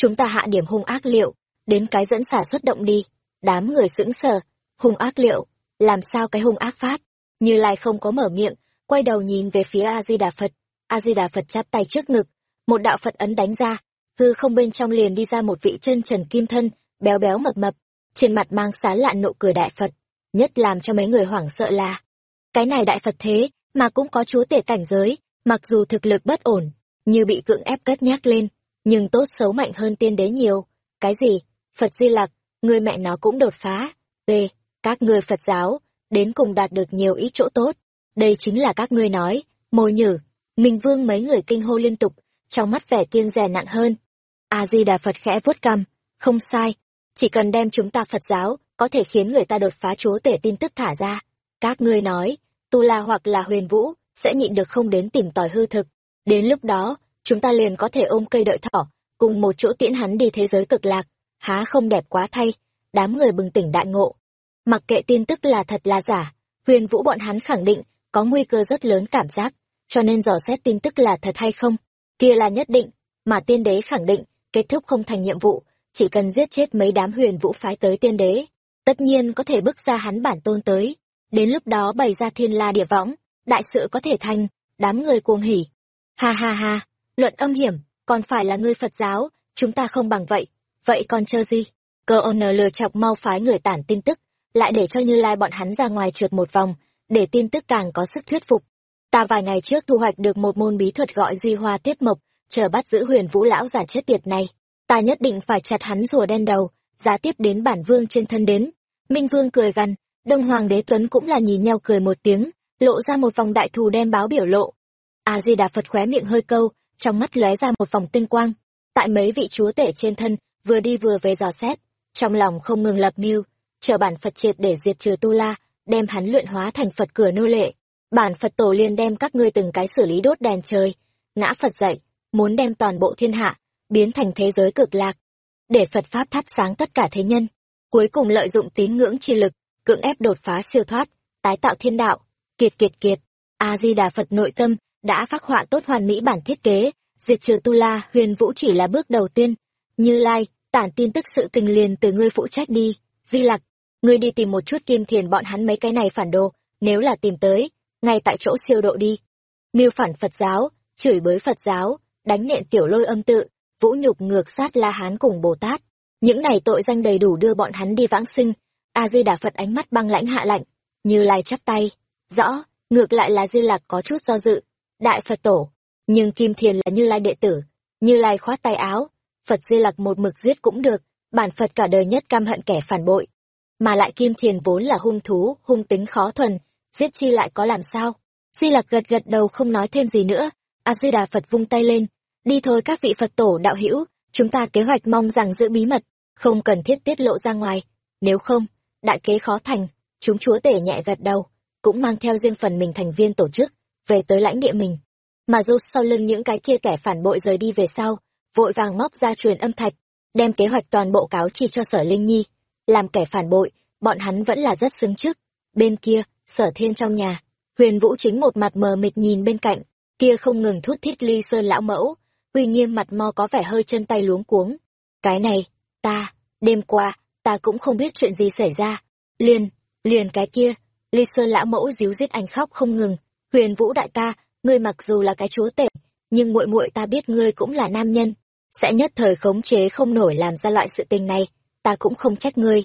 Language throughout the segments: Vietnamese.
chúng ta hạ điểm hung ác liệu, đến cái dẫn xả xuất động đi. Đám người sững sờ, hung ác liệu, làm sao cái hung ác phát Như Lai không có mở miệng, quay đầu nhìn về phía A-di-đà Phật. A-di-đà Phật chắp tay trước ngực, một đạo Phật ấn đánh ra, hư không bên trong liền đi ra một vị chân trần kim thân, béo béo mập mập, trên mặt mang xá lạn nụ cười đại Phật. Nhất làm cho mấy người hoảng sợ là, cái này đại Phật thế, mà cũng có chúa tể cảnh giới, mặc dù thực lực bất ổn, như bị cưỡng ép cất nhắc lên, nhưng tốt xấu mạnh hơn tiên đế nhiều. Cái gì? Phật Di Lặc, người mẹ nó cũng đột phá. T, các ngươi Phật giáo, đến cùng đạt được nhiều ít chỗ tốt. Đây chính là các ngươi nói, môi nhử. Minh Vương mấy người kinh hô liên tục, trong mắt vẻ tiên rè nặng hơn. A-di-đà Phật khẽ vuốt cằm, không sai, chỉ cần đem chúng ta Phật giáo, có thể khiến người ta đột phá chúa tể tin tức thả ra. Các ngươi nói, Tu La hoặc là Huyền Vũ, sẽ nhịn được không đến tìm tòi hư thực. Đến lúc đó, chúng ta liền có thể ôm cây đợi thỏ, cùng một chỗ tiễn hắn đi thế giới cực lạc. Há không đẹp quá thay, đám người bừng tỉnh đại ngộ. Mặc kệ tin tức là thật là giả, huyền vũ bọn hắn khẳng định có nguy cơ rất lớn cảm giác, cho nên dò xét tin tức là thật hay không, kia là nhất định, mà tiên đế khẳng định, kết thúc không thành nhiệm vụ, chỉ cần giết chết mấy đám huyền vũ phái tới tiên đế, tất nhiên có thể bước ra hắn bản tôn tới, đến lúc đó bày ra thiên la địa võng, đại sự có thể thành, đám người cuồng hỉ. Ha ha ha, luận âm hiểm, còn phải là ngươi Phật giáo, chúng ta không bằng vậy, vậy còn chờ gì? Cơ ôn lừa chọc mau phái người tản tin tức, lại để cho Như Lai bọn hắn ra ngoài trượt một vòng, để tin tức càng có sức thuyết phục. Ta vài ngày trước thu hoạch được một môn bí thuật gọi di hoa tiếp mộc, chờ bắt giữ huyền vũ lão giả chết tiệt này. Ta nhất định phải chặt hắn rùa đen đầu, giá tiếp đến bản vương trên thân đến. Minh vương cười gằn, đông hoàng đế tuấn cũng là nhìn nhau cười một tiếng, lộ ra một vòng đại thù đem báo biểu lộ. A Di Đà Phật khóe miệng hơi câu, trong mắt lóe ra một vòng tinh quang. Tại mấy vị chúa tể trên thân, vừa đi vừa về dò xét, trong lòng không ngừng lập mưu, chờ bản Phật triệt để diệt trừ Tu La, đem hắn luyện hóa thành Phật cửa nô lệ. Bản Phật tổ liền đem các ngươi từng cái xử lý đốt đèn trời, ngã Phật dậy, muốn đem toàn bộ thiên hạ biến thành thế giới cực lạc, để Phật pháp thắp sáng tất cả thế nhân. Cuối cùng lợi dụng tín ngưỡng chi lực, cưỡng ép đột phá siêu thoát, tái tạo thiên đạo. Kiệt kiệt kiệt, A Di Đà Phật nội tâm đã phát họa tốt hoàn mỹ bản thiết kế, diệt trừ Tu La, Huyền Vũ chỉ là bước đầu tiên. Như Lai, tản tin tức sự tình liền từ ngươi phụ trách đi. Di Lặc, ngươi đi tìm một chút kim thiền bọn hắn mấy cái này phản đồ, nếu là tìm tới, ngay tại chỗ siêu độ đi. miêu phản Phật giáo, chửi bới Phật giáo, đánh nện tiểu lôi âm tự, vũ nhục ngược sát La Hán cùng Bồ Tát. Những này tội danh đầy đủ đưa bọn hắn đi vãng sinh. A Di Đà Phật ánh mắt băng lãnh hạ lạnh, Như Lai chắp tay. Rõ, ngược lại là Di Lặc có chút do dự. Đại Phật tổ, nhưng Kim Thiền là Như Lai đệ tử. Như Lai khoát tay áo, Phật Di Lặc một mực giết cũng được, bản Phật cả đời nhất căm hận kẻ phản bội. Mà lại Kim Thiền vốn là hung thú, hung tính khó thuần, giết chi lại có làm sao? Di Lặc gật gật đầu không nói thêm gì nữa, A Di Đà Phật vung tay lên, đi thôi các vị Phật tổ đạo hữu, chúng ta kế hoạch mong rằng giữ bí mật, không cần thiết tiết lộ ra ngoài, nếu không, đại kế khó thành, chúng chúa tể nhẹ gật đầu, cũng mang theo riêng phần mình thành viên tổ chức, về tới lãnh địa mình. Mà dù sau lưng những cái kia kẻ phản bội rời đi về sau, vội vàng móc ra truyền âm thạch, đem kế hoạch toàn bộ cáo chi cho sở Linh Nhi. Làm kẻ phản bội, bọn hắn vẫn là rất xứng trước. Bên kia, sở thiên trong nhà, huyền vũ chính một mặt mờ mịt nhìn bên cạnh, kia không ngừng thút thít ly sơn lão mẫu, uy nghiêm mặt mo có vẻ hơi chân tay luống cuống. Cái này, ta, đêm qua, ta cũng không biết chuyện gì xảy ra. Liền, liền cái kia, ly sơn lão mẫu díu dít anh khóc không ngừng. Huyền vũ đại ca, ngươi mặc dù là cái chúa tể, nhưng muội muội ta biết ngươi cũng là nam nhân, sẽ nhất thời khống chế không nổi làm ra loại sự tình này, ta cũng không trách ngươi.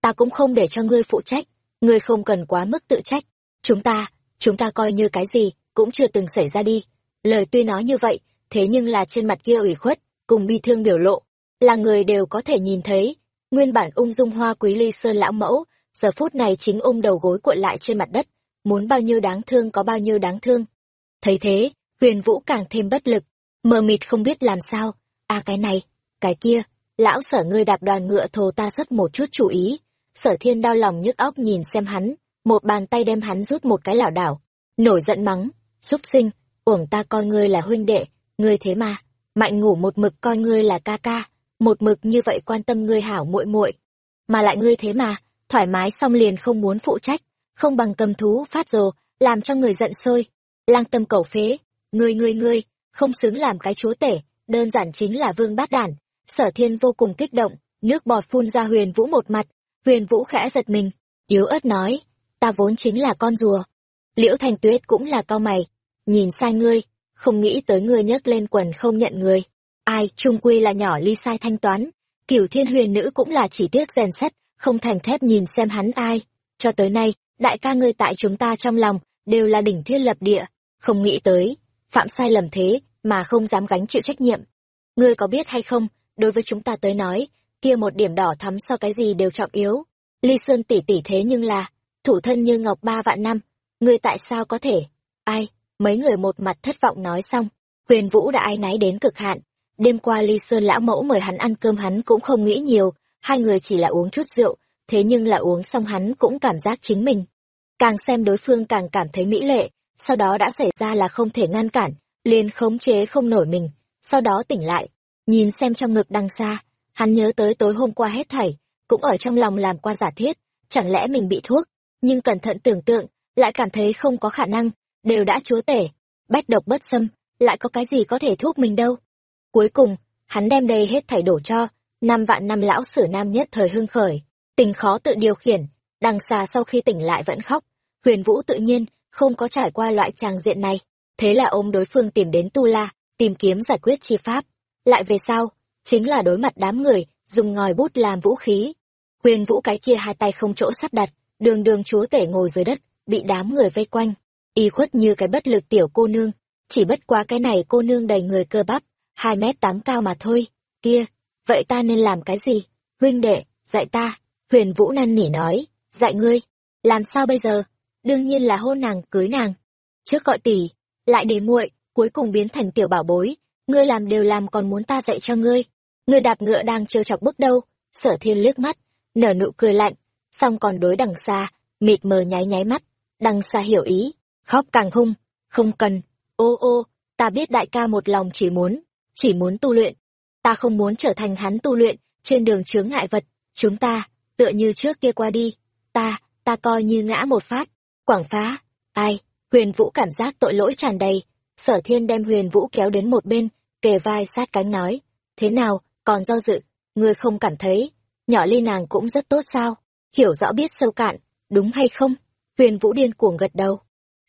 Ta cũng không để cho ngươi phụ trách, ngươi không cần quá mức tự trách. Chúng ta, chúng ta coi như cái gì, cũng chưa từng xảy ra đi. Lời tuy nói như vậy, thế nhưng là trên mặt kia ủy khuất, cùng bi thương biểu lộ, là người đều có thể nhìn thấy. Nguyên bản ung dung hoa quý ly sơn lão mẫu, giờ phút này chính ôm đầu gối cuộn lại trên mặt đất, muốn bao nhiêu đáng thương có bao nhiêu đáng thương. Thấy thế, huyền vũ càng thêm bất lực, mờ mịt không biết làm sao, à, cái này, cái kia, lão sở ngươi đạp đoàn ngựa thồ ta rất một chút chú ý. Sở thiên đau lòng nhức óc nhìn xem hắn, một bàn tay đem hắn rút một cái lảo đảo, nổi giận mắng, xúc sinh, uổng ta coi ngươi là huynh đệ, ngươi thế mà, mạnh ngủ một mực coi ngươi là ca ca, một mực như vậy quan tâm ngươi hảo muội muội, mà lại ngươi thế mà, thoải mái xong liền không muốn phụ trách, không bằng cầm thú phát rồ, làm cho người giận sôi. Lang tâm cầu phế, ngươi ngươi ngươi, không xứng làm cái chúa tể, đơn giản chính là vương bát đản, sở thiên vô cùng kích động nước bọt phun ra huyền vũ một mặt huyền vũ khẽ giật mình. Yếu ớt nói ta vốn chính là con rùa. Liễu thành tuyết cũng là cao mày nhìn sai ngươi không nghĩ tới ngươi nhấc lên quần không nhận người. Ai trung quy là nhỏ ly sai thanh toán cửu thiên huyền nữ cũng là chỉ tiếc rèn sắt không thành thép nhìn xem hắn ai. Cho tới nay đại ca ngươi tại chúng ta trong lòng, đều là đỉnh thiên lập địa. Không nghĩ tới, phạm sai lầm thế, mà không dám gánh chịu trách nhiệm. Ngươi có biết hay không, đối với chúng ta tới nói, kia một điểm đỏ thắm so cái gì đều trọng yếu. Ly sơn tỷ tỷ thế nhưng là, thủ thân như ngọc ba vạn năm, ngươi tại sao có thể? Ai, mấy người một mặt thất vọng nói xong, huyền vũ đã ai náy đến cực hạn. Đêm qua ly sơn lão mẫu mời hắn ăn cơm hắn cũng không nghĩ nhiều, hai người chỉ là uống chút rượu thế nhưng là uống xong hắn cũng cảm giác chính mình. Càng xem đối phương càng cảm thấy mỹ lệ, sau đó đã xảy ra là không thể ngăn cản, liền khống chế không nổi mình. Sau đó tỉnh lại, nhìn xem trong ngực đằng xa hắn nhớ tới tối hôm qua hết thảy, cũng ở trong lòng làm qua giả thiết, chẳng lẽ mình bị thuốc, nhưng cẩn thận tưởng tượng, lại cảm thấy không có khả năng, đều đã chúa tể. Bách độc bất xâm, lại có cái gì có thể thuốc mình đâu. Cuối cùng, hắn đem đây hết thảy đổ cho, năm vạn năm lão sử nam nhất thời hưng khởi tình khó tự điều khiển, đằng xa sau khi tỉnh lại vẫn khóc. Huyền vũ tự nhiên không có trải qua loại tràng diện này. Thế là ôm đối phương tìm đến tu la, tìm kiếm giải quyết chi pháp. Lại về sau, chính là đối mặt đám người, dùng ngòi bút làm vũ khí. Huyền vũ cái kia hai tay không chỗ sắp đặt, đường đường chúa tể ngồi dưới đất, bị đám người vây quanh. Y khuất như cái bất lực tiểu cô nương, chỉ bất quá cái này cô nương đầy người cơ bắp, hai mét tám cao mà thôi. Kia, vậy ta nên làm cái gì? Huynh đệ, dạy ta huyền vũ năn nỉ nói, dạy ngươi, làm sao bây giờ? Đương nhiên là hôn nàng, cưới nàng. Trước gọi tỷ, lại để muội, cuối cùng biến thành tiểu bảo bối. Ngươi làm đều làm còn muốn ta dạy cho ngươi. Ngươi đạp ngựa đang trêu chọc bước đâu. Sở thiên liếc mắt, nở nụ cười lạnh xong còn đối đằng xa, mịt mờ nháy nháy mắt. Đằng xa hiểu ý, khóc càng hung, không cần. Ô ô, ta biết đại ca một lòng chỉ muốn chỉ muốn tu luyện. Ta không muốn trở thành hắn tu luyện, trên đường chướng ngại vật, chúng ta tựa như trước kia qua đi. Ta ta coi như ngã một phát. Quảng phá. Ai, huyền vũ cảm giác tội lỗi tràn đầy. Sở thiên đem huyền vũ kéo đến một bên, kề vai sát cánh nói, thế nào, còn do dự? Ngươi không cảm thấy nhỏ ly nàng cũng rất tốt sao? Hiểu rõ biết sâu cạn, đúng hay không? Huyền vũ điên cuồng gật đầu.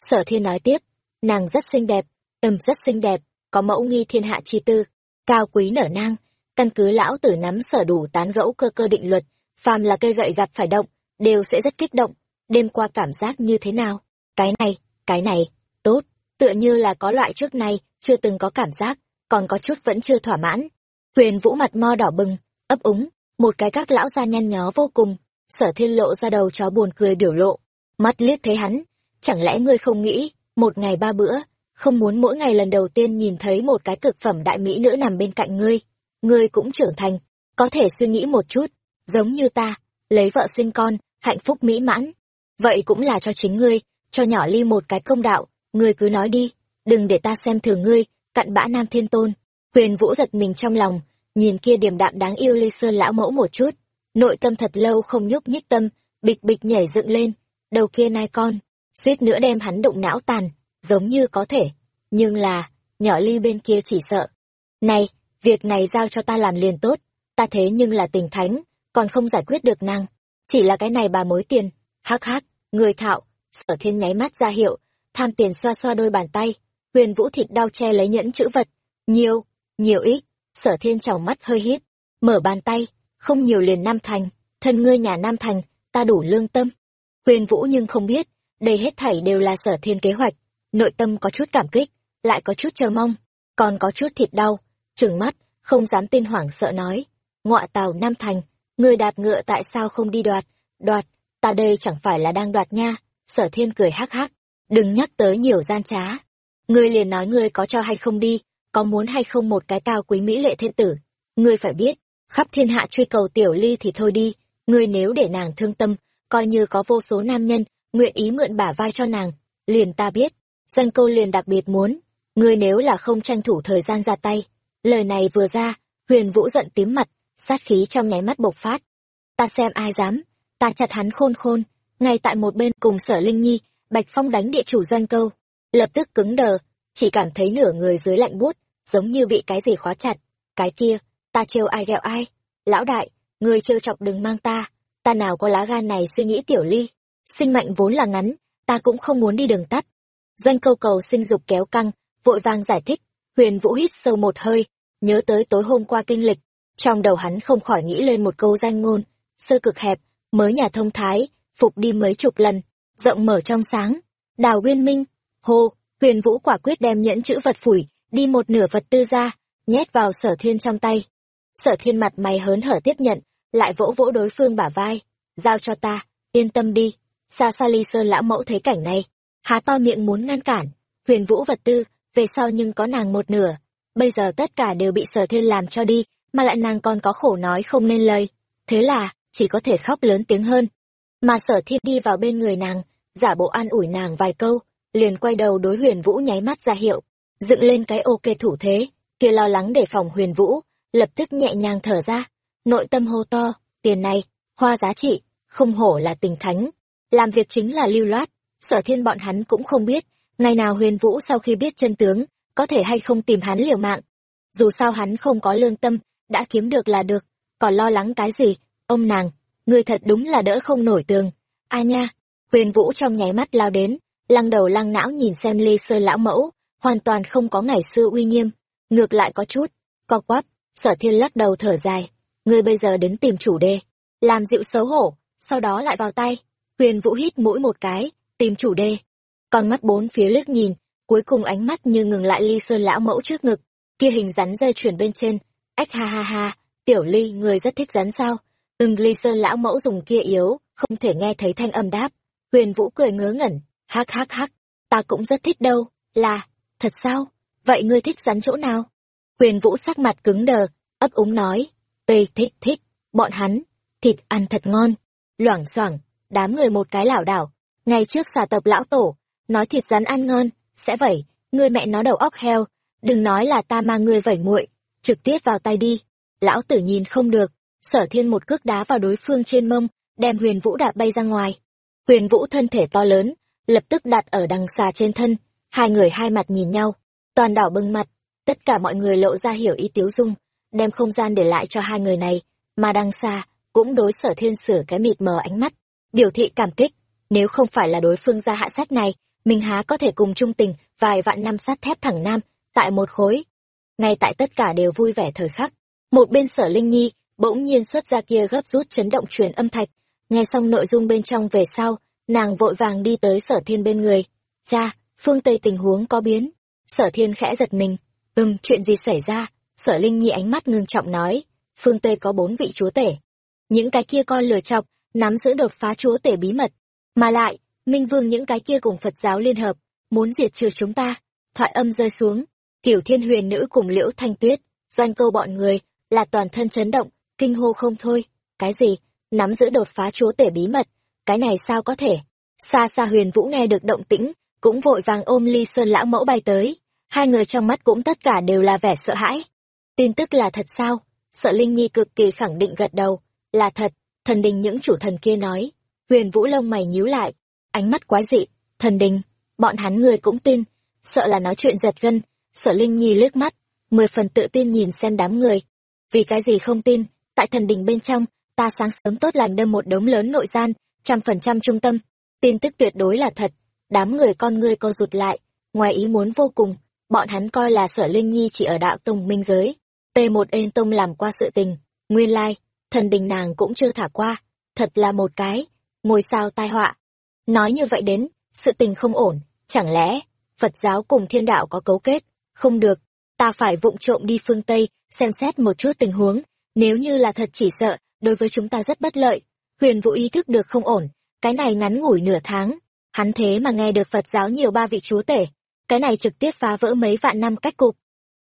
Sở thiên nói tiếp, nàng rất xinh đẹp, ừm, rất xinh đẹp, có mẫu nghi thiên hạ chi tư, cao quý nở nang, căn cứ lão tử nắm sở đủ tán gẫu cơ cơ định luật phàm là cây gậy gặp phải động, đều sẽ rất kích động. Đêm qua cảm giác như thế nào? Cái này cái này, tốt. Tựa như là có loại trước này chưa từng có cảm giác, còn có chút vẫn chưa thỏa mãn. Huyền vũ mặt mo đỏ bừng, ấp úng. Một cái các lão gia nhăn nhó vô cùng. Sở thiên lộ ra đầu chó buồn cười biểu lộ. Mắt liếc thấy hắn. Chẳng lẽ ngươi không nghĩ, một ngày ba bữa, không muốn mỗi ngày lần đầu tiên nhìn thấy một cái cực phẩm đại mỹ nữ nằm bên cạnh ngươi? Ngươi cũng trưởng thành, có thể suy nghĩ một chút giống như ta, lấy vợ sinh con, hạnh phúc mỹ mãn. Vậy cũng là cho chính ngươi, cho nhỏ ly một cái công đạo, ngươi cứ nói đi, đừng để ta xem thường ngươi, cặn bã nam thiên tôn. Huyền vũ giật mình trong lòng, nhìn kia điềm đạm đáng yêu ly sơn lão mẫu một chút. Nội tâm thật lâu không nhúc nhích tâm, bịch bịch nhảy dựng lên. Đầu kia nai con, suýt nữa đem hắn đụng não tàn, giống như có thể. Nhưng là, nhỏ ly bên kia chỉ sợ. Này, việc này giao cho ta làm liền tốt, ta thế nhưng là tình thánh còn không giải quyết được nàng. Chỉ là cái này bà mối tiền. Hắc hắc, người thạo. Sở thiên nháy mắt ra hiệu, tham tiền xoa xoa đôi bàn tay. Huyền vũ thịt đau che lấy nhẫn chữ vật. Nhiều nhiều ít. Sở thiên tròng mắt hơi hít. Mở bàn tay, không nhiều liền nam thành. Thân ngươi nhà nam thành, ta đủ lương tâm. Huyền vũ nhưng không biết, đây hết thảy đều là sở thiên kế hoạch. Nội tâm có chút cảm kích, lại có chút chờ mong. Còn có chút thịt đau, trừng mắt, không dám tin hoảng sợ nói. Ngọa tàu nam thành ngươi đạp ngựa tại sao không đi đoạt? Đoạt, ta đây chẳng phải là đang đoạt nha. Sở thiên cười hắc hắc. Đừng nhắc tới nhiều gian trá. Ngươi liền nói ngươi có cho hay không đi, có muốn hay không một cái cao quý mỹ lệ thiên tử. Ngươi phải biết, khắp thiên hạ truy cầu tiểu ly thì thôi đi. Ngươi nếu để nàng thương tâm, coi như có vô số nam nhân nguyện ý mượn bả vai cho nàng, liền ta biết, doanh câu liền đặc biệt muốn. Ngươi nếu là không tranh thủ thời gian ra tay, lời này vừa ra, huyền vũ giận tím mặt sát khí trong nháy mắt bộc phát. Ta xem ai dám, ta chặt hắn khôn khôn, ngay tại một bên cùng sở linh nhi, bạch phong đánh địa chủ doanh câu. Lập tức cứng đờ, chỉ cảm thấy nửa người dưới lạnh buốt, giống như bị cái gì khóa chặt. Cái kia, ta trêu ai ghẹo ai? Lão đại, người trêu chọc đừng mang ta. Ta nào có lá gan này suy nghĩ tiểu ly. Sinh mệnh vốn là ngắn, ta cũng không muốn đi đường tắt. Doanh câu cầu sinh dục kéo căng, vội vàng giải thích. Huyền vũ hít sâu một hơi, nhớ tới tối hôm qua kinh lịch trong đầu hắn không khỏi nghĩ lên một câu danh ngôn, sơ cực hẹp, mới nhà thông thái, phục đi mấy chục lần, rộng mở trong sáng. Đào uyên minh, hô, huyền vũ quả quyết đem nhẫn chữ vật phủi, đi một nửa vật tư ra, nhét vào sở thiên trong tay. Sở thiên mặt mày hớn hở tiếp nhận, lại vỗ vỗ đối phương bả vai, giao cho ta, yên tâm đi, xa xa ly sơn lão mẫu thấy cảnh này, há to miệng muốn ngăn cản. Huyền vũ vật tư, về sau nhưng có nàng một nửa, bây giờ tất cả đều bị sở thiên làm cho đi mà lại nàng còn có khổ nói không nên lời. Thế là, chỉ có thể khóc lớn tiếng hơn. Mà sở thiên đi vào bên người nàng, giả bộ an ủi nàng vài câu, liền quay đầu đối huyền vũ nháy mắt ra hiệu. Dựng lên cái ok thủ thế, kia lo lắng để phòng huyền vũ, lập tức nhẹ nhàng thở ra. Nội tâm hô to, tiền này, hoa giá trị, không hổ là tình thánh. Làm việc chính là lưu loát. Sở thiên bọn hắn cũng không biết, ngày nào huyền vũ sau khi biết chân tướng, có thể hay không tìm hắn liều mạng. Dù sao hắn không có lương tâm đã kiếm được là được, còn lo lắng cái gì? Ông nàng người thật đúng là đỡ không nổi tường. A nha, huyền vũ trong nháy mắt lao đến, lăng đầu lăng não nhìn xem lê sơ lão mẫu, hoàn toàn không có ngày xưa uy nghiêm, ngược lại có chút, co quắp. Sở thiên lắc đầu thở dài, ngươi bây giờ đến tìm chủ đề, làm dịu xấu hổ, sau đó lại vào tay. Huyền vũ hít mũi một cái, tìm chủ đề. Con mắt bốn phía liếc nhìn, cuối cùng ánh mắt như ngừng lại ly sơn lão mẫu trước ngực, kia hình rắn dây chuyển bên trên ách ha ha ha, tiểu ly, người rất thích rắn sao? Ưng ly sơn lão mẫu dùng kia yếu, không thể nghe thấy thanh âm đáp. Huyền vũ cười ngớ ngẩn, hắc hắc hắc, ta cũng rất thích đâu, là, thật sao? Vậy ngươi thích rắn chỗ nào? Huyền vũ sắc mặt cứng đờ, ấp úng nói tây thích thích, bọn hắn, thịt ăn thật ngon. Loảng xoảng, đám người một cái lảo đảo ngày trước xà tộc lão tổ, nói thịt rắn ăn ngon, sẽ vẩy, ngươi mẹ nó đầu óc heo, đừng nói là ta mang ngươi vẩy muội trực tiếp vào tay đi. Lão tử nhìn không được, sở thiên một cước đá vào đối phương trên mông, đem huyền vũ đạp bay ra ngoài. Huyền vũ thân thể to lớn, lập tức đặt ở đằng xà trên thân, hai người hai mặt nhìn nhau, toàn đảo bừng mặt. Tất cả mọi người lộ ra hiểu ý tiếu dung, đem không gian để lại cho hai người này, mà đằng xa cũng đối sở thiên sửa cái mịt mờ ánh mắt, biểu thị cảm kích. Nếu không phải là đối phương ra hạ sách này, mình há có thể cùng trung tình vài vạn năm sát thép thẳng nam tại một khối ngay tại tất cả đều vui vẻ thời khắc, một bên sở linh nhi bỗng nhiên xuất ra kia gấp rút chấn động truyền âm thạch. Nghe xong nội dung bên trong về sau, nàng vội vàng đi tới sở thiên bên người. Cha, phương tây tình huống có biến. Sở thiên khẽ giật mình. Ừm, chuyện gì xảy ra? Sở linh nhi ánh mắt ngưng trọng nói. Phương tây có bốn vị chúa tể. Những cái kia coi lừa chọc, nắm giữ đột phá chúa tể bí mật. Mà lại, minh vương những cái kia cùng phật giáo liên hợp, muốn diệt trừ chúng ta. Thoại âm rơi xuống kiểu thiên huyền nữ cùng liễu thanh tuyết, doanh câu bọn người, là toàn thân chấn động, kinh hô không thôi. Cái gì? Nắm giữ đột phá chúa tể bí mật. Cái này sao có thể? Xa xa huyền vũ nghe được động tĩnh, cũng vội vàng ôm ly sơn lão mẫu bay tới. Hai người trong mắt cũng tất cả đều là vẻ sợ hãi. Tin tức là thật sao? Sợ linh nhi cực kỳ khẳng định gật đầu. Là thật, thần đình những chủ thần kia nói. Huyền vũ lông mày nhíu lại. Ánh mắt quái dị. Thần đình, bọn hắn người cũng tin. Sợ là nói chuyện giật gân sở linh nhi liếc mắt, mười phần tự tin nhìn xem đám người. Vì cái gì không tin, tại thần đình bên trong, ta sáng sớm tốt lành đâm một đống lớn nội gian, trăm phần trăm trung tâm. Tin tức tuyệt đối là thật, đám người con ngươi co rụt lại, ngoài ý muốn vô cùng, bọn hắn coi là sở linh nhi chỉ ở đạo tông minh giới. T một ên tông làm qua sự tình, nguyên lai, thần đình nàng cũng chưa thả qua, thật là một cái, ngôi sao tai họa. Nói như vậy đến, sự tình không ổn, chẳng lẽ, phật giáo cùng thiên đạo có cấu kết? Không được, ta phải vụng trộm đi phương tây, xem xét một chút tình huống. Nếu như là thật chỉ sợ, đối với chúng ta rất bất lợi. Huyền vũ ý thức được không ổn, cái này ngắn ngủi nửa tháng. Hắn thế mà nghe được phật giáo nhiều ba vị chúa tể. Cái này trực tiếp phá vỡ mấy vạn năm cách cục.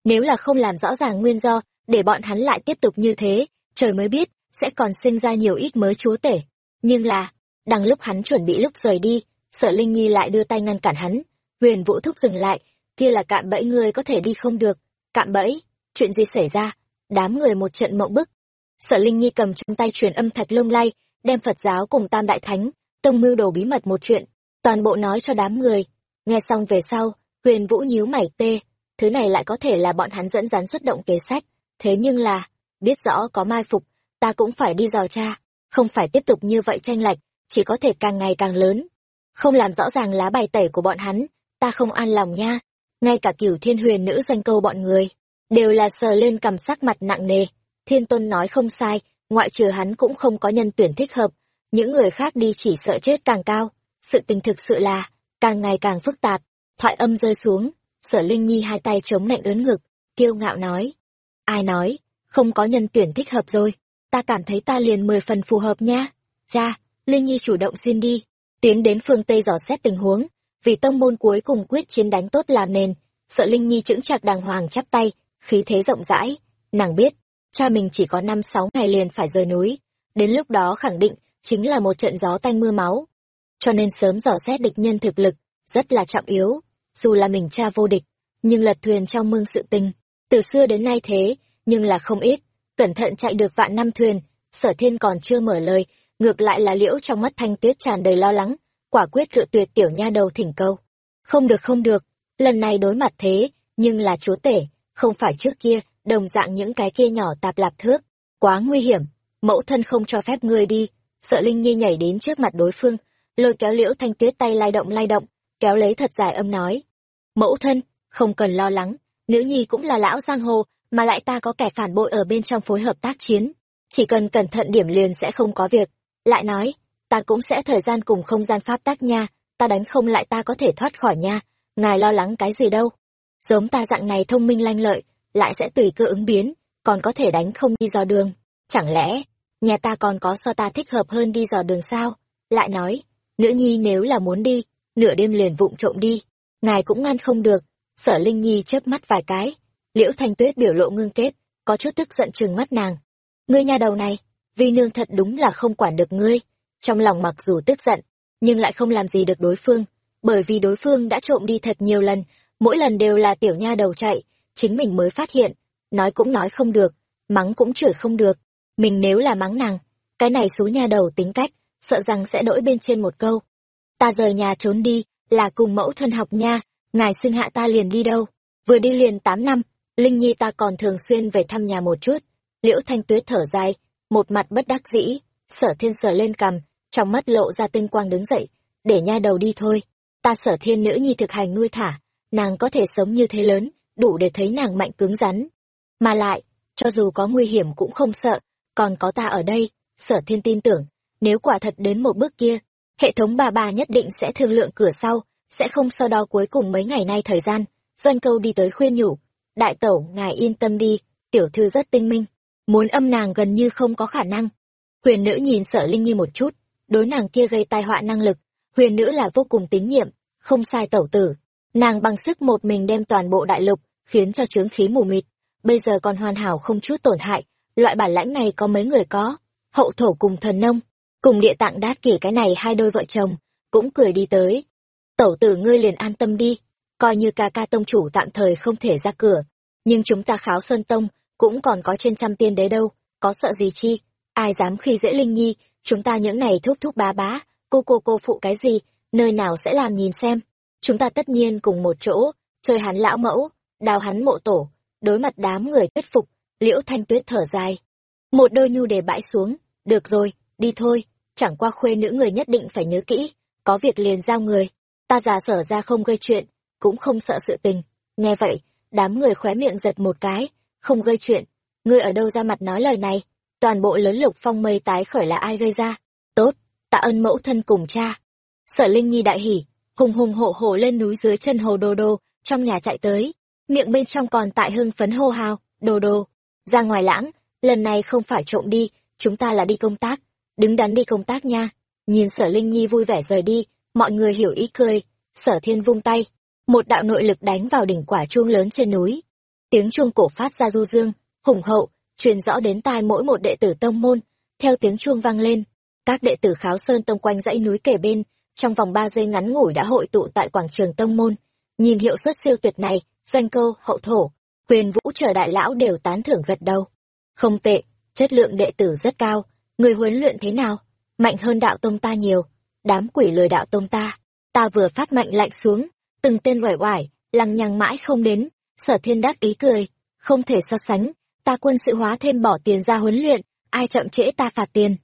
Nếu là không làm rõ ràng nguyên do, để bọn hắn lại tiếp tục như thế, trời mới biết, sẽ còn sinh ra nhiều ít mới chúa tể. Nhưng là, đang lúc hắn chuẩn bị lúc rời đi sở linh nhi lại đưa tay ngăn cản hắn. Huyền vũ thúc dừng lại kia là cạm bẫy ngươi có thể đi không được. Cạm bẫy? Chuyện gì xảy ra? Đám người một trận mộng bức. Sở linh nhi cầm trong tay truyền âm thạch lông lay đem phật giáo cùng tam đại thánh tông mưu đồ bí mật một chuyện toàn bộ nói cho đám người. Nghe xong về sau huyền vũ nhíu mày tê. Thứ này lại có thể là bọn hắn dẫn dán xuất động kế sách. Thế nhưng là biết rõ có mai phục, ta cũng phải đi dò tra, không phải tiếp tục như vậy tranh lệch, chỉ có thể càng ngày càng lớn. Không làm rõ ràng lá bài tẩy của bọn hắn, ta không an lòng nha. Ngay cả cửu thiên huyền nữ danh câu bọn người, đều là sờ lên cầm sắc mặt nặng nề. Thiên tôn nói không sai, ngoại trừ hắn cũng không có nhân tuyển thích hợp, những người khác đi chỉ sợ chết càng cao. Sự tình thực sự là, càng ngày càng phức tạp, thoại âm rơi xuống, sở Linh Nhi hai tay chống lạnh ớn ngực, kiêu ngạo nói. Ai nói, không có nhân tuyển thích hợp rồi, ta cảm thấy ta liền mười phần phù hợp nha. Cha, Linh Nhi chủ động xin đi, tiến đến phương Tây dò xét tình huống, vì tông môn cuối cùng quyết chiến đánh tốt làm nền, sợ Linh Nhi chững chạc đàng hoàng chắp tay, khí thế rộng rãi, nàng biết, cha mình chỉ có năm sáu ngày liền phải rời núi, đến lúc đó khẳng định chính là một trận gió tanh mưa máu. Cho nên sớm dò xét địch nhân thực lực, rất là trọng yếu, dù là mình cha vô địch, nhưng lật thuyền trong mương sự tình, từ xưa đến nay thế, nhưng là không ít, cẩn thận chạy được vạn năm thuyền, sở thiên còn chưa mở lời, ngược lại là liễu trong mắt thanh tuyết tràn đầy lo lắng, quả quyết cự tuyệt tiểu nha đầu thỉnh câu. Không được không được, lần này đối mặt thế, nhưng là chúa tể, không phải trước kia, đồng dạng những cái kia nhỏ tạp lạp thước, quá nguy hiểm, mẫu thân không cho phép ngươi đi, sợ Linh Nhi nhảy đến trước mặt đối phương, lôi kéo liễu thanh tuyết tay lay động lay động, kéo lấy thật dài âm nói. Mẫu thân, không cần lo lắng, nữ nhi cũng là lão giang hồ, mà lại ta có kẻ phản bội ở bên trong phối hợp tác chiến. Chỉ cần cẩn thận điểm liền sẽ không có việc. Lại nói, ta cũng sẽ thời gian cùng không gian pháp tác nha, ta đánh không lại ta có thể thoát khỏi nha, ngài lo lắng cái gì đâu. Giống ta dạng này thông minh lanh lợi, lại sẽ tùy cơ ứng biến, còn có thể đánh không đi dò đường. Chẳng lẽ, nhà ta còn có so ta thích hợp hơn đi dò đường sao? Lại nói, nữ nhi nếu là muốn đi, nửa đêm liền vụng trộm đi, ngài cũng ngăn không được. Sở Linh Nhi chớp mắt vài cái, liễu thanh tuyết biểu lộ ngưng kết, có chút tức giận trừng mắt nàng. Ngươi nhà đầu này, vi nương thật đúng là không quản được ngươi. Trong lòng mặc dù tức giận, nhưng lại không làm gì được đối phương, bởi vì đối phương đã trộm đi thật nhiều lần, mỗi lần đều là tiểu nha đầu chạy, chính mình mới phát hiện, nói cũng nói không được, mắng cũng chửi không được. Mình nếu là mắng nàng, cái này số nha đầu tính cách, sợ rằng sẽ đổi bên trên một câu. Ta rời nhà trốn đi, là cùng mẫu thân học nha, ngài xưng hạ ta liền đi đâu. Vừa đi liền tám năm, Linh Nhi ta còn thường xuyên về thăm nhà một chút. Liễu Thanh Tuyết thở dài, một mặt bất đắc dĩ, sở thiên sở lên cằm, trong mắt lộ ra tinh quang đứng dậy, để nha đầu đi thôi. Ta sở thiên nữ nhi thực hành nuôi thả, nàng có thể sống như thế lớn, đủ để thấy nàng mạnh cứng rắn. Mà lại, cho dù có nguy hiểm cũng không sợ, còn có ta ở đây, sở thiên tin tưởng, nếu quả thật đến một bước kia, hệ thống bà bà nhất định sẽ thương lượng cửa sau, sẽ không so đo cuối cùng mấy ngày nay thời gian. Doanh câu đi tới khuyên nhủ, đại tẩu ngài yên tâm đi, tiểu thư rất tinh minh, muốn âm nàng gần như không có khả năng. Huyền nữ nhìn sợ Linh Nhi một chút, đối nàng kia gây tai họa năng lực, huyền nữ là vô cùng tín nhiệm, không sai tẩu tử. Nàng bằng sức một mình đem toàn bộ đại lục, khiến cho chướng khí mù mịt, bây giờ còn hoàn hảo không chút tổn hại, loại bản lãnh này có mấy người có, hậu thổ cùng thần nông, cùng địa tạng đát kỷ cái này hai đôi vợ chồng, cũng cười đi tới. Tẩu tử ngươi liền an tâm đi, coi như ca ca tông chủ tạm thời không thể ra cửa, nhưng chúng ta kháo sơn tông, cũng còn có trên trăm tiên đế đâu, có sợ gì chi, ai dám khi dễ linh nhi, chúng ta những này thúc thúc bá bá, cô cô cô phụ cái gì, nơi nào sẽ làm nhìn xem. Chúng ta tất nhiên cùng một chỗ, chơi hắn lão mẫu, đào hắn mộ tổ, đối mặt đám người thuyết phục, liễu thanh tuyết thở dài. Một đôi nhu đề bãi xuống, được rồi, đi thôi, chẳng qua khuê nữ người nhất định phải nhớ kỹ, có việc liền giao người, ta già sở ra không gây chuyện, cũng không sợ sự tình. Nghe vậy, đám người khóe miệng giật một cái, không gây chuyện, ngươi ở đâu ra mặt nói lời này, toàn bộ lớn lục phong mây tái khởi là ai gây ra, tốt, tạ ơn mẫu thân cùng cha. Sở Linh Nhi đại hỉ, hùng hùng hộ hộ lên núi dưới chân hồ đồ đồ trong nhà chạy tới, miệng bên trong còn tại hưng phấn hô hào, đồ đồ, ra ngoài lãng, lần này không phải trộm đi, chúng ta là đi công tác, đứng đắn đi công tác nha. Nhìn sở Linh Nhi vui vẻ rời đi, mọi người hiểu ý cười, sở thiên vung tay, một đạo nội lực đánh vào đỉnh quả chuông lớn trên núi. Tiếng chuông cổ phát ra du dương, hùng hậu, truyền rõ đến tai mỗi một đệ tử tông môn, theo tiếng chuông vang lên. Các đệ tử kháo sơn tông quanh dãy núi kề bên, trong vòng ba giây ngắn ngủi đã hội tụ tại quảng trường tông môn. Nhìn hiệu suất siêu tuyệt này, doanh câu, hậu thổ, huyền vũ trở đại lão đều tán thưởng gật đầu. Không tệ, chất lượng đệ tử rất cao, người huấn luyện thế nào? Mạnh hơn đạo tông ta nhiều, đám quỷ lười đạo tông ta. Ta vừa phát mạnh lạnh xuống, từng tên uể oải, lằng nhằng mãi không đến, sở thiên đắc ý cười, không thể so sánh, ta quân sự hóa thêm bỏ tiền ra huấn luyện, ai chậm trễ ta phạt tiền.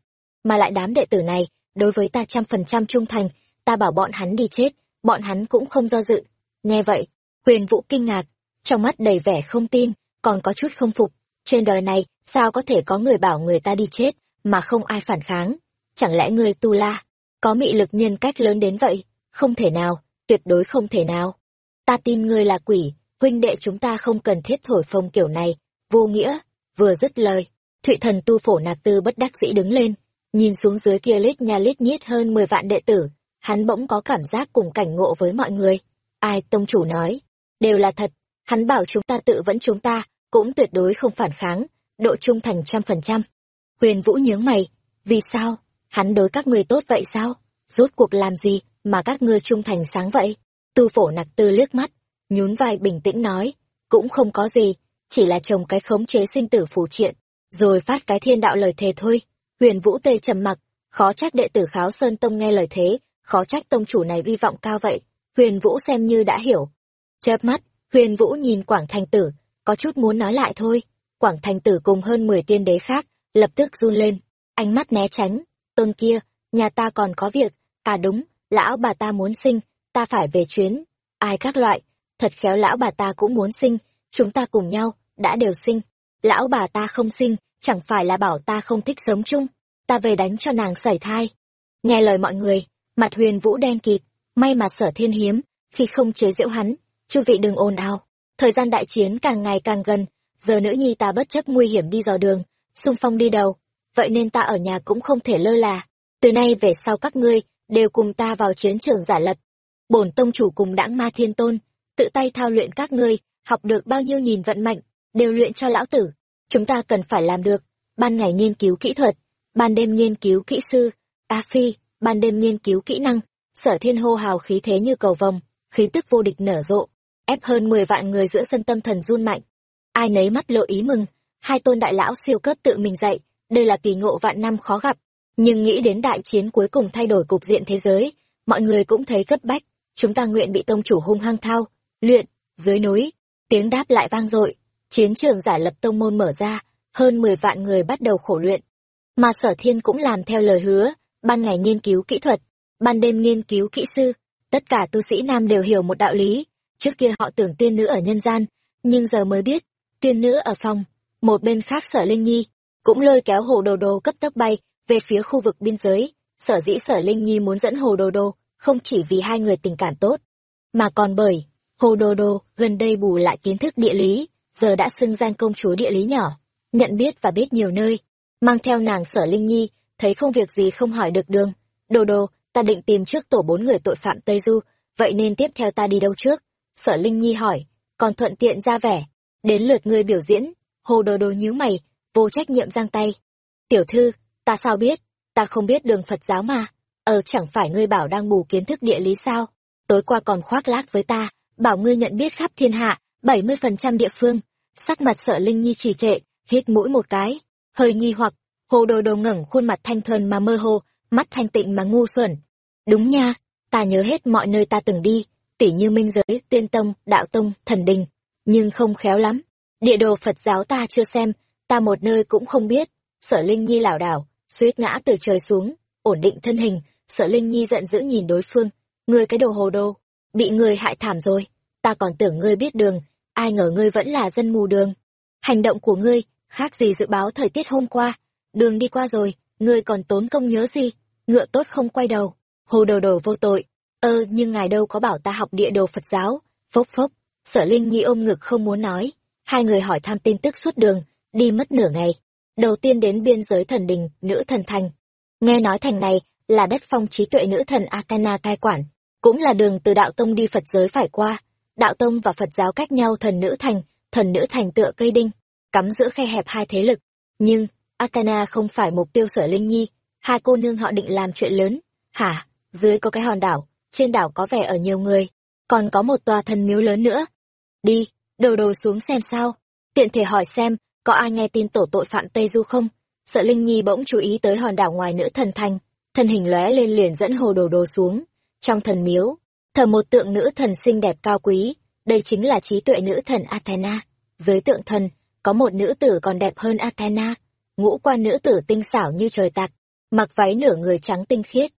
Mà lại đám đệ tử này, đối với ta trăm phần trăm trung thành, ta bảo bọn hắn đi chết, bọn hắn cũng không do dự. Nghe vậy, huyền vũ kinh ngạc, trong mắt đầy vẻ không tin, còn có chút không phục. Trên đời này, sao có thể có người bảo người ta đi chết, mà không ai phản kháng? Chẳng lẽ người tu la, có mị lực nhân cách lớn đến vậy? Không thể nào, tuyệt đối không thể nào. Ta tin ngươi là quỷ, huynh đệ chúng ta không cần thiết thổi phồng kiểu này, vô nghĩa. Vừa dứt lời, thụy thần tu phổ nạc tư bất đắc dĩ đứng lên, nhìn xuống dưới kia lít nha lít nhít hơn mười vạn đệ tử, hắn bỗng có cảm giác cùng cảnh ngộ với mọi người. Ai tông chủ nói, đều là thật, hắn bảo chúng ta tự vẫn chúng ta, cũng tuyệt đối không phản kháng, độ trung thành trăm phần trăm. Huyền Vũ nhướng mày, vì sao? Hắn đối các ngươi tốt vậy sao? Rốt cuộc làm gì mà các ngươi trung thành sáng vậy? Tu phổ nặc tư liếc mắt, nhún vai bình tĩnh nói, cũng không có gì, chỉ là trồng cái khống chế sinh tử phù triện, rồi phát cái thiên đạo lời thề thôi. Huyền Vũ Tê trầm mặc, khó trách đệ tử Kháo Sơn Tông nghe lời thế, khó trách tông chủ này vi vọng cao vậy. Huyền Vũ xem như đã hiểu. Chớp mắt, Huyền Vũ nhìn Quảng Thành Tử, có chút muốn nói lại thôi. Quảng Thành Tử cùng hơn 10 tiên đế khác, lập tức run lên, ánh mắt né tránh. Tôn kia, nhà ta còn có việc, à đúng, lão bà ta muốn sinh, ta phải về chuyến. Ai các loại, thật khéo lão bà ta cũng muốn sinh, chúng ta cùng nhau, đã đều sinh. Lão bà ta không sinh, chẳng phải là bảo ta không thích sống chung, ta về đánh cho nàng sảy thai. Nghe lời mọi người, mặt huyền vũ đen kịt, may mà sở thiên hiếm, khi không chế giễu hắn, chu vị đừng ồn ào. Thời gian đại chiến càng ngày càng gần, giờ nữ nhi ta bất chấp nguy hiểm đi dò đường, xung phong đi đầu, vậy nên ta ở nhà cũng không thể lơ là. Từ nay về sau các ngươi, đều cùng ta vào chiến trường giả lập. Bổn tông chủ cùng đãng ma thiên tôn, tự tay thao luyện các ngươi, học được bao nhiêu nhìn vận mạnh, đều luyện cho lão tử. Chúng ta cần phải làm được, ban ngày nghiên cứu kỹ thuật, ban đêm nghiên cứu kỹ sư, a phi, ban đêm nghiên cứu kỹ năng, sở thiên hô hào khí thế như cầu vồng, khí tức vô địch nở rộ, ép hơn mười vạn người giữa sân tâm thần run mạnh. Ai nấy mắt lộ ý mừng, hai tôn đại lão siêu cấp tự mình dạy, đây là kỳ ngộ vạn năm khó gặp. Nhưng nghĩ đến đại chiến cuối cùng thay đổi cục diện thế giới, mọi người cũng thấy cấp bách, chúng ta nguyện bị tông chủ hung hăng thao, luyện, dưới núi, tiếng đáp lại vang dội, chiến trường giả lập tông môn mở ra, hơn mười vạn người bắt đầu khổ luyện. Mà sở thiên cũng làm theo lời hứa, ban ngày nghiên cứu kỹ thuật, ban đêm nghiên cứu kỹ sư, tất cả tu sĩ nam đều hiểu một đạo lý, trước kia họ tưởng tiên nữ ở nhân gian, nhưng giờ mới biết, tiên nữ ở phòng, một bên khác sở Linh Nhi, cũng lôi kéo hồ đồ đồ cấp tốc bay về phía khu vực biên giới, sở dĩ sở Linh Nhi muốn dẫn hồ đồ đồ, không chỉ vì hai người tình cảm tốt, mà còn bởi, hồ đồ đồ gần đây bù lại kiến thức địa lý, giờ đã xưng danh công chúa địa lý nhỏ, nhận biết và biết nhiều nơi, mang theo nàng sở Linh Nhi, thấy không việc gì không hỏi được đường. Đồ đồ, ta định tìm trước tổ bốn người tội phạm Tây Du, vậy nên tiếp theo ta đi đâu trước? Sở Linh Nhi hỏi, còn thuận tiện ra vẻ. Đến lượt ngươi biểu diễn, hồ đồ đồ nhíu mày, vô trách nhiệm giang tay. Tiểu thư, ta sao biết, ta không biết đường Phật giáo mà. Ờ chẳng phải ngươi bảo đang bù kiến thức địa lý sao? Tối qua còn khoác lác với ta, bảo ngươi nhận biết khắp thiên hạ, 70% địa phương. Sắc mặt sợ Linh Nhi trì trệ, hít mũi một cái, hơi nghi hoặc, hồ đồ đồ ngẩng khuôn mặt thanh thuần mà mơ hồ, mắt thanh tịnh mà ngu xuẩn. Đúng nha, ta nhớ hết mọi nơi ta từng đi, tỉ như minh giới, tiên tông, đạo tông, thần đình, nhưng không khéo lắm. Địa đồ Phật giáo ta chưa xem, ta một nơi cũng không biết. Sở Linh Nhi lảo đảo, suýt ngã từ trời xuống, ổn định thân hình, Sở Linh Nhi giận dữ nhìn đối phương, ngươi cái đồ hồ đồ, bị ngươi hại thảm rồi, ta còn tưởng ngươi biết đường, ai ngờ ngươi vẫn là dân mù đường. Hành động của ngươi, khác gì dự báo thời tiết hôm qua, đường đi qua rồi, ngươi còn tốn công nhớ gì, ngựa tốt không quay đầu, hồ đồ đồ vô tội, ơ nhưng ngài đâu có bảo ta học địa đồ Phật giáo, phốc phốc, sở Linh Nhi ôm ngực không muốn nói, hai người hỏi thăm tin tức suốt đường, đi mất nửa ngày. Đầu tiên đến biên giới thần đình, nữ thần thành. Nghe nói thành này là đất phong trí tuệ nữ thần Akana cai quản, cũng là đường từ đạo tông đi Phật giới phải qua. Đạo tông và Phật giáo cách nhau thần nữ thành, thần nữ thành tựa cây đinh, cắm giữa khe hẹp hai thế lực. Nhưng, Akana không phải mục tiêu sở Linh Nhi, hai cô nương họ định làm chuyện lớn. Hả, dưới có cái hòn đảo, trên đảo có vẻ ở nhiều người, còn có một tòa thần miếu lớn nữa. Đi, đồ đồ xuống xem sao, tiện thể hỏi xem, có ai nghe tin tổ tội phạm Tây Du không? Sợ Linh Nhi bỗng chú ý tới hòn đảo ngoài nữ thần thành, thân hình lóe lên liền dẫn hồ đồ đồ xuống. Trong thần miếu, thờ một tượng nữ thần xinh đẹp cao quý, đây chính là trí tuệ nữ thần Athena. Dưới tượng thần, có một nữ tử còn đẹp hơn Athena, ngũ quan nữ tử tinh xảo như trời tạc, mặc váy nửa người trắng tinh khiết,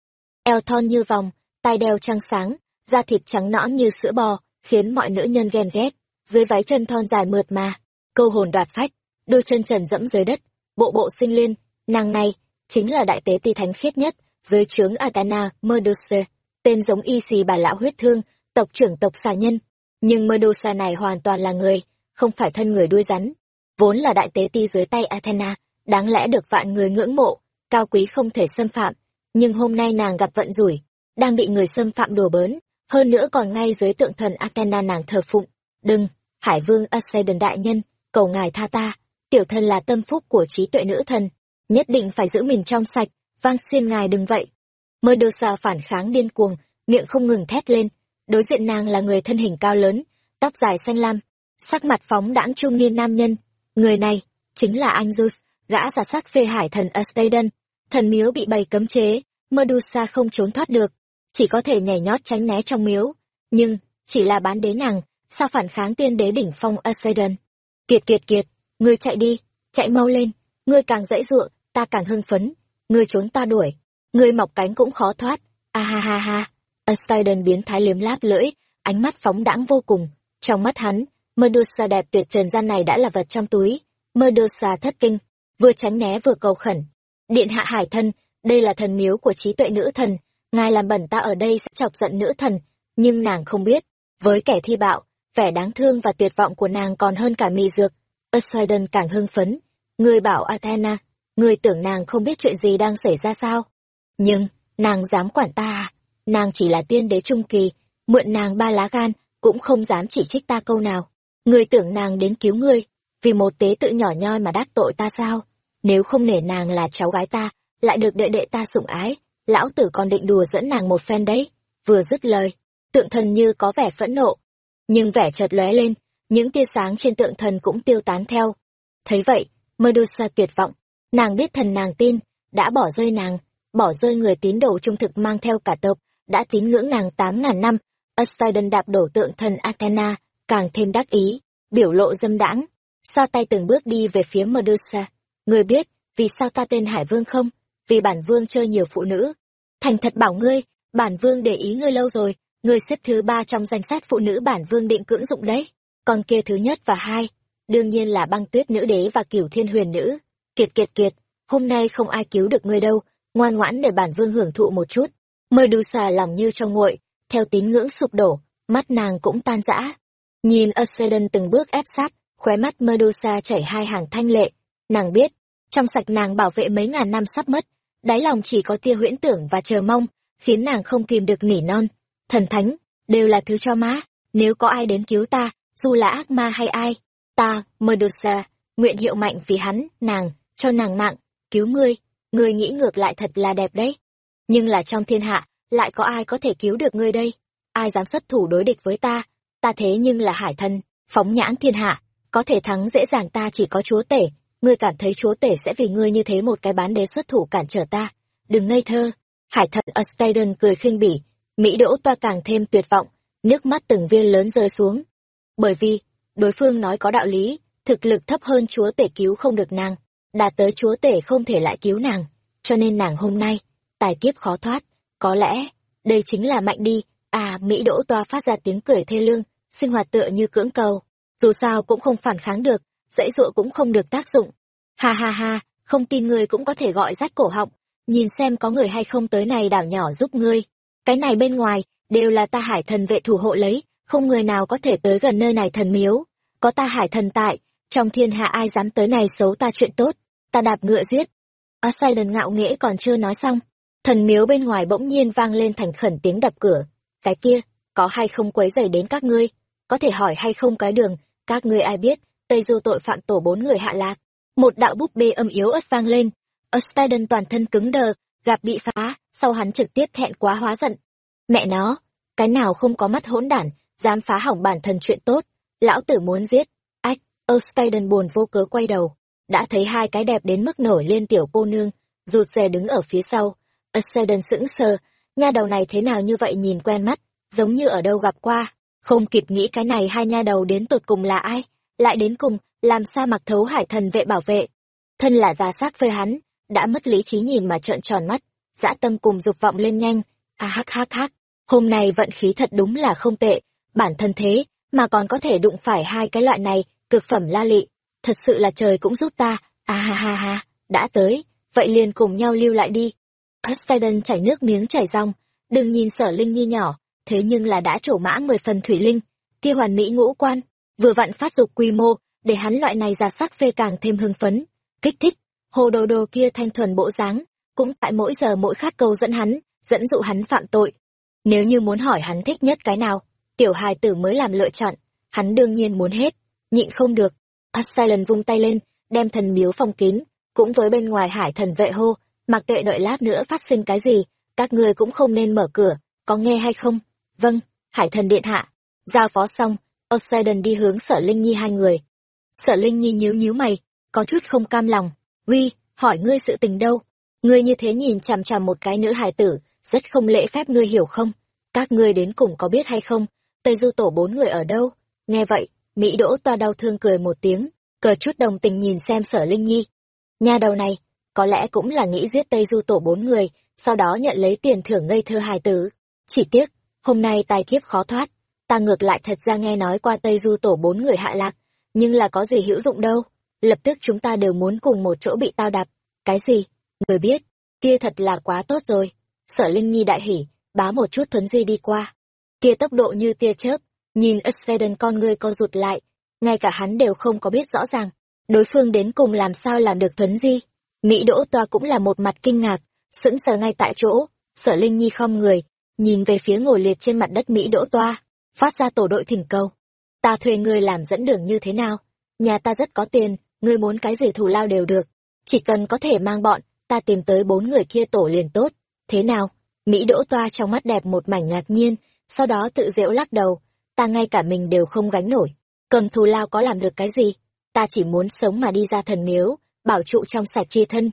eo thon như vòng, tai đeo trăng sáng, da thịt trắng nõn như sữa bò, khiến mọi nữ nhân ghen ghét. Dưới váy chân thon dài mượt mà, câu hồn đoạt phách, đôi chân trần dẫm dưới đất, bộ bộ sinh liên, nàng này chính là đại tế ti thánh khiết nhất dưới trướng Athena Medusa, tên giống y xì bà lão huyết thương, tộc trưởng tộc xà nhân. Nhưng Medusa này hoàn toàn là người, không phải thân người đuôi rắn. Vốn là đại tế ti dưới tay Athena, đáng lẽ được vạn người ngưỡng mộ, cao quý không thể xâm phạm. Nhưng hôm nay nàng gặp vận rủi, đang bị người xâm phạm đùa bớn, hơn nữa còn ngay dưới tượng thần Athena nàng thờ phụng. Đừng, Hải vương Poseidon đại nhân, cầu ngài tha ta, tiểu thân là tâm phúc của trí tuệ nữ thần, nhất định phải giữ mình trong sạch, vang xin ngài đừng vậy. Medusa phản kháng điên cuồng, miệng không ngừng thét lên, đối diện nàng là người thân hình cao lớn, tóc dài xanh lam, sắc mặt phóng đãng trung niên nam nhân. Người này, chính là anh Zeus, gã giả sắc phê hải thần Astaden. Thần miếu bị bày cấm chế, Medusa không trốn thoát được, chỉ có thể nhảy nhót tránh né trong miếu. Nhưng, chỉ là bán đế nàng, sao phản kháng tiên đế đỉnh phong Astaden? Kiệt kiệt kiệt, ngươi chạy đi, chạy mau lên, ngươi càng dãy ruộng, ta càng hưng phấn, ngươi trốn ta đuổi, người mọc cánh cũng khó thoát, a ha ha ha. Astaden biến thái liếm láp lưỡi, ánh mắt phóng đãng vô cùng, trong mắt hắn, Medusa đẹp tuyệt trần gian này đã là vật trong túi. Medusa thất kinh, vừa tránh né vừa cầu khẩn. Điện hạ hải thân, đây là thần miếu của trí tuệ nữ thần, ngài làm bẩn ta ở đây sẽ chọc giận nữ thần, nhưng nàng không biết, với kẻ thi bạo, vẻ đáng thương và tuyệt vọng của nàng còn hơn cả mì dược. Poseidon càng hưng phấn, người bảo Athena, người tưởng nàng không biết chuyện gì đang xảy ra sao. Nhưng, nàng dám quản ta à? Nàng chỉ là tiên đế trung kỳ, mượn nàng ba lá gan, cũng không dám chỉ trích ta câu nào. Người tưởng nàng đến cứu ngươi, vì một tế tự nhỏ nhoi mà đắc tội ta sao? Nếu không nể nàng là cháu gái ta, lại được đệ đệ ta sủng ái, lão tử còn định đùa dẫn nàng một phen đấy. Vừa dứt lời, tượng thần như có vẻ phẫn nộ. Nhưng vẻ chợt lóe lên, những tia sáng trên tượng thần cũng tiêu tán theo. Thấy vậy, Medusa tuyệt vọng, nàng biết thần nàng tin, đã bỏ rơi nàng, bỏ rơi người tín đồ trung thực mang theo cả tộc, đã tín ngưỡng nàng tám ngàn năm. Poseidon đạp đổ tượng thần Athena, càng thêm đắc ý, biểu lộ dâm đãng, so tay từng bước đi về phía Medusa. Ngươi biết, vì sao ta tên Hải Vương không? Vì bản vương chơi nhiều phụ nữ. Thành thật bảo ngươi, bản vương để ý ngươi lâu rồi, ngươi xếp thứ ba trong danh sách phụ nữ bản vương định cưỡng dụng đấy. Còn kia thứ nhất và hai, đương nhiên là băng tuyết nữ đế và cửu thiên huyền nữ. Kiệt kiệt kiệt, hôm nay không ai cứu được ngươi đâu, ngoan ngoãn để bản vương hưởng thụ một chút. Medusa lòng như cho nguội, theo tín ngưỡng sụp đổ, mắt nàng cũng tan rã. Nhìn Poseidon từng bước ép sát, khóe mắt Medusa chảy hai hàng thanh lệ. Nàng biết, trong sạch nàng bảo vệ mấy ngàn năm sắp mất, đáy lòng chỉ có tia huyễn tưởng và chờ mong, khiến nàng không kìm được nỉ non. Thần thánh, đều là thứ cho má, nếu có ai đến cứu ta, dù là ác ma hay ai, ta, Medusa, nguyện hiệu mạnh vì hắn, nàng, cho nàng mạng, cứu ngươi, ngươi nghĩ ngược lại thật là đẹp đấy. Nhưng là trong thiên hạ, lại có ai có thể cứu được ngươi đây? Ai dám xuất thủ đối địch với ta? Ta thế nhưng là hải thân, phóng nhãn thiên hạ, có thể thắng dễ dàng ta chỉ có chúa tể, ngươi cảm thấy chúa tể sẽ vì ngươi như thế một cái bán đế xuất thủ cản trở ta. Đừng ngây thơ. Hải thần Astaden cười khinh bỉ, Mỹ đỗ toa càng thêm tuyệt vọng, nước mắt từng viên lớn rơi xuống. Bởi vì, đối phương nói có đạo lý, thực lực thấp hơn chúa tể cứu không được nàng, đạt tới chúa tể không thể lại cứu nàng, cho nên nàng hôm nay, tài kiếp khó thoát, có lẽ, đây chính là mạnh đi, à Mỹ đỗ toa phát ra tiếng cười thê lương, sinh hoạt tựa như cưỡng cầu, dù sao cũng không phản kháng được, dãy dụa cũng không được tác dụng. Ha ha ha, không tin ngươi cũng có thể gọi rát cổ họng, nhìn xem có người hay không tới này đảo nhỏ giúp ngươi. Cái này bên ngoài, đều là ta hải thần vệ thủ hộ lấy, không người nào có thể tới gần nơi này thần miếu. Có ta hải thần tại, trong thiên hạ ai dám tới này xấu ta chuyện tốt, ta đạp ngựa giết. Poseidon ngạo nghễ còn chưa nói xong, thần miếu bên ngoài bỗng nhiên vang lên thành khẩn tiếng đập cửa. Cái kia, có hay không quấy dày đến các ngươi? Có thể hỏi hay không cái đường, các ngươi ai biết, Tây Du tội phạm tổ bốn người hạ lạc. Một đạo búp bê âm yếu ớt vang lên. Poseidon toàn thân cứng đờ, gặp bị phá, sau hắn trực tiếp thẹn quá hóa giận. Mẹ nó, cái nào không có mắt hỗn đản, dám phá hỏng bản thân chuyện tốt, lão tử muốn giết. Ách, buồn vô cớ quay đầu, đã thấy hai cái đẹp đến mức nổi lên tiểu cô nương, rụt rè đứng ở phía sau. Poseidon sững sờ, nha đầu này thế nào như vậy nhìn quen mắt, giống như ở đâu gặp qua, không kịp nghĩ cái này hai nha đầu đến tột cùng là ai, lại đến cùng làm sao mặc thấu hải thần vệ bảo vệ. Thân là già xác phê hắn đã mất lý trí nhìn mà trợn tròn mắt dã tâm cùng dục vọng lên nhanh. A hắc hắc hắc hôm nay vận khí thật đúng là không tệ bản thân thế mà còn có thể đụng phải hai cái loại này cực phẩm la lị, thật sự là trời cũng giúp ta. A ha ha ha, đã tới, vậy liền cùng nhau lưu lại đi. Poseidon chảy nước miếng chảy rong, đừng nhìn sở linh nhi nhỏ, thế nhưng là đã trổ mã mười phần thủy linh. Kia hoàn mỹ ngũ quan, vừa vặn phát dục quy mô, để hắn loại này ra sắc phê càng thêm hưng phấn. Kích thích, hồ đồ đồ kia thanh thuần bộ dáng, cũng tại mỗi giờ mỗi khát câu dẫn hắn, dẫn dụ hắn phạm tội. Nếu như muốn hỏi hắn thích nhất cái nào, tiểu hài tử mới làm lựa chọn, hắn đương nhiên muốn hết nhịn không được. Poseidon vung tay lên, đem thần miếu phong kín, cũng với bên ngoài hải thần vệ hô, mặc kệ đợi lát nữa phát sinh cái gì, các ngươi cũng không nên mở cửa, có nghe hay không? Vâng hải thần điện hạ. Giao phó xong, Poseidon đi hướng sở linh nhi hai người. Sở linh nhi nhíu nhíu mày, có chút không cam lòng. Uy, hỏi ngươi sự tình đâu? Ngươi như thế nhìn chằm chằm một cái nữ hài tử, rất không lễ phép ngươi hiểu không? Các ngươi đến cùng có biết hay không? Tây du tổ bốn người ở đâu? Nghe vậy mỹ đỗ toa đau thương cười một tiếng, cờ chút đồng tình nhìn xem sở linh nhi. Nhà đầu này, có lẽ cũng là nghĩ giết tây du tổ bốn người, sau đó nhận lấy tiền thưởng ngây thơ hài tử. Chỉ tiếc, hôm nay tài kiếp khó thoát, ta ngược lại thật ra nghe nói qua tây du tổ bốn người hạ lạc, nhưng là có gì hữu dụng đâu. Lập tức chúng ta đều muốn cùng một chỗ bị tao đạp. Cái gì? Người biết, kia thật là quá tốt rồi. Sở linh nhi đại hỉ, bá một chút thuấn di đi qua. Kia tốc độ như tia chớp nhìn Sveden con người co rụt lại, ngay cả hắn đều không có biết rõ ràng, đối phương đến cùng làm sao làm được thuấn di. Mỹ đỗ toa cũng là một mặt kinh ngạc, sững sờ ngay tại chỗ sở linh nhi khom người, nhìn về phía ngồi liệt trên mặt đất mỹ đỗ toa, phát ra tổ đội thỉnh cầu. Ta thuê ngươi làm dẫn đường như thế nào? Nhà ta rất có tiền, ngươi muốn cái gì thù lao đều được. Chỉ cần có thể mang bọn, ta tìm tới bốn người kia tổ liền tốt. Thế nào? Mỹ đỗ toa trong mắt đẹp một mảnh ngạc nhiên, sau đó tự dễu lắc đầu ta ngay cả mình đều không gánh nổi. Cầm thù lao có làm được cái gì? Ta chỉ muốn sống mà đi ra thần miếu bảo trụ trong sạch chia thân.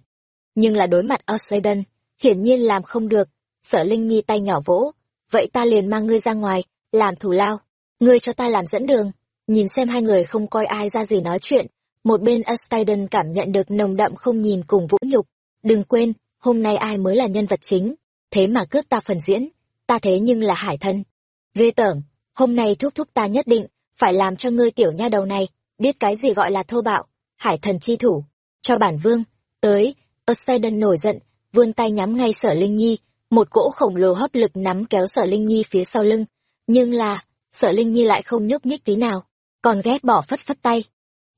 Nhưng là đối mặt Osleidan, hiển nhiên làm không được. Sở linh nhi tay nhỏ vỗ vậy ta liền mang ngươi ra ngoài làm thù lao. Ngươi cho ta làm dẫn đường. Nhìn xem hai người không coi ai ra gì nói chuyện một bên Astaden cảm nhận được nồng đậm không nhìn cùng vũ nhục. Đừng quên hôm nay ai mới là nhân vật chính? Thế mà cướp ta phần diễn ta thế nhưng là hải thân. Ghê tởm hôm nay thúc thúc ta nhất định phải làm cho ngươi tiểu nha đầu này biết cái gì gọi là thô bạo, hải thần chi thủ. Cho bản vương, tới, Poseidon nổi giận, vươn tay nhắm ngay sở linh nhi, một cỗ khổng lồ hấp lực nắm kéo sở linh nhi phía sau lưng. Nhưng là, sở linh nhi lại không nhúc nhích tí nào, còn ghét bỏ phất phất tay.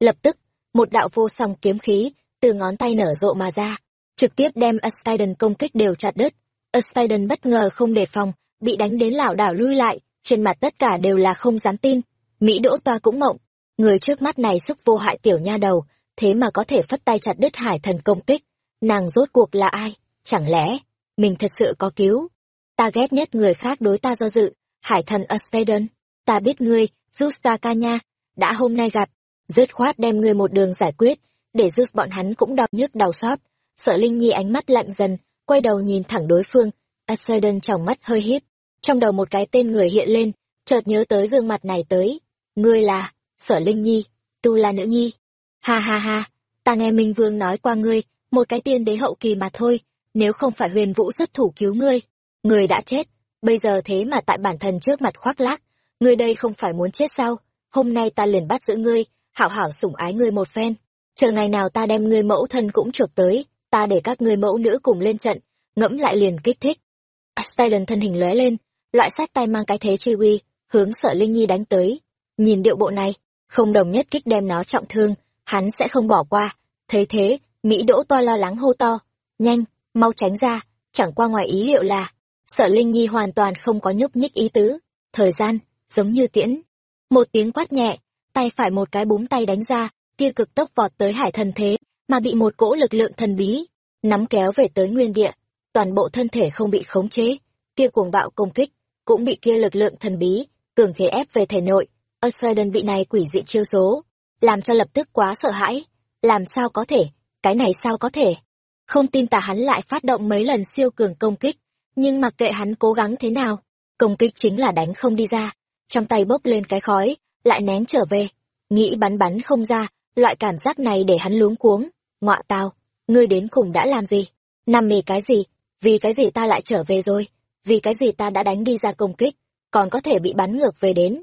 Lập tức, một đạo vô song kiếm khí từ ngón tay nở rộ mà ra, trực tiếp đem Astaden công kích đều chặt đứt. Astaden bất ngờ không đề phòng, bị đánh đến lảo đảo lui lại trên mặt tất cả đều là không dám tin. Mỹ đỗ toa cũng mộng. Người trước mắt này xúc vô hại tiểu nha đầu, thế mà có thể phất tay chặt đứt hải thần công kích. Nàng rốt cuộc là ai? Chẳng lẽ, mình thật sự có cứu? Ta ghét nhất người khác đối ta do dự. Hải thần Astaden ta biết ngươi giúp ta nha đã hôm nay gặp. Dứt khoát đem ngươi một đường giải quyết, để giúp bọn hắn cũng đau nhức đau xót. Sợ linh nhi ánh mắt lạnh dần, quay đầu nhìn thẳng đối phương. Astaden trong mắt hơi híp trong đầu một cái tên người hiện lên, chợt nhớ tới gương mặt này tới. Ngươi là sở linh nhi, tu là nữ nhi. Ha ha ha, ta nghe minh vương nói qua ngươi, một cái tiên đế hậu kỳ mà thôi, nếu không phải huyền vũ xuất thủ cứu ngươi ngươi đã chết. Bây giờ thế mà tại bản thân trước mặt khoác lác, ngươi đây không phải muốn chết sao? Hôm nay ta liền bắt giữ ngươi, hảo hảo sủng ái ngươi một phen. Chờ ngày nào ta đem ngươi mẫu thân cũng chuộc tới, ta để các ngươi mẫu nữ cùng lên trận, ngẫm lại liền kích thích. Astylen thân hình lóe lên loại sát tay mang cái thế chi uy hướng sợ linh nhi đánh tới. Nhìn điệu bộ này, không đồng nhất kích đem nó trọng thương, hắn sẽ không bỏ qua. Thấy thế, mỹ đỗ toa lo lắng hô to. Nhanh, mau tránh ra, chẳng qua ngoài ý liệu là, sợ linh nhi hoàn toàn không có nhúc nhích ý tứ. Thời gian, giống như tiễn. Một tiếng quát nhẹ, tay phải một cái búng tay đánh ra kia cực tốc vọt tới hải thần thế, mà bị một cỗ lực lượng thần bí, nắm kéo về tới nguyên địa. Toàn bộ thân thể không bị khống chế kia cuồng bạo công kích cũng bị kia lực lượng thần bí cường thế ép về thể nội Australian vị này quỷ dị chiêu số làm cho lập tức quá sợ hãi làm sao có thể cái này sao có thể không tin tà hắn lại phát động mấy lần siêu cường công kích nhưng mặc kệ hắn cố gắng thế nào công kích chính là đánh không đi ra trong tay bốc lên cái khói lại nén trở về nghĩ bắn bắn không ra, loại cảm giác này để hắn luống cuống. Ngọa tao, ngươi đến cùng đã làm gì? Nằm mì cái gì? Vì cái gì ta lại trở về rồi? Vì cái gì ta đã đánh đi ra công kích, còn có thể bị bắn ngược về đến?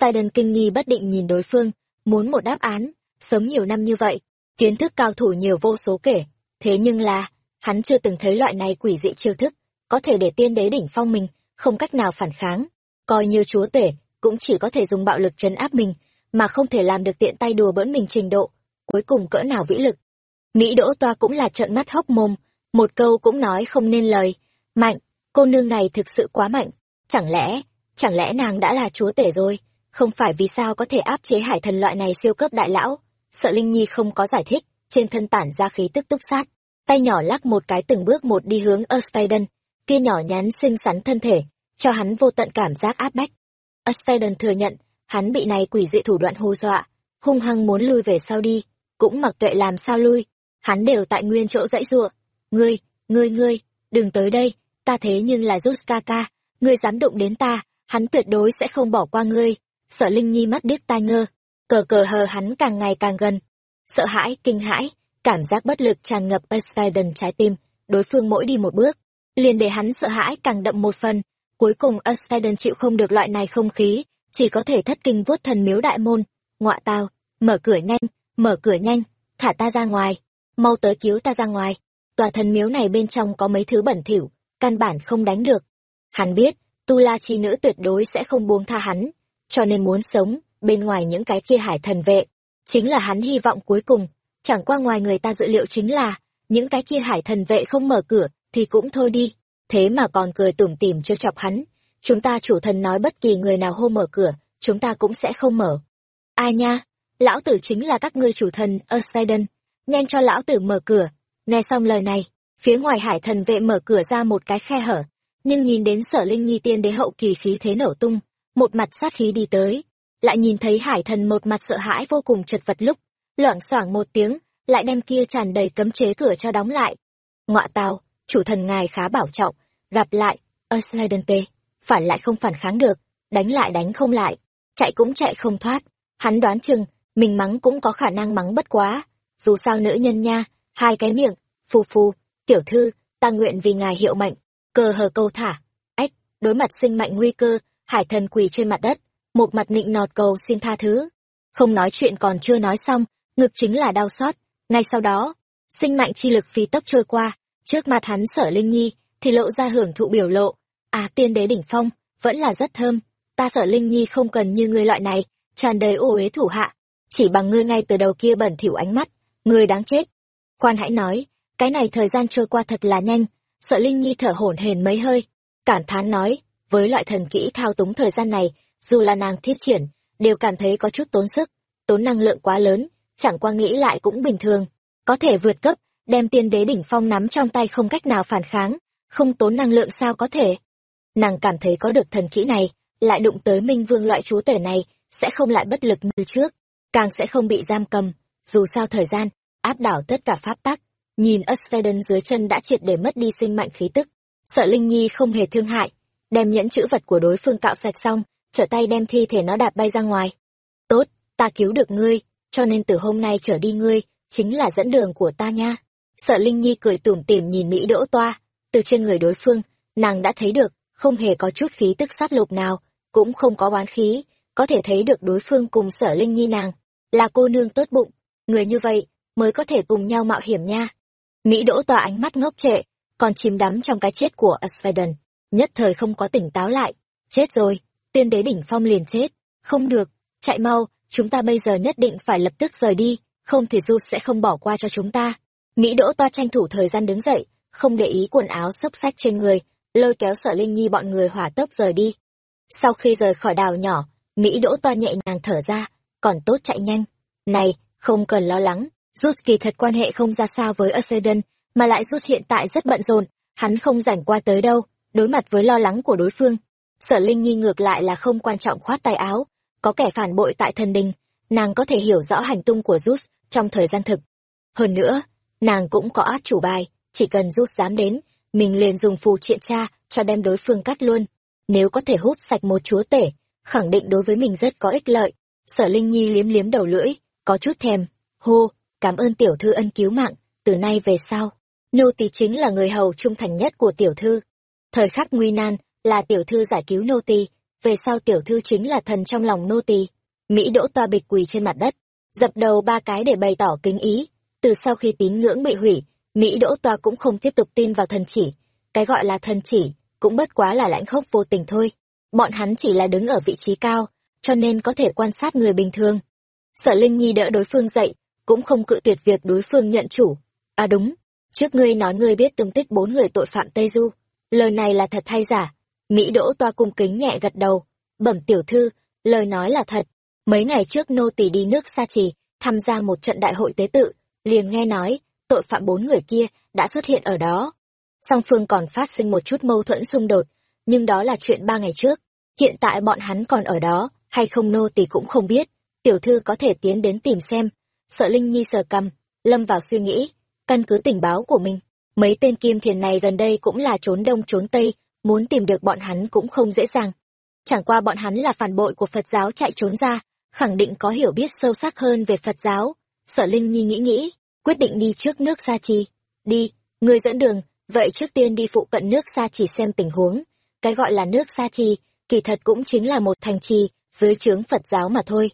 Sidon kinh nghi bất định nhìn đối phương, muốn một đáp án, sống nhiều năm như vậy, kiến thức cao thủ nhiều vô số kể, thế nhưng là, hắn chưa từng thấy loại này quỷ dị chiêu thức, có thể để tiên đế đỉnh phong mình, không cách nào phản kháng, coi như chúa tể, cũng chỉ có thể dùng bạo lực trấn áp mình, mà không thể làm được tiện tay đùa bỡn mình trình độ, cuối cùng cỡ nào vĩ lực. Mỹ Đỗ Toa cũng là trợn mắt hốc mồm, một câu cũng nói không nên lời. Mạnh, cô nương này thực sự quá mạnh, chẳng lẽ, chẳng lẽ nàng đã là chúa tể rồi, không phải vì sao có thể áp chế hải thần loại này siêu cấp đại lão. Sợ Linh Nhi không có giải thích, trên thân tản ra khí tức túc sát, tay nhỏ lắc một cái từng bước một đi hướng Ersteiden, kia nhỏ nhắn xinh xắn thân thể, cho hắn vô tận cảm giác áp bách. Ersteiden thừa nhận, hắn bị này quỷ dị thủ đoạn hù dọa, hung hăng muốn lui về sau đi, cũng mặc kệ làm sao lui, hắn đều tại nguyên chỗ dãy giụa. Ngươi, ngươi ngươi, đừng tới đây, ta thế nhưng là Juskaka, ngươi dám đụng đến ta, hắn tuyệt đối sẽ không bỏ qua ngươi. Sợ Linh Nhi mắt điếc tai ngơ, cờ cờ hờ hắn càng ngày càng gần. Sợ hãi, kinh hãi, cảm giác bất lực tràn ngập Poseidon trái tim, đối phương mỗi đi một bước, liền để hắn sợ hãi càng đậm một phần. Cuối cùng Poseidon chịu không được loại này không khí, chỉ có thể thất kinh vuốt thần miếu đại môn. Ngọa tao, mở cửa nhanh, mở cửa nhanh, thả ta ra ngoài, mau tới cứu ta ra ngoài. Tòa thần miếu này bên trong có mấy thứ bẩn thỉu, căn bản không đánh được. Hắn biết, Tu La Chi Nữ tuyệt đối sẽ không buông tha hắn, cho nên muốn sống, bên ngoài những cái kia hải thần vệ, chính là hắn hy vọng cuối cùng, chẳng qua ngoài người ta dự liệu chính là, những cái kia hải thần vệ không mở cửa, thì cũng thôi đi, thế mà còn cười tủm tỉm chưa chọc hắn. Chúng ta chủ thần nói bất kỳ người nào hô mở cửa, chúng ta cũng sẽ không mở. Ai nha, lão tử chính là các ngươi chủ thần, Poseidon, nhanh cho lão tử mở cửa. Nghe xong lời này, phía ngoài hải thần vệ mở cửa ra một cái khe hở, nhưng nhìn đến sở linh nhi tiên đế hậu kỳ khí thế nổ tung, một mặt sát khí đi tới, lại nhìn thấy hải thần một mặt sợ hãi vô cùng chật vật lúc, loảng xoảng một tiếng, lại đem kia tràn đầy cấm chế cửa cho đóng lại. Ngọa tào, chủ thần ngài khá bảo trọng, gặp lại, Ascendente, phản lại không phản kháng được, đánh lại đánh không lại, chạy cũng chạy không thoát. Hắn đoán chừng, mình mắng cũng có khả năng mắng bất quá, dù sao nữ nhân nha, hai cái miệng, phù phù, tiểu thư, ta nguyện vì ngài hiệu mệnh, cơ hờ câu thả, ách, đối mặt sinh mệnh nguy cơ, hải thần quỳ trên mặt đất, một mặt nịnh nọt cầu xin tha thứ. Không nói chuyện còn chưa nói xong, ngực chính là đau xót. Ngay sau đó, sinh mạnh chi lực phi tốc trôi qua, trước mặt hắn sở linh nhi, thì lộ ra hưởng thụ biểu lộ. À tiên đế đỉnh phong, vẫn là rất thơm. Ta sở linh nhi không cần như ngươi loại này, tràn đầy ô uế thủ hạ. Chỉ bằng ngươi ngay từ đầu kia bẩn thỉu ánh mắt, ngươi đáng chết. Khoan hãy nói, cái này thời gian trôi qua thật là nhanh, sợ linh nhi thở hổn hển mấy hơi. Cảm thán nói, với loại thần kỹ thao túng thời gian này, dù là nàng thiết triển, đều cảm thấy có chút tốn sức, tốn năng lượng quá lớn, chẳng qua nghĩ lại cũng bình thường. Có thể vượt cấp, đem tiên đế đỉnh phong nắm trong tay không cách nào phản kháng, không tốn năng lượng sao có thể. Nàng cảm thấy có được thần kỹ này, lại đụng tới minh vương loại chúa tể này, sẽ không lại bất lực như trước, càng sẽ không bị giam cầm, dù sao thời gian, áp đảo tất cả pháp tắc. Nhìn Asphedon dưới chân đã triệt để mất đi sinh mạnh khí tức, sợ Linh Nhi không hề thương hại, đem nhẫn chữ vật của đối phương cạo sạch xong, trở tay đem thi thể nó đạp bay ra ngoài. Tốt, ta cứu được ngươi, cho nên từ hôm nay trở đi ngươi, chính là dẫn đường của ta nha. Sợ Linh Nhi cười tủm tỉm nhìn Mỹ Đỗ Toa, từ trên người đối phương, nàng đã thấy được, không hề có chút khí tức sát lục nào, cũng không có oán khí, có thể thấy được đối phương cùng Sở Linh Nhi nàng, là cô nương tốt bụng, người như vậy mới có thể cùng nhau mạo hiểm nha. Mỹ Đỗ Toa ánh mắt ngốc trệ, còn chìm đắm trong cái chết của Asphaden, nhất thời không có tỉnh táo lại, chết rồi, tiên đế đỉnh phong liền chết, không được, chạy mau, chúng ta bây giờ nhất định phải lập tức rời đi, không thì Du sẽ không bỏ qua cho chúng ta. Mỹ Đỗ Toa tranh thủ thời gian đứng dậy, không để ý quần áo xốc xách trên người, lôi kéo sở Linh Nhi bọn người hỏa tốc rời đi. Sau khi rời khỏi đảo nhỏ, Mỹ Đỗ Toa nhẹ nhàng thở ra, còn tốt chạy nhanh. Này, không cần lo lắng, Rút kỳ thật quan hệ không ra sao với Ascendon, mà lại Rút hiện tại rất bận rộn, hắn không rảnh qua tới đâu, đối mặt với lo lắng của đối phương. Sở Linh Nhi ngược lại là không quan trọng khoát tay áo, có kẻ phản bội tại thần đình, nàng có thể hiểu rõ hành tung của Rút trong thời gian thực. Hơn nữa, nàng cũng có át chủ bài, chỉ cần Rút dám đến, mình liền dùng phù triện tra cho đem đối phương cắt luôn. Nếu có thể hút sạch một chúa tể, khẳng định đối với mình rất có ích lợi. Sở Linh Nhi liếm liếm đầu lưỡi, có chút thèm. Hô, cảm ơn tiểu thư ân cứu mạng, từ nay về sau. Nô tỳ chính là người hầu trung thành nhất của tiểu thư. Thời khắc nguy nan, là tiểu thư giải cứu nô tỳ, về sau tiểu thư chính là thần trong lòng nô tỳ. Mỹ Đỗ toa bịch quỳ trên mặt đất, dập đầu ba cái để bày tỏ kính ý. Từ sau khi tín ngưỡng bị hủy, Mỹ Đỗ toa cũng không tiếp tục tin vào thần chỉ. Cái gọi là thần chỉ, cũng bất quá là lãnh khốc vô tình thôi. Bọn hắn chỉ là đứng ở vị trí cao, cho nên có thể quan sát người bình thường. Sở Linh Nhi đỡ đối phương dậy, cũng không cự tuyệt việc đối phương nhận chủ. À đúng, trước ngươi nói ngươi biết tung tích bốn người tội phạm Tây Du. Lời này là thật hay giả? Mỹ Đỗ toa cung kính nhẹ gật đầu. Bẩm tiểu thư, lời nói là thật. Mấy ngày trước nô tỳ đi nước Sa Trì, tham gia một trận đại hội tế tự, liền nghe nói, tội phạm bốn người kia đã xuất hiện ở đó. Song phương còn phát sinh một chút mâu thuẫn xung đột, nhưng đó là chuyện ba ngày trước. Hiện tại bọn hắn còn ở đó, hay không nô tỳ cũng không biết. Tiểu thư có thể tiến đến tìm xem. Sợ Linh Nhi sờ cầm, lâm vào suy nghĩ, căn cứ tình báo của mình. Mấy tên kim thiền này gần đây cũng là trốn đông trốn tây, muốn tìm được bọn hắn cũng không dễ dàng. Chẳng qua bọn hắn là phản bội của Phật giáo chạy trốn ra, khẳng định có hiểu biết sâu sắc hơn về Phật giáo. Sở Linh Nhi nghĩ nghĩ, quyết định đi trước nước Sa Chi. Đi, người dẫn đường, vậy trước tiên đi phụ cận nước Sa Chi xem tình huống. Cái gọi là nước Sa Chi, kỳ thật cũng chính là một thành trì, dưới trướng Phật giáo mà thôi.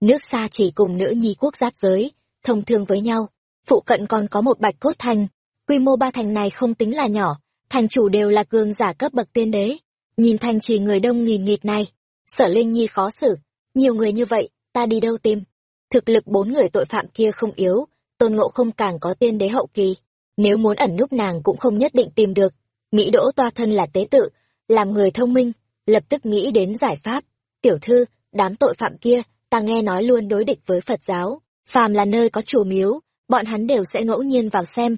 Nước xa chỉ cùng nữ nhi quốc giáp giới, thông thương với nhau. Phụ cận còn có một bạch cốt thành. Quy mô ba thành này không tính là nhỏ, thành chủ đều là cường giả cấp bậc tiên đế. Nhìn thành trì người đông nghìn nghịt này, sở Linh Nhi khó xử. Nhiều người như vậy, ta đi đâu tìm? Thực lực bốn người tội phạm kia không yếu, tôn ngộ không càng có tiên đế hậu kỳ. Nếu muốn ẩn núp nàng cũng không nhất định tìm được. Mỹ đỗ toa thân là tế tự, làm người thông minh, lập tức nghĩ đến giải pháp. Tiểu thư, đám tội phạm kia, ta nghe nói luôn đối địch với Phật giáo. Phàm là nơi có chùa miếu, bọn hắn đều sẽ ngẫu nhiên vào xem.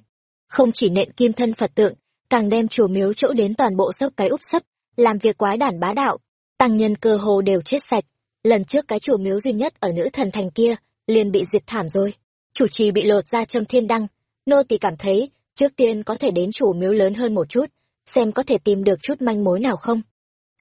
Không chỉ nện kim thân Phật tượng, càng đem chùa miếu chỗ đến toàn bộ sốc cái úp sấp, làm việc quái đản bá đạo. Tăng nhân cơ hồ đều chết sạch. Lần trước cái chùa miếu duy nhất ở nữ thần thành kia, liền bị diệt thảm rồi chủ trì bị lột ra châm thiên đăng nô tỳ cảm thấy trước tiên có thể đến chủ miếu lớn hơn một chút xem có thể tìm được chút manh mối nào không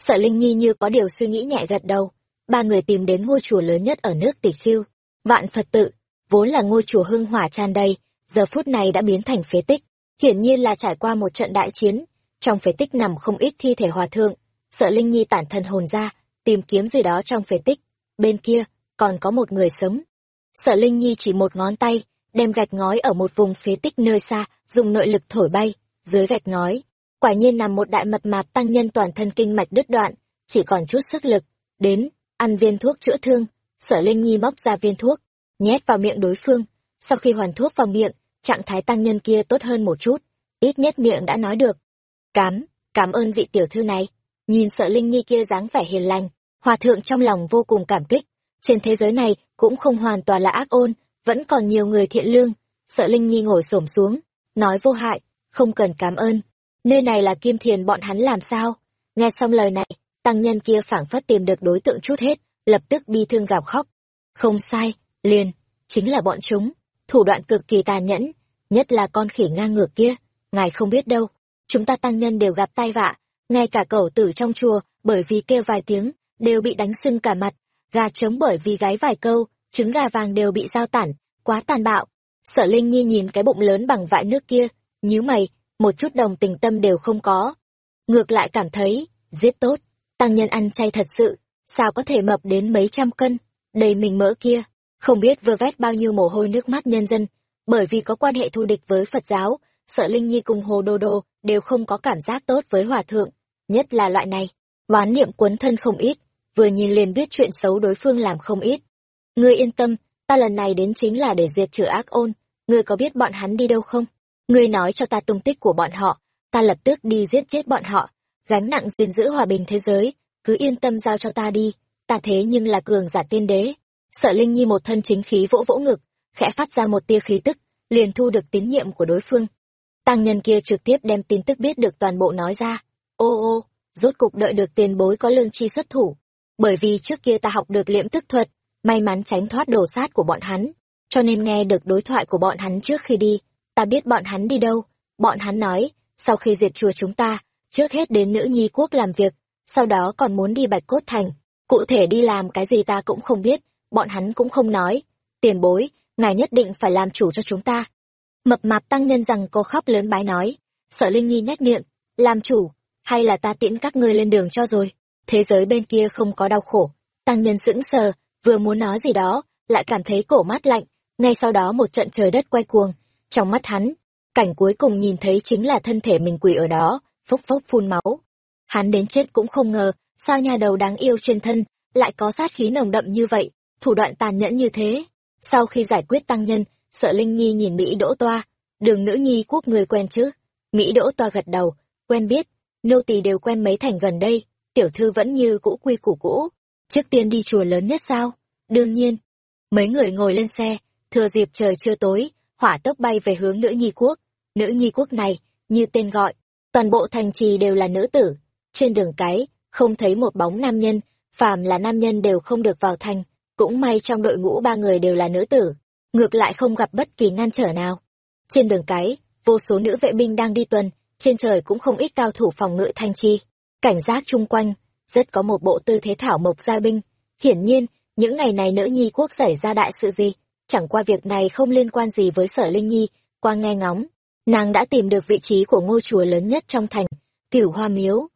sợ linh nhi như có điều suy nghĩ nhẹ gật đầu ba người tìm đến ngôi chùa lớn nhất ở nước tỷ khiêu vạn phật tự vốn là ngôi chùa hưng hỏa tràn đầy giờ phút này đã biến thành phế tích. Hiển nhiên là trải qua một trận đại chiến trong phế tích nằm không ít thi thể hòa thượng. Sợ linh nhi tản thân hồn ra tìm kiếm gì đó trong phế tích. Bên kia còn có một người sống. Sợ Linh Nhi chỉ một ngón tay, đem gạch ngói ở một vùng phế tích nơi xa, dùng nội lực thổi bay, dưới gạch ngói. Quả nhiên nằm một đại mật mạp tăng nhân toàn thân kinh mạch đứt đoạn, chỉ còn chút sức lực. Đến, ăn viên thuốc chữa thương. Sở Linh Nhi móc ra viên thuốc, nhét vào miệng đối phương. Sau khi hoàn thuốc vào miệng, trạng thái tăng nhân kia tốt hơn một chút. Ít nhất miệng đã nói được. Cám, cảm ơn vị tiểu thư này. Nhìn sợ Linh Nhi kia dáng vẻ hiền lành, hòa thượng trong lòng vô cùng cảm kích trên thế giới này cũng không hoàn toàn là ác ôn, vẫn còn nhiều người thiện lương. Sợ Linh Nhi ngồi xổm xuống, nói vô hại, không cần cảm ơn. Nơi này là kim thiền bọn hắn làm sao? Nghe xong lời này, tăng nhân kia phảng phất tìm được đối tượng chút hết, lập tức bi thương gào khóc. Không sai, liền, chính là bọn chúng, thủ đoạn cực kỳ tàn nhẫn, nhất là con khỉ ngang ngược kia, ngài không biết đâu. Chúng ta tăng nhân đều gặp tai vạ, ngay cả cẩu tử trong chùa, bởi vì kêu vài tiếng, đều bị đánh sưng cả mặt, gà trống bởi vì gái vài câu, trứng gà vàng đều bị giao tản, quá tàn bạo. Sở Linh Nhi nhìn cái bụng lớn bằng vại nước kia, nhíu mày, một chút đồng tình tâm đều không có. Ngược lại cảm thấy, giết tốt, tăng nhân ăn chay thật sự, sao có thể mập đến mấy trăm cân, đầy mình mỡ kia, không biết vừa vét bao nhiêu mồ hôi nước mắt nhân dân, bởi vì có quan hệ thù địch với Phật giáo, sợ Linh Nhi cùng Hồ Đô Đô đều không có cảm giác tốt với Hòa Thượng, nhất là loại này, oán niệm cuốn thân không ít, vừa nhìn liền biết chuyện xấu đối phương làm không ít. Ngươi yên tâm, ta lần này đến chính là để diệt trừ ác ôn, ngươi có biết bọn hắn đi đâu không? Ngươi nói cho ta tung tích của bọn họ, ta lập tức đi giết chết bọn họ, gánh nặng gìn giữ hòa bình thế giới, cứ yên tâm giao cho ta đi, ta thế nhưng là cường giả tiên đế. Sợ Linh Nhi một thân chính khí vỗ vỗ ngực, khẽ phát ra một tia khí tức, liền thu được tín nhiệm của đối phương. Tăng nhân kia trực tiếp đem tin tức biết được toàn bộ nói ra. Ô ô, rốt cục đợi được tiền bối có lương chi xuất thủ, bởi vì trước kia ta học được liễm tức thuật, may mắn tránh thoát đồ sát của bọn hắn, cho nên nghe được đối thoại của bọn hắn trước khi đi, ta biết bọn hắn đi đâu, bọn hắn nói, sau khi diệt chùa chúng ta, trước hết đến nữ nhi quốc làm việc, sau đó còn muốn đi bạch cốt thành, cụ thể đi làm cái gì ta cũng không biết, bọn hắn cũng không nói. Tiền bối, ngài nhất định phải làm chủ cho chúng ta. Mập mạp tăng nhân rằng cô khóc lớn bái nói. Sở Linh Nhi nhếch miệng, làm chủ, hay là ta tiễn các ngươi lên đường cho rồi. Thế giới bên kia không có đau khổ. Tăng nhân sững sờ, vừa muốn nói gì đó, lại cảm thấy cổ mát lạnh, ngay sau đó một trận trời đất quay cuồng. Trong mắt hắn, cảnh cuối cùng nhìn thấy chính là thân thể mình quỳ ở đó, phốc phốc phun máu. Hắn đến chết cũng không ngờ, sao nhà đầu đáng yêu trên thân, lại có sát khí nồng đậm như vậy, thủ đoạn tàn nhẫn như thế. Sau khi giải quyết tăng nhân, sợ Linh Nhi nhìn Mỹ Đỗ Toa, đường nữ nhi quốc người quen chứ? Mỹ Đỗ Toa gật đầu, quen biết, nô tỳ đều quen mấy thành gần đây, tiểu thư vẫn như cũ quy củ cũ. Trước tiên đi chùa lớn nhất sao? Đương nhiên. Mấy người ngồi lên xe, thừa dịp trời chưa tối, hỏa tốc bay về hướng nữ nhi quốc. Nữ nhi quốc này, như tên gọi, toàn bộ thành trì đều là nữ tử. Trên đường cái, không thấy một bóng nam nhân, phàm là nam nhân đều không được vào thành. Cũng may trong đội ngũ ba người đều là nữ tử, ngược lại không gặp bất kỳ ngăn trở nào. Trên đường cái, vô số nữ vệ binh đang đi tuần, trên trời cũng không ít cao thủ phòng ngự thanh chi. Cảnh giác chung quanh, rất có một bộ tư thế thảo mộc gia binh. Hiển nhiên, những ngày này nữ nhi quốc xảy ra đại sự gì, chẳng qua việc này không liên quan gì với sở Linh Nhi, qua nghe ngóng. Nàng đã tìm được vị trí của ngôi chùa lớn nhất trong thành, Cửu Hoa Miếu.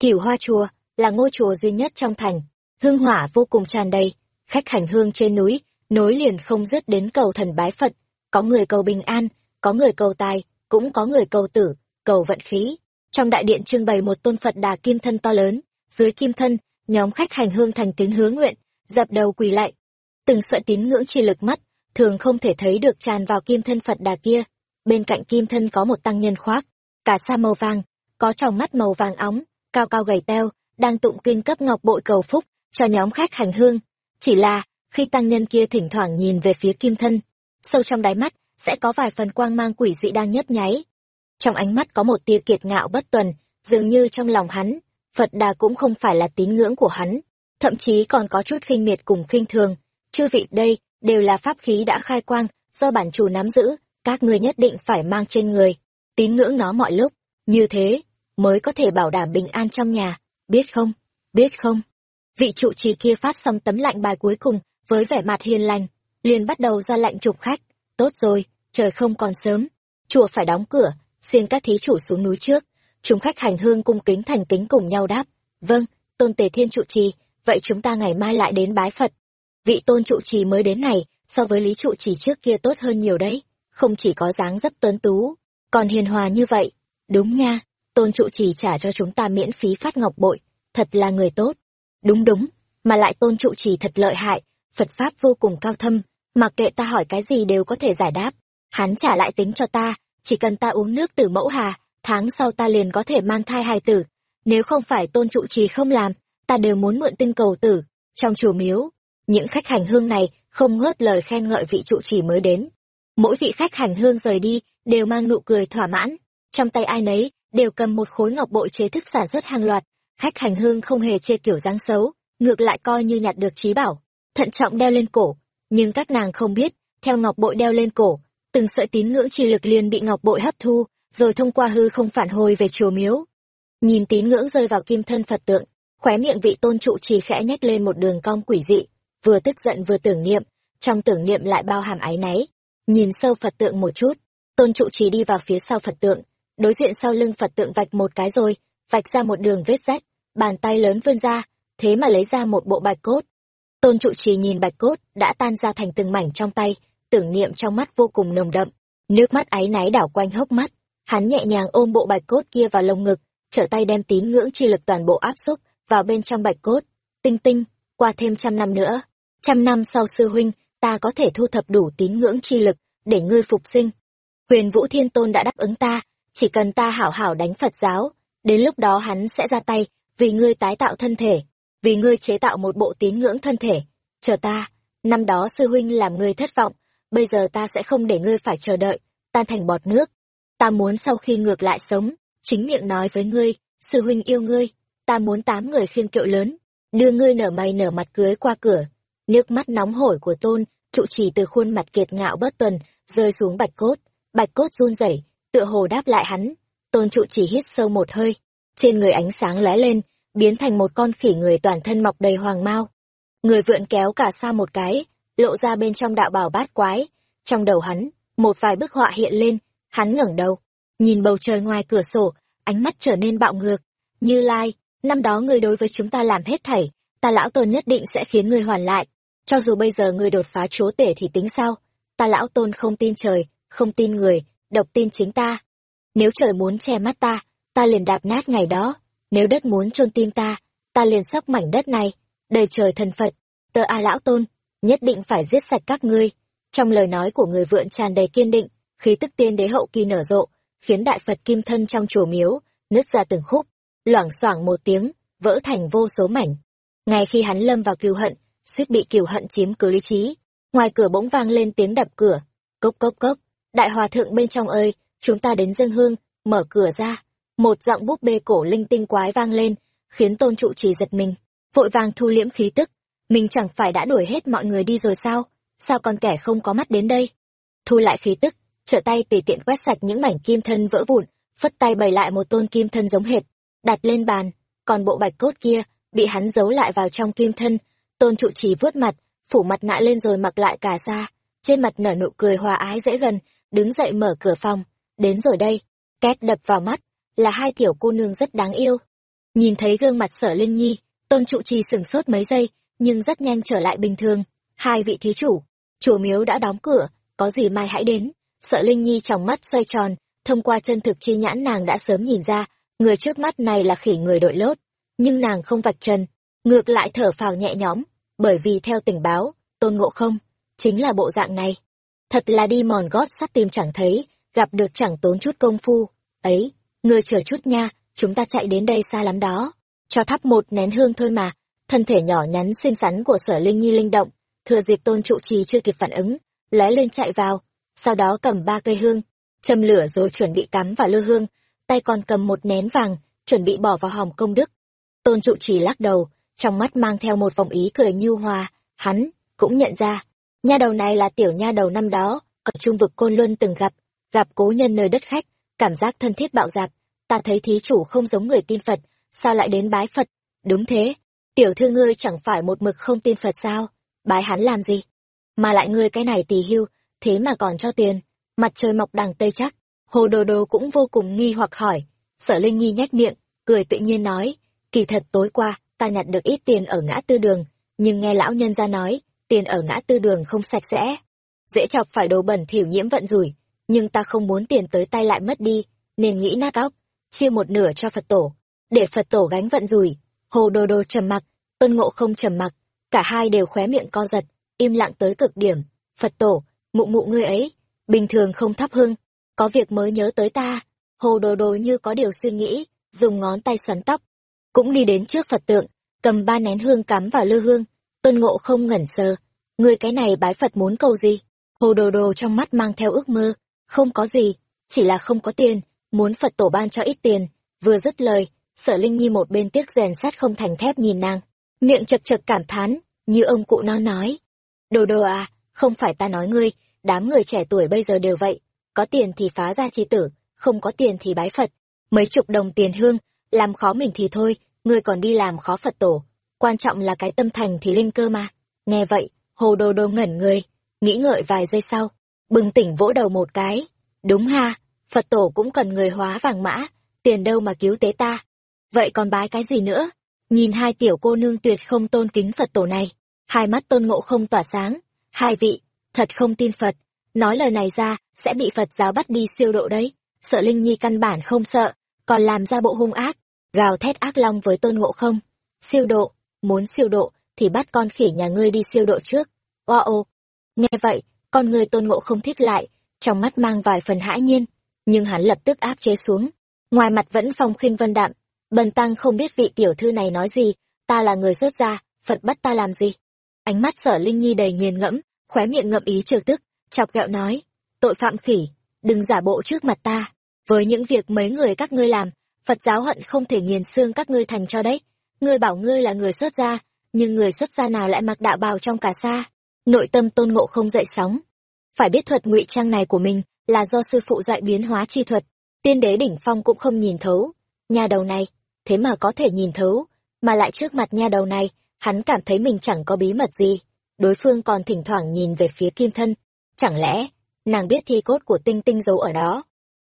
Cửu Hoa Chùa là ngôi chùa duy nhất trong thành, hương hỏa vô cùng tràn đầy, khách hành hương trên núi, nối liền không dứt đến cầu thần bái Phật, có người cầu bình an, có người cầu tài, cũng có người cầu tử, cầu vận khí. Trong đại điện trưng bày một tôn Phật đà kim thân to lớn, dưới kim thân, nhóm khách hành hương thành kính hứa nguyện, dập đầu quỳ lạy. Từng sợi tín ngưỡng chi lực mắt, thường không thể thấy được tràn vào kim thân Phật đà kia. Bên cạnh kim thân có một tăng nhân khoác, cả sa màu vàng, có tròng mắt màu vàng óng, cao cao gầy teo, đang tụng kinh cấp ngọc bội cầu phúc cho nhóm khách hành hương. Chỉ là, khi tăng nhân kia thỉnh thoảng nhìn về phía kim thân, sâu trong đáy mắt sẽ có vài phần quang mang quỷ dị đang nhấp nháy. Trong ánh mắt có một tia kiệt ngạo bất tuần, dường như trong lòng hắn, Phật Đà cũng không phải là tín ngưỡng của hắn, thậm chí còn có chút khinh miệt cùng khinh thường. Chư vị đây đều là pháp khí đã khai quang, do bản chủ nắm giữ, các ngươi nhất định phải mang trên người, tín ngưỡng nó mọi lúc, như thế mới có thể bảo đảm bình an trong nhà, biết không? Biết không? Vị trụ trì kia phát xong tấm lạnh bài cuối cùng, với vẻ mặt hiền lành, liền bắt đầu ra lệnh trục khách. Tốt rồi, trời không còn sớm, chùa phải đóng cửa, xin các thí chủ xuống núi trước. Chúng khách hành hương cung kính thành kính cùng nhau đáp. Vâng, tôn tề thiên trụ trì, vậy chúng ta ngày mai lại đến bái Phật. Vị tôn trụ trì mới đến này, so với lý trụ trì trước kia tốt hơn nhiều đấy, không chỉ có dáng rất tuấn tú, còn hiền hòa như vậy. Đúng nha, tôn trụ trì trả cho chúng ta miễn phí phát ngọc bội, thật là người tốt. Đúng đúng, mà lại tôn trụ trì thật lợi hại, Phật Pháp vô cùng cao thâm, mặc kệ ta hỏi cái gì đều có thể giải đáp. Hắn trả lại tính cho ta, chỉ cần ta uống nước từ mẫu hà, tháng sau ta liền có thể mang thai hài tử. Nếu không phải tôn trụ trì không làm, ta đều muốn mượn tinh cầu tử. Trong chùa miếu, những khách hành hương này không ngớt lời khen ngợi vị trụ trì mới đến. Mỗi vị khách hành hương rời đi, đều mang nụ cười thỏa mãn. Trong tay ai nấy, đều cầm một khối ngọc bội chế thức sản xuất hàng loạt. Khách hành hương không hề chê kiểu dáng xấu, ngược lại coi như nhặt được trí bảo thận trọng đeo lên cổ, nhưng các nàng không biết, theo ngọc bội đeo lên cổ, từng sợi tín ngưỡng chi lực liền bị ngọc bội hấp thu, rồi thông qua hư không phản hồi về chùa miếu. Nhìn tín ngưỡng rơi vào kim thân Phật tượng, khóe miệng vị tôn trụ trì khẽ nhếch lên một đường cong quỷ dị, vừa tức giận vừa tưởng niệm, trong tưởng niệm lại bao hàm ái náy. Nhìn sâu Phật tượng một chút, tôn trụ trì đi vào phía sau Phật tượng, đối diện sau lưng Phật tượng vạch một cái rồi, vạch ra một đường vết rách, bàn tay lớn vươn ra, thế mà lấy ra một bộ bạch cốt, Tôn trụ trì nhìn bạch cốt đã tan ra thành từng mảnh trong tay, tưởng niệm trong mắt vô cùng nồng đậm, nước mắt áy náy đảo quanh hốc mắt. Hắn nhẹ nhàng ôm bộ bạch cốt kia vào lồng ngực, trở tay đem tín ngưỡng chi lực toàn bộ áp xúc vào bên trong bạch cốt. Tinh tinh, qua thêm trăm năm nữa, trăm năm sau sư huynh, ta có thể thu thập đủ tín ngưỡng chi lực để ngươi phục sinh. Huyền Vũ Thiên Tôn đã đáp ứng ta, chỉ cần ta hảo hảo đánh Phật giáo, đến lúc đó hắn sẽ ra tay, vì ngươi tái tạo thân thể vì ngươi chế tạo một bộ tín ngưỡng thân thể. Chờ ta, năm đó sư huynh làm ngươi thất vọng, bây giờ ta sẽ không để ngươi phải chờ đợi, tan thành bọt nước. Ta muốn sau khi ngược lại sống, chính miệng nói với ngươi, sư huynh yêu ngươi, ta muốn tám người khiêng kiệu lớn, đưa ngươi nở mày nở mặt cưới qua cửa. Nước mắt nóng hổi của tôn, trụ trì từ khuôn mặt kiệt ngạo bất tuần, rơi xuống bạch cốt, bạch cốt run rẩy, tựa hồ đáp lại hắn. Tôn trụ trì hít sâu một hơi, trên người ánh sáng lóe lên, biến thành một con khỉ người toàn thân mọc đầy hoàng mao. người vượn kéo cả xa một cái lộ ra bên trong đạo bảo bát quái trong đầu hắn một vài bức họa hiện lên hắn ngẩng đầu nhìn bầu trời ngoài cửa sổ ánh mắt trở nên bạo ngược như lai năm đó ngươi đối với chúng ta làm hết thảy ta lão tôn nhất định sẽ khiến ngươi hoàn lại. Cho dù bây giờ ngươi đột phá chúa tể thì tính sao? Ta lão tôn không tin trời, không tin người, độc tin chính ta. Nếu trời muốn che mắt ta ta liền đạp nát ngày đó. Nếu đất muốn chôn tim ta ta liền sắp mảnh đất này. Đời trời thần phật, tờ a lão tôn, nhất định phải giết sạch các ngươi. Trong lời nói của người vượn tràn đầy kiên định, khí tức tiên đế hậu kỳ nở rộ, khiến đại phật kim thân trong chùa miếu, nứt ra từng khúc. Loảng xoảng một tiếng, vỡ thành vô số mảnh ngay khi hắn lâm vào cừu hận, suýt bị cừu hận chiếm cứ lý trí, ngoài cửa bỗng vang lên tiếng đập cửa. Cốc cốc cốc, đại hòa thượng bên trong ơi, chúng ta đến dân hương, mở cửa ra. Một giọng búp bê cổ linh tinh quái vang lên, khiến tôn trụ trì giật mình, vội vàng thu liễm khí tức. Mình chẳng phải đã đuổi hết mọi người đi rồi sao? Sao còn kẻ không có mắt đến đây? Thu lại khí tức, trở tay tùy tiện quét sạch những mảnh kim thân vỡ vụn, phất tay bày lại một tôn kim thân giống hệt. Đặt lên bàn, còn bộ bạch cốt kia bị hắn giấu lại vào trong kim thân. Tôn trụ trì vuốt mặt, phủ mặt nạ lên rồi mặc lại cả ra trên mặt nở nụ cười hòa ái dễ gần, đứng dậy mở cửa phòng. Đến rồi đây, két đập vào mắt, là hai tiểu cô nương rất đáng yêu. Nhìn thấy gương mặt sở linh nhi, tôn trụ trì sửng sốt mấy giây, nhưng rất nhanh trở lại bình thường. Hai vị thí chủ, chùa miếu đã đóng cửa, có gì mai hãy đến. Sợ linh nhi trong mắt xoay tròn, thông qua chân thực chi nhãn nàng đã sớm nhìn ra, người trước mắt này là khỉ người đội lốt nhưng nàng không vạch trần, ngược lại thở phào nhẹ nhõm, bởi vì theo tình báo, tôn ngộ không chính là bộ dạng này. Thật là đi mòn gót sắt tìm chẳng thấy, gặp được chẳng tốn chút công phu. Ấy, ngươi chờ chút nha, chúng ta chạy đến đây xa lắm đó. Cho thắp một nén hương thôi mà, thân thể nhỏ nhắn xinh xắn của sở linh nhi linh động, thừa dịp tôn trụ trì chưa kịp phản ứng, lóe lên chạy vào, sau đó cầm ba cây hương, châm lửa rồi chuẩn bị cắm vào lư hương, tay còn cầm một nén vàng, chuẩn bị bỏ vào hòm công đức tôn trụ chỉ lắc đầu, trong mắt mang theo một vòng ý cười nhu hòa hắn cũng nhận ra, nha đầu này là tiểu nha đầu năm đó, ở trung vực côn luân từng gặp gặp cố nhân nơi đất khách, cảm giác thân thiết bạo dạp. Ta thấy thí chủ không giống người tin phật, sao lại đến bái phật? Đúng thế, tiểu thư ngươi chẳng phải một mực không tin phật sao? Bái hắn làm gì? Mà lại ngươi cái này tỳ hưu, thế mà còn cho tiền, mặt trời mọc đằng tây chắc hồ đồ đồ cũng vô cùng nghi hoặc hỏi, sở linh nhi nhách miệng, cười tự nhiên nói kỳ thật tối qua, ta nhặt được ít tiền ở ngã tư đường, nhưng nghe lão nhân ra nói, tiền ở ngã tư đường không sạch sẽ. Dễ chọc phải đồ bẩn thỉu nhiễm vận rủi, nhưng ta không muốn tiền tới tay lại mất đi, nên nghĩ nát óc, chia một nửa cho phật tổ, để phật tổ gánh vận rủi. Hồ đồ đồ trầm mặc, tôn ngộ không trầm mặc, cả hai đều khóe miệng co giật, im lặng tới cực điểm. Phật tổ, mụ mụ ngươi ấy, bình thường không thắp hương, có việc mới nhớ tới ta. Hồ đồ đồ như có điều suy nghĩ, dùng ngón tay xoắn tóc cũng đi đến trước phật tượng, cầm ba nén hương cắm vào lư hương. Tôn ngộ không ngẩn sờ. Ngươi cái này bái phật muốn cầu gì? Hồ đồ đồ trong mắt mang theo ước mơ. Không có gì, chỉ là không có tiền. Muốn phật tổ ban cho ít tiền. Vừa dứt lời, sở linh nhi một bên tiếc rèn sắt không thành thép nhìn nàng. Miệng chật chật cảm thán, như ông cụ nó nói. Đồ đồ à không phải ta nói ngươi, đám người trẻ tuổi bây giờ đều vậy. Có tiền thì phá ra chi tử, không có tiền thì bái phật. Mấy chục đồng tiền hương làm khó mình thì thôi, ngươi còn đi làm khó phật tổ. Quan trọng là cái tâm thành thì linh cơ mà. Nghe vậy, hồ đồ đồ ngẩn người, nghĩ ngợi vài giây sau, bừng tỉnh vỗ đầu một cái. Đúng ha, phật tổ cũng cần người hóa vàng mã, tiền đâu mà cứu tế ta. Vậy còn bái cái gì nữa? Nhìn hai tiểu cô nương tuyệt không tôn kính phật tổ này. Hai mắt tôn ngộ không tỏa sáng. Hai vị, thật không tin phật. Nói lời này ra, sẽ bị phật giáo bắt đi siêu độ đấy. Sợ linh nhi căn bản không sợ, còn làm ra bộ hung ác gào thét ác long với tôn ngộ không? Siêu độ, muốn siêu độ thì bắt con khỉ nhà ngươi đi siêu độ trước. Oa ô. Nghe vậy, con người tôn ngộ không thích lại, trong mắt mang vài phần hãi nhiên, nhưng hắn lập tức áp chế xuống. Ngoài mặt vẫn phong khinh vân đạm. Bần tăng không biết vị tiểu thư này nói gì, ta là người xuất gia, phật bắt ta làm gì? Ánh mắt sở linh nhi đầy nghiền ngẫm, khóe miệng ngậm ý trừ tức, chọc ghẹo nói, tội phạm khỉ, đừng giả bộ trước mặt ta. Với những việc mấy người các ngươi làm phật giáo hận không thể nghiền xương các ngươi thành cho đấy ngươi bảo ngươi là người xuất gia nhưng người xuất gia nào lại mặc đạo bào trong cả xa nội tâm tôn ngộ không dậy sóng phải biết thuật ngụy trang này của mình là do sư phụ dạy biến hóa chi thuật tiên đế đỉnh phong cũng không nhìn thấu nhà đầu này thế mà có thể nhìn thấu mà lại trước mặt nha đầu này hắn cảm thấy mình chẳng có bí mật gì. Đối phương còn thỉnh thoảng nhìn về phía kim thân. Chẳng lẽ, nàng biết thi cốt của tinh tinh giấu ở đó?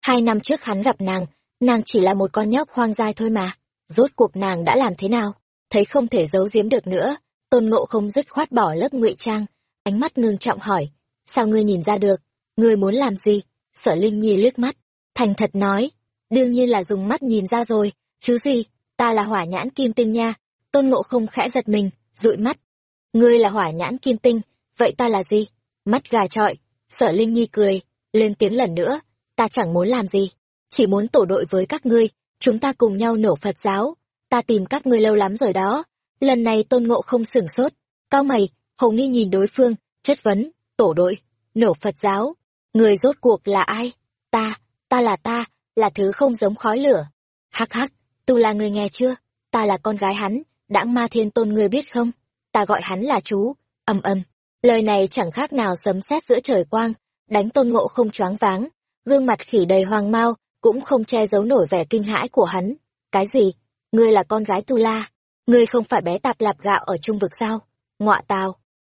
Hai năm trước hắn gặp nàng, nàng chỉ là một con nhóc hoang dai thôi mà. Rốt cuộc nàng đã làm thế nào? Thấy không thể giấu giếm được nữa, tôn ngộ không dứt khoát bỏ lớp ngụy trang. Ánh mắt ngưng trọng hỏi, sao ngươi nhìn ra được? Ngươi muốn làm gì? Sở Linh Nhi liếc mắt, thành thật nói, đương nhiên là dùng mắt nhìn ra rồi, chứ gì, ta là hỏa nhãn kim tinh nha. Tôn ngộ không khẽ giật mình, dụi mắt. Ngươi là hỏa nhãn kim tinh, vậy ta là gì? Mắt gà trọi, sở Linh Nhi cười, lên tiếng lần nữa, ta chẳng muốn làm gì, chỉ muốn tổ đội với các ngươi, chúng ta cùng nhau nổ Phật giáo, ta tìm các ngươi lâu lắm rồi đó. Lần này tôn ngộ không sửng sốt, cao mày, Hồ nghi nhìn đối phương, chất vấn, tổ đội, nổ Phật giáo, người rốt cuộc là ai? Ta, ta là ta, là thứ không giống khói lửa. Hắc hắc, tu là người nghe chưa? Ta là con gái hắn, đãng ma thiên tôn người biết không? Ta gọi hắn là chú, ầm ầm. Lời này chẳng khác nào sấm sét giữa trời quang, đánh tôn ngộ không choáng váng, gương mặt khỉ đầy hoang mau, cũng không che giấu nổi vẻ kinh hãi của hắn. Cái gì? Ngươi là con gái Tu La? Ngươi không phải bé tạp lạp gạo ở trung vực sao? Ngọa tào.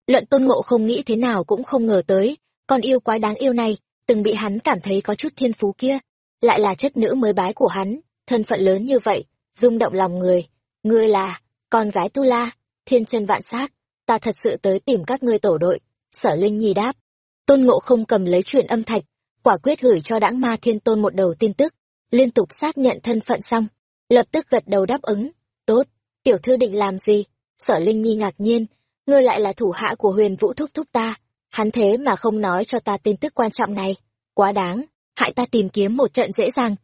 Luận tôn ngộ không nghĩ thế nào cũng không ngờ tới, con yêu quái đáng yêu này, từng bị hắn cảm thấy có chút thiên phú kia, lại là chất nữ mới bái của hắn, thân phận lớn như vậy, rung động lòng người. Ngươi là, con gái Tu La, thiên chân vạn xác ta thật sự tới tìm các ngươi tổ đội. Sở Linh Nhi đáp. Tôn Ngộ không cầm lấy chuyện âm thạch, quả quyết gửi cho đãng ma thiên tôn một đầu tin tức, liên tục xác nhận thân phận xong. Lập tức gật đầu đáp ứng. Tốt, tiểu thư định làm gì? Sở Linh Nhi ngạc nhiên, ngươi lại là thủ hạ của huyền vũ thúc thúc ta. Hắn thế mà không nói cho ta tin tức quan trọng này. Quá đáng, hại ta tìm kiếm một trận dễ dàng.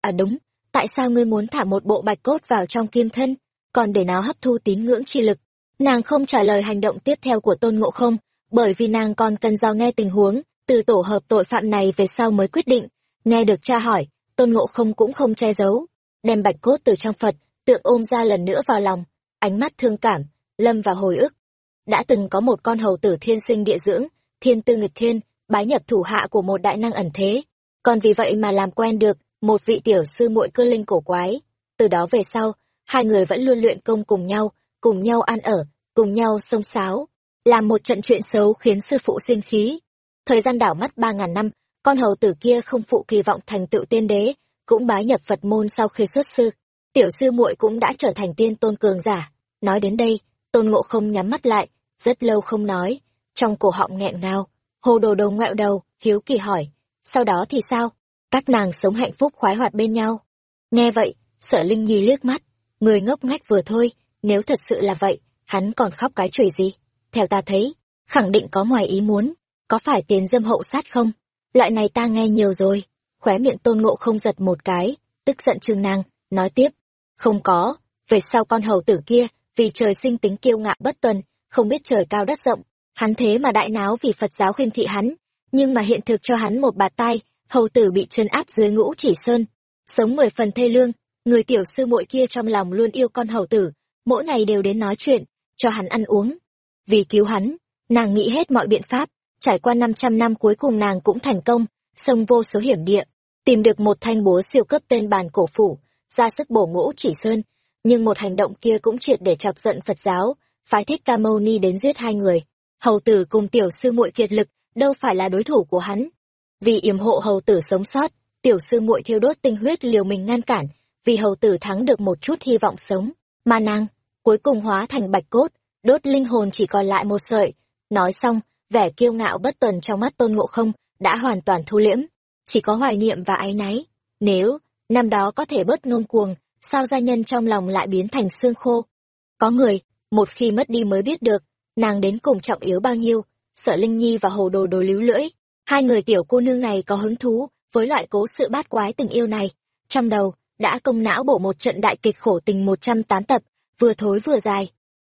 À đúng, tại sao ngươi muốn thả một bộ bạch cốt vào trong kim thân, còn để nó hấp thu tín ngưỡng chi lực? Nàng không trả lời hành động tiếp theo của Tôn Ngộ Không, bởi vì nàng còn cần giao nghe tình huống, từ tổ hợp tội phạm này về sau mới quyết định. Nghe được cha hỏi, Tôn Ngộ Không cũng không che giấu, đem bạch cốt từ trong Phật, tượng ôm ra lần nữa vào lòng, ánh mắt thương cảm, lâm vào hồi ức. Đã từng có một con hầu tử thiên sinh địa dưỡng, thiên tư nghịch thiên, bái nhập thủ hạ của một đại năng ẩn thế, còn vì vậy mà làm quen được một vị tiểu sư muội cơ linh cổ quái. Từ đó về sau, hai người vẫn luôn luyện công cùng nhau, cùng nhau ăn ở, cùng nhau xông xáo, làm một trận chuyện xấu khiến sư phụ sinh khí. Thời gian đảo mắt ba ngàn năm, con hầu tử kia không phụ kỳ vọng thành tựu tiên đế, cũng bái nhập Phật môn sau khi xuất sư. Tiểu sư muội cũng đã trở thành tiên tôn cường giả. Nói đến đây, tôn ngộ không nhắm mắt lại, rất lâu không nói, trong cổ họng nghẹn ngào, hồ đồ đầu ngoẹo đầu, hiếu kỳ hỏi, sau đó thì sao? Các nàng sống hạnh phúc khoái hoạt bên nhau. Nghe vậy, sở Linh Nhi liếc mắt, người ngốc ngách vừa thôi, nếu thật sự là vậy, hắn còn khóc cái chửi gì? Theo ta thấy, khẳng định có ngoài ý muốn, có phải tiền dâm hậu sát không? Loại này ta nghe nhiều rồi. Khóe miệng tôn ngộ không giật một cái, tức giận trương nàng, nói tiếp. Không có, về sau con hầu tử kia, vì trời sinh tính kiêu ngạo bất tuần, không biết trời cao đất rộng, hắn thế mà đại náo vì Phật giáo khuyên thị hắn, nhưng mà hiện thực cho hắn một bạt tay, hầu tử bị chân áp dưới ngũ chỉ sơn, sống mười phần thê lương, người tiểu sư muội kia trong lòng luôn yêu con hầu tử, mỗi ngày đều đến nói chuyện, cho hắn ăn uống. Vì cứu hắn, nàng nghĩ hết mọi biện pháp, trải qua 500 năm cuối cùng nàng cũng thành công, sông vô số hiểm địa, tìm được một thanh búa siêu cấp tên bàn cổ phủ, ra sức bổ ngũ chỉ sơn, nhưng một hành động kia cũng triệt để chọc giận Phật giáo, phái thích ca mâu ni đến giết hai người. Hầu tử cùng tiểu sư muội kiệt lực, đâu phải là đối thủ của hắn. Vì yểm hộ hầu tử sống sót, tiểu sư muội thiêu đốt tinh huyết liều mình ngăn cản, vì hầu tử thắng được một chút hy vọng sống, mà nàng, cuối cùng hóa thành bạch cốt, đốt linh hồn chỉ còn lại một sợi. Nói xong, vẻ kiêu ngạo bất tuần trong mắt tôn ngộ không đã hoàn toàn thu liễm, chỉ có hoài niệm và áy náy. Nếu, năm đó có thể bớt ngông cuồng, sao gia nhân trong lòng lại biến thành xương khô? Có người, một khi mất đi mới biết được, nàng đến cùng trọng yếu bao nhiêu, sợ Linh Nhi và Hồ Đồ Đồ líu lưỡi. Hai người tiểu cô nương này có hứng thú với loại cố sự bát quái tình yêu này. Trong đầu, đã công não bổ một trận đại kịch khổ tình một trăm tám tập, vừa thối vừa dài.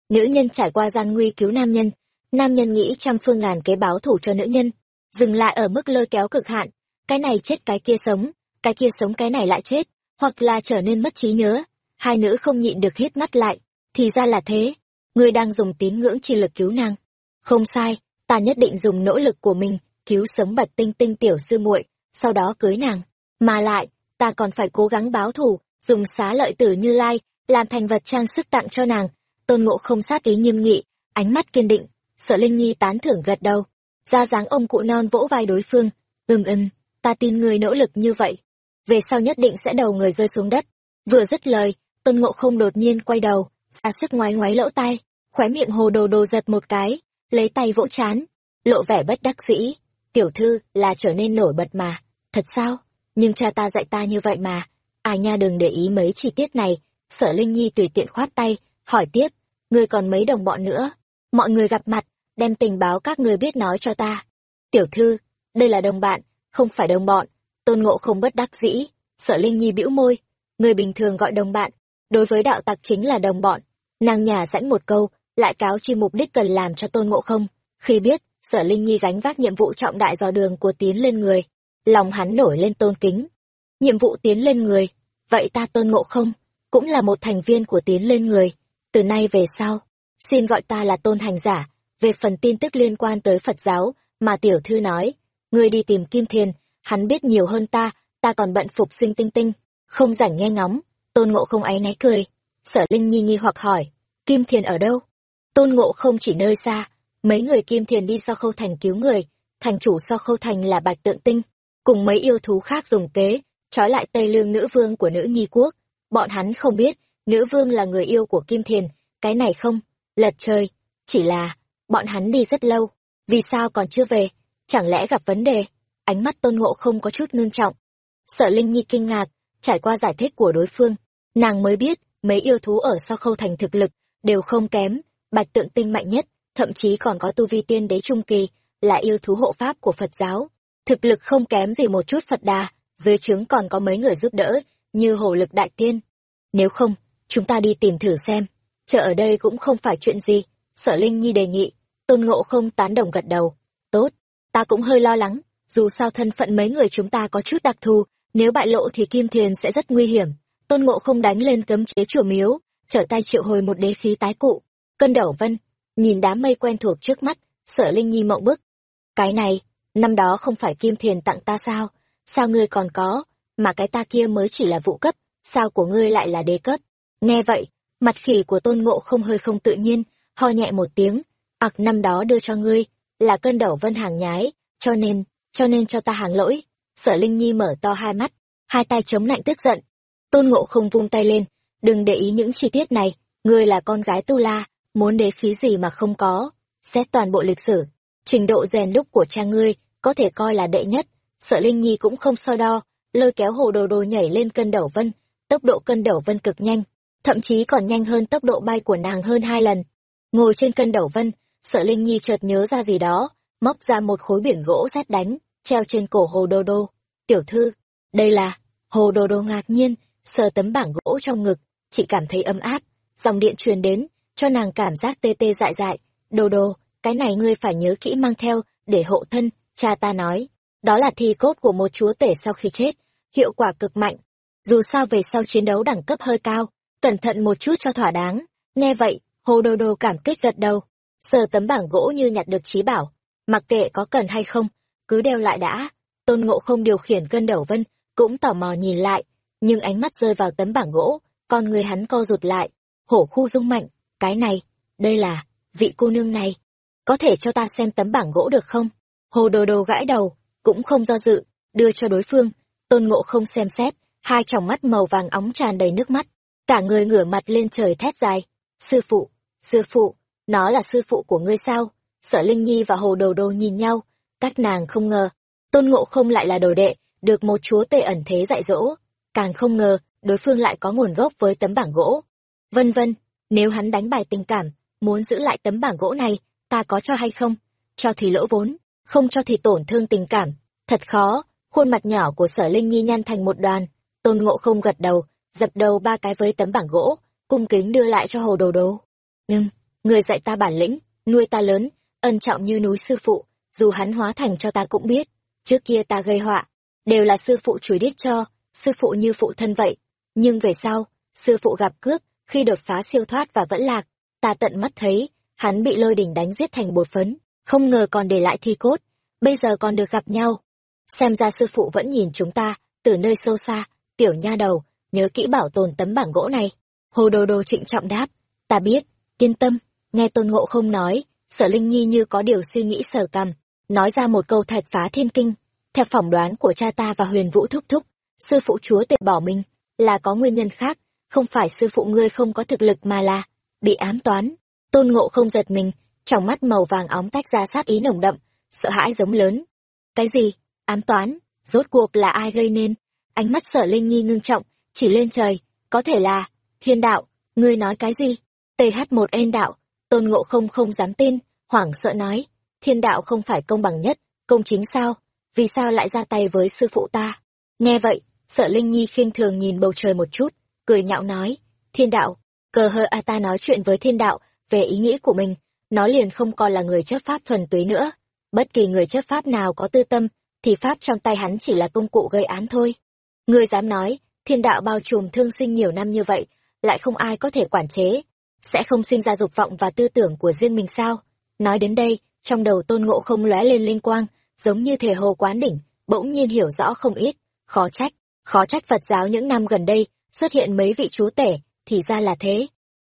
Nữ nhân trải qua gian nguy cứu nam nhân, nam nhân nghĩ trăm phương ngàn kế báo thủ cho nữ nhân, dừng lại ở mức lôi kéo cực hạn, cái này chết cái kia sống, cái kia sống cái này lại chết, hoặc là trở nên mất trí nhớ. Hai nữ không nhịn được hít mắt lại, thì ra là thế, ngươi đang dùng tín ngưỡng chi lực cứu nàng. Không sai, ta nhất định dùng nỗ lực của mình cứu sống Bạch Tinh Tinh tiểu sư muội, sau đó cưới nàng, mà lại, ta còn phải cố gắng báo thù, dùng xá lợi tử Như Lai làm thành vật trang sức tặng cho nàng, tôn ngộ không sát ý nghiêm nghị ánh mắt kiên định sợ linh nhi tán thưởng gật đầu. Ra dáng ông cụ non vỗ vai đối phương. Ừm ừm, ta tin người nỗ lực như vậy. Về sau nhất định sẽ đầu người rơi xuống đất. Vừa dứt lời, tôn ngộ không đột nhiên quay đầu, ra sức ngoái ngoái lỗ tai, khóe miệng hồ đồ đồ giật một cái, lấy tay vỗ chán, lộ vẻ bất đắc dĩ. Tiểu thư là trở nên nổi bật mà. Thật sao? Nhưng cha ta dạy ta như vậy mà. À nha, đừng để ý mấy chi tiết này. Sở linh nhi tùy tiện khoát tay, hỏi tiếp, ngươi còn mấy đồng bọn nữa? Mọi người gặp mặt, đem tình báo các người biết nói cho ta. Tiểu thư, đây là đồng bạn, không phải đồng bọn. Tôn ngộ không bất đắc dĩ sở linh nhi bĩu môi. Người bình thường gọi đồng bạn, đối với đạo tặc chính là đồng bọn. Nàng nhà rãnh một câu, lại cáo chi mục đích cần làm cho tôn ngộ không. Khi biết sở linh nhi gánh vác nhiệm vụ trọng đại dò đường của tiến lên người, lòng hắn nổi lên tôn kính. Nhiệm vụ tiến lên người, vậy ta tôn ngộ không cũng là một thành viên của tiến lên người. Từ nay về sau xin gọi ta là tôn hành giả. Về phần tin tức liên quan tới phật giáo, mà tiểu thư nói, ngươi đi tìm kim thiền hắn biết nhiều hơn ta ta còn bận phục sinh tinh tinh. Không rảnh nghe ngóng, tôn ngộ không áy náy cười. Sở linh nhi nghi hoặc hỏi, kim thiền ở đâu? Tôn ngộ không chỉ nơi xa, mấy người kim thiền đi so khâu thành cứu người, thành chủ so khâu thành là bạch tượng tinh. Cùng mấy yêu thú khác dùng kế, trói lại tây lương nữ vương của nữ nhi quốc. Bọn hắn không biết, nữ vương là người yêu của kim thiền cái này không? Lật trời chỉ là, bọn hắn đi rất lâu. Vì sao còn chưa về? Chẳng lẽ gặp vấn đề? Ánh mắt tôn ngộ không có chút ngưng trọng. Sợ linh nhi kinh ngạc, trải qua giải thích của đối phương. Nàng mới biết, mấy yêu thú ở sau khâu thành thực lực đều không kém. Bạch tượng tinh mạnh nhất, thậm chí còn có tu vi tiên đế trung kỳ, là yêu thú hộ pháp của phật giáo. Thực lực không kém gì một chút phật đà, dưới trướng còn có mấy người giúp đỡ, như hổ lực đại tiên. Nếu không, chúng ta đi tìm thử xem chờ ở đây cũng không phải chuyện gì. Sở linh nhi đề nghị. Tôn ngộ không tán đồng gật đầu. Tốt, ta cũng hơi lo lắng. Dù sao thân phận mấy người chúng ta có chút đặc thù, nếu bại lộ thì kim thiền sẽ rất nguy hiểm. Tôn ngộ không đánh lên cấm chế chùa miếu, trở tay triệu hồi một đế khí tái cụ. Cân đẩu vân, nhìn đám mây quen thuộc trước mắt, sở linh nhi mộng bức. Cái này, năm đó không phải kim thiền tặng ta sao? Sao ngươi còn có? Mà cái ta kia mới chỉ là vụ cấp, sao của ngươi lại là đế cấp? Nghe vậy mặt khỉ của tôn ngộ không hơi không tự nhiên, ho nhẹ một tiếng. Ặc năm đó đưa cho ngươi, là cân đẩu vân hàng nhái, cho nên cho nên cho ta hàng lỗi. Sở linh nhi mở to hai mắt, hai tay chống lạnh tức giận. Tôn ngộ không vung tay lên, đừng để ý những chi tiết này, ngươi là con gái tu la, muốn đế khí gì mà không có. Xét toàn bộ lịch sử, trình độ rèn đúc của cha ngươi có thể coi là đệ nhất. Sợ linh nhi cũng không so đo, lôi kéo hồ đồ đồ nhảy lên cân đẩu vân, tốc độ cân đẩu vân cực nhanh thậm chí còn nhanh hơn tốc độ bay của nàng hơn hai lần. Ngồi trên cân đẩu vân, sợ linh nhi chợt nhớ ra gì đó, móc ra một khối biển gỗ xét đánh, treo trên cổ hồ đô đô tiểu thư, đây là hồ đồ đồ ngạc nhiên, sờ tấm bảng gỗ trong ngực, chỉ cảm thấy ấm áp. Dòng điện truyền đến, cho nàng cảm giác tê tê dại dại. Đồ đồ, cái này ngươi phải nhớ kỹ mang theo, để hộ thân, cha ta nói. Đó là thi cốt của một chúa tể sau khi chết, hiệu quả cực mạnh. Dù sao về sau chiến đấu đẳng cấp hơi cao cẩn thận một chút cho thỏa đáng. Nghe vậy hồ đồ đồ cảm kích gật đầu. Sờ tấm bảng gỗ như nhặt được trí bảo. Mặc kệ có cần hay không, cứ đeo lại đã. Tôn ngộ không điều khiển cơn đầu vân, cũng tò mò nhìn lại. Nhưng ánh mắt rơi vào tấm bảng gỗ, con người hắn co rụt lại. Hổ khu dung mạnh, cái này, đây là vị cô nương này. Có thể cho ta xem tấm bảng gỗ được không? Hồ đồ đồ gãi đầu, cũng không do dự, đưa cho đối phương. Tôn ngộ không xem xét, hai tròng mắt màu vàng óng tràn đầy nước mắt cả người ngửa mặt lên trời thét dài. Sư phụ sư phụ, nó là sư phụ của ngươi sao? Sở linh nhi và hồ đồ đồ nhìn nhau. Các nàng không ngờ, tôn ngộ không lại là đồ đệ, được một chúa tể ẩn thế dạy dỗ. Càng không ngờ, đối phương lại có nguồn gốc với tấm bảng gỗ. Vân vân, nếu hắn đánh bài tình cảm, muốn giữ lại tấm bảng gỗ này, ta có cho hay không? Cho thì lỗ vốn, không cho thì tổn thương tình cảm. Thật khó, khuôn mặt nhỏ của sở linh nhi nhăn thành một đoàn. Tôn ngộ không gật đầu dập đầu ba cái với tấm bảng gỗ, cung kính đưa lại cho hồ đồ đồ. Nhưng, người dạy ta bản lĩnh, nuôi ta lớn, ân trọng như núi sư phụ, dù hắn hóa thành cho ta cũng biết, trước kia ta gây họa, đều là sư phụ chùi đít cho, sư phụ như phụ thân vậy. Nhưng về sau, sư phụ gặp cướp, khi đột phá siêu thoát và vẫn lạc, ta tận mắt thấy, hắn bị lôi đỉnh đánh giết thành bột phấn, không ngờ còn để lại thi cốt, bây giờ còn được gặp nhau. Xem ra sư phụ vẫn nhìn chúng ta, từ nơi sâu xa, tiểu nha đầu nhớ kỹ bảo tồn tấm bảng gỗ này. Hồ đồ đồ trịnh trọng đáp. Ta biết, yên tâm, nghe tôn ngộ không nói, sở linh nhi như có điều suy nghĩ sờ cằm, nói ra một câu thạch phá thiên kinh. Theo phỏng đoán của cha ta và huyền vũ thúc thúc, sư phụ chúa tệ bỏ mình là có nguyên nhân khác, không phải sư phụ ngươi không có thực lực mà là bị ám toán. Tôn ngộ không giật mình, trong mắt màu vàng óng tách ra sát ý nồng đậm, sợ hãi giống lớn. Cái gì? Ám toán? Rốt cuộc là ai gây nên? Ánh mắt sở linh nhi ngưng trọng chỉ lên trời, có thể là, thiên đạo, ngươi nói cái gì? Th một en đạo, tôn ngộ không không dám tin, hoảng sợ nói, thiên đạo không phải công bằng nhất, công chính sao? Vì sao lại ra tay với sư phụ ta? Nghe vậy, sợ linh nhi khinh thường nhìn bầu trời một chút, cười nhạo nói, thiên đạo, cờ hơ a à ta nói chuyện với thiên đạo, về ý nghĩ của mình, nó liền không còn là người chấp pháp thuần túy nữa. Bất kỳ người chấp pháp nào có tư tâm, thì pháp trong tay hắn chỉ là công cụ gây án thôi. Ngươi dám nói thiên đạo bao trùm thương sinh nhiều năm như vậy, lại không ai có thể quản chế. Sẽ không sinh ra dục vọng và tư tưởng của riêng mình sao? Nói đến đây, trong đầu tôn ngộ không lóe lên linh quang, giống như thể hồ quán đỉnh, bỗng nhiên hiểu rõ không ít. Khó trách khó trách phật giáo những năm gần đây, xuất hiện mấy vị chúa tể, thì ra là thế.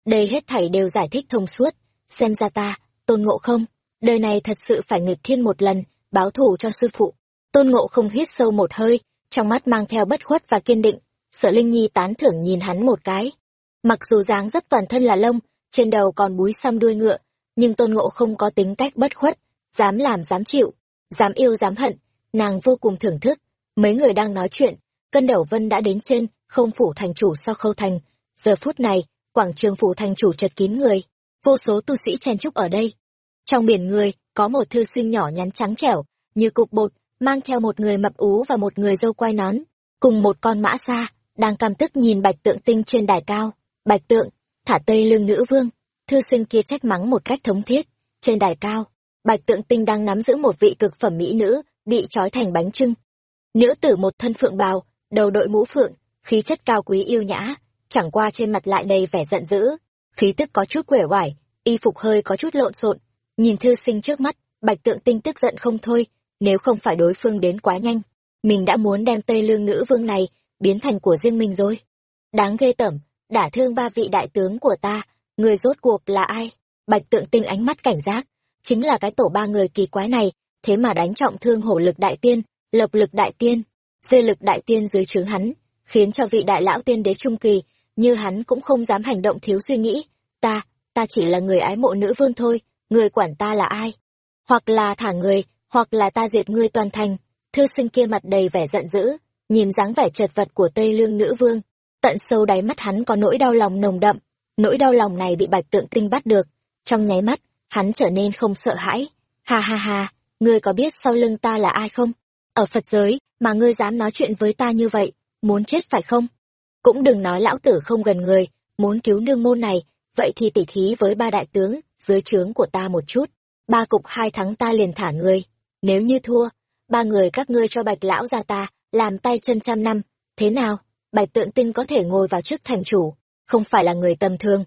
Đây hết thảy đều giải thích thông suốt. Xem ra ta, tôn ngộ không, đời này thật sự phải nghịch thiên một lần, báo thù cho sư phụ. Tôn ngộ không hít sâu một hơi, trong mắt mang theo bất khuất và kiên định sợ linh nhi tán thưởng nhìn hắn một cái. Mặc dù dáng rất toàn thân là lông, trên đầu còn búi xăm đuôi ngựa, nhưng tôn ngộ không có tính cách bất khuất, dám làm dám chịu, dám yêu dám hận, nàng vô cùng thưởng thức. Mấy người đang nói chuyện cân đầu vân đã đến trên không phủ thành chủ sau khâu thành. Giờ phút này, quảng trường phủ thành chủ chật kín người. Vô số tu sĩ chen trúc ở đây. Trong biển người, có một thư sinh nhỏ nhắn trắng trẻo, như cục bột, mang theo một người mập ú và một người dâu quai nón, cùng một con mã xa đang cam tức nhìn bạch tượng tinh trên đài cao. Bạch tượng, thả tây lương nữ vương, thư sinh kia trách mắng một cách thống thiết. Trên đài cao, bạch tượng tinh đang nắm giữ một vị cực phẩm mỹ nữ, bị trói thành bánh trưng. Nữ tử một thân phượng bào, đầu đội mũ phượng, khí chất cao quý yêu nhã, chẳng qua trên mặt lại đầy vẻ giận dữ. Khí tức có chút quể oải, y phục hơi có chút lộn xộn. Nhìn thư sinh trước mắt, bạch tượng tinh tức giận không thôi, nếu không phải đối phương đến quá nhanh. Mình đã muốn đem tây lương nữ vương này biến thành của riêng mình rồi. Đáng ghê tởm đả thương ba vị đại tướng của ta, người rốt cuộc là ai? Bạch tượng tinh ánh mắt cảnh giác, chính là cái tổ ba người kỳ quái này, thế mà đánh trọng thương hổ lực đại tiên, lộc lực đại tiên, dê lực đại tiên dưới trướng hắn, khiến cho vị đại lão tiên đế trung kỳ, như hắn cũng không dám hành động thiếu suy nghĩ, ta ta chỉ là người ái mộ nữ vương thôi, người quản ta là ai? Hoặc là thả người, hoặc là ta diệt ngươi toàn thành, thư sinh kia mặt đầy vẻ giận dữ nhìn dáng vẻ chật vật của tây lương nữ vương, tận sâu đáy mắt hắn có nỗi đau lòng nồng đậm. Nỗi đau lòng này bị bạch tượng tinh bắt được. Trong nháy mắt, hắn trở nên không sợ hãi. Ha ha ha, ngươi có biết sau lưng ta là ai không? Ở phật giới, mà ngươi dám nói chuyện với ta như vậy, muốn chết phải không? Cũng đừng nói lão tử không gần người, muốn cứu nương môn này, vậy thì tỉ thí với ba đại tướng, dưới trướng của ta một chút. Ba cục hai thắng ta liền thả ngươi. Nếu như thua, ba người các ngươi cho bạch lão ra ta làm tay chân trăm năm. Thế nào? Bạch tượng tinh có thể ngồi vào chức thành chủ, không phải là người tầm thường.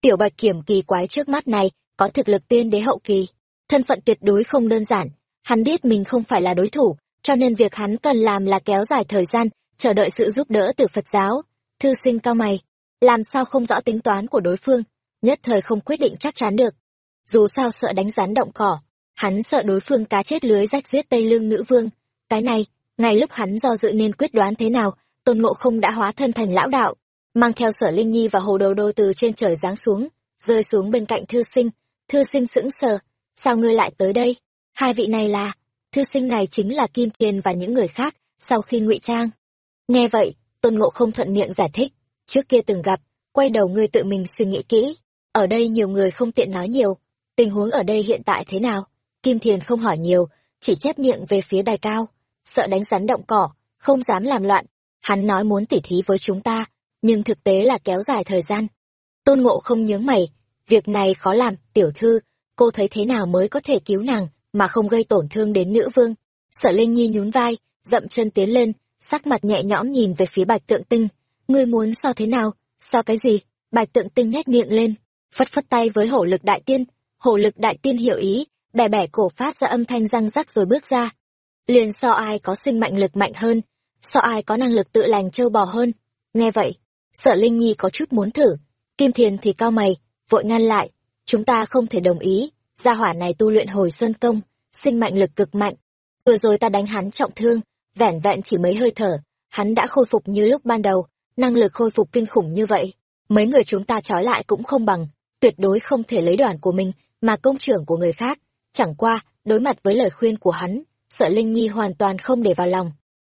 Tiểu bạch kiểm kỳ quái trước mắt này, có thực lực tiên đế hậu kỳ. Thân phận tuyệt đối không đơn giản. Hắn biết mình không phải là đối thủ, cho nên việc hắn cần làm là kéo dài thời gian, chờ đợi sự giúp đỡ từ phật giáo. Thư sinh cao mày. Làm sao không rõ tính toán của đối phương? Nhất thời không quyết định chắc chắn được. Dù sao sợ đánh rắn động cỏ, hắn sợ đối phương cá chết lưới rách giết tây lương nữ vương. Cái này ngay lúc hắn do dự nên quyết đoán thế nào, tôn ngộ không đã hóa thân thành lão đạo, mang theo sở linh nhi và hồ đồ đô từ trên trời giáng xuống, rơi xuống bên cạnh thư sinh. Thư sinh sững sờ, sao ngươi lại tới đây? Hai vị này là, thư sinh này chính là kim kiền và những người khác, sau khi ngụy trang. Nghe vậy, tôn ngộ không thuận miệng giải thích, trước kia từng gặp, quay đầu ngươi tự mình suy nghĩ kỹ, ở đây nhiều người không tiện nói nhiều, tình huống ở đây hiện tại thế nào? Kim thiền không hỏi nhiều, chỉ chép miệng về phía đài cao sợ đánh rắn động cỏ, không dám làm loạn. Hắn nói muốn tỉ thí với chúng ta, nhưng thực tế là kéo dài thời gian. Tôn ngộ không nhướng mày, việc này khó làm, tiểu thư, cô thấy thế nào mới có thể cứu nàng mà không gây tổn thương đến nữ vương? Sở linh nhi nhún vai, dậm chân tiến lên, sắc mặt nhẹ nhõm nhìn về phía bạch tượng tinh. Ngươi muốn so thế nào? So cái gì? Bạch tượng tinh nhếch miệng lên, phất phất tay với hổ lực đại tiên. Hổ lực đại tiên hiểu ý bẻ bẻ cổ phát ra âm thanh răng rắc rồi bước ra liền so ai có sinh mạnh lực mạnh hơn so ai có năng lực tự lành trâu bò hơn nghe vậy sợ linh nhi có chút muốn thử kim thiền thì cao mày vội ngăn lại chúng ta không thể đồng ý, gia hỏa này tu luyện hồi xuân công, sinh mạnh lực cực mạnh. Vừa rồi ta đánh hắn trọng thương, vẻn vẹn chỉ mấy hơi thở, hắn đã khôi phục như lúc ban đầu, năng lực khôi phục kinh khủng như vậy. Mấy người chúng ta trói lại cũng không bằng, tuyệt đối không thể lấy đoàn của mình, mà công trưởng của người khác. Chẳng qua, đối mặt với lời khuyên của hắn, sợ Linh Nhi hoàn toàn không để vào lòng.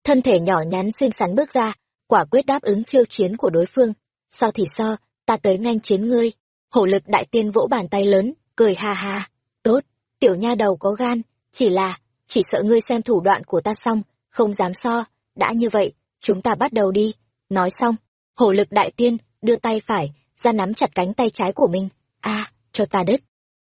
Thân thể nhỏ nhắn xinh xắn bước ra, quả quyết đáp ứng khiêu chiến của đối phương. Sau thì so, ta tới nganh chiến ngươi. Hổ lực đại tiên vỗ bàn tay lớn, cười ha ha. Tốt, tiểu nha đầu có gan, chỉ là, chỉ sợ ngươi xem thủ đoạn của ta xong, không dám so. Đã như vậy, chúng ta bắt đầu đi. Nói xong, hổ lực đại tiên đưa tay phải ra nắm chặt cánh tay trái của mình. a cho ta đứt.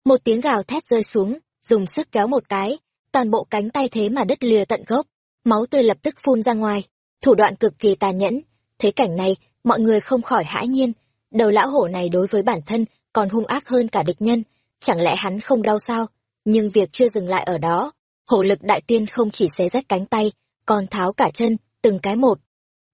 Một tiếng gào thét rơi xuống, dùng sức kéo một cái, toàn bộ cánh tay thế mà đứt lìa tận gốc. Máu tươi lập tức phun ra ngoài, thủ đoạn cực kỳ tàn nhẫn. Thấy cảnh này, mọi người không khỏi hãi nhiên. Đầu lão hổ này đối với bản thân còn hung ác hơn cả địch nhân. Chẳng lẽ hắn không đau sao? Nhưng việc chưa dừng lại ở đó. Hổ lực đại tiên không chỉ xé rách cánh tay, còn tháo cả chân, từng cái một.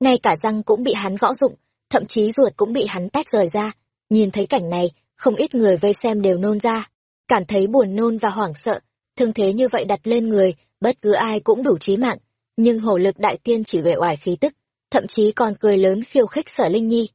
Ngay cả răng cũng bị hắn gõ rụng, thậm chí ruột cũng bị hắn tách rời ra. Nhìn thấy cảnh này, không ít người vây xem đều nôn ra, cảm thấy buồn nôn và hoảng sợ. Thương thế như vậy đặt lên người, bất cứ ai cũng đủ chí mạng. Nhưng hổ lực đại tiên chỉ về oải khí tức, thậm chí còn cười lớn khiêu khích sở Linh Nhi.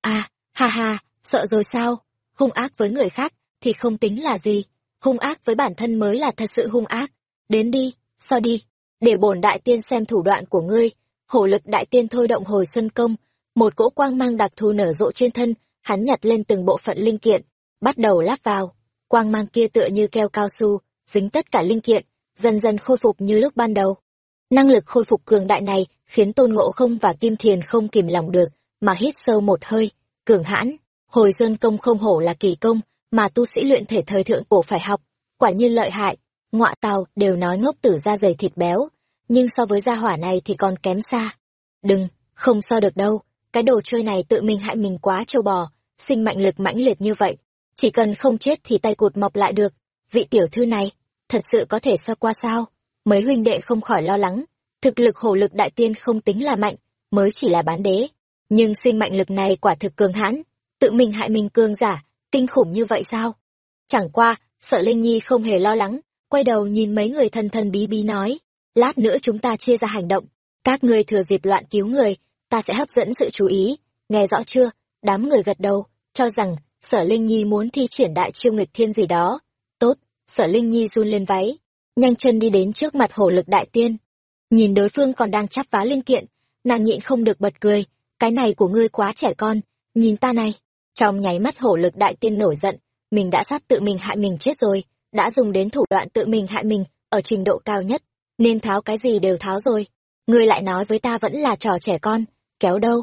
À, ha ha, sợ rồi sao? Hung ác với người khác thì không tính là gì. Hung ác với bản thân mới là thật sự hung ác. Đến đi, so đi, để bổn đại tiên xem thủ đoạn của ngươi. Hổ lực đại tiên thôi động hồi xuân công, một cỗ quang mang đặc thù nở rộ trên thân, hắn nhặt lên từng bộ phận linh kiện, bắt đầu lắp vào. Quang mang kia tựa như keo cao su, dính tất cả linh kiện, dần dần khôi phục như lúc ban đầu. Năng lực khôi phục cường đại này khiến Tôn Ngộ Không và Kim Thiền không kìm lòng được, mà hít sâu một hơi, cường hãn. Hồi xuân công không hổ là kỳ công, mà tu sĩ luyện thể thời thượng cổ phải học, quả nhiên lợi hại. Ngọa tàu đều nói ngốc tử da dày thịt béo, nhưng so với gia hỏa này thì còn kém xa. Đừng, không so được đâu, cái đồ chơi này tự mình hại mình quá trâu bò, sinh mạnh lực mãnh liệt như vậy. Chỉ cần không chết thì tay cụt mọc lại được. Vị tiểu thư này, thật sự có thể so qua sao? Mấy huynh đệ không khỏi lo lắng. Thực lực hổ lực đại tiên không tính là mạnh, mới chỉ là bán đế. Nhưng sinh mạnh lực này quả thực cường hãn, tự mình hại mình cương giả, kinh khủng như vậy sao? Chẳng qua, sợ Linh Nhi không hề lo lắng, quay đầu nhìn mấy người thân thân bí bí nói. Lát nữa chúng ta chia ra hành động, các ngươi thừa dịp loạn cứu người, ta sẽ hấp dẫn sự chú ý, nghe rõ chưa? Đám người gật đầu, cho rằng sở Linh Nhi muốn thi triển đại chiêu nghịch thiên gì đó. Sở Linh Nhi run lên váy, nhanh chân đi đến trước mặt hổ lực đại tiên. Nhìn đối phương còn đang chắp vá linh kiện, nàng nhịn không được bật cười, cái này của ngươi quá trẻ con, nhìn ta này. Trong nháy mắt hổ lực đại tiên nổi giận, mình đã sát tự mình hại mình chết rồi, đã dùng đến thủ đoạn tự mình hại mình, ở trình độ cao nhất, nên tháo cái gì đều tháo rồi. Ngươi lại nói với ta vẫn là trò trẻ con, kéo đâu.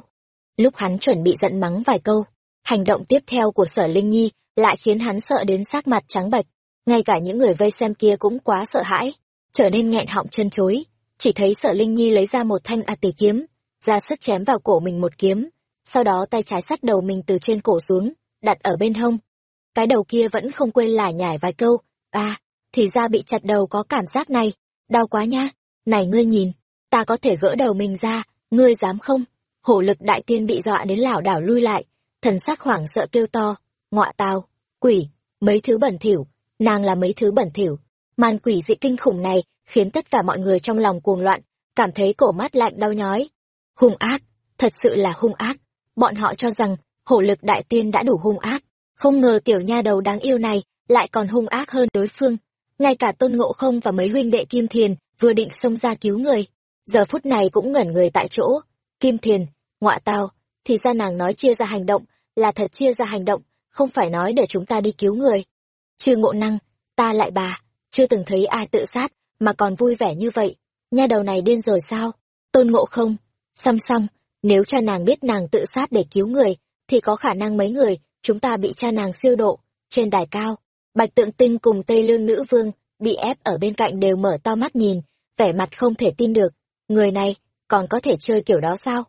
Lúc hắn chuẩn bị giận mắng vài câu, hành động tiếp theo của sở Linh Nhi lại khiến hắn sợ đến sắc mặt trắng bệch. Ngay cả những người vây xem kia cũng quá sợ hãi, trở nên nghẹn họng chân chối. Chỉ thấy sở Linh Nhi lấy ra một thanh a tỷ kiếm, ra sức chém vào cổ mình một kiếm, sau đó tay trái sắt đầu mình từ trên cổ xuống, đặt ở bên hông. Cái đầu kia vẫn không quên lải nhải vài câu, à, thì ra bị chặt đầu có cảm giác này, đau quá nha, này ngươi nhìn, ta có thể gỡ đầu mình ra, ngươi dám không? hổ lực đại tiên bị dọa đến lảo đảo lui lại thần sắc hoảng sợ kêu to ngọa tào quỷ mấy thứ bẩn thỉu nàng là mấy thứ bẩn thỉu. Màn quỷ dị kinh khủng này khiến tất cả mọi người trong lòng cuồng loạn, cảm thấy cổ mắt lạnh đau nhói. Hung ác, thật sự là hung ác. Bọn họ cho rằng hổ lực đại tiên đã đủ hung ác. Không ngờ tiểu nha đầu đáng yêu này lại còn hung ác hơn đối phương. Ngay cả tôn ngộ không và mấy huynh đệ kim thiền vừa định xông ra cứu người. Giờ phút này cũng ngẩn người tại chỗ. Kim thiền, ngọa tao, thì ra nàng nói chia ra hành động là thật chia ra hành động, không phải nói để chúng ta đi cứu người chưa ngộ năng ta lại bà. Chưa từng thấy ai tự sát mà còn vui vẻ như vậy. Nha đầu này điên rồi sao? Tôn ngộ không? Xăm xăm nếu cha nàng biết nàng tự sát để cứu người thì có khả năng mấy người chúng ta bị cha nàng siêu độ. Trên đài cao bạch tượng tinh cùng tây lương nữ vương bị ép ở bên cạnh đều mở to mắt nhìn vẻ mặt không thể tin được. Người này còn có thể chơi kiểu đó sao?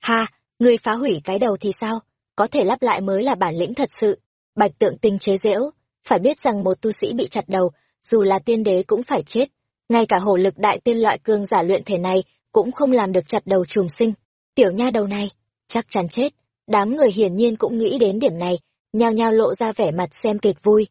Ha, người phá hủy cái đầu thì sao? Có thể lắp lại mới là bản lĩnh thật sự. Bạch tượng tinh chế giễu, phải biết rằng một tu sĩ bị chặt đầu, dù là tiên đế cũng phải chết. Ngay cả hổ lực đại tiên loại cương giả luyện thể này cũng không làm được chặt đầu trùng sinh. Tiểu nha đầu này, chắc chắn chết. Đám người hiển nhiên cũng nghĩ đến điểm này, nhao nhao lộ ra vẻ mặt xem kịch vui.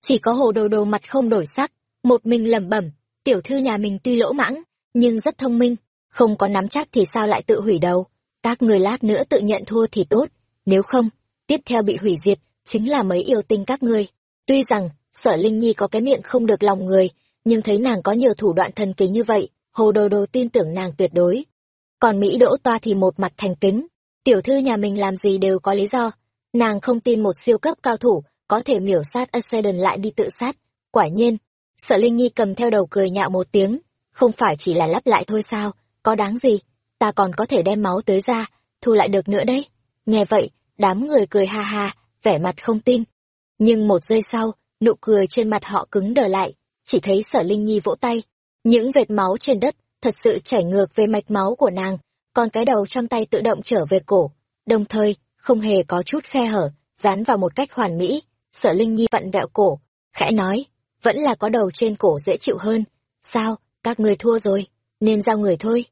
chỉ có hồ đồ đồ mặt không đổi sắc một mình lẩm bẩm tiểu thư nhà mình tuy lỗ mãng nhưng rất thông minh không có nắm chắc thì sao lại tự hủy đầu các người lát nữa tự nhận thua thì tốt nếu không tiếp theo bị hủy diệt chính là mấy yêu tinh các ngươi tuy rằng, sở linh nhi có cái miệng không được lòng người, nhưng thấy nàng có nhiều thủ đoạn thần kỳ như vậy, hồ đồ đồ tin tưởng nàng tuyệt đối. Còn mỹ đỗ toa thì một mặt thành kính, tiểu thư nhà mình làm gì đều có lý do. Nàng không tin một siêu cấp cao thủ có thể miểu sát Ascendon lại đi tự sát. Quả nhiên, sở linh nhi cầm theo đầu cười nhạo một tiếng, không phải chỉ là lắp lại thôi sao, có đáng gì, ta còn có thể đem máu tới ra, thu lại được nữa đấy. Nghe vậy, đám người cười ha ha, vẻ mặt không tin nhưng một giây sau, nụ cười trên mặt họ cứng đờ lại, chỉ thấy sở linh nhi vỗ tay. Những vệt máu trên đất thật sự chảy ngược về mạch máu của nàng, còn cái đầu trong tay tự động trở về cổ. Đồng thời, không hề có chút khe hở, dán vào một cách hoàn mỹ. Sở linh nhi vặn vẹo cổ, khẽ nói, vẫn là có đầu trên cổ dễ chịu hơn. Sao? Các người thua rồi, nên giao người thôi.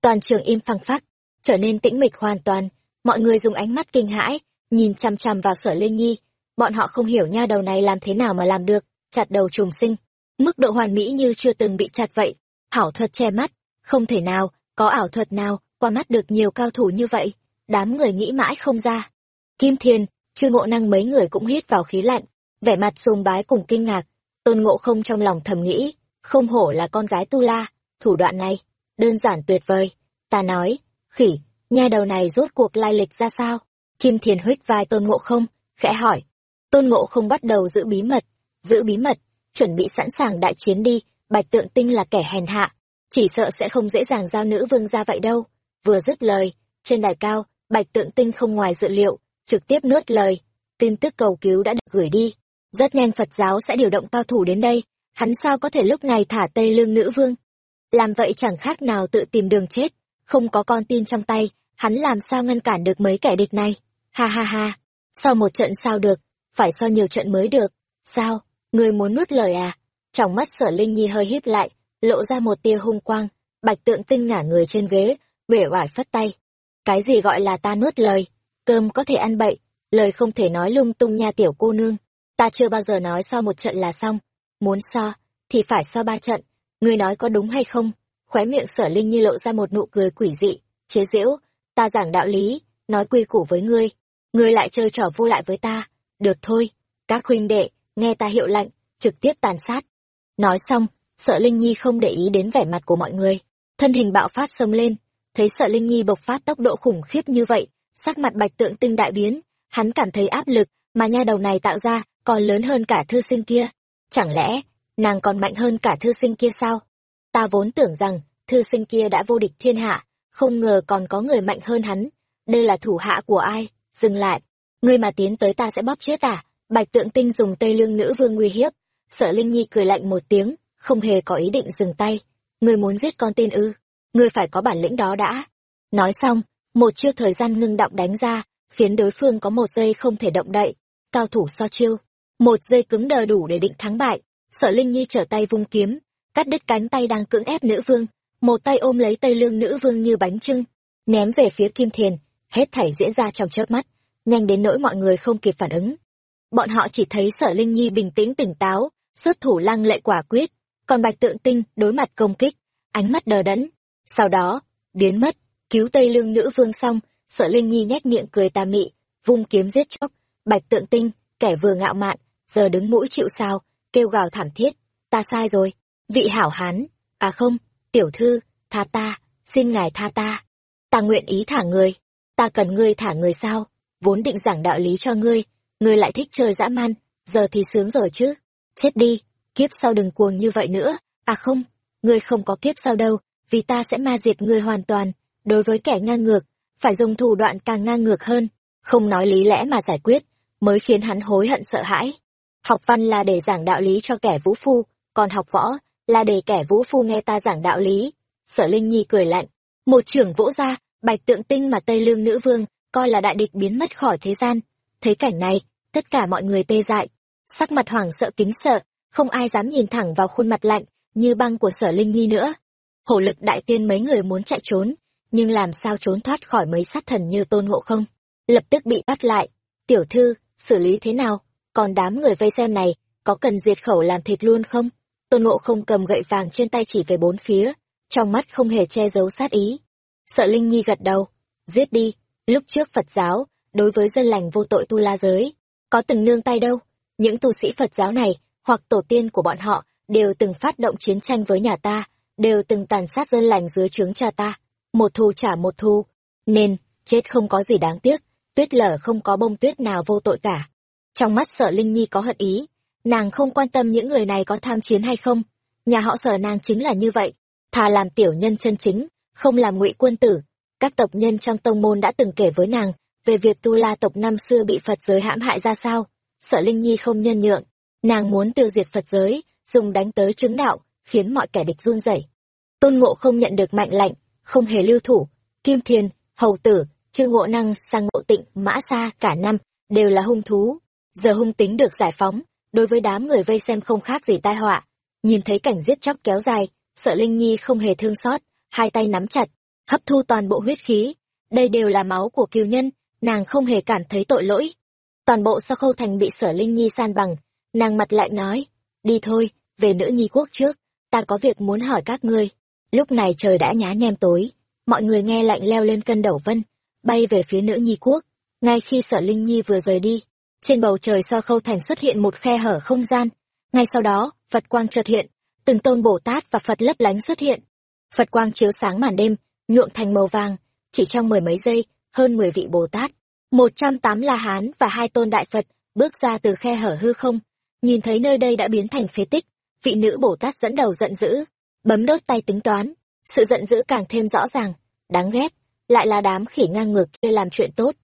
Toàn trường im phăng phắc, trở nên tĩnh mịch hoàn toàn. Mọi người dùng ánh mắt kinh hãi, nhìn chằm chằm vào sở linh nhi bọn họ không hiểu nha đầu này làm thế nào mà làm được, chặt đầu trùng sinh. Mức độ hoàn mỹ như chưa từng bị chặt vậy. Ảo thuật che mắt, không thể nào, có ảo thuật nào, qua mắt được nhiều cao thủ như vậy. Đám người nghĩ mãi không ra. Kim thiền chư ngộ năng mấy người cũng hít vào khí lạnh, vẻ mặt sùng bái cùng kinh ngạc. Tôn ngộ không trong lòng thầm nghĩ, không hổ là con gái tu la, thủ đoạn này, đơn giản tuyệt vời. Ta nói, khỉ, nha đầu này rốt cuộc lai lịch ra sao? Kim thiền huyết vai tôn ngộ không, khẽ hỏi tôn ngộ không bắt đầu giữ bí mật, giữ bí mật, chuẩn bị sẵn sàng đại chiến đi, bạch tượng tinh là kẻ hèn hạ, chỉ sợ sẽ không dễ dàng giao nữ vương ra vậy đâu. Vừa dứt lời, trên đài cao, bạch tượng tinh không ngoài dự liệu, trực tiếp nuốt lời, tin tức cầu cứu đã được gửi đi. Rất nhanh phật giáo sẽ điều động cao thủ đến đây, hắn sao có thể lúc này thả tây lương nữ vương? Làm vậy chẳng khác nào tự tìm đường chết, không có con tin trong tay, hắn làm sao ngăn cản được mấy kẻ địch này? Ha ha ha, sau một trận sao được phải so nhiều trận mới được. Sao? Người muốn nuốt lời à? Trong mắt sở linh nhi hơi híp lại, lộ ra một tia hung quang. Bạch tượng tinh ngả người trên ghế bể oải phất tay. Cái gì gọi là ta nuốt lời? Cơm có thể ăn bậy, lời không thể nói lung tung nha tiểu cô nương. Ta chưa bao giờ nói so một trận là xong. Muốn so, thì phải so ba trận. Ngươi nói có đúng hay không? Khóe miệng sở linh nhi lộ ra một nụ cười quỷ dị, chế giễu. Ta giảng đạo lý, nói quy củ với ngươi. Ngươi lại chơi trò vô lại với ta được thôi, các huynh đệ, nghe ta hiệu lệnh, trực tiếp tàn sát. Nói xong, sợ linh nhi không để ý đến vẻ mặt của mọi người. Thân hình bạo phát xông lên, thấy sợ linh nhi bộc phát tốc độ khủng khiếp như vậy, sắc mặt bạch tượng tinh đại biến. Hắn cảm thấy áp lực mà nha đầu này tạo ra còn lớn hơn cả thư sinh kia. Chẳng lẽ nàng còn mạnh hơn cả thư sinh kia sao? Ta vốn tưởng rằng thư sinh kia đã vô địch thiên hạ, không ngờ còn có người mạnh hơn hắn. Đây là thủ hạ của ai? Dừng lại ngươi mà tiến tới ta sẽ bóp chết à? Bạch tượng tinh dùng tây lương nữ vương nguy hiếp. Sợ linh nhi cười lạnh một tiếng, không hề có ý định dừng tay. Ngươi muốn giết con tin ư? Ngươi phải có bản lĩnh đó đã. Nói xong, một chiêu thời gian ngưng động đánh ra, khiến đối phương có một giây không thể động đậy. Cao thủ so chiêu. Một giây cứng đờ đủ để định thắng bại. Sợ linh nhi trở tay vung kiếm, cắt đứt cánh tay đang cưỡng ép nữ vương. Một tay ôm lấy tây lương nữ vương như bánh trưng, ném về phía kim thiền. Hết thảy diễn ra trong chớp mắt nhanh đến nỗi mọi người không kịp phản ứng. Bọn họ chỉ thấy sở linh nhi bình tĩnh tỉnh táo, xuất thủ lăng lệ quả quyết, còn bạch tượng tinh đối mặt công kích, ánh mắt đờ đẫn. Sau đó, biến mất, cứu tây lương nữ vương xong, sở linh nhi nhếch miệng cười tà mị, vung kiếm giết chóc. Bạch tượng tinh, kẻ vừa ngạo mạn, giờ đứng mũi chịu sao, kêu gào thảm thiết, ta sai rồi, vị hảo hán à không, tiểu thư, tha ta, xin ngài tha ta. Ta nguyện ý thả người, ta cần ngươi thả người sao? Vốn định giảng đạo lý cho ngươi ngươi lại thích chơi dã man, giờ thì sướng rồi chứ. Chết đi, kiếp sau đừng cuồng như vậy nữa. À không, ngươi không có kiếp sau đâu, vì ta sẽ ma diệt ngươi hoàn toàn. Đối với kẻ ngang ngược, phải dùng thủ đoạn càng ngang ngược hơn. Không nói lý lẽ mà giải quyết, mới khiến hắn hối hận sợ hãi. Học văn là để giảng đạo lý cho kẻ vũ phu, còn học võ là để kẻ vũ phu nghe ta giảng đạo lý. Sở linh nhi cười lạnh, một trưởng vỗ ra bạch tượng tinh mà tây lương nữ vương coi là đại địch biến mất khỏi thế gian. Thấy cảnh này tất cả mọi người tê dại sắc mặt hoảng sợ kính sợ không ai dám nhìn thẳng vào khuôn mặt lạnh như băng của sở linh nhi nữa. Hổ lực đại tiên mấy người muốn chạy trốn nhưng làm sao trốn thoát khỏi mấy sát thần như tôn ngộ không? Lập tức bị bắt lại. Tiểu thư xử lý thế nào? Còn đám người vây xem này có cần diệt khẩu làm thịt luôn không? Tôn Ngộ không cầm gậy vàng trên tay chỉ về bốn phía, trong mắt không hề che giấu sát ý. Sợ Linh Nhi gật đầu, giết đi, lúc trước Phật giáo, đối với dân lành vô tội tu la giới, có từng nương tay đâu. Những tu sĩ Phật giáo này, hoặc tổ tiên của bọn họ, đều từng phát động chiến tranh với nhà ta, đều từng tàn sát dân lành dưới trướng cha ta. Một thù trả một thù, nên, chết không có gì đáng tiếc, tuyết lở không có bông tuyết nào vô tội cả. Trong mắt sợ Linh Nhi có hận ý, nàng không quan tâm những người này có tham chiến hay không. Nhà họ sở nàng chính là như vậy, thà làm tiểu nhân chân chính, không làm ngụy quân tử. Các tộc nhân trong tông môn đã từng kể với nàng về việc tu la tộc năm xưa bị Phật giới hãm hại ra sao. Sợ Linh Nhi không nhân nhượng, nàng muốn tiêu diệt Phật giới, dùng đánh tới chứng đạo, khiến mọi kẻ địch run rẩy. Tôn Ngộ không nhận được mạnh lạnh, không hề lưu thủ. Kim thiền, Hầu Tử, Trương Ngộ Năng, Sang Ngộ Tịnh, Mã Sa cả năm đều là hung thú. Giờ hung tính được giải phóng, đối với đám người vây xem không khác gì tai họa. Nhìn thấy cảnh giết chóc kéo dài, sợ Linh Nhi không hề thương xót, hai tay nắm chặt, hấp thu toàn bộ huyết khí. Đây đều là máu của kiều nhân, nàng không hề cảm thấy tội lỗi. Toàn bộ sau khâu thành bị sở Linh Nhi san bằng, nàng mặt lại nói, đi thôi, về nữ nhi quốc trước, ta có việc muốn hỏi các ngươi. Lúc này trời đã nhá nhem tối, mọi người nghe lạnh leo lên cân đầu vân, bay về phía nữ nhi quốc. Ngay khi sở Linh Nhi vừa rời đi, trên bầu trời sau khâu thành xuất hiện một khe hở không gian. Ngay sau đó, Phật quang chợt hiện, từng tôn Bồ Tát và Phật lấp lánh xuất hiện. Phật quang chiếu sáng màn đêm, nhuộm thành màu vàng, chỉ trong mười mấy giây, hơn mười vị Bồ Tát, một trăm tám La Hán và hai tôn Đại Phật bước ra từ khe hở hư không, nhìn thấy nơi đây đã biến thành phế tích, vị nữ Bồ Tát dẫn đầu giận dữ, bấm đốt tay tính toán, sự giận dữ càng thêm rõ ràng, đáng ghét, lại là đám khỉ ngang ngược kia làm chuyện tốt.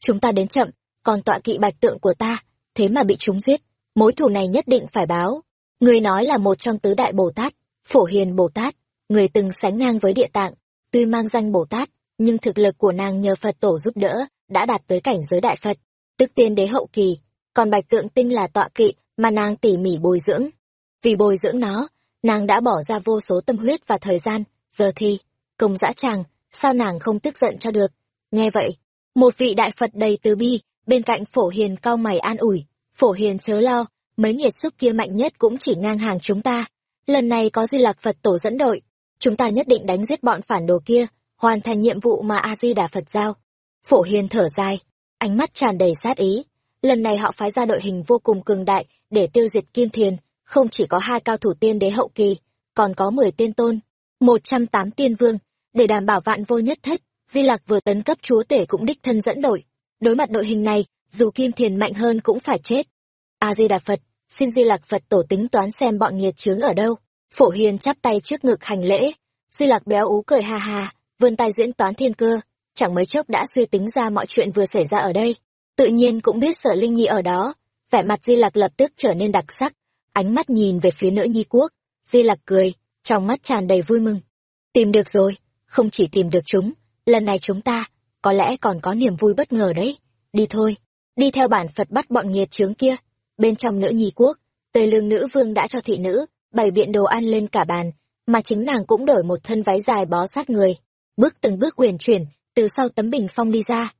Chúng ta đến chậm, còn tọa kỵ bạch tượng của ta, thế mà bị chúng giết, mối thù này nhất định phải báo. Người nói là một trong tứ đại Bồ Tát, Phổ Hiền Bồ Tát, người từng sánh ngang với địa tạng, tuy mang danh Bồ Tát, nhưng thực lực của nàng nhờ Phật tổ giúp đỡ, đã đạt tới cảnh giới đại Phật, tức tiên đế hậu kỳ, còn bạch tượng tinh là tọa kỵ mà nàng tỉ mỉ bồi dưỡng. Vì bồi dưỡng nó, nàng đã bỏ ra vô số tâm huyết và thời gian, giờ thì, công dã chàng, sao nàng không tức giận cho được. Nghe vậy, một vị đại Phật đầy từ bi, bên cạnh phổ hiền cao mày an ủi, phổ hiền chớ lo, mấy nghiệt xúc kia mạnh nhất cũng chỉ ngang hàng chúng ta. Lần này có di lạc Phật tổ dẫn đội, chúng ta nhất định đánh giết bọn phản đồ kia, hoàn thành nhiệm vụ mà A-di-đà Phật giao. Phổ hiền thở dài, ánh mắt tràn đầy sát ý. Lần này họ phái ra đội hình vô cùng cường đại để tiêu diệt Kim Thiền, không chỉ có hai cao thủ tiên đế hậu kỳ, còn có mười tiên tôn, một trăm tám tiên vương, để đảm bảo vạn vô nhất thất, Di Lạc vừa tấn cấp chúa tể cũng đích thân dẫn đội. Đối mặt đội hình này, dù Kim Thiền mạnh hơn cũng phải chết. A Di Đà Phật, xin Di Lạc Phật tổ tính toán xem bọn nghiệt chướng ở đâu. Phổ Hiền chắp tay trước ngực hành lễ, Di Lạc béo ú cười ha ha, vươn tay diễn toán thiên cơ, chẳng mấy chốc đã suy tính ra mọi chuyện vừa xảy ra ở đây. Tự nhiên cũng biết Sở Linh Nhi ở đó, vẻ mặt Di Lạc lập tức trở nên đặc sắc, ánh mắt nhìn về phía nữ nhi quốc. Di Lạc cười, trong mắt tràn đầy vui mừng. Tìm được rồi, không chỉ tìm được chúng, lần này chúng ta, có lẽ còn có niềm vui bất ngờ đấy. Đi thôi, đi theo bản Phật bắt bọn nghiệt chướng kia. Bên trong nữ nhi quốc, tề lương nữ vương đã cho thị nữ, bày biện đồ ăn lên cả bàn, mà chính nàng cũng đổi một thân váy dài bó sát người. Bước từng bước quyền chuyển, từ sau tấm bình phong đi ra.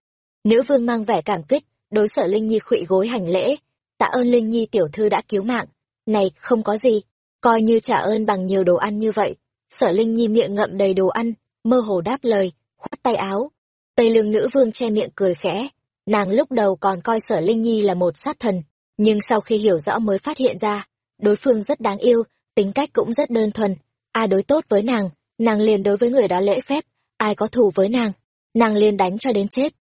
Nữ vương mang vẻ cảm kích, đối sở Linh Nhi khụy gối hành lễ. Tạ ơn Linh Nhi tiểu thư đã cứu mạng. Này, không có gì, coi như trả ơn bằng nhiều đồ ăn như vậy. Sở Linh Nhi miệng ngậm đầy đồ ăn, mơ hồ đáp lời, khoát tay áo. Tây lương nữ vương che miệng cười khẽ. Nàng lúc đầu còn coi sở Linh Nhi là một sát thần, nhưng sau khi hiểu rõ mới phát hiện ra, đối phương rất đáng yêu, tính cách cũng rất đơn thuần. Ai đối tốt với nàng, nàng liền đối với người đó lễ phép, ai có thù với nàng, nàng liền đánh cho đến chết.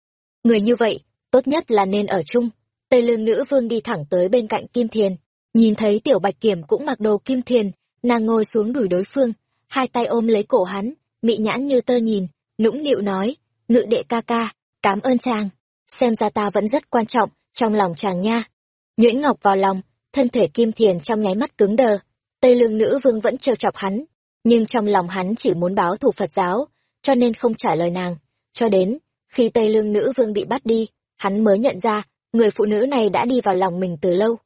Người như vậy, tốt nhất là nên ở chung. Tây lương nữ vương đi thẳng tới bên cạnh Kim Thiền, nhìn thấy tiểu bạch kiểm cũng mặc đồ Kim Thiền, nàng ngồi xuống đùi đối phương, hai tay ôm lấy cổ hắn, mị nhãn như tơ nhìn, nũng nịu nói, ngự đệ ca ca, cảm ơn chàng, xem ra ta vẫn rất quan trọng, trong lòng chàng nha. Nhuyễn Ngọc vào lòng, thân thể Kim Thiền trong nháy mắt cứng đờ, Tây Lương Nữ Vương vẫn trêu chọc hắn, nhưng trong lòng hắn chỉ muốn báo thù Phật giáo, cho nên không trả lời nàng. Cho đến, khi Tây Lương Nữ Vương bị bắt đi, hắn mới nhận ra, người phụ nữ này đã đi vào lòng mình từ lâu.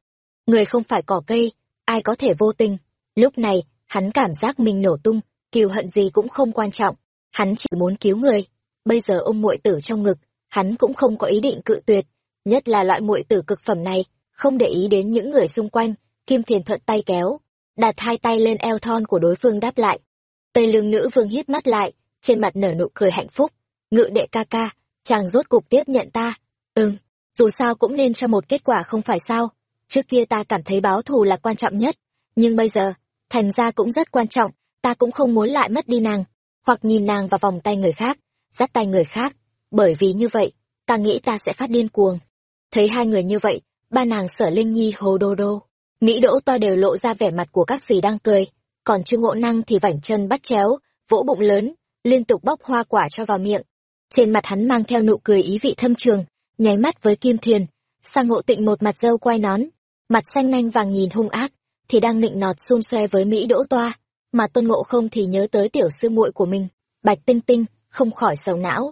Người không phải cỏ cây, ai có thể vô tình. Lúc này, hắn cảm giác mình nổ tung, kiều hận gì cũng không quan trọng, hắn chỉ muốn cứu người. Bây giờ ôm muội tử trong ngực, hắn cũng không có ý định cự tuyệt, nhất là loại muội tử cực phẩm này, không để ý đến những người xung quanh, Kim Thiền thuận tay kéo, đặt hai tay lên eo thon của đối phương đáp lại. Tây lương nữ vương hít mắt lại, trên mặt nở nụ cười hạnh phúc. Ngự đệ ca ca, chàng rốt cục tiếp nhận ta. Ừm, dù sao cũng nên cho một kết quả không phải sao. Trước kia ta cảm thấy báo thù là quan trọng nhất, nhưng bây giờ, thành ra cũng rất quan trọng, ta cũng không muốn lại mất đi nàng, hoặc nhìn nàng vào vòng tay người khác, dắt tay người khác, bởi vì như vậy, ta nghĩ ta sẽ phát điên cuồng. Thấy hai người như vậy, ba nàng sở linh nhi hồ đô đô, Mỹ đỗ to đều lộ ra vẻ mặt của các dì đang cười, còn trương ngộ năng thì vảnh chân bắt chéo, vỗ bụng lớn, liên tục bóc hoa quả cho vào miệng. Trên mặt hắn mang theo nụ cười ý vị thâm trường, nháy mắt với Kim Thiền, sang ngộ tịnh một mặt dâu quai nón, mặt xanh nanh vàng nhìn hung ác, thì đang nịnh nọt xung xoe với Mỹ đỗ toa, mà tôn ngộ không thì nhớ tới tiểu sư muội của mình, bạch tinh tinh, không khỏi sầu não.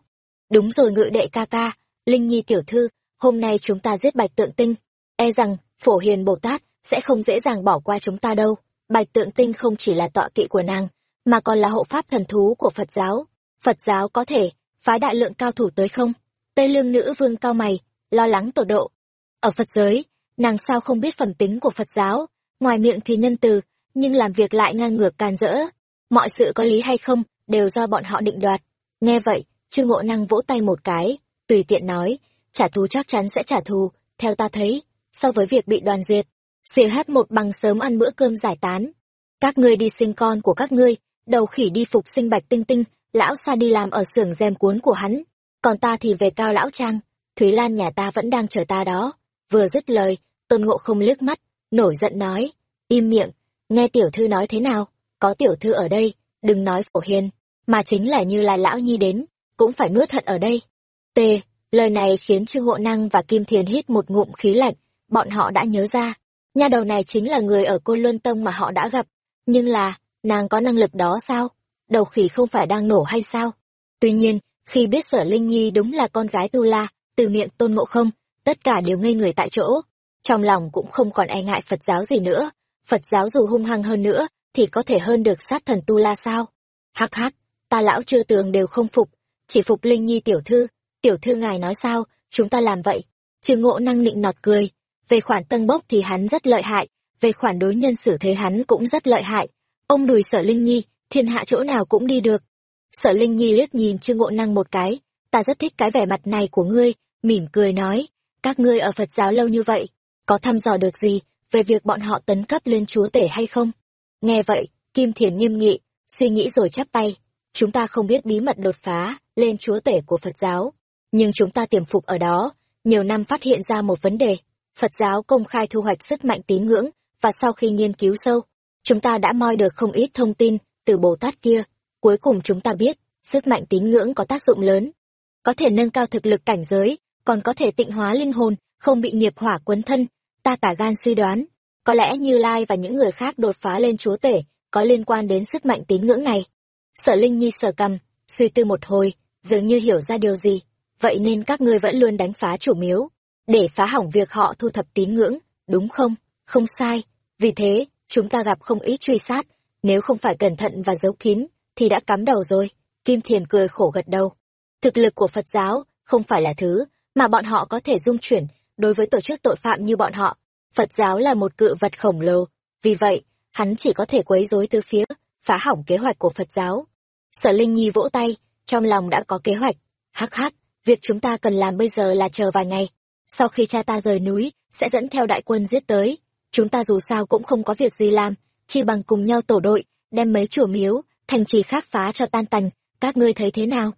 Đúng rồi ngự đệ ca ca, Linh Nhi tiểu thư, hôm nay chúng ta giết bạch tượng tinh, e rằng, phổ hiền Bồ Tát sẽ không dễ dàng bỏ qua chúng ta đâu. Bạch tượng tinh không chỉ là tọa kỵ của nàng, mà còn là hộ pháp thần thú của Phật giáo. Phật giáo có thể, phái đại lượng cao thủ tới không? Tây lương nữ vương cao mày, lo lắng tổ độ. Ở Phật giới, nàng sao không biết phẩm tính của Phật giáo, ngoài miệng thì nhân từ, nhưng làm việc lại ngang ngược càn rỡ. Mọi sự có lý hay không, đều do bọn họ định đoạt. Nghe vậy, Trương Ngộ Năng vỗ tay một cái, tùy tiện nói, trả thù chắc chắn sẽ trả thù, theo ta thấy, so với việc bị đoàn diệt, xì hát một bằng sớm ăn bữa cơm giải tán. Các ngươi đi sinh con của các ngươi, đầu khỉ đi phục sinh bạch tinh tinh, lão xa đi làm ở xưởng rèm cuốn của hắn, còn ta thì về cao lão trang, Thúy Lan nhà ta vẫn đang chờ ta đó. Vừa dứt lời, tôn ngộ không liếc mắt, nổi giận nói, im miệng, nghe tiểu thư nói thế nào, có tiểu thư ở đây, đừng nói phổ hiền, mà chính là như là lão nhi đến, cũng phải nuốt hận ở đây. T, lời này khiến Trương Hộ Năng và Kim Thiền hít một ngụm khí lạnh, bọn họ đã nhớ ra, Nha đầu này chính là người ở Côn Luân Tông mà họ đã gặp. Nhưng là, nàng có năng lực đó sao? Đầu khỉ không phải đang nổ hay sao? Tuy nhiên, khi biết sở Linh Nhi đúng là con gái Tu La, từ miệng tôn ngộ không, tất cả đều ngây người tại chỗ. Trong lòng cũng không còn e ngại Phật giáo gì nữa. Phật giáo dù hung hăng hơn nữa, thì có thể hơn được sát thần Tu La sao? Hắc hắc, ta lão chưa tường đều không phục, chỉ phục Linh Nhi tiểu thư. Tiểu thư ngài nói sao, chúng ta làm vậy. Trừ ngộ năng nịnh nọt cười, về khoản tân bốc thì hắn rất lợi hại, về khoản đối nhân xử thế hắn cũng rất lợi hại. Ông đùi sở Linh Nhi, thiên hạ chỗ nào cũng đi được. Sở Linh Nhi liếc nhìn Trương Ngộ Năng một cái, ta rất thích cái vẻ mặt này của ngươi, mỉm cười nói, các ngươi ở Phật giáo lâu như vậy, có thăm dò được gì về việc bọn họ tấn cấp lên chúa tể hay không? Nghe vậy, Kim Thiền nghiêm nghị, suy nghĩ rồi chắp tay, chúng ta không biết bí mật đột phá lên chúa tể của Phật giáo, nhưng chúng ta tiềm phục ở đó, nhiều năm phát hiện ra một vấn đề, Phật giáo công khai thu hoạch sức mạnh tín ngưỡng, và sau khi nghiên cứu sâu, chúng ta đã moi được không ít thông tin từ Bồ Tát kia. Cuối cùng chúng ta biết, sức mạnh tín ngưỡng có tác dụng lớn. Có thể nâng cao thực lực cảnh giới, còn có thể tịnh hóa linh hồn, không bị nghiệp hỏa quấn thân. Ta cả gan suy đoán, có lẽ Như Lai và những người khác đột phá lên chúa tể, có liên quan đến sức mạnh tín ngưỡng này. Sở Linh Nhi sở cầm, suy tư một hồi, dường như hiểu ra điều gì. Vậy nên các ngươi vẫn luôn đánh phá chủ miếu, để phá hỏng việc họ thu thập tín ngưỡng, đúng không? Không sai. Vì thế, chúng ta gặp không ít truy sát, nếu không phải cẩn thận và giấu kín, thì đã cắm đầu rồi. Kim Thiền cười khổ gật đầu. Thực lực của Phật giáo không phải là thứ mà bọn họ có thể dung chuyển đối với tổ chức tội phạm như bọn họ. Phật giáo là một cự vật khổng lồ, vì vậy, hắn chỉ có thể quấy rối từ phía, phá hỏng kế hoạch của Phật giáo. Sở Linh Nhi vỗ tay, trong lòng đã có kế hoạch. Hắc hắc, việc chúng ta cần làm bây giờ là chờ vài ngày, sau khi cha ta rời núi, sẽ dẫn theo đại quân giết tới. Chúng ta dù sao cũng không có việc gì làm, chi bằng cùng nhau tổ đội, đem mấy chùa miếu, thành trì khác phá cho tan tành, các ngươi thấy thế nào?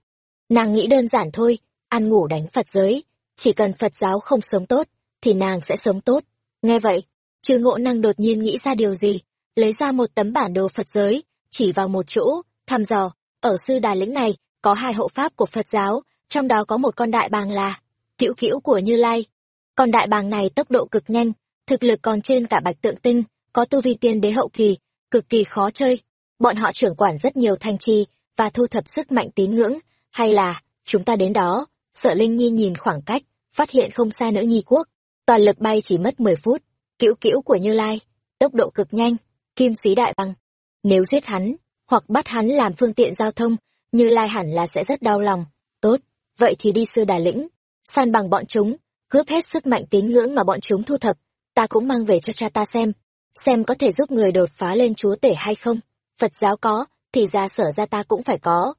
Nàng nghĩ đơn giản thôi, ăn ngủ đánh Phật giới, chỉ cần Phật giáo không sống tốt, thì nàng sẽ sống tốt. Nghe vậy, chư ngộ năng đột nhiên nghĩ ra điều gì, lấy ra một tấm bản đồ Phật giới, chỉ vào một chỗ, thăm dò, ở sư đà lĩnh này, có hai hộ pháp của Phật giáo, trong đó có một con đại bàng là cữu cữu của Như Lai. Còn đại bàng này tốc độ cực nhanh, thực lực còn trên cả bạch tượng tinh, có tu vi tiên đế hậu kỳ, cực kỳ khó chơi. Bọn họ trưởng quản rất nhiều thanh chi và thu thập sức mạnh tín ngưỡng, hay là, chúng ta đến đó, sợ Linh Nhi nhìn khoảng cách, phát hiện không xa nữa Nhi quốc, toàn lực bay chỉ mất 10 phút, cữu cữu của Như Lai, tốc độ cực nhanh, kim sĩ đại bằng. Nếu giết hắn, hoặc bắt hắn làm phương tiện giao thông, Như Lai hẳn là sẽ rất đau lòng. Tốt, vậy thì đi sư đà lĩnh, san bằng bọn chúng, cướp hết sức mạnh tín ngưỡng mà bọn chúng thu thập, ta cũng mang về cho cha ta xem. xem có thể giúp người đột phá lên chúa tể hay không. Phật giáo có, thì ra sở ra ta cũng phải có.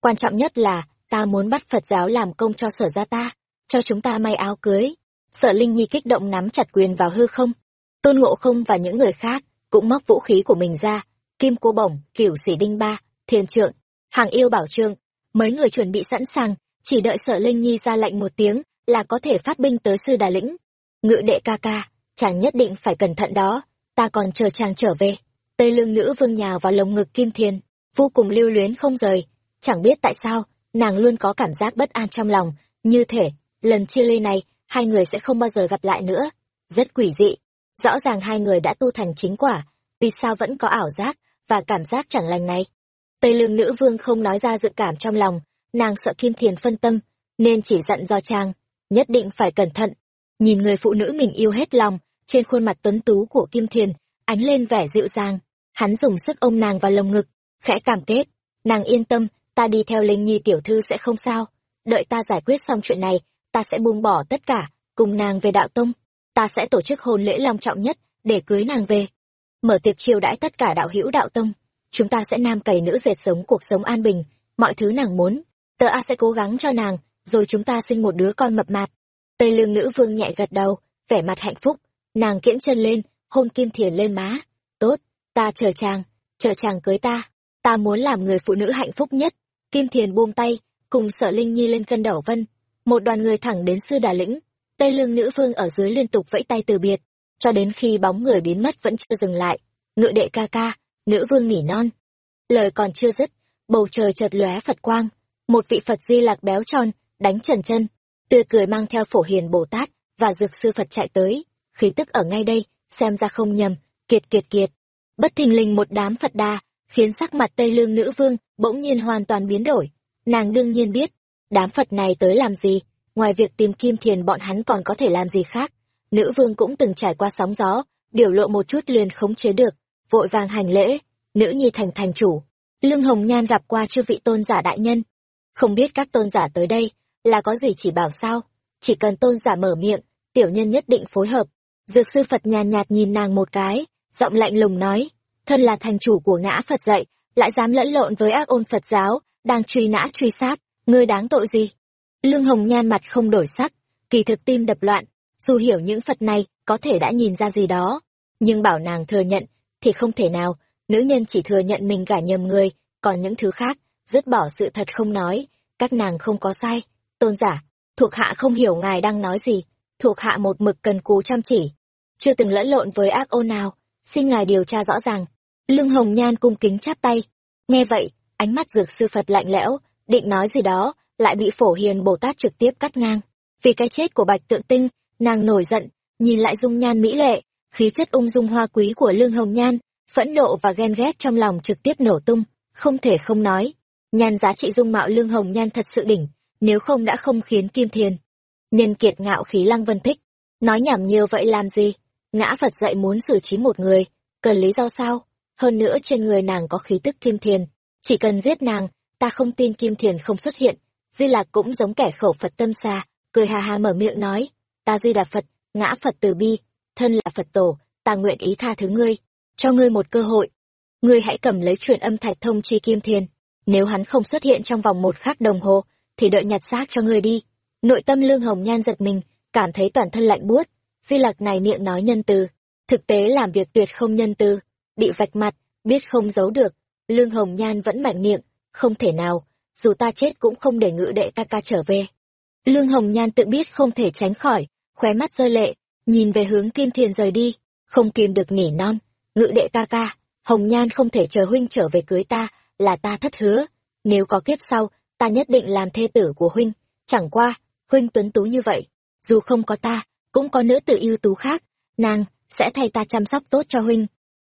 Quan trọng nhất là, ta muốn bắt Phật giáo làm công cho sở ra ta, cho chúng ta may áo cưới. Sở Linh Nhi kích động nắm chặt quyền vào hư không. Tôn Ngộ Không và những người khác cũng móc vũ khí của mình ra. Kim cô bổng, cửu sĩ đinh ba, thiên trượng, hàng yêu bảo trương. Mấy người chuẩn bị sẵn sàng, chỉ đợi sợ Linh Nhi ra lệnh một tiếng là có thể phát binh tới sư đà lĩnh. Ngự đệ ca ca, chàng nhất định phải cẩn thận đó, ta còn chờ chàng trở về. Tây lương nữ vương nhào vào lồng ngực Kim thiền vô cùng lưu luyến không rời. Chẳng biết tại sao, nàng luôn có cảm giác bất an trong lòng, như thể, lần chia ly này, hai người sẽ không bao giờ gặp lại nữa. Rất quỷ dị. Rõ ràng hai người đã tu thành chính quả, vì sao vẫn có ảo giác và cảm giác chẳng lành này. Tây lương nữ vương không nói ra dự cảm trong lòng, nàng sợ Kim Thiền phân tâm, nên chỉ dặn do chàng, nhất định phải cẩn thận. Nhìn người phụ nữ mình yêu hết lòng, trên khuôn mặt tuấn tú của Kim Thiền, ánh lên vẻ dịu dàng, hắn dùng sức ôm nàng vào lồng ngực, khẽ cảm kết, nàng yên tâm, ta đi theo Linh Nhi tiểu thư sẽ không sao, đợi ta giải quyết xong chuyện này, ta sẽ buông bỏ tất cả, cùng nàng về đạo tông, ta sẽ tổ chức hôn lễ long trọng nhất, để cưới nàng về. Mở tiệc chiêu đãi tất cả đạo hữu đạo tông, chúng ta sẽ nam cày nữ dệt sống cuộc sống an bình, mọi thứ nàng muốn, tớ A sẽ cố gắng cho nàng, rồi chúng ta sinh một đứa con mập mạp. Tây lương nữ vương nhẹ gật đầu, vẻ mặt hạnh phúc, nàng kiễng chân lên, hôn kim thiền lên má. Tốt, ta chờ chàng, chờ chàng cưới ta, ta muốn làm người phụ nữ hạnh phúc nhất. Kim thiền buông tay, cùng sở linh nhi lên cân đầu vân. Một đoàn người thẳng đến sư đà lĩnh, Tây lương nữ vương ở dưới liên tục vẫy tay từ biệt, cho đến khi bóng người biến mất vẫn chưa dừng lại. Ngự đệ ca ca, nữ vương nghỉ non. Lời còn chưa dứt, bầu trời chợt lóe Phật quang, một vị Phật di lạc béo tròn, đánh trần chân, tươi cười mang theo phổ hiền Bồ Tát và dược sư Phật chạy tới, khí tức ở ngay đây, xem ra không nhầm, kiệt kiệt kiệt. Bất thình lình một đám Phật đa, khiến sắc mặt Tây Lương nữ vương bỗng nhiên hoàn toàn biến đổi. Nàng đương nhiên biết, đám Phật này tới làm gì, ngoài việc tìm kim thiền bọn hắn còn có thể làm gì khác. Nữ vương cũng từng trải qua sóng gió, biểu lộ một chút liền khống chế được, vội vàng hành lễ, nữ nhi thành thành chủ. Lương Hồng Nhan gặp qua chư vị tôn giả đại nhân. Không biết các tôn giả tới đây, là có gì chỉ bảo sao? Chỉ cần tôn giả mở miệng, tiểu nhân nhất định phối hợp. Dược sư Phật nhàn nhạt nhìn nàng một cái, giọng lạnh lùng nói, thân là thành chủ của ngã Phật dạy, lại dám lẫn lộn với ác ôn Phật giáo, đang truy nã truy sát, ngươi đáng tội gì? Lương Hồng Nhan mặt không đổi sắc, kỳ thực tim đập loạn, dù hiểu những Phật này có thể đã nhìn ra gì đó, nhưng bảo nàng thừa nhận thì không thể nào, nữ nhân chỉ thừa nhận mình cả nhầm người, còn những thứ khác, dứt bỏ sự thật không nói, các nàng không có sai. Tôn giả, thuộc hạ không hiểu ngài đang nói gì, thuộc hạ một mực cần cù chăm chỉ, chưa từng lẫn lộn với ác ô nào, xin ngài điều tra rõ ràng. Lương Hồng Nhan cung kính chắp tay, nghe vậy, ánh mắt dược sư Phật lạnh lẽo, định nói gì đó, lại bị phổ hiền Bồ Tát trực tiếp cắt ngang. Vì cái chết của Bạch Tượng Tinh, nàng nổi giận, nhìn lại dung nhan mỹ lệ, khí chất ung dung hoa quý của Lương Hồng Nhan, phẫn nộ và ghen ghét trong lòng trực tiếp nổ tung, không thể không nói. Nhan giá trị dung mạo Lương Hồng Nhan thật sự đỉnh, nếu không đã không khiến Kim Thiền. Nhân kiệt ngạo khí Lăng Vân thích, nói nhảm nhiều vậy làm gì? Ngã Phật dạy muốn xử trí một người, cần lý do sao? Hơn nữa trên người nàng có khí tức Kim Thiền, chỉ cần giết nàng, ta không tin Kim Thiền không xuất hiện. Di Lạc cũng giống kẻ khẩu Phật tâm xa, cười hà hà mở miệng nói, ta Di Đà Phật, ngã Phật từ bi, thân là Phật tổ, ta nguyện ý tha thứ ngươi, cho ngươi một cơ hội. Ngươi hãy cầm lấy truyền âm thạch thông chi Kim Thiền, nếu hắn không xuất hiện trong vòng một khắc đồng hồ, thì đợi nhặt xác cho ngươi đi. Nội tâm Lương Hồng Nhan giật mình, cảm thấy toàn thân lạnh buốt, Di Lặc này miệng nói nhân từ, thực tế làm việc tuyệt không nhân từ, bị vạch mặt, biết không giấu được, Lương Hồng Nhan vẫn mạnh miệng, không thể nào, dù ta chết cũng không để ngự đệ ca ca trở về. Lương Hồng Nhan tự biết không thể tránh khỏi, khóe mắt rơi lệ, nhìn về hướng Kim Thiền rời đi, không kìm được nỉ non, ngự đệ ca ca, Hồng Nhan không thể chờ huynh trở về cưới ta, là ta thất hứa, nếu có kiếp sau, ta nhất định làm thê tử của huynh, chẳng qua, huynh tuấn tú như vậy, dù không có ta, cũng có nữ tử ưu tú khác, nàng sẽ thay ta chăm sóc tốt cho huynh.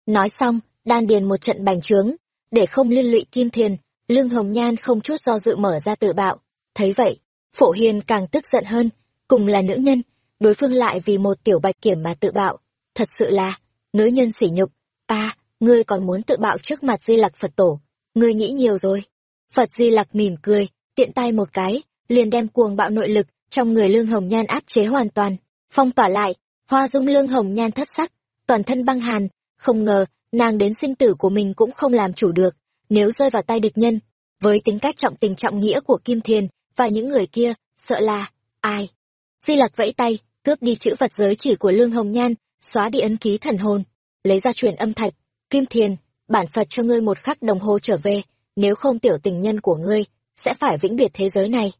Nói xong, đan điền một trận bành trướng, để không liên lụy Kim Thiền, Lương Hồng Nhan không chút do dự mở ra tự bạo. Thấy vậy, Phổ Hiền càng tức giận hơn, cùng là nữ nhân, đối phương lại vì một tiểu bạch kiểm mà tự bạo. Thật sự là, nữ nhân sỉ nhục, ta, ngươi còn muốn tự bạo trước mặt Di Lặc Phật Tổ, ngươi nghĩ nhiều rồi. Phật Di Lặc mỉm cười, tiện tay một cái, liền đem cuồng bạo nội lực trong người Lương Hồng Nhan áp chế hoàn toàn. Phong tỏa lại hoa dung lương hồng nhan thất sắc toàn thân băng hàn không ngờ nàng đến sinh tử của mình cũng không làm chủ được. Nếu rơi vào tay địch nhân với tính cách trọng tình trọng nghĩa của kim thiền và những người kia sợ là ai? Di lặc vẫy tay cướp đi chữ vật giới chỉ của lương hồng nhan xóa đi ấn ký thần hồn lấy ra truyền âm thạch. Kim thiền bản phật cho ngươi một khắc đồng hồ trở về, nếu không tiểu tình nhân của ngươi sẽ phải vĩnh biệt thế giới này.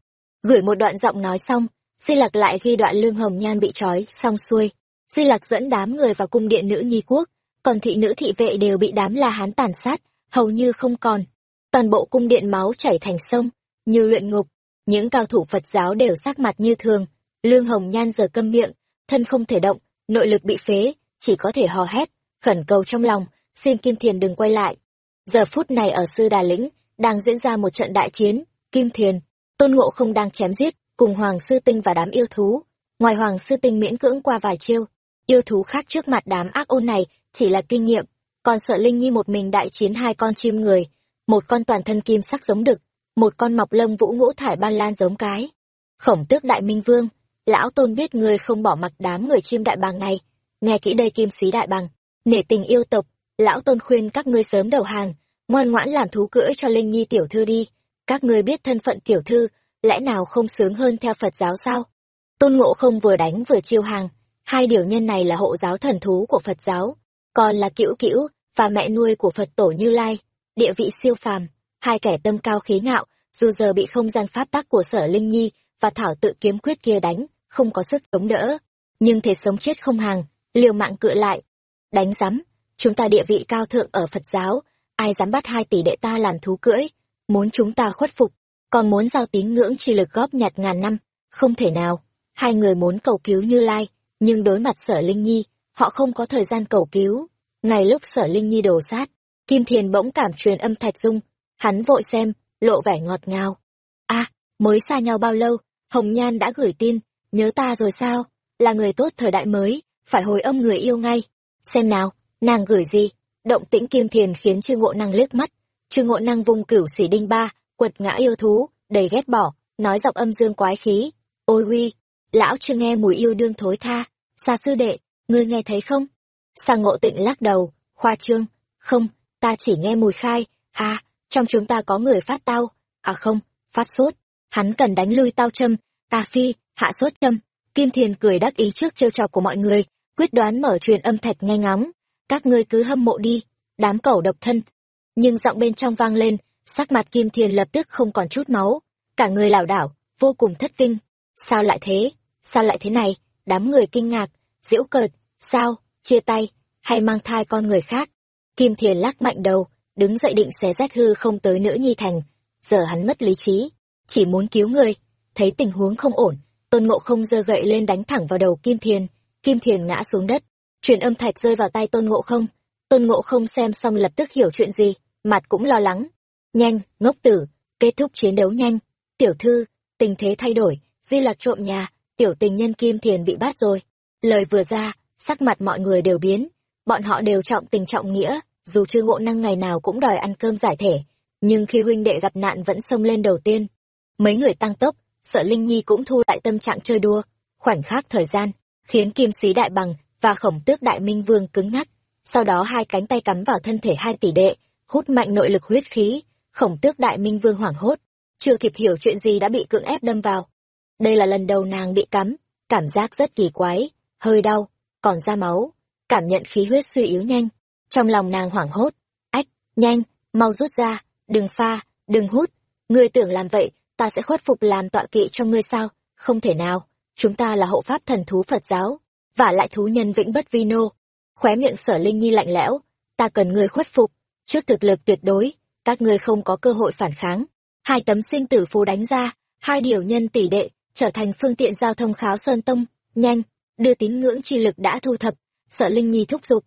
Gửi một đoạn giọng nói xong, di lặc lại ghi đoạn lương hồng nhan bị trói, xong xuôi. Di lặc dẫn đám người vào cung điện nữ nhi quốc, còn thị nữ thị vệ đều bị đám la hán tàn sát, hầu như không còn. Toàn bộ cung điện máu chảy thành sông, như luyện ngục. Những cao thủ phật giáo đều sắc mặt như thường. Lương hồng nhan giờ câm miệng, thân không thể động, nội lực bị phế, chỉ có thể hò hét, khẩn cầu trong lòng xin kim thiền đừng quay lại. Giờ phút này ở sư đà lĩnh, đang diễn ra một trận đại chiến, kim thiền, tôn ngộ không đang chém giết, cùng hoàng sư tinh và đám yêu thú. Ngoài hoàng sư tinh miễn cưỡng qua vài chiêu, yêu thú khác trước mặt đám ác ôn này chỉ là kinh nghiệm, còn sợ linh nhi một mình đại chiến hai con chim người, một con toàn thân kim sắc giống đực, một con mọc lông vũ ngũ thải ban lan giống cái. Khổng tước đại minh vương, lão tôn biết ngươi không bỏ mặc đám người chim đại bàng này, nghe kỹ đây kim sĩ đại bàng, nể tình yêu tộc lão tôn khuyên các ngươi sớm đầu hàng, ngoan ngoãn làm thú cưỡi cho linh nhi tiểu thư đi. Các ngươi biết thân phận tiểu thư, lẽ nào không sướng hơn theo phật giáo sao? Tôn ngộ không vừa đánh vừa chiêu hàng, hai điều nhân này là hộ giáo thần thú của phật giáo, còn là cữu cữu và mẹ nuôi của phật tổ như lai. Địa vị siêu phàm, hai kẻ tâm cao khí ngạo, dù giờ bị không gian pháp tắc của sở linh nhi và thảo tự kiếm quyết kia đánh, không có sức chống đỡ. Nhưng thể sống chết không hàng, liều mạng cựa lại, đánh rắm chúng ta địa vị cao thượng ở phật giáo, ai dám bắt hai tỷ đệ ta làm thú cưỡi? Muốn chúng ta khuất phục, còn muốn giao tín ngưỡng chi lực góp nhặt ngàn năm, không thể nào. Hai người muốn cầu cứu như lai, nhưng đối mặt sở linh nhi, họ không có thời gian cầu cứu. Ngay lúc sở linh nhi đổ sát, kim thiền bỗng cảm truyền âm thạch dung. Hắn vội xem, lộ vẻ ngọt ngào. A, mới xa nhau bao lâu, hồng nhan đã gửi tin, nhớ ta rồi sao? Là người tốt thời đại mới, phải hồi âm người yêu ngay. Xem nào nàng gửi gì? Động tĩnh kim thiền khiến trương ngộ năng liếc mắt. Trương ngộ năng vung cửu xỉ đinh ba, quật ngã yêu thú, đầy ghét bỏ, nói giọng âm dương quái khí. Ôi huy, lão chưa nghe mùi yêu đương thối tha. Xa sư đệ, ngươi nghe thấy không? Sang ngộ tịnh lắc đầu, khoa trương. Không, ta chỉ nghe mùi khai. À trong chúng ta có người phát tao. À không, phát sốt. Hắn cần đánh lui tao châm. Ta phi, hạ sốt châm. Kim thiền cười đắc ý trước trêu trò của mọi người, quyết đoán mở truyền âm thạch nghe ngóng các ngươi cứ hâm mộ đi, đám cẩu độc thân. Nhưng giọng bên trong vang lên, sắc mặt kim thiền lập tức không còn chút máu. Cả người lảo đảo, vô cùng thất kinh. Sao lại thế? Sao lại thế này? Đám người kinh ngạc, giễu cợt. Sao? Chia tay, hay mang thai con người khác? Kim thiền lắc mạnh đầu, đứng dậy định xé rách hư không tới nữ nhi thành. Giờ hắn mất lý trí, chỉ muốn cứu người. Thấy tình huống không ổn, tôn ngộ không giơ gậy lên đánh thẳng vào đầu kim thiền kim thiền ngã xuống đất truyền âm thạch rơi vào tay tôn ngộ không. Tôn ngộ không xem xong lập tức hiểu chuyện gì, mặt cũng lo lắng. Nhanh, ngốc tử, kết thúc chiến đấu nhanh. Tiểu thư, tình thế thay đổi, di lạc trộm nhà, tiểu tình nhân kim thiền bị bắt rồi. Lời vừa ra, sắc mặt mọi người đều biến. Bọn họ đều trọng tình trọng nghĩa, dù chưa ngộ năng ngày nào cũng đòi ăn cơm giải thể, nhưng khi huynh đệ gặp nạn vẫn xông lên đầu tiên. Mấy người tăng tốc, sợ linh nhi cũng thu lại tâm trạng chơi đua. Khoảnh khắc thời gian, khiến kim sĩ đại bằng và khổng tước đại minh vương cứng ngắc. Sau đó hai cánh tay cắm vào thân thể hai tỷ đệ, hút mạnh nội lực huyết khí. Khổng tước đại minh vương hoảng hốt. Chưa kịp hiểu chuyện gì đã bị cưỡng ép đâm vào. Đây là lần đầu nàng bị cắm. Cảm giác rất kỳ quái, hơi đau, còn ra máu. Cảm nhận khí huyết suy yếu nhanh. Trong lòng nàng hoảng hốt. Ách, nhanh, mau rút ra, đừng pha, đừng hút. Ngươi tưởng làm vậy, ta sẽ khuất phục làm tọa kỵ cho ngươi sao? Không thể nào, chúng ta là hộ pháp thần thú phật giáo và lại thú nhân vĩnh bất vi nô. Khóe miệng sở linh nhi lạnh lẽo, ta cần ngươi khuất phục. Trước thực lực tuyệt đối, các ngươi không có cơ hội phản kháng. Hai tấm sinh tử phù đánh ra, hai điều nhân tỷ đệ trở thành phương tiện giao thông kháo sơn tông. Nhanh, đưa tín ngưỡng chi lực đã thu thập, sở linh nhi thúc giục.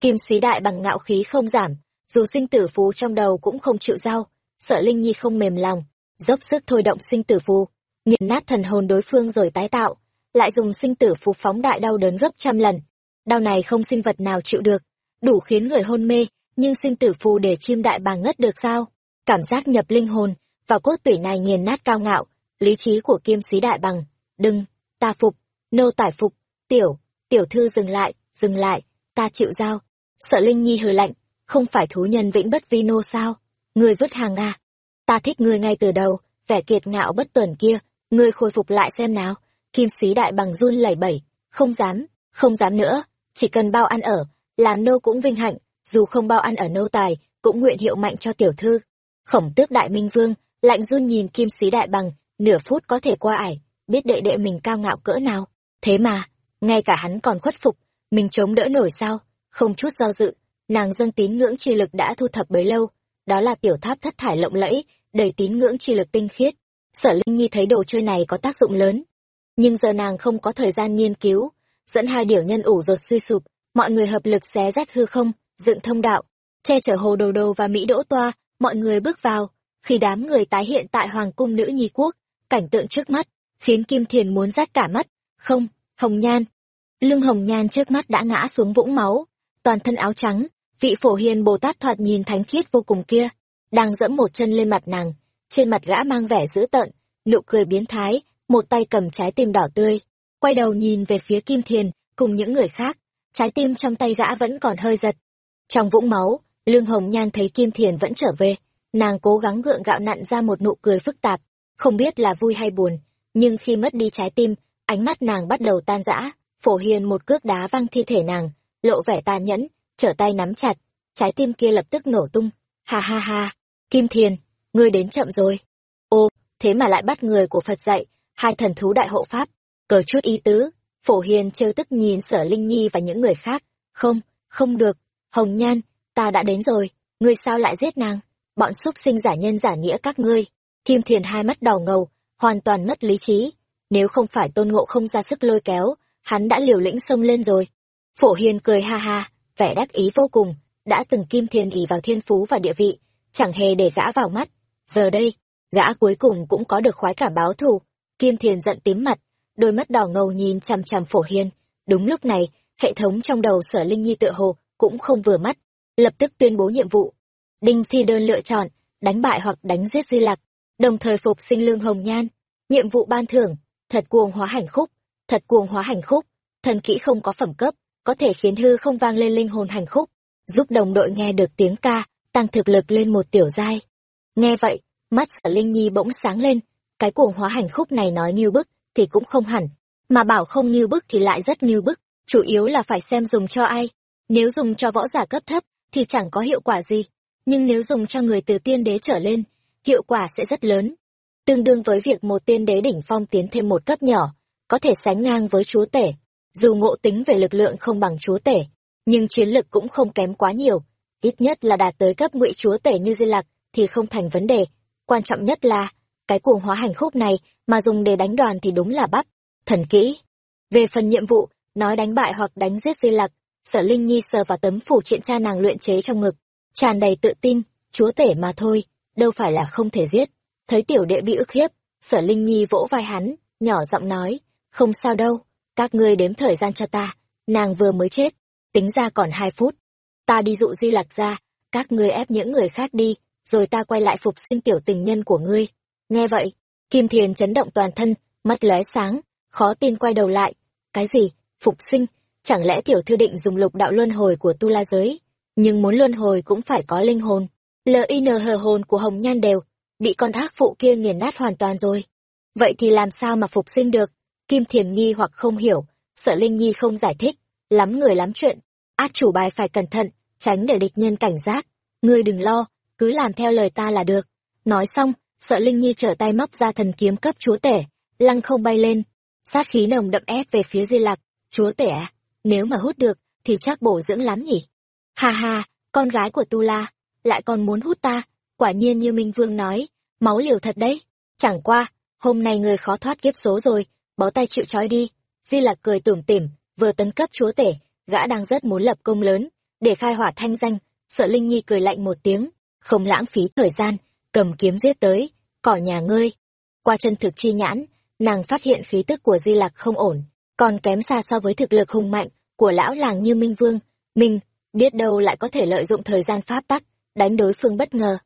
Kim sĩ đại bằng ngạo khí không giảm, dù sinh tử phù trong đầu cũng không chịu giao. Sợ linh nhi không mềm lòng, dốc sức thôi động sinh tử phù, nghiền nát thần hồn đối phương rồi tái tạo lại dùng sinh tử phù phóng đại đau đớn gấp trăm lần đau này không sinh vật nào chịu được đủ khiến người hôn mê nhưng sinh tử phù để chim đại bàng ngất được sao cảm giác nhập linh hồn vào cốt tủy này nghiền nát cao ngạo lý trí của kiêm sĩ đại bằng đừng ta phục nô tải phục tiểu tiểu thư dừng lại dừng lại ta chịu giao Sợ Linh Nhi hừ lạnh, không phải thú nhân vĩnh bất vi nô sao? Ngươi vứt hàng à? Ta thích ngươi ngay từ đầu, vẻ kiệt ngạo bất tuần kia, ngươi khôi phục lại xem nào. Kim sĩ đại bằng run lẩy bẩy, không dám, không dám nữa, chỉ cần bao ăn ở, làm nô cũng vinh hạnh, dù không bao ăn ở nô tài, cũng nguyện hiệu mạnh cho tiểu thư. Khổng tước đại minh vương, lạnh run nhìn kim sĩ đại bằng, nửa phút có thể qua ải, biết đệ đệ mình cao ngạo cỡ nào. Thế mà, ngay cả hắn còn khuất phục, mình chống đỡ nổi sao, không chút do dự, nàng dâng tín ngưỡng chi lực đã thu thập bấy lâu, đó là tiểu tháp thất thải lộng lẫy, đầy tín ngưỡng chi lực tinh khiết. Sở Linh Nhi thấy đồ chơi này có tác dụng lớn, nhưng giờ nàng không có thời gian nghiên cứu, dẫn hai điểu nhân ủ rột suy sụp, mọi người hợp lực xé rách hư không, dựng thông đạo, che chở hồ đồ đồ và Mỹ đỗ toa, mọi người bước vào, khi đám người tái hiện tại Hoàng cung nữ nhi quốc, cảnh tượng trước mắt, khiến Kim Thiền muốn rát cả mắt, không, hồng nhan. Lưng hồng nhan trước mắt đã ngã xuống vũng máu, toàn thân áo trắng, vị phổ hiền Bồ Tát thoạt nhìn thánh khiết vô cùng kia, đang dẫm một chân lên mặt nàng, trên mặt gã mang vẻ dữ tợn, nụ cười biến thái, một tay cầm trái tim đỏ tươi, quay đầu nhìn về phía Kim Thiền, cùng những người khác, trái tim trong tay gã vẫn còn hơi giật. Trong vũng máu, Lương Hồng Nhan thấy Kim Thiền vẫn trở về, nàng cố gắng gượng gạo nặn ra một nụ cười phức tạp, không biết là vui hay buồn, nhưng khi mất đi trái tim, ánh mắt nàng bắt đầu tan rã, phổ hiền một cước đá văng thi thể nàng, lộ vẻ tàn nhẫn, trở tay nắm chặt, trái tim kia lập tức nổ tung. Ha ha ha, Kim Thiền, ngươi đến chậm rồi. Ô, thế mà lại bắt người của Phật dạy, hai thần thú đại hộ pháp, cờ chút ý tứ, phổ hiền trêu tức nhìn sở Linh Nhi và những người khác. Không, không được, Hồng Nhan, ta đã đến rồi, ngươi sao lại giết nàng? Bọn súc sinh giả nhân giả nghĩa các ngươi. Kim Thiền hai mắt đỏ ngầu, hoàn toàn mất lý trí. Nếu không phải tôn ngộ không ra sức lôi kéo, hắn đã liều lĩnh xông lên rồi. Phổ Hiền cười ha ha, vẻ đắc ý vô cùng, đã từng Kim Thiền ỉ vào thiên phú và địa vị, chẳng hề để gã vào mắt. Giờ đây, gã cuối cùng cũng có được khoái cảm báo thù. Kim Thiền giận tím mặt, đôi mắt đỏ ngầu nhìn chằm chằm Phổ Hiền. Đúng lúc này, hệ thống trong đầu sở Linh Nhi tựa hồ cũng không vừa mắt, lập tức tuyên bố nhiệm vụ. Đinh Thi đơn lựa chọn, đánh bại hoặc đánh giết Di Lặc, đồng thời phục sinh lương hồng nhan. Nhiệm vụ ban thưởng, thật cuồng hóa hành khúc, thật cuồng hóa hành khúc, thần kỹ không có phẩm cấp, có thể khiến hư không vang lên linh hồn hành khúc, giúp đồng đội nghe được tiếng ca, tăng thực lực lên một tiểu giai. Nghe vậy, mắt sở Linh Nhi bỗng sáng lên, cái cuồng hóa hành khúc này nói như bức thì cũng không hẳn, mà bảo không như bức thì lại rất như bức, chủ yếu là phải xem dùng cho ai. Nếu dùng cho võ giả cấp thấp thì chẳng có hiệu quả gì, nhưng nếu dùng cho người từ tiên đế trở lên, hiệu quả sẽ rất lớn. Tương đương với việc một tiên đế đỉnh phong tiến thêm một cấp nhỏ, có thể sánh ngang với chúa tể. Dù ngộ tính về lực lượng không bằng chúa tể, nhưng chiến lực cũng không kém quá nhiều. Ít nhất là đạt tới cấp ngụy chúa tể như Di Lạc thì không thành vấn đề. Quan trọng nhất là, cái cuồng hóa hành khúc này mà dùng để đánh đoàn thì đúng là bắp, thần kỹ. Về phần nhiệm vụ, nói đánh bại hoặc đánh giết Di Lạc, sở Linh Nhi sờ vào tấm phủ triện cha nàng luyện chế trong ngực, tràn đầy tự tin, chúa tể mà thôi, đâu phải là không thể giết. Thấy tiểu đệ bị ức hiếp, sở Linh Nhi vỗ vai hắn, nhỏ giọng nói, không sao đâu, các ngươi đếm thời gian cho ta, nàng vừa mới chết, tính ra còn hai phút. Ta đi dụ di lạc ra, các ngươi ép những người khác đi, rồi ta quay lại phục sinh tiểu tình nhân của ngươi. Nghe vậy, Kim Thiền chấn động toàn thân, mắt lóe sáng, khó tin quay đầu lại. Cái gì? Phục sinh? Chẳng lẽ tiểu thư định dùng lục đạo luân hồi của tu la giới? Nhưng muốn luân hồi cũng phải có linh hồn. LIN hờ hồn của Hồng Nhan đều, bị con ác phụ kia nghiền nát hoàn toàn rồi. Vậy thì làm sao mà phục sinh được? Kim Thiền nghi hoặc không hiểu, sợ Linh Nhi không giải thích, lắm người lắm chuyện. Át chủ bài phải cẩn thận, tránh để địch nhân cảnh giác. Ngươi đừng lo, cứ làm theo lời ta là được. Nói xong, sợ Linh Nhi trở tay móc ra thần kiếm cấp chúa tể, lăng không bay lên. Sát khí nồng đậm ép về phía Di Lặc, chúa tể à, nếu mà hút được, thì chắc bổ dưỡng lắm nhỉ. Ha ha, con gái của Tu La, lại còn muốn hút ta, quả nhiên như Minh Vương nói, máu liều thật đấy. Chẳng qua, hôm nay người khó thoát kiếp số rồi, bó tay chịu trói đi. Di Lặc cười tủm tỉm, vừa tấn cấp chúa tể, gã đang rất muốn lập công lớn, để khai hỏa thanh danh. Sợ Linh Nhi cười lạnh một tiếng, không lãng phí thời gian, cầm kiếm giết tới, cỏ nhà ngươi. Qua chân thực chi nhãn, nàng phát hiện khí tức của Di Lặc không ổn, còn kém xa so với thực lực hùng mạnh của lão làng như Minh Vương. mình biết đâu lại có thể lợi dụng thời gian pháp tắc, đánh đối phương bất ngờ.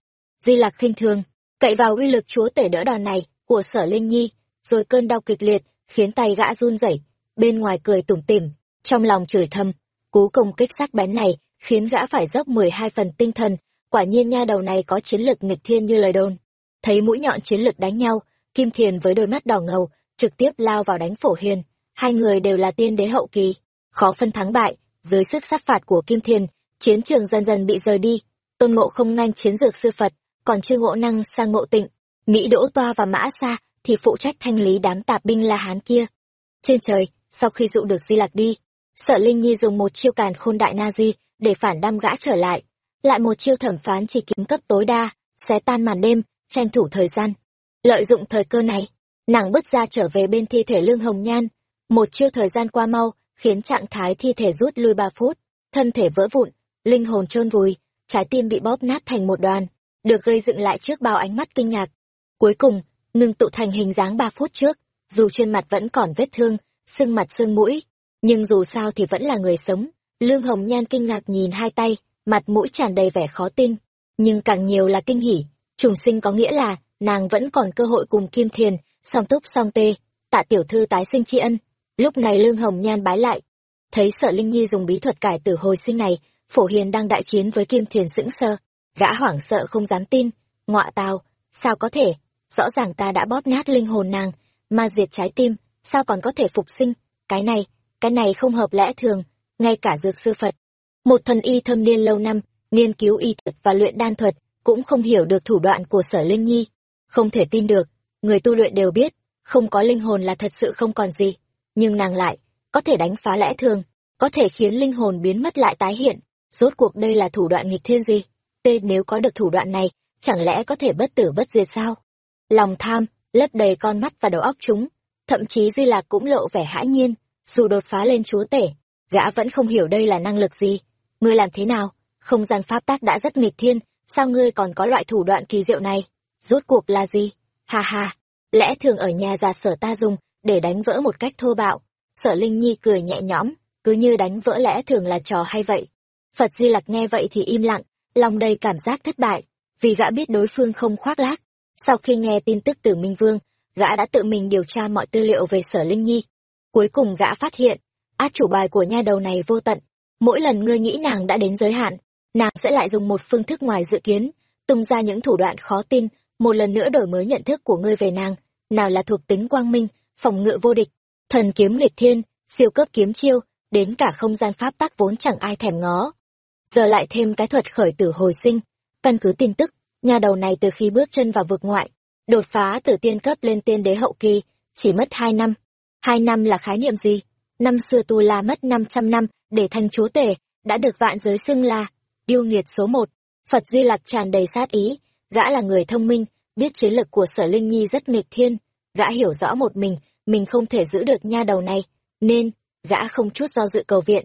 Di Lặc khinh thường, cậy vào uy lực chúa tể đỡ đòn này của Sở Linh Nhi, rồi cơn đau kịch liệt khiến tay gã run rẩy, bên ngoài cười tủm tỉm, trong lòng chửi thầm, cú công kích sắc bén này khiến gã phải dốc mười hai phần tinh thần, quả nhiên nha đầu này có chiến lực nghịch thiên như lời đồn. Thấy mũi nhọn chiến lực đánh nhau, Kim Thiền với đôi mắt đỏ ngầu, trực tiếp lao vào đánh Phổ Hiền. Hai người đều là tiên đế hậu kỳ, khó phân thắng bại, dưới sức sát phạt của Kim Thiền, chiến trường dần dần bị rời đi. Tôn Ngộ không nhanh chiến dược sư Phật, còn chưa ngộ năng sang ngộ tịnh, Mỹ Đỗ Toa và Mã xa thì phụ trách thanh lý đám tạp binh La Hán kia. Trên trời, sau khi dụ được Di Lạc đi, Sở Linh Nhi dùng một chiêu càn khôn đại na di để phản đâm gã trở lại, lại một chiêu thẩm phán chỉ kiếm cấp tối đa, xé tan màn đêm, tranh thủ thời gian. Lợi dụng thời cơ này, nàng bước ra trở về bên thi thể Lương Hồng Nhan, một chiêu thời gian qua mau, khiến trạng thái thi thể rút lui ba phút, thân thể vỡ vụn, linh hồn chôn vùi, trái tim bị bóp nát thành một đoàn, được gây dựng lại trước bao ánh mắt kinh ngạc. Cuối cùng, ngừng tụ thành hình dáng ba phút trước, dù trên mặt vẫn còn vết thương, sưng mặt sưng mũi, nhưng dù sao thì vẫn là người sống. Lương Hồng Nhan kinh ngạc nhìn hai tay, mặt mũi tràn đầy vẻ khó tin, nhưng càng nhiều là kinh hỉ. Trùng sinh có nghĩa là, nàng vẫn còn cơ hội cùng Kim Thiền, song túc song tê, tạ tiểu thư tái sinh tri ân. Lúc này Lương Hồng Nhan bái lại, thấy sợ Linh Nhi dùng bí thuật cải tử hồi sinh này, Phổ Hiền đang đại chiến với Kim Thiền sững sơ, gã hoảng sợ không dám tin, ngọa tào, sao có thể, rõ ràng ta đã bóp nát linh hồn nàng, mà diệt trái tim, sao còn có thể phục sinh, cái này, cái này không hợp lẽ thường, ngay cả dược sư Phật. Một thần y thâm niên lâu năm, nghiên cứu y thuật và luyện đan thuật, cũng không hiểu được thủ đoạn của sở Linh Nhi. Không thể tin được, người tu luyện đều biết, không có linh hồn là thật sự không còn gì. Nhưng nàng lại, có thể đánh phá lẽ thường, có thể khiến linh hồn biến mất lại tái hiện. Rốt cuộc đây là thủ đoạn nghịch thiên gì? tê nếu có được thủ đoạn này, chẳng lẽ có thể bất tử bất diệt sao? Lòng tham, lấp đầy con mắt và đầu óc chúng. Thậm chí Di Lạc cũng lộ vẻ hãi nhiên, dù đột phá lên chúa tể, gã vẫn không hiểu đây là năng lực gì. Ngươi làm thế nào? Không gian pháp tác đã rất nghịch thiên, sao ngươi còn có loại thủ đoạn kỳ diệu này? Rốt cuộc là gì? Ha ha, lẽ thường ở nhà già sở ta dùng, để đánh vỡ một cách thô bạo. Sở Linh Nhi cười nhẹ nhõm, cứ như đánh vỡ lẽ thường là trò hay vậy. Phật Di Lặc nghe vậy thì im lặng, lòng đầy cảm giác thất bại, vì gã biết đối phương không khoác lác. Sau khi nghe tin tức từ Minh Vương, gã đã tự mình điều tra mọi tư liệu về Sở Linh Nhi. Cuối cùng gã phát hiện, át chủ bài của nha đầu này vô tận. Mỗi lần ngươi nghĩ nàng đã đến giới hạn, nàng sẽ lại dùng một phương thức ngoài dự kiến, tung ra những thủ đoạn khó tin, một lần nữa đổi mới nhận thức của ngươi về nàng, nào là thuộc tính quang minh, phòng ngự vô địch, thần kiếm liệt thiên, siêu cấp kiếm chiêu, đến cả không gian pháp tắc vốn chẳng ai thèm ngó. Giờ lại thêm cái thuật khởi tử hồi sinh, căn cứ tin tức, nhà đầu này từ khi bước chân vào vực ngoại, đột phá từ tiên cấp lên tiên đế hậu kỳ, chỉ mất hai năm. Hai năm là khái niệm gì? Năm xưa Tu La mất năm trăm năm để thành chúa tể, đã được vạn giới xưng là yêu nghiệt số một. Phật Di Lặc tràn đầy sát ý, gã là người thông minh, biết chiến lực của sở Linh Nhi rất nghịch thiên, gã hiểu rõ một mình, mình không thể giữ được nha đầu này, nên, gã không chút do dự cầu viện.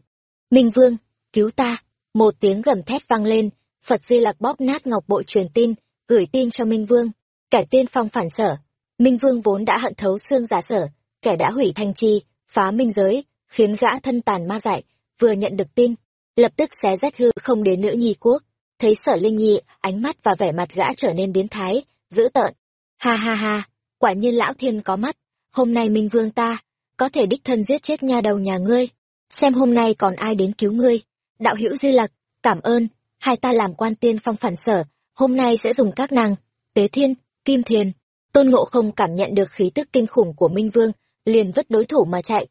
Minh Vương, cứu ta! Một tiếng gầm thét vang lên, Phật Di Lặc bóp nát ngọc bội truyền tin, gửi tin cho Minh Vương, kẻ tiên phong phản sở. Minh Vương vốn đã hận thấu xương giả sở, kẻ đã hủy thanh chi, phá minh giới, khiến gã thân tàn ma dại, vừa nhận được tin, lập tức xé rách hư không đến nữ nhi quốc. Thấy sở Linh Nhi, ánh mắt và vẻ mặt gã trở nên biến thái, dữ tợn. Ha ha ha, quả nhiên lão thiên có mắt, hôm nay Minh Vương ta, có thể đích thân giết chết nha đầu nhà ngươi. Xem hôm nay còn ai đến cứu ngươi. Đạo hữu Di Lặc, cảm ơn, hai ta làm quan tiên phong phản sở, hôm nay sẽ dùng các nàng, tế thiên, kim thiền. Tôn Ngộ không cảm nhận được khí tức kinh khủng của Minh Vương, liền vứt đối thủ mà chạy.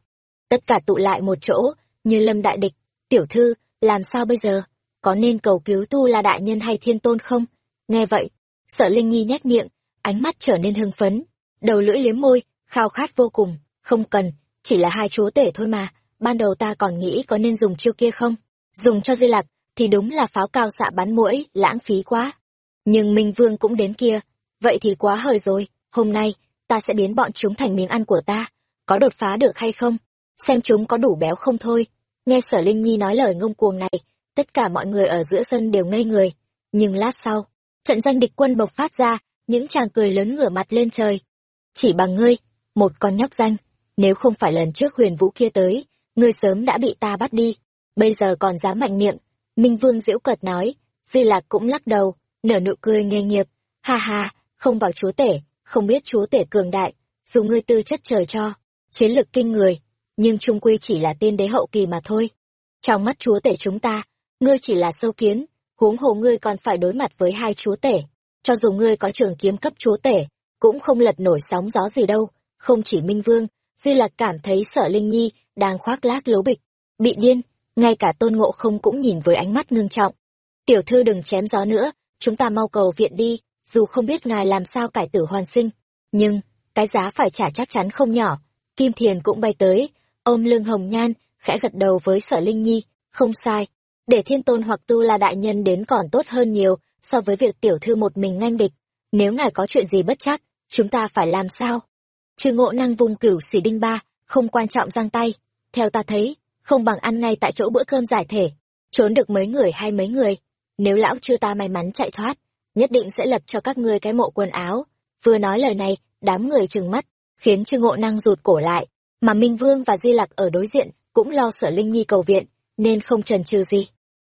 Tất cả tụ lại một chỗ, như lâm đại địch, tiểu thư, làm sao bây giờ? Có nên cầu cứu tu la đại nhân hay thiên tôn không? Nghe vậy, sợ Linh Nhi nhếch miệng, ánh mắt trở nên hưng phấn, đầu lưỡi liếm môi, khao khát vô cùng, không cần, chỉ là hai chúa tể thôi mà, ban đầu ta còn nghĩ có nên dùng chiêu kia không? Dùng cho di lạc, thì đúng là pháo cao xạ bắn mũi, lãng phí quá. Nhưng Minh Vương cũng đến kia, vậy thì quá hời rồi, hôm nay, ta sẽ biến bọn chúng thành miếng ăn của ta, có đột phá được hay không? Xem chúng có đủ béo không thôi. Nghe sở Linh Nhi nói lời ngông cuồng này, tất cả mọi người ở giữa sân đều ngây người. Nhưng lát sau, trận doanh địch quân bộc phát ra, những chàng cười lớn ngửa mặt lên trời. Chỉ bằng ngươi, một con nhóc danh, nếu không phải lần trước huyền vũ kia tới, ngươi sớm đã bị ta bắt đi, bây giờ còn dám mạnh miệng. Minh Vương diễu cợt nói, Di Lạc cũng lắc đầu, nở nụ cười nghề nghiệp, ha ha, không vào chúa tể, không biết chúa tể cường đại, dù ngươi tư chất trời cho, chiến lực kinh người, nhưng trung quy chỉ là tiên đế hậu kỳ mà thôi. Trong mắt chúa tể chúng ta, ngươi chỉ là sâu kiến huống hồ ngươi còn phải đối mặt với hai chúa tể. Cho dù ngươi có trường kiếm cấp chúa tể cũng không lật nổi sóng gió gì đâu. Không chỉ minh vương di lặc cảm thấy sợ linh nhi đang khoác lác lố bịch. Bị điên ngay cả tôn ngộ không cũng nhìn với ánh mắt ngưng trọng. Tiểu thư đừng chém gió nữa chúng ta mau cầu viện đi dù không biết ngài làm sao cải tử hoàn sinh. Nhưng cái giá phải trả chắc chắn không nhỏ kim thiền cũng bay tới ôm lưng hồng nhan, khẽ gật đầu với sở linh nhi, không sai. Để thiên tôn hoặc tu la đại nhân đến còn tốt hơn nhiều so với việc tiểu thư một mình nganh địch. Nếu ngài có chuyện gì bất chắc, chúng ta phải làm sao? Trừ ngộ năng vùng cửu xỉ đinh ba, không quan trọng giang tay. Theo ta thấy, không bằng ăn ngay tại chỗ bữa cơm giải thể, trốn được mấy người hay mấy người. Nếu lão chưa ta may mắn chạy thoát, nhất định sẽ lập cho các ngươi cái mộ quần áo. Vừa nói lời này, đám người trừng mắt, khiến chư ngộ năng rụt cổ lại mà minh vương và di lặc ở đối diện cũng lo sợ linh nhi cầu viện, nên không trần trừ gì.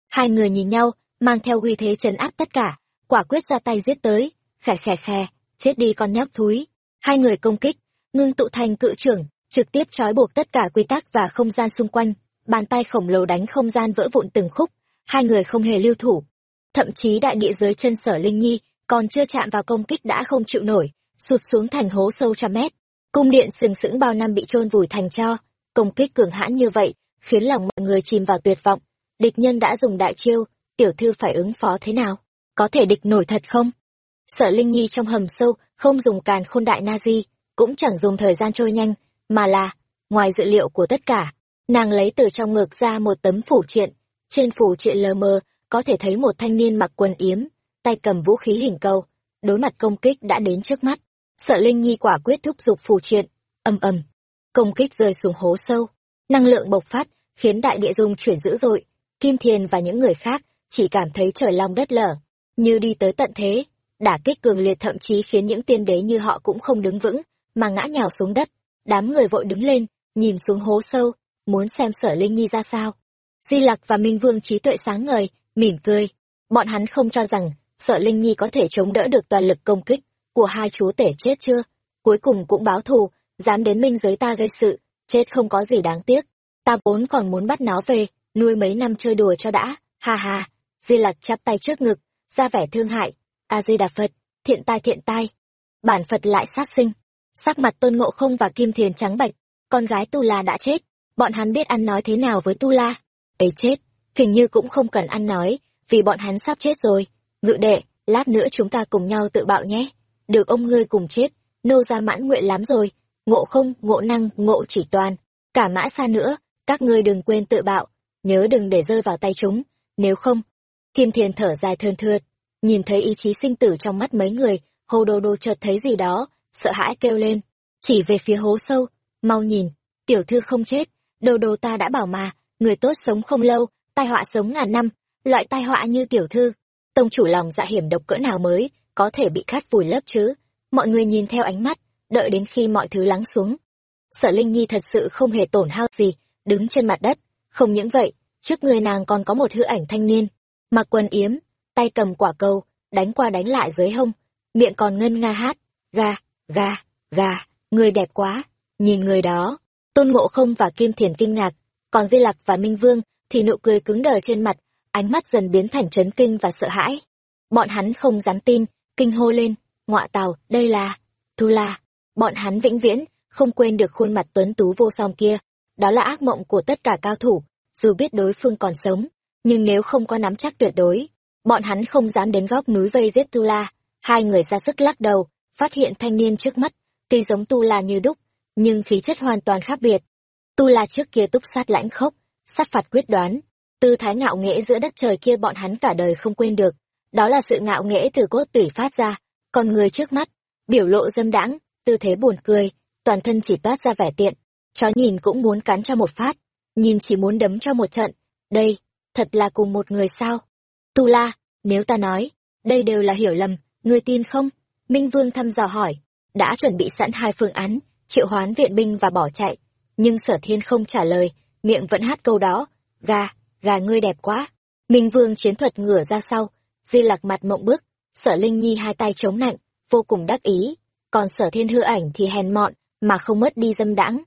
Hai người nhìn nhau, mang theo uy thế trấn áp tất cả, quả quyết ra tay giết tới, khè khè khè, chết đi con nhóc thúi. Hai người công kích, ngưng tụ thành cự trưởng, trực tiếp trói buộc tất cả quy tắc và không gian xung quanh, bàn tay khổng lồ đánh không gian vỡ vụn từng khúc, hai người không hề lưu thủ. Thậm chí đại địa dưới chân sở linh nhi còn chưa chạm vào công kích đã không chịu nổi, sụt xuống thành hố sâu trăm mét cung điện sừng sững bao năm bị chôn vùi thành cho công kích cường hãn như vậy, khiến lòng mọi người chìm vào tuyệt vọng. Địch nhân đã dùng đại chiêu, tiểu thư phải ứng phó thế nào? Có thể địch nổi thật không? Sở linh nhi trong hầm sâu, không dùng càn khôn đại na di, cũng chẳng dùng thời gian trôi nhanh, mà là, ngoài dự liệu của tất cả, nàng lấy từ trong ngực ra một tấm phủ triện. Trên phủ triện lờ mờ, có thể thấy một thanh niên mặc quần yếm, tay cầm vũ khí hình cầu, đối mặt công kích đã đến trước mắt sợ linh nhi quả quyết thúc giục phù triện. Ầm ầm. Công kích rơi xuống hố sâu. Năng lượng bộc phát, khiến đại địa dung chuyển dữ dội. Kim thiền và những người khác chỉ cảm thấy trời long đất lở. Như đi tới tận thế. Đả kích cường liệt thậm chí khiến những tiên đế như họ cũng không đứng vững, mà ngã nhào xuống đất. Đám người vội đứng lên, nhìn xuống hố sâu, muốn xem sở linh nhi ra sao. Di lặc và minh vương trí tuệ sáng ngời, mỉm cười. Bọn hắn không cho rằng sở linh nhi có thể chống đỡ được toàn lực công kích của hai chúa tể chết chưa? Cuối cùng cũng báo thù, dám đến minh giới ta gây sự, chết không có gì đáng tiếc. Ta vốn còn muốn bắt nó về, nuôi mấy năm chơi đùa cho đã, ha ha. Di lặc chắp tay trước ngực, ra vẻ thương hại. A di đà phật thiện tai thiện tai. Bản phật lại sát sinh. Sắc mặt tôn ngộ không và kim thiền trắng bạch con gái tu la đã chết. Bọn hắn biết ăn nói thế nào với tu la? Ấy chết, hình như cũng không cần ăn nói, vì bọn hắn sắp chết rồi. Ngự đệ, lát nữa chúng ta cùng nhau tự bạo nhé được ông ngươi cùng chết, nô ra mãn nguyện lắm rồi. Ngộ không, ngộ năng, ngộ chỉ toàn. Cả mã xa nữa, các ngươi đừng quên tự bạo. Nhớ đừng để rơi vào tay chúng. Nếu không, kim thiền thở dài thơn thượt. Nhìn thấy ý chí sinh tử trong mắt mấy người, hồ đồ đồ chợt thấy gì đó, sợ hãi kêu lên. Chỉ về phía hố sâu, mau nhìn, tiểu thư không chết. Đồ đồ ta đã bảo mà, người tốt sống không lâu, tai họa sống ngàn năm, loại tai họa như tiểu thư. Tông chủ lòng dạ hiểm độc cỡ nào mới có thể bị cát vùi lấp chứ? Mọi người nhìn theo ánh mắt, đợi đến khi mọi thứ lắng xuống. Sở linh nhi thật sự không hề tổn hao gì, đứng trên mặt đất. Không những vậy, trước người nàng còn có một hư ảnh thanh niên. Mặc quần yếm, tay cầm quả cầu, đánh qua đánh lại dưới hông, miệng còn ngân nga hát, ga ga ga, người đẹp quá, nhìn người đó. Tôn ngộ không và kim thiền kinh ngạc, còn di lặc và minh vương thì nụ cười cứng đờ trên mặt, ánh mắt dần biến thành chấn kinh và sợ hãi. Bọn hắn không dám tin kinh hô lên ngọa tàu đây là tu la. Bọn hắn vĩnh viễn không quên được khuôn mặt tuấn tú vô song kia. Đó là ác mộng của tất cả cao thủ, dù biết đối phương còn sống, nhưng nếu không có nắm chắc tuyệt đối, bọn hắn không dám đến góc núi vây giết tu la. Hai người ra sức lắc đầu, phát hiện thanh niên trước mắt, tuy giống tu la như đúc, nhưng khí chất hoàn toàn khác biệt. Tu la trước kia túc sát lãnh khốc, sát phạt quyết đoán, tư thái ngạo nghễ giữa đất trời kia bọn hắn cả đời không quên được đó là sự ngạo nghễ từ cốt tủy phát ra, còn người trước mắt, biểu lộ dâm đãng, tư thế buồn cười, toàn thân chỉ toát ra vẻ tiện. Chó nhìn cũng muốn cắn cho một phát, nhìn chỉ muốn đấm cho một trận. Đây, thật là cùng một người sao? Tu la, nếu ta nói, đây đều là hiểu lầm, ngươi tin không? Minh vương thăm dò hỏi, đã chuẩn bị sẵn hai phương án, triệu hoán viện binh và bỏ chạy. Nhưng sở thiên không trả lời, miệng vẫn hát câu đó, gà gà ngươi đẹp quá. Minh vương chiến thuật ngửa ra sau di lặc mặt mộng bước sở linh nhi hai tay chống nạnh vô cùng đắc ý còn sở thiên hư ảnh thì hèn mọn mà không mất đi dâm đãng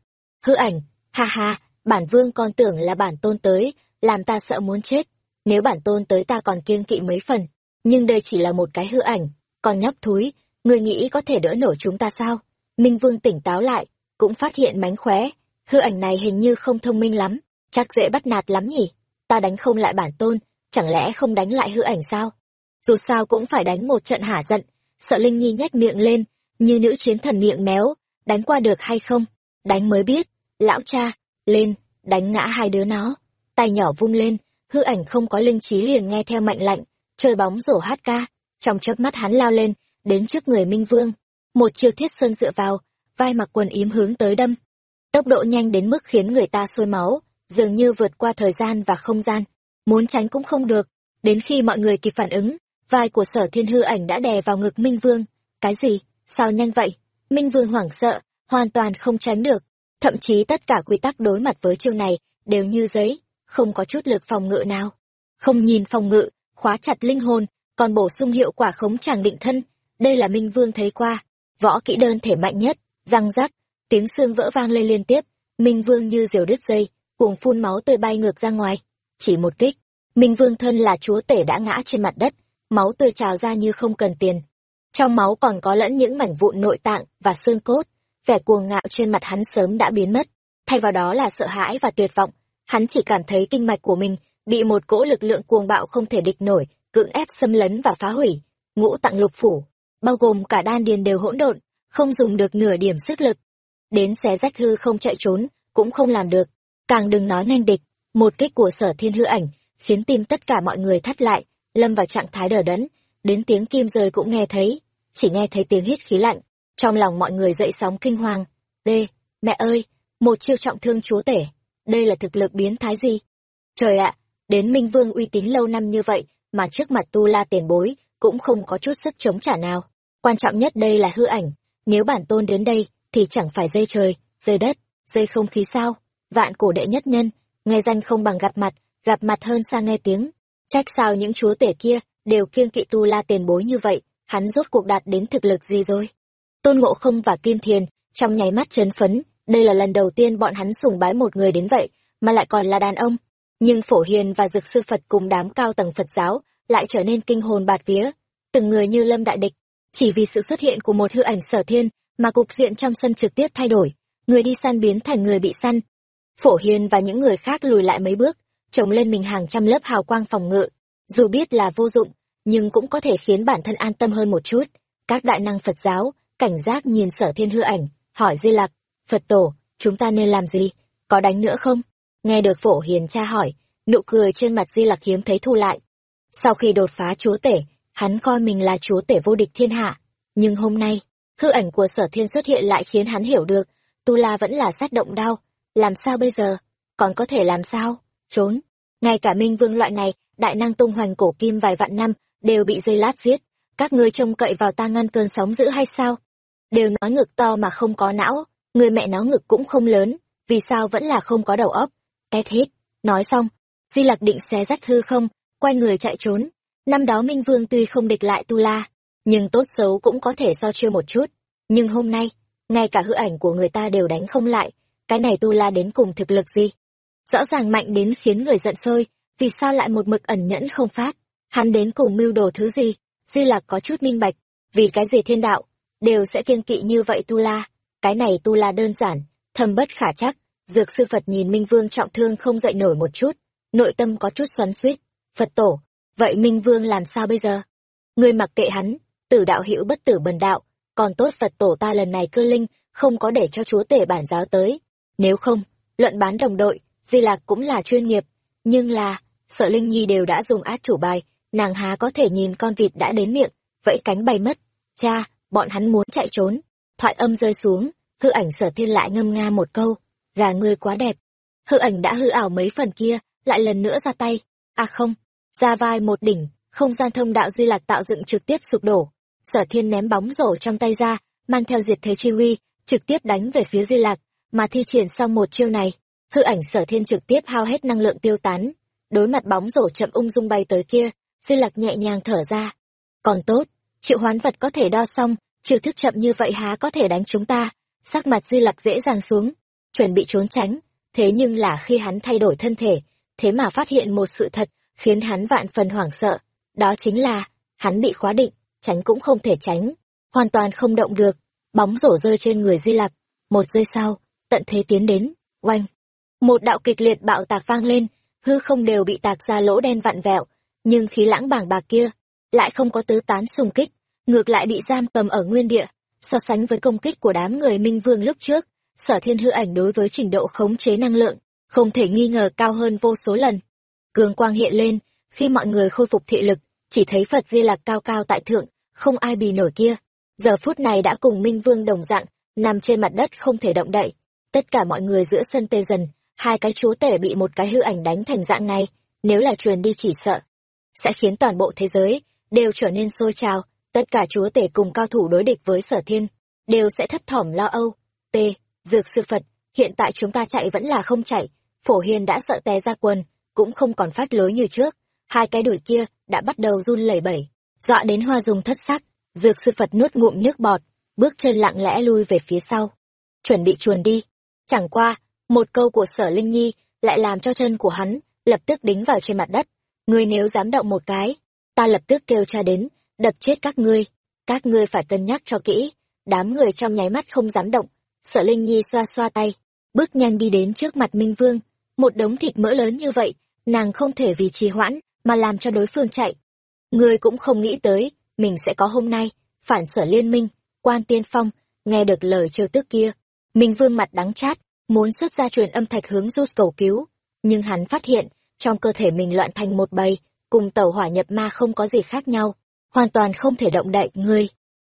hư ảnh ha ha bản vương còn tưởng là bản tôn tới làm ta sợ muốn chết nếu bản tôn tới ta còn kiêng kỵ mấy phần, nhưng đây chỉ là một cái hư ảnh, còn nhóc thúi, người nghĩ có thể đỡ nổi chúng ta sao? Minh Vương tỉnh táo lại, cũng phát hiện mánh khóe, hư ảnh này hình như không thông minh lắm, chắc dễ bắt nạt lắm nhỉ? Ta đánh không lại bản tôn, chẳng lẽ không đánh lại hư ảnh sao? Dù sao cũng phải đánh một trận hả giận, sợ Linh Nhi nhếch miệng lên, như nữ chiến thần miệng méo, đánh qua được hay không? Đánh mới biết, lão cha, lên, đánh ngã hai đứa nó. Tay nhỏ vung lên, hư ảnh không có linh trí liền nghe theo mệnh lệnh, chơi bóng rổ hát ca. Trong chớp mắt hắn lao lên, đến trước người Minh Vương. Một chiêu thiết sơn dựa vào, vai mặc quần yếm hướng tới đâm. Tốc độ nhanh đến mức khiến người ta sôi máu, dường như vượt qua thời gian và không gian. Muốn tránh cũng không được. Đến khi mọi người kịp phản ứng, vai của sở thiên hư ảnh đã đè vào ngực Minh Vương. Cái gì? Sao nhanh vậy? Minh Vương hoảng sợ, hoàn toàn không tránh được. Thậm chí tất cả quy tắc đối mặt với chiêu này đều như giấy, không có chút lực phòng ngự nào. Không nhìn phòng ngự, khóa chặt linh hồn, còn bổ sung hiệu quả khống tràng định thân. Đây là Minh Vương thấy qua, võ kỹ đơn thể mạnh nhất, răng rắc, tiếng xương vỡ vang lên liên tiếp, Minh Vương như diều đứt dây, cuồng phun máu tươi bay ngược ra ngoài. Chỉ một kích, Minh Vương thân là chúa tể đã ngã trên mặt đất, máu tươi trào ra như không cần tiền. Trong máu còn có lẫn những mảnh vụn nội tạng và xương cốt, vẻ cuồng ngạo trên mặt hắn sớm đã biến mất, thay vào đó là sợ hãi và tuyệt vọng. Hắn chỉ cảm thấy kinh mạch của mình bị một cỗ lực lượng cuồng bạo không thể địch nổi, cưỡng ép xâm lấn và phá hủy. Ngũ tạng lục phủ, bao gồm cả đan điền đều hỗn độn, không dùng được nửa điểm sức lực. Đến xé rách hư không chạy trốn, cũng không làm được. Càng đừng nói nhanh địch, một kích của sở thiên hư ảnh, khiến tim tất cả mọi người thắt lại, lâm vào trạng thái đờ đẫn, đến tiếng kim rơi cũng nghe thấy, chỉ nghe thấy tiếng hít khí lạnh, trong lòng mọi người dậy sóng kinh hoàng. D, mẹ ơi, một chiêu trọng thương chúa tể, đây là thực lực biến thái gì? Trời ạ, đến Minh Vương uy tín lâu năm như vậy, mà trước mặt Tu La tiền bối, cũng không có chút sức chống trả nào. Quan trọng nhất đây là hư ảnh, nếu bản tôn đến đây, thì chẳng phải dây trời, dây đất, dây không khí sao? Vạn cổ đệ nhất nhân, nghe danh không bằng gặp mặt, gặp mặt hơn xa nghe tiếng. Trách sao những chúa tể kia đều kiêng kỵ Tu La tiền bối như vậy, hắn rốt cuộc đạt đến thực lực gì rồi? Tôn Ngộ Không và Kim Thiền, trong nháy mắt chấn phấn, đây là lần đầu tiên bọn hắn sùng bái một người đến vậy, mà lại còn là đàn ông. Nhưng Phổ Hiền và Dực Sư Phật cùng đám cao tầng Phật giáo lại trở nên kinh hồn bạt vía, từng người như lâm đại địch. Chỉ vì sự xuất hiện của một hư ảnh sở thiên mà cục diện trong sân trực tiếp thay đổi, người đi săn biến thành người bị săn. Phổ Hiền và những người khác lùi lại mấy bước, trồng lên mình hàng trăm lớp hào quang phòng ngự. Dù biết là vô dụng, nhưng cũng có thể khiến bản thân an tâm hơn một chút. Các đại năng Phật giáo, cảnh giác nhìn sở thiên hư ảnh, hỏi Di Lặc, Phật tổ, chúng ta nên làm gì? Có đánh nữa không? Nghe được phổ hiền cha hỏi, nụ cười trên mặt Di Lặc hiếm thấy thu lại. Sau khi đột phá chúa tể, hắn coi mình là chúa tể vô địch thiên hạ. Nhưng hôm nay, hư ảnh của sở thiên xuất hiện lại khiến hắn hiểu được, Tu La vẫn là sát động đau. Làm sao bây giờ? Còn có thể làm sao? Trốn. Ngay cả Minh Vương loại này, đại năng tung hoành cổ kim vài vạn năm, đều bị dây lát giết. Các ngươi trông cậy vào ta ngăn cơn sóng dữ hay sao? Đều nói ngực to mà không có não, người mẹ nó ngực cũng không lớn, vì sao vẫn là không có đầu óc? Két hít, nói xong, Di Lặc định xé rách hư không, quay người chạy trốn. Năm đó Minh Vương tuy không địch lại Tu La, nhưng tốt xấu cũng có thể so chiêu một chút. Nhưng hôm nay, ngay cả hư ảnh của người ta đều đánh không lại, cái này Tu La đến cùng thực lực gì? Rõ ràng mạnh đến khiến người giận sôi, vì sao lại một mực ẩn nhẫn không phát? Hắn đến cùng mưu đồ thứ gì? Di lạc có chút minh bạch, vì cái gì thiên đạo, đều sẽ kiêng kỵ như vậy Tu La. Cái này Tu La đơn giản, thâm bất khả chắc. Dược sư Phật nhìn Minh Vương trọng thương không dậy nổi một chút, nội tâm có chút xoắn xuýt. Phật tổ, vậy Minh Vương làm sao bây giờ? Ngươi mặc kệ hắn, tử đạo hữu bất tử bần đạo, còn tốt Phật tổ ta lần này cơ linh, không có để cho chúa tể bản giáo tới. Nếu không, luận bán đồng đội, Di Lạc cũng là chuyên nghiệp, nhưng là, sợ Linh Nhi đều đã dùng át chủ bài, nàng há có thể nhìn con vịt đã đến miệng, vẫy cánh bay mất. Cha, bọn hắn muốn chạy trốn. Thoại âm rơi xuống, hư ảnh sở thiên lại ngâm nga một câu, gà ngươi quá đẹp. Hư ảnh đã hư ảo mấy phần kia, lại lần nữa ra tay. À không, ra vai một đỉnh, không gian thông đạo di lạc tạo dựng trực tiếp sụp đổ. Sở thiên ném bóng rổ trong tay ra, mang theo diệt thế chi uy, trực tiếp đánh về phía di lạc, mà thi triển xong một chiêu này. Hư ảnh sở thiên trực tiếp hao hết năng lượng tiêu tán. Đối mặt bóng rổ chậm ung dung bay tới kia, di lạc nhẹ nhàng thở ra. Còn tốt, triệu hoán vật có thể đo xong, trừ thức chậm như vậy há có thể đánh chúng ta. Sắc mặt di lặc dễ dàng xuống, chuẩn bị trốn tránh. Thế nhưng là khi hắn thay đổi thân thể, thế mà phát hiện một sự thật, khiến hắn vạn phần hoảng sợ. Đó chính là, hắn bị khóa định, tránh cũng không thể tránh, hoàn toàn không động được. Bóng rổ rơi trên người Di Lặc. Một giây sau, tận thế tiến đến, oanh. Một đạo kịch liệt bạo tạc vang lên, hư không đều bị tạc ra lỗ đen vặn vẹo, nhưng khí lãng bảng bạc kia lại không có tứ tán xung kích, ngược lại bị giam cầm ở nguyên địa. So sánh với công kích của đám người Minh Vương lúc trước, sở thiên hư ảnh đối với trình độ khống chế năng lượng, không thể nghi ngờ cao hơn vô số lần. Cường quang hiện lên, khi mọi người khôi phục thị lực, chỉ thấy Phật Di Lạc cao cao tại thượng, không ai bì nổi kia. Giờ phút này đã cùng Minh Vương đồng dạng, nằm trên mặt đất không thể động đậy. Tất cả mọi người giữa sân tê dần, hai cái chúa tể bị một cái hư ảnh đánh thành dạng này, nếu là truyền đi chỉ sợ. Sẽ khiến toàn bộ thế giới, đều trở nên sôi trào, tất cả chúa tể cùng cao thủ đối địch với sở thiên, đều sẽ thấp thỏm lo âu. T. Dược sư Phật, hiện tại chúng ta chạy vẫn là không chạy, phổ hiền đã sợ té ra quần, cũng không còn phát lối như trước, hai cái đuổi kia đã bắt đầu run lẩy bẩy, dọa đến hoa dùng thất sắc, dược sư Phật nuốt ngụm nước bọt, bước chân lặng lẽ lui về phía sau. Chuẩn bị chuồn đi. Chẳng qua, một câu của sở Linh Nhi lại làm cho chân của hắn lập tức đính vào trên mặt đất. Ngươi nếu dám động một cái, ta lập tức kêu cha đến, đập chết các ngươi. Các ngươi phải cân nhắc cho kỹ. Đám người trong nháy mắt không dám động. Sở Linh Nhi xoa xoa tay, bước nhanh đi đến trước mặt Minh Vương. Một đống thịt mỡ lớn như vậy, nàng không thể vì trì hoãn mà làm cho đối phương chạy. Ngươi cũng không nghĩ tới, mình sẽ có hôm nay, phản sở liên minh, quan tiên phong, nghe được lời trêu tức kia. Minh Vương mặt đắng chát, muốn xuất ra truyền âm thạch hướng Zeus cầu cứu, nhưng hắn phát hiện, trong cơ thể mình loạn thành một bầy, cùng tàu hỏa nhập ma không có gì khác nhau, hoàn toàn không thể động đậy ngươi.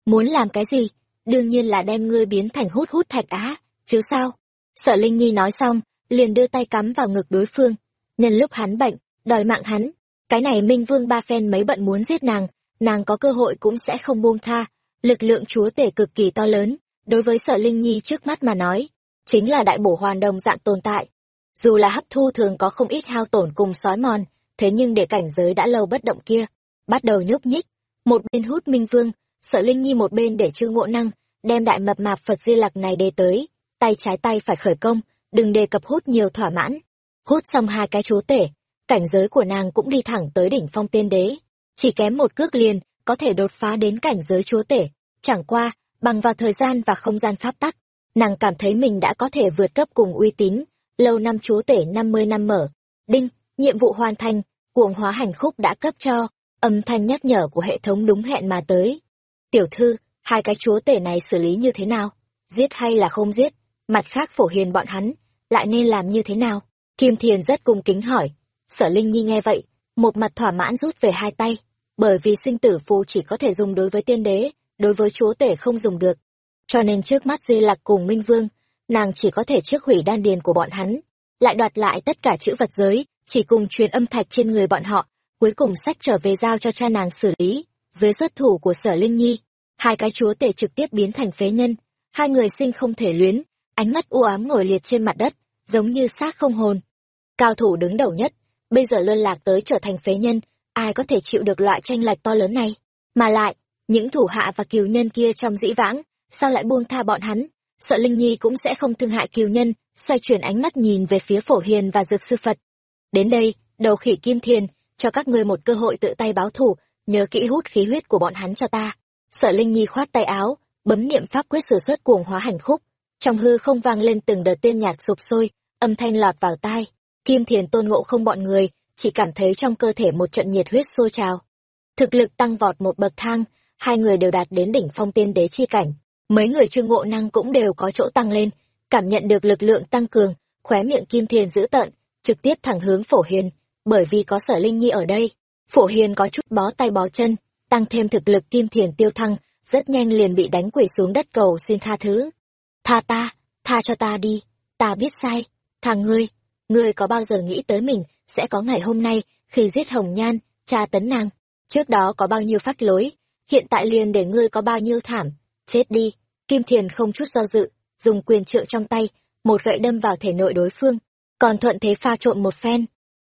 Muốn làm cái gì? Đương nhiên là đem ngươi biến thành hút hút thạch á, chứ sao? Sở Linh Nhi nói xong, liền đưa tay cắm vào ngực đối phương, nhân lúc hắn bệnh, đòi mạng hắn. Cái này Minh Vương ba phen mấy bận muốn giết nàng, nàng có cơ hội cũng sẽ không buông tha. Lực lượng chúa tể cực kỳ to lớn, đối với sở Linh Nhi trước mắt mà nói, chính là đại bổ hoàn đồng dạng tồn tại. Dù là hấp thu thường có không ít hao tổn cùng sói mòn, thế nhưng để cảnh giới đã lâu bất động kia, bắt đầu nhúc nhích. Một bên hút minh vương, sợ Linh Nhi một bên để trương ngộ năng, đem đại mập mạp Phật Di Lặc này đề tới, tay trái tay phải khởi công, đừng đề cập hút nhiều thỏa mãn. Hút xong hai cái chúa tể, cảnh giới của nàng cũng đi thẳng tới đỉnh phong tiên đế. Chỉ kém một cước liền, có thể đột phá đến cảnh giới chúa tể. Chẳng qua, bằng vào thời gian và không gian pháp tắc, nàng cảm thấy mình đã có thể vượt cấp cùng uy tín, lâu năm chúa tể năm mươi năm mở. Đinh, nhiệm vụ hoàn thành, cuồng hóa hành khúc đã cấp cho, âm thanh nhắc nhở của hệ thống đúng hẹn mà tới. Tiểu thư, hai cái chúa tể này xử lý như thế nào? Giết hay là không giết? Mặt khác phổ hiền bọn hắn, lại nên làm như thế nào? Kim Thiền rất cung kính hỏi. Sở Linh Nhi nghe vậy, một mặt thỏa mãn rút về hai tay, bởi vì sinh tử phù chỉ có thể dùng đối với tiên đế, đối với chúa tể không dùng được. Cho nên trước mắt Di Lặc cùng Minh Vương, nàng chỉ có thể trước hủy đan điền của bọn hắn, lại đoạt lại tất cả chữ vật giới, chỉ cùng truyền âm thạch trên người bọn họ, cuối cùng sách trở về giao cho cha nàng xử lý. Dưới xuất thủ của Sở Linh Nhi, hai cái chúa tể trực tiếp biến thành phế nhân, hai người sinh không thể luyến, ánh mắt u ám ngồi liệt trên mặt đất, giống như xác không hồn. Cao thủ đứng đầu nhất, bây giờ luân lạc tới trở thành phế nhân, ai có thể chịu được loại tranh lệch to lớn này? Mà lại, những thủ hạ và kiều nhân kia trong dĩ vãng, sao lại buông tha bọn hắn? Sợ Linh Nhi cũng sẽ không thương hại kiều nhân, xoay chuyển ánh mắt nhìn về phía phổ hiền và dược sư Phật. Đến đây, đầu khỉ kim thiền, cho các ngươi một cơ hội tự tay báo thù, nhớ kỹ hút khí huyết của bọn hắn cho ta. Sợ Linh Nhi khoát tay áo, bấm niệm pháp quyết sử xuất cuồng hóa hành khúc. Trong hư không vang lên từng đợt tiên nhạc sụp sôi, âm thanh lọt vào tai. Kim thiền tôn ngộ không bọn người, chỉ cảm thấy trong cơ thể một trận nhiệt huyết sôi trào. Thực lực tăng vọt một bậc thang, hai người đều đạt đến đỉnh phong tiên đế chi cảnh. Mấy người trương ngộ năng cũng đều có chỗ tăng lên, cảm nhận được lực lượng tăng cường, khóe miệng kim thiền giữ tận, trực tiếp thẳng hướng phổ hiền, bởi vì có sở linh nhi ở đây. Phổ hiền có chút bó tay bó chân, tăng thêm thực lực kim thiền tiêu thăng, rất nhanh liền bị đánh quỷ xuống đất cầu xin tha thứ. Tha ta, tha cho ta đi, ta biết sai, tha ngươi, ngươi có bao giờ nghĩ tới mình sẽ có ngày hôm nay khi giết hồng nhan, cha tấn nàng, trước đó có bao nhiêu phát lối, hiện tại liền để ngươi có bao nhiêu thảm, chết đi, kim thiền không chút do dự, dùng quyền trượng trong tay, một gậy đâm vào thể nội đối phương, còn thuận thế pha trộn một phen.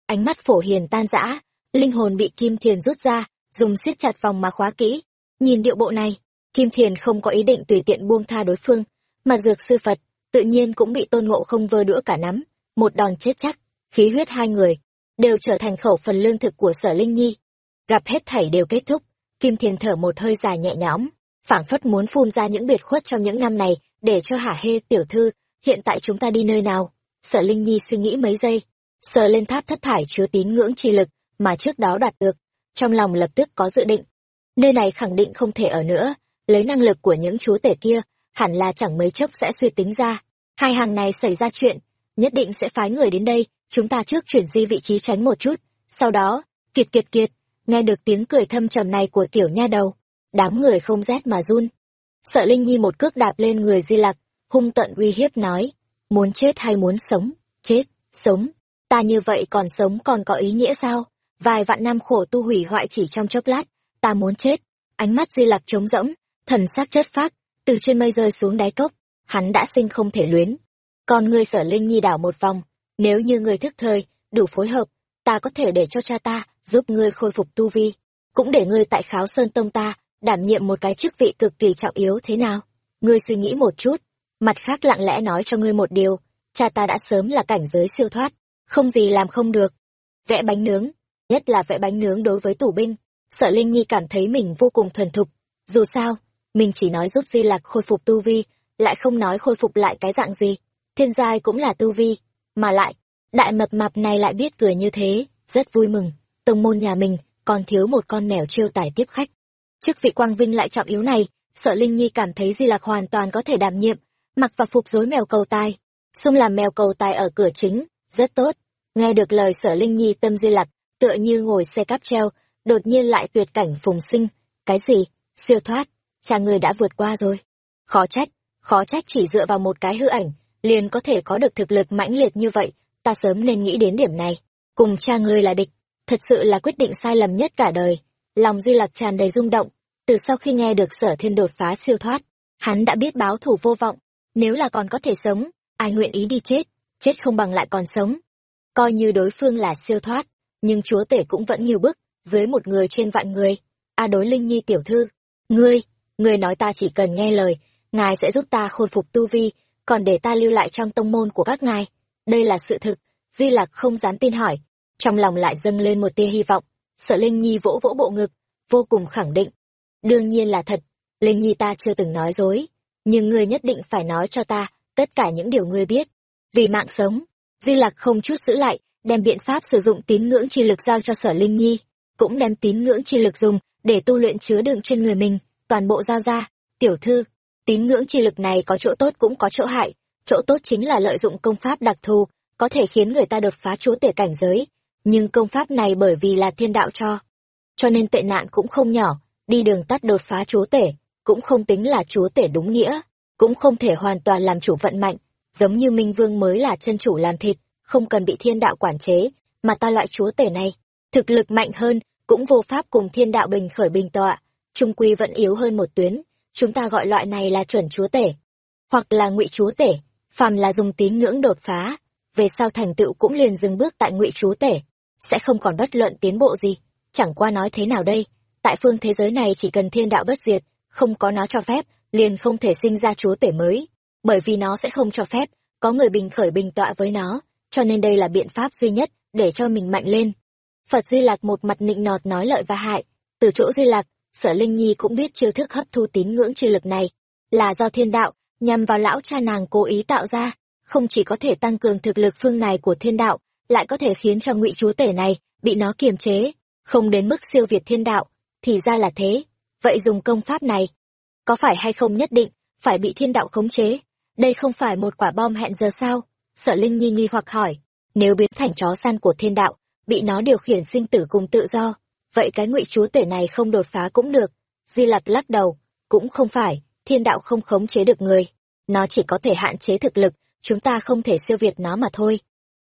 Ánh mắt phổ hiền tan rã, linh hồn bị kim thiền rút ra, dùng siết chặt vòng mà khóa kỹ. Nhìn điệu bộ này, kim thiền không có ý định tùy tiện buông tha đối phương, mà dược sư Phật, tự nhiên cũng bị tôn ngộ không vơ đũa cả nắm, một đòn chết chắc, khí huyết hai người, đều trở thành khẩu phần lương thực của sở Linh Nhi. Gặp hết thảy đều kết thúc, Kim Thiền thở một hơi dài nhẹ nhõm, phảng phất muốn phun ra những biệt khuất trong những năm này để cho hả hê tiểu thư, hiện tại chúng ta đi nơi nào? Sở Linh Nhi suy nghĩ mấy giây, sờ lên tháp thất thải chứa tín ngưỡng chi lực mà trước đó đạt được, trong lòng lập tức có dự định. Nơi này khẳng định không thể ở nữa, lấy năng lực của những chúa tể kia, hẳn là chẳng mấy chốc sẽ suy tính ra. Hai hàng này xảy ra chuyện, nhất định sẽ phái người đến đây, chúng ta trước chuyển di vị trí tránh một chút. Sau đó, kiệt kiệt kiệt, nghe được tiếng cười thâm trầm này của tiểu nha đầu, đám người không rét mà run. Sợ Linh Nhi một cước đạp lên người Di Lặc, hung tận uy hiếp nói, muốn chết hay muốn sống, chết, sống, ta như vậy còn sống còn có ý nghĩa sao? Vài vạn năm khổ tu hủy hoại chỉ trong chốc lát, ta muốn chết. Ánh mắt Di Lặc trống rỗng, thần sắc chất phác, từ trên mây rơi xuống đáy cốc, hắn đã sinh không thể luyến. Còn ngươi sở Linh Nhi đảo một vòng, nếu như ngươi thức thời, đủ phối hợp, ta có thể để cho cha ta giúp ngươi khôi phục tu vi, cũng để ngươi tại kháo sơn tông ta đảm nhiệm một cái chức vị cực kỳ trọng yếu thế nào? Ngươi suy nghĩ một chút, mặt khác lặng lẽ nói cho ngươi một điều, cha ta đã sớm là cảnh giới siêu thoát, không gì làm không được. Vẽ bánh nướng, nhất là vẽ bánh nướng đối với tù binh, sợ Linh Nhi cảm thấy mình vô cùng thuần thục. Dù sao, mình chỉ nói giúp Di Lạc khôi phục tu vi, lại không nói khôi phục lại cái dạng gì. Thiên giai cũng là tu vi, mà lại, đại mập mạp này lại biết cười như thế, rất vui mừng. Tông môn nhà mình còn thiếu một con mèo trêu tải tiếp khách. Chức vị quang vinh lại trọng yếu này, sợ Linh Nhi cảm thấy Di Lạc hoàn toàn có thể đảm nhiệm, mặc và phục dối mèo cầu tài. Xung làm mèo cầu tài ở cửa chính, rất tốt. Nghe được lời sở Linh Nhi tâm Di Lạc, tựa như ngồi xe cáp treo, đột nhiên lại tuyệt cảnh phùng sinh. Cái gì? Siêu thoát? Cha người đã vượt qua rồi. Khó trách, khó trách chỉ dựa vào một cái hư ảnh, liền có thể có được thực lực mãnh liệt như vậy, ta sớm nên nghĩ đến điểm này. Cùng cha ngươi là địch, thật sự là quyết định sai lầm nhất cả đời. Lòng Di Lặc tràn đầy rung động, từ sau khi nghe được sở thiên đột phá siêu thoát, hắn đã biết báo thủ vô vọng, nếu là còn có thể sống, ai nguyện ý đi chết, chết không bằng lại còn sống. Coi như đối phương là siêu thoát, nhưng chúa tể cũng vẫn nhiều bức, dưới một người trên vạn người. A đối Linh Nhi tiểu thư, ngươi, ngươi nói ta chỉ cần nghe lời, ngài sẽ giúp ta khôi phục tu vi, còn để ta lưu lại trong tông môn của các ngài. Đây là sự thực, Di Lạc không dám tin hỏi, trong lòng lại dâng lên một tia hy vọng. Sợ Linh Nhi vỗ vỗ bộ ngực, vô cùng khẳng định. Đương nhiên là thật, Linh Nhi ta chưa từng nói dối, nhưng ngươi nhất định phải nói cho ta tất cả những điều ngươi biết. Vì mạng sống, Di Lạc không chút giữ lại, đem biện pháp sử dụng tín ngưỡng chi lực giao cho Sở Linh Nhi, cũng đem tín ngưỡng chi lực dùng để tu luyện chứa đựng trên người mình, toàn bộ giao ra. Tiểu thư, tín ngưỡng chi lực này có chỗ tốt cũng có chỗ hại, chỗ tốt chính là lợi dụng công pháp đặc thù, có thể khiến người ta đột phá chúa tể cảnh giới, nhưng công pháp này bởi vì là thiên đạo cho, cho nên tệ nạn cũng không nhỏ, đi đường tắt đột phá chúa tể, cũng không tính là chúa tể đúng nghĩa, cũng không thể hoàn toàn làm chủ vận mạnh, giống như Minh Vương mới là chân chủ làm thịt, không cần bị thiên đạo quản chế, mà ta loại chúa tể này, thực lực mạnh hơn, cũng vô pháp cùng thiên đạo bình khởi bình tọa, trung quy vẫn yếu hơn một tuyến, chúng ta gọi loại này là chuẩn chúa tể, hoặc là ngụy chúa tể, phàm là dùng tín ngưỡng đột phá, về sau thành tựu cũng liền dừng bước tại ngụy chúa tể, sẽ không còn bất luận tiến bộ gì, chẳng qua nói thế nào đây, tại phương thế giới này chỉ cần thiên đạo bất diệt, không có nó cho phép, liền không thể sinh ra chúa tể mới, bởi vì nó sẽ không cho phép có người bình khởi bình tọa với nó, cho nên đây là biện pháp duy nhất để cho mình mạnh lên. Phật Di Lạc một mặt nịnh nọt nói lợi và hại, từ chỗ Di Lạc, Sở Linh Nhi cũng biết chiêu thức hấp thu tín ngưỡng chi lực này là do thiên đạo nhằm vào lão cha nàng cố ý tạo ra, không chỉ có thể tăng cường thực lực phương này của thiên đạo, lại có thể khiến cho ngụy chúa tể này bị nó kiềm chế, không đến mức siêu việt thiên đạo, thì ra là thế. Vậy dùng công pháp này, có phải hay không nhất định phải bị thiên đạo khống chế? Đây không phải một quả bom hẹn giờ sao? Sở Linh Nhi nghi hoặc hỏi, nếu biến thành chó săn của thiên đạo, bị nó điều khiển sinh tử cùng tự do, vậy cái ngụy chúa tể này không đột phá cũng được. Di Lặc lắc đầu, cũng không phải, thiên đạo không khống chế được người. Nó chỉ có thể hạn chế thực lực, chúng ta không thể siêu việt nó mà thôi.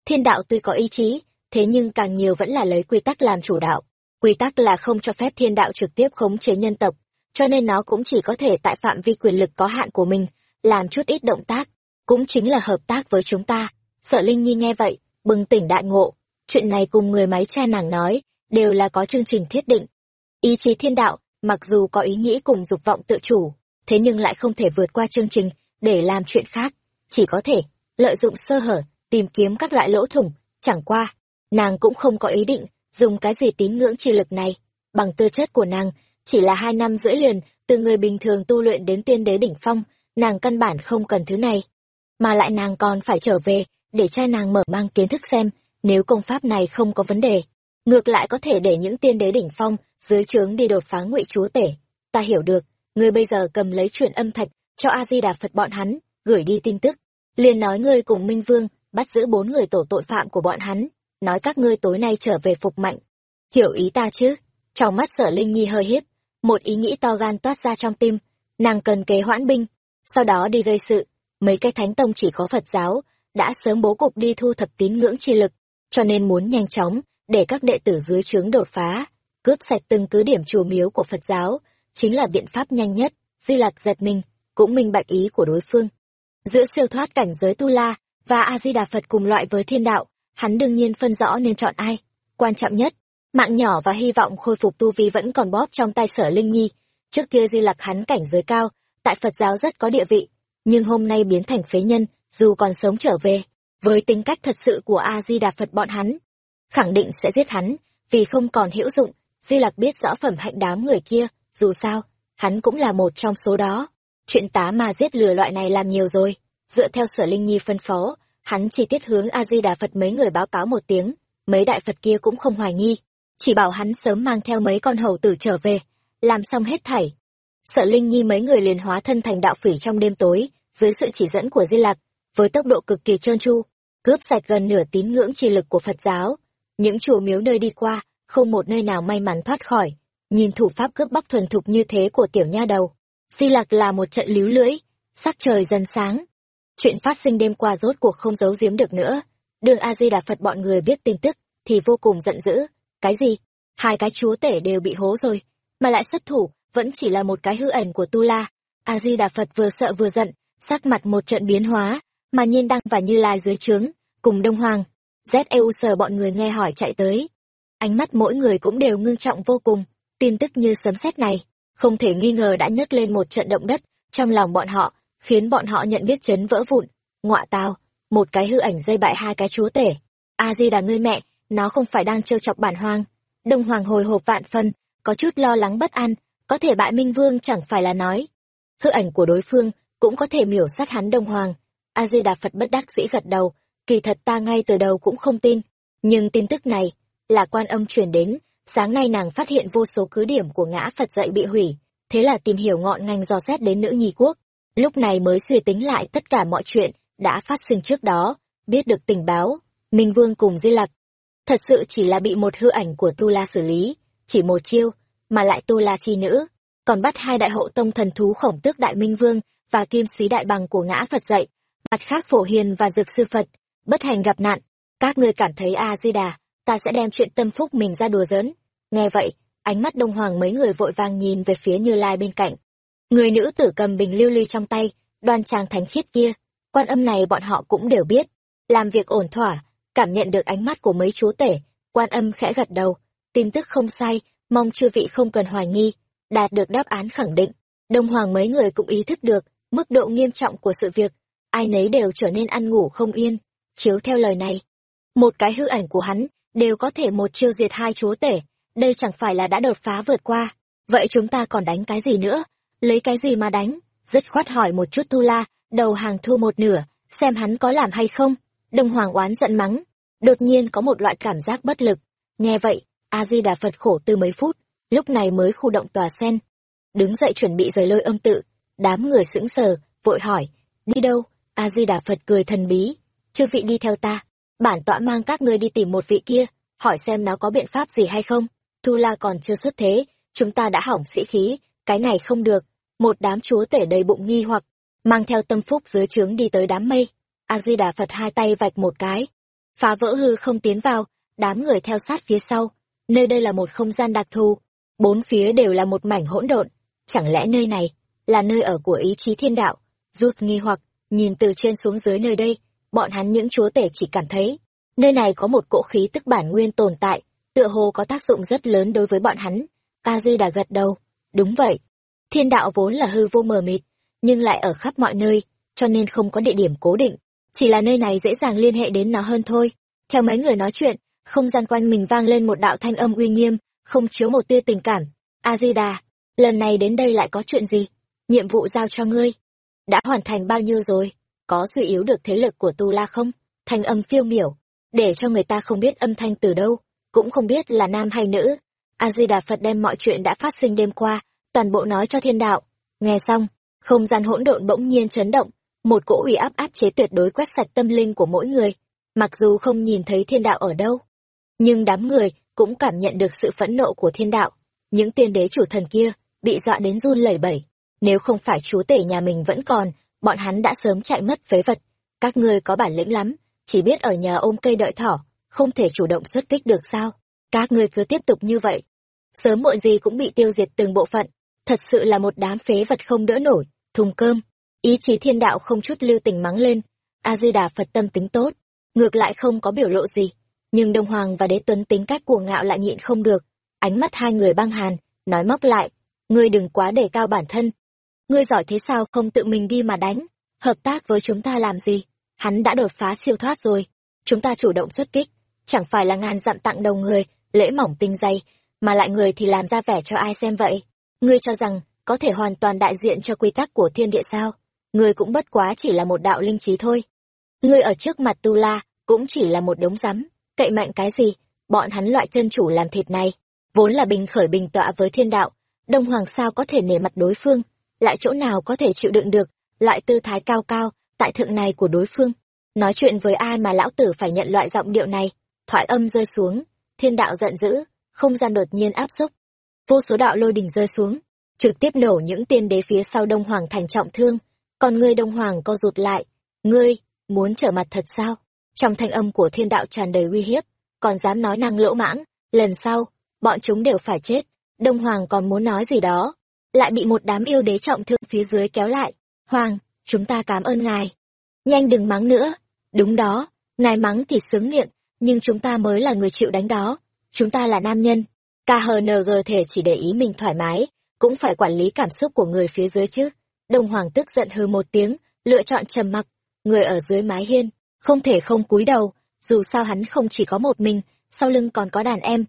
Thiên đạo tuy có ý chí, thế nhưng càng nhiều vẫn là lấy quy tắc làm chủ đạo. Quy tắc là không cho phép thiên đạo trực tiếp khống chế nhân tộc, cho nên nó cũng chỉ có thể tại phạm vi quyền lực có hạn của mình, làm chút ít động tác, cũng chính là hợp tác với chúng ta. Sợ Linh Nhi nghe vậy, bừng tỉnh đại ngộ, chuyện này cùng người máy cha nàng nói, đều là có chương trình thiết định. Ý chí thiên đạo, mặc dù có ý nghĩ cùng dục vọng tự chủ, thế nhưng lại không thể vượt qua chương trình để làm chuyện khác, chỉ có thể lợi dụng sơ hở, tìm kiếm các loại lỗ thủng, chẳng qua, nàng cũng không có ý định dùng cái gì tín ngưỡng chi lực này. Bằng tư chất của nàng, chỉ là hai năm rưỡi liền, từ người bình thường tu luyện đến tiên đế đỉnh phong, nàng căn bản không cần thứ này. Mà lại nàng còn phải trở về, để trai nàng mở mang kiến thức xem, nếu công pháp này không có vấn đề. Ngược lại có thể để những tiên đế đỉnh phong, dưới trướng đi đột phá ngụy chúa tể. Ta hiểu được, ngươi bây giờ cầm lấy chuyện âm thạch, cho A-di-đà Phật bọn hắn, gửi đi tin tức. liền nói ngươi cùng Minh Vương, bắt giữ bốn người tổ tội phạm của bọn hắn, nói các ngươi tối nay trở về phục mạnh. Hiểu ý ta chứ? Trong mắt sở Linh Nhi hơi hiếp, một ý nghĩ to gan toát ra trong tim, nàng cần kế hoãn binh, sau đó đi gây sự. Mấy cái thánh tông chỉ có Phật giáo, đã sớm bố cục đi thu thập tín ngưỡng chi lực, cho nên muốn nhanh chóng, để các đệ tử dưới trướng đột phá, cướp sạch từng cứ điểm chùa miếu của Phật giáo, chính là biện pháp nhanh nhất, Di Lạc giật mình, cũng minh bạch ý của đối phương. Giữa siêu thoát cảnh giới Tu La và A-di-đà Phật cùng loại với thiên đạo, hắn đương nhiên phân rõ nên chọn ai. Quan trọng nhất, mạng nhỏ và hy vọng khôi phục tu vi vẫn còn bóp trong tay sở Linh Nhi. Trước kia Di Lặc hắn cảnh giới cao, tại Phật giáo rất có địa vị, nhưng hôm nay biến thành phế nhân, dù còn sống trở về, với tính cách thật sự của A-di-đà Phật bọn hắn, khẳng định sẽ giết hắn, vì không còn hữu dụng, Di Lặc biết rõ phẩm hạnh đám người kia, dù sao, hắn cũng là một trong số đó. Chuyện tá mà giết lừa loại này làm nhiều rồi, dựa theo sở Linh Nhi phân phó, hắn chỉ tiết hướng A-di-đà Phật mấy người báo cáo một tiếng, mấy đại Phật kia cũng không hoài nghi, chỉ bảo hắn sớm mang theo mấy con hầu tử trở về, làm xong hết thảy. Sợ Linh Nhi mấy người liền hóa thân thành đạo phỉ trong đêm tối, dưới sự chỉ dẫn của Di Lạc, với tốc độ cực kỳ trơn tru, cướp sạch gần nửa tín ngưỡng trì lực của Phật giáo. Những chùa miếu nơi đi qua, không một nơi nào may mắn thoát khỏi. Nhìn thủ pháp cướp bóc thuần thục như thế của tiểu nha đầu. Di Lạc là một trận líu lưỡi, sắc trời dần sáng. Chuyện phát sinh đêm qua rốt cuộc không giấu giếm được nữa. Đường A-di-đà Phật bọn người biết tin tức, thì vô cùng giận dữ. Cái gì? Hai cái chúa tể đều bị hố rồi, mà lại xuất thủ, vẫn chỉ là một cái hư ảnh của Tu La. A-di-đà Phật vừa sợ vừa giận, sắc mặt một trận biến hóa, mà nhiên đăng và như lai dưới trướng, cùng Đông Hoàng. ZEU sờ bọn người nghe hỏi chạy tới. Ánh mắt mỗi người cũng đều ngưng trọng vô cùng, tin tức như sấm sét này, không thể nghi ngờ đã nhấc lên một trận động đất trong lòng bọn họ, khiến bọn họ nhận biết chấn vỡ vụn. Ngọa tào, một cái hư ảnh dây bại hai cái chúa tể. A-di-đà ngươi mẹ, nó không phải đang trêu chọc bản hoang. Đông Hoàng hồi hộp vạn phân, có chút lo lắng bất an, có thể bại Minh Vương chẳng phải là nói. Hư ảnh của đối phương cũng có thể miểu sát hắn Đông Hoàng. A Di Đà Phật bất đắc dĩ gật đầu, kỳ thật ta ngay từ đầu cũng không tin, nhưng tin tức này là quan âm truyền đến, sáng nay nàng phát hiện vô số cứ điểm của ngã Phật dạy bị hủy, thế là tìm hiểu ngọn ngành dò xét đến nữ nhi quốc, lúc này mới suy tính lại tất cả mọi chuyện đã phát sinh trước đó, biết được tình báo, Minh Vương cùng Di Lặc thật sự chỉ là bị một hư ảnh của Tu La xử lý, chỉ một chiêu, mà lại Tu La chi nữ, còn bắt hai đại hộ tông thần thú khổng tước đại minh vương và kim sĩ đại bằng của ngã Phật dạy, mặt khác phổ hiền và dược sư Phật, bất hành gặp nạn, các ngươi cảm thấy a di đà, ta sẽ đem chuyện tâm phúc mình ra đùa giỡn. Nghe vậy, ánh mắt đông hoàng mấy người vội vàng nhìn về phía Như Lai bên cạnh. Người nữ tử cầm bình lưu ly trong tay, đoan trang thánh khiết kia, quan âm này bọn họ cũng đều biết, làm việc ổn thỏa, cảm nhận được ánh mắt của mấy chúa tể, quan âm khẽ gật đầu, tin tức không sai, mong chư vị không cần hoài nghi, đạt được đáp án khẳng định. Đông Hoàng mấy người cũng ý thức được mức độ nghiêm trọng của sự việc, ai nấy đều trở nên ăn ngủ không yên. Chiếu theo lời này, một cái hư ảnh của hắn đều có thể một chiêu diệt hai chúa tể, đây chẳng phải là đã đột phá vượt qua. Vậy chúng ta còn đánh cái gì nữa? Lấy cái gì mà đánh? Dứt khoát hỏi một chút thu La, đầu hàng thu một nửa, xem hắn có làm hay không. Đông Hoàng oán giận mắng, đột nhiên có một loại cảm giác bất lực. Nghe vậy, A-di-đà Phật khổ tư mấy phút, lúc này mới khu động tòa sen. Đứng dậy chuẩn bị rời lôi âm tự, đám người sững sờ, vội hỏi, đi đâu? A-di-đà Phật cười thần bí, chư vị đi theo ta, bản tọa mang các ngươi đi tìm một vị kia, hỏi xem nó có biện pháp gì hay không. thu La còn chưa xuất thế, chúng ta đã hỏng sĩ khí, cái này không được. Một đám chúa tể đầy bụng nghi hoặc, mang theo tâm phúc dưới trướng đi tới đám mây. A-di-đà Phật hai tay vạch một cái, phá vỡ hư không tiến vào, đám người theo sát phía sau. Nơi đây là một không gian đặc thù, bốn phía đều là một mảnh hỗn độn. Chẳng lẽ nơi này là nơi ở của ý chí thiên đạo? Rút nghi hoặc, nhìn từ trên xuống dưới nơi đây, bọn hắn những chúa tể chỉ cảm thấy, nơi này có một cỗ khí tức bản nguyên tồn tại, tựa hồ có tác dụng rất lớn đối với bọn hắn. A Di đà gật đầu, đúng vậy. Thiên đạo vốn là hư vô mờ mịt, nhưng lại ở khắp mọi nơi, cho nên không có địa điểm cố định, chỉ là nơi này dễ dàng liên hệ đến nó hơn thôi. Theo mấy người nói chuyện, không gian quanh mình vang lên một đạo thanh âm uy nghiêm không chứa một tia tình cảm. A di đà lần này đến đây lại có chuyện gì? Nhiệm vụ giao cho ngươi. Đã hoàn thành bao nhiêu rồi? Có suy yếu được thế lực của tu la không? Thanh âm phiêu miểu để cho người ta không biết âm thanh từ đâu cũng không biết là nam hay nữ a di đà phật đem mọi chuyện đã phát sinh đêm qua, toàn bộ nói cho thiên đạo. Nghe xong, không gian hỗn độn bỗng nhiên chấn động, một cỗ ủy áp áp chế tuyệt đối quét sạch tâm linh của mỗi người, mặc dù không nhìn thấy thiên đạo ở đâu. Nhưng đám người cũng cảm nhận được sự phẫn nộ của thiên đạo, những tiên đế chủ thần kia bị dọa đến run lẩy bẩy. Nếu không phải chúa tể nhà mình vẫn còn, bọn hắn đã sớm chạy mất phế vật. Các ngươi có bản lĩnh lắm, chỉ biết ở nhà ôm cây đợi thỏ, không thể chủ động xuất kích được sao? Các ngươi cứ tiếp tục như vậy. Sớm muộn gì cũng bị tiêu diệt từng bộ phận. Thật sự là một đám phế vật không đỡ nổi, thùng cơm. Ý chí thiên đạo không chút lưu tình mắng lên. A di đà phật tâm tính tốt, ngược lại không có biểu lộ gì. Nhưng đông hoàng và đế tuấn tính cách cuồng ngạo lại nhịn không được. Ánh mắt hai người băng hàn, nói móc lại. Ngươi đừng quá đề cao bản thân. Ngươi giỏi thế sao không tự mình đi mà đánh? Hợp tác với chúng ta làm gì? Hắn đã đột phá siêu thoát rồi. Chúng ta chủ động xuất kích. Chẳng phải là ngàn dặm tặng đầu người lễ mỏng tinh dày mà lại người thì làm ra vẻ cho ai xem vậy? Ngươi cho rằng có thể hoàn toàn đại diện cho quy tắc của thiên địa sao? Ngươi cũng bất quá chỉ là một đạo linh trí thôi. Ngươi ở trước mặt tu la cũng chỉ là một đống rắm. Cậy mạnh cái gì? Bọn hắn loại chân chủ làm thịt này, vốn là bình khởi bình tọa với thiên đạo, đông hoàng sao có thể nể mặt đối phương? Lại chỗ nào có thể chịu đựng được loại tư thái cao cao, tại thượng này của đối phương? Nói chuyện với ai mà lão tử phải nhận loại giọng điệu này? Thoại âm rơi xuống thiên đạo giận dữ, không gian đột nhiên áp xúc. Vô số đạo lôi đỉnh rơi xuống, trực tiếp nổ những tiên đế phía sau đông hoàng thành trọng thương. Còn ngươi đông hoàng co rụt lại, ngươi muốn trở mặt thật sao? Trong thanh âm của thiên đạo tràn đầy uy hiếp, còn dám nói năng lỗ mãng, lần sau, bọn chúng đều phải chết. Đông hoàng còn muốn nói gì đó? Lại bị một đám yêu đế trọng thương phía dưới kéo lại. Hoàng, chúng ta cảm ơn ngài. Nhanh đừng mắng nữa. Đúng đó, ngài mắng thì sướng miệng nhưng chúng ta mới là người chịu đánh đó. Chúng ta là nam nhân. Khng thể chỉ để ý mình thoải mái, cũng phải quản lý cảm xúc của người phía dưới chứ. Đông hoàng tức giận hừ một tiếng, lựa chọn trầm mặc. Người ở dưới mái hiên, không thể không cúi đầu, dù sao hắn không chỉ có một mình, sau lưng còn có đàn em.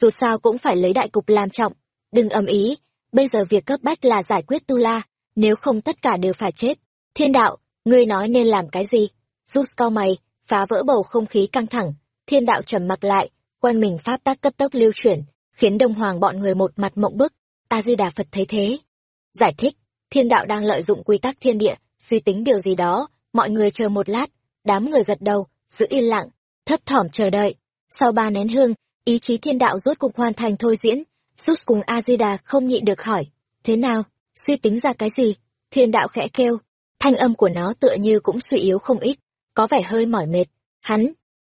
Dù sao cũng phải lấy đại cục làm trọng. Đừng ầm ý bây giờ việc cấp bách là giải quyết tu la, nếu không tất cả đều phải chết. Thiên đạo, ngươi nói nên làm cái gì? Rút cao mày, phá vỡ bầu không khí căng thẳng thiên đạo trầm mặc lại, quanh mình pháp tác cấp tốc lưu chuyển, khiến đông hoàng bọn người một mặt mộng bức. A di đà phật thấy thế, giải thích, thiên đạo đang lợi dụng quy tắc thiên địa, suy tính điều gì đó, mọi người chờ một lát, đám người gật đầu, giữ yên lặng, thấp thỏm chờ đợi. Sau ba nén hương, ý chí thiên đạo rốt cục hoàn thành thôi diễn, Sút cùng a di đà không nhịn được hỏi, thế nào? Suy tính ra cái gì? Thiên đạo khẽ kêu, thanh âm của nó tựa như cũng suy yếu không ít, có vẻ hơi mỏi mệt. Hắn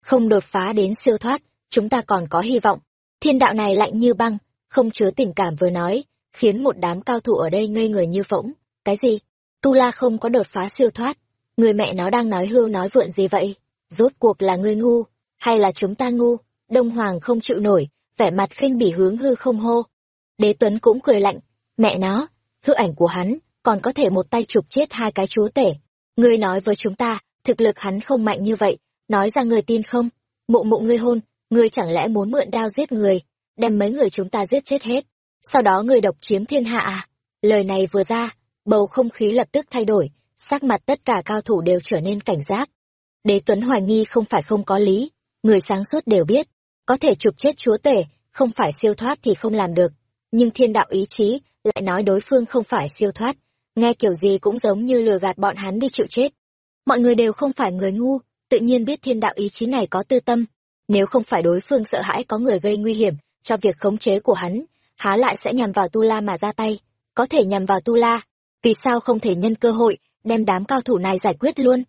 không đột phá đến siêu thoát, chúng ta còn có hy vọng. Thiên đạo này lạnh như băng, không chứa tình cảm vừa nói, khiến một đám cao thủ ở đây ngây người như phỗng. Cái gì? Tu la không có đột phá siêu thoát. Người mẹ nó đang nói hưu nói vượn gì vậy? Rốt cuộc là ngươi ngu, hay là chúng ta ngu? Đông hoàng không chịu nổi, vẻ mặt khinh bỉ hướng hư không hô. Đế tuấn cũng cười lạnh, mẹ nó, hư ảnh của hắn còn có thể một tay chụp chết hai cái chúa tể. Ngươi nói với chúng ta, thực lực hắn không mạnh như vậy nói ra người tin không? Mụ mụ ngươi hôn, ngươi chẳng lẽ muốn mượn đao giết người, đem mấy người chúng ta giết chết hết? Sau đó người độc chiếm thiên hạ à? Lời này vừa ra, bầu không khí lập tức thay đổi, sắc mặt tất cả cao thủ đều trở nên cảnh giác. Đế tuấn hoài nghi không phải không có lý, người sáng suốt đều biết, có thể chụp chết chúa tể, không phải siêu thoát thì không làm được. Nhưng thiên đạo ý chí lại nói đối phương không phải siêu thoát, nghe kiểu gì cũng giống như lừa gạt bọn hắn đi chịu chết. Mọi người đều không phải người ngu tự nhiên biết thiên đạo ý chí này có tư tâm. Nếu không phải đối phương sợ hãi có người gây nguy hiểm cho việc khống chế của hắn, há lại sẽ nhằm vào tu la mà ra tay. Có thể nhằm vào tu la. Vì sao không thể nhân cơ hội đem đám cao thủ này giải quyết luôn?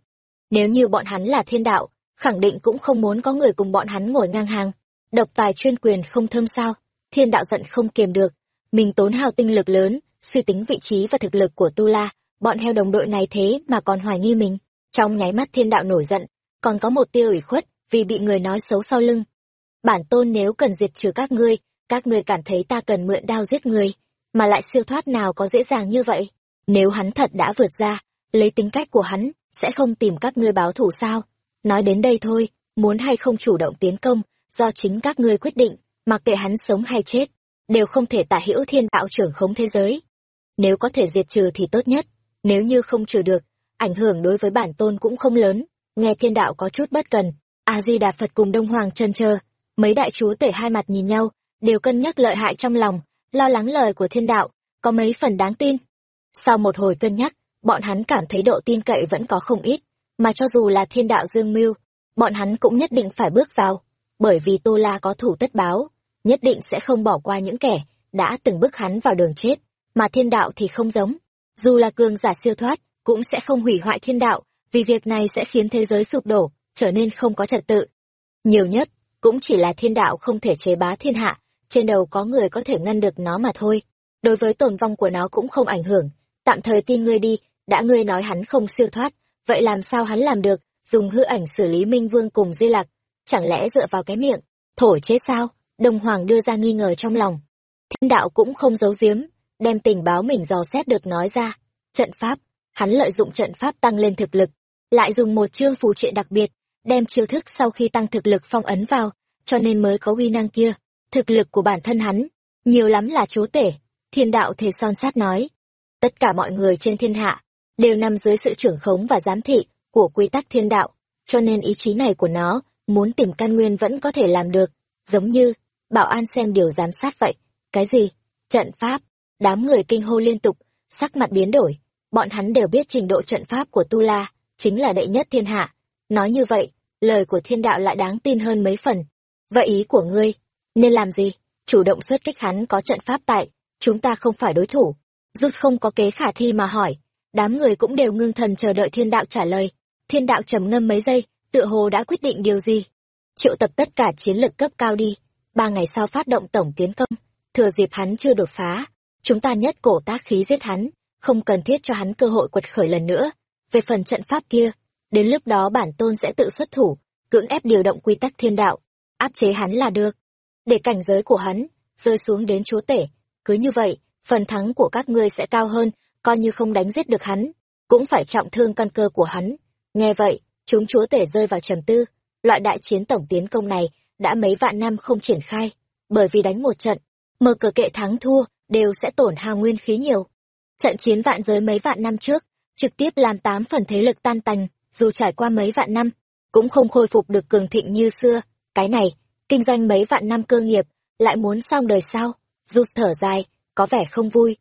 Nếu như bọn hắn là thiên đạo, khẳng định cũng không muốn có người cùng bọn hắn ngồi ngang hàng. Độc tài chuyên quyền không thơm sao? Thiên đạo giận không kiềm được. Mình tốn hao tinh lực lớn, suy tính vị trí và thực lực của tu la. Bọn heo đồng đội này thế mà còn hoài nghi mình. Trong nháy mắt thiên đạo nổi giận còn có một tiêu ủy khuất vì bị người nói xấu sau lưng bản tôn nếu cần diệt trừ các ngươi các ngươi cảm thấy ta cần mượn đao giết người mà lại siêu thoát nào có dễ dàng như vậy nếu hắn thật đã vượt ra lấy tính cách của hắn sẽ không tìm các ngươi báo thù sao nói đến đây thôi muốn hay không chủ động tiến công do chính các ngươi quyết định, mặc kệ hắn sống hay chết, đều không thể tả hữu thiên đạo trưởng khống thế giới. Nếu có thể diệt trừ thì tốt nhất, nếu như không trừ được, ảnh hưởng đối với bản tôn cũng không lớn. Nghe thiên đạo có chút bất cần, A-di-đà Phật cùng Đông Hoàng chân chờ, mấy đại chúa tể hai mặt nhìn nhau, đều cân nhắc lợi hại trong lòng, lo lắng lời của thiên đạo, có mấy phần đáng tin. Sau một hồi cân nhắc, bọn hắn cảm thấy độ tin cậy vẫn có không ít, mà cho dù là thiên đạo dương mưu, bọn hắn cũng nhất định phải bước vào, bởi vì Tô La có thủ tất báo, nhất định sẽ không bỏ qua những kẻ đã từng bước hắn vào đường chết, mà thiên đạo thì không giống. Dù là cường giả siêu thoát, cũng sẽ không hủy hoại thiên đạo, vì việc này sẽ khiến thế giới sụp đổ, trở nên không có trật tự. Nhiều nhất, cũng chỉ là thiên đạo không thể chế bá thiên hạ, trên đầu có người có thể ngăn được nó mà thôi. Đối với tồn vong của nó cũng không ảnh hưởng, tạm thời tin ngươi đi, đã ngươi nói hắn không siêu thoát, vậy làm sao hắn làm được, dùng hư ảnh xử lý Minh Vương cùng Di Lạc, chẳng lẽ dựa vào cái miệng, thổi chết sao? Đông Hoàng đưa ra nghi ngờ trong lòng. Thiên đạo cũng không giấu giếm, đem tình báo mình dò xét được nói ra. Trận pháp, hắn lợi dụng trận pháp tăng lên thực lực, lại dùng một chương phù triện đặc biệt, đem chiêu thức sau khi tăng thực lực phong ấn vào, cho nên mới có uy năng kia. Thực lực của bản thân hắn, nhiều lắm là chúa tể, thiên đạo thề son sát nói. Tất cả mọi người trên thiên hạ, đều nằm dưới sự trưởng khống và giám thị của quy tắc thiên đạo, cho nên ý chí này của nó, muốn tìm căn nguyên vẫn có thể làm được, giống như, bảo an xem điều giám sát vậy. Cái gì? Trận pháp. Đám người kinh hô liên tục, sắc mặt biến đổi. Bọn hắn đều biết trình độ trận pháp của Tu La, chính là đệ nhất thiên hạ. Nói như vậy, lời của thiên đạo lại đáng tin hơn mấy phần. Vậy ý của ngươi, nên làm gì? Chủ động xuất kích hắn có trận pháp tại, chúng ta không phải đối thủ. Rút không có kế khả thi mà hỏi, đám người cũng đều ngưng thần chờ đợi thiên đạo trả lời. Thiên đạo trầm ngâm mấy giây, tựa hồ đã quyết định điều gì. Triệu tập tất cả chiến lực cấp cao đi, ba ngày sau phát động tổng tiến công, thừa dịp hắn chưa đột phá, chúng ta nhất cổ tác khí giết hắn, không cần thiết cho hắn cơ hội quật khởi lần nữa. Về phần trận pháp kia, đến lúc đó bản tôn sẽ tự xuất thủ, cưỡng ép điều động quy tắc thiên đạo, áp chế hắn là được. Để cảnh giới của hắn rơi xuống đến chúa tể, cứ như vậy, phần thắng của các ngươi sẽ cao hơn, coi như không đánh giết được hắn, cũng phải trọng thương căn cơ của hắn. Nghe vậy, chúng chúa tể rơi vào trầm tư, loại đại chiến tổng tiến công này đã mấy vạn năm không triển khai, bởi vì đánh một trận, mở cờ kệ thắng thua đều sẽ tổn hao nguyên khí nhiều. Trận chiến vạn giới mấy vạn năm trước, trực tiếp làm tám phần thế lực tan tành, dù trải qua mấy vạn năm, cũng không khôi phục được cường thịnh như xưa. Cái này, kinh doanh mấy vạn năm cơ nghiệp, lại muốn xong đời sao? rút thở dài, có vẻ không vui.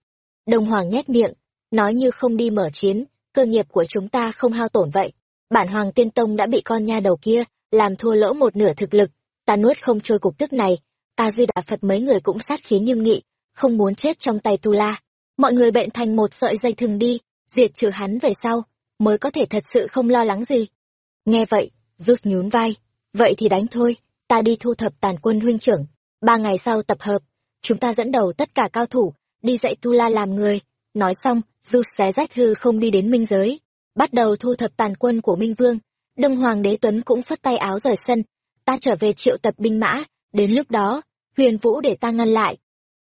đồng Hoàng nhét miệng, nói như không đi mở chiến, cơ nghiệp của chúng ta không hao tổn vậy. Bản Hoàng Tiên Tông đã bị con nha đầu kia, làm thua lỗ một nửa thực lực, ta nuốt không trôi cục tức này. A Di Đà Phật mấy người cũng sát khí nghiêm nghị, không muốn chết trong tay Tu La. Mọi người bệnh thành một sợi dây thừng đi, diệt trừ hắn về sau, mới có thể thật sự không lo lắng gì. Nghe vậy, rút nhún vai, vậy thì đánh thôi, ta đi thu thập tàn quân huynh trưởng, ba ngày sau tập hợp, chúng ta dẫn đầu tất cả cao thủ, đi dạy Tu La làm người. Nói xong, rút xé rách hư không đi đến minh giới, bắt đầu thu thập tàn quân của Minh Vương. Đông Hoàng đế Tuấn cũng phất tay áo rời sân, ta trở về triệu tập binh mã, đến lúc đó, huyền vũ để ta ngăn lại.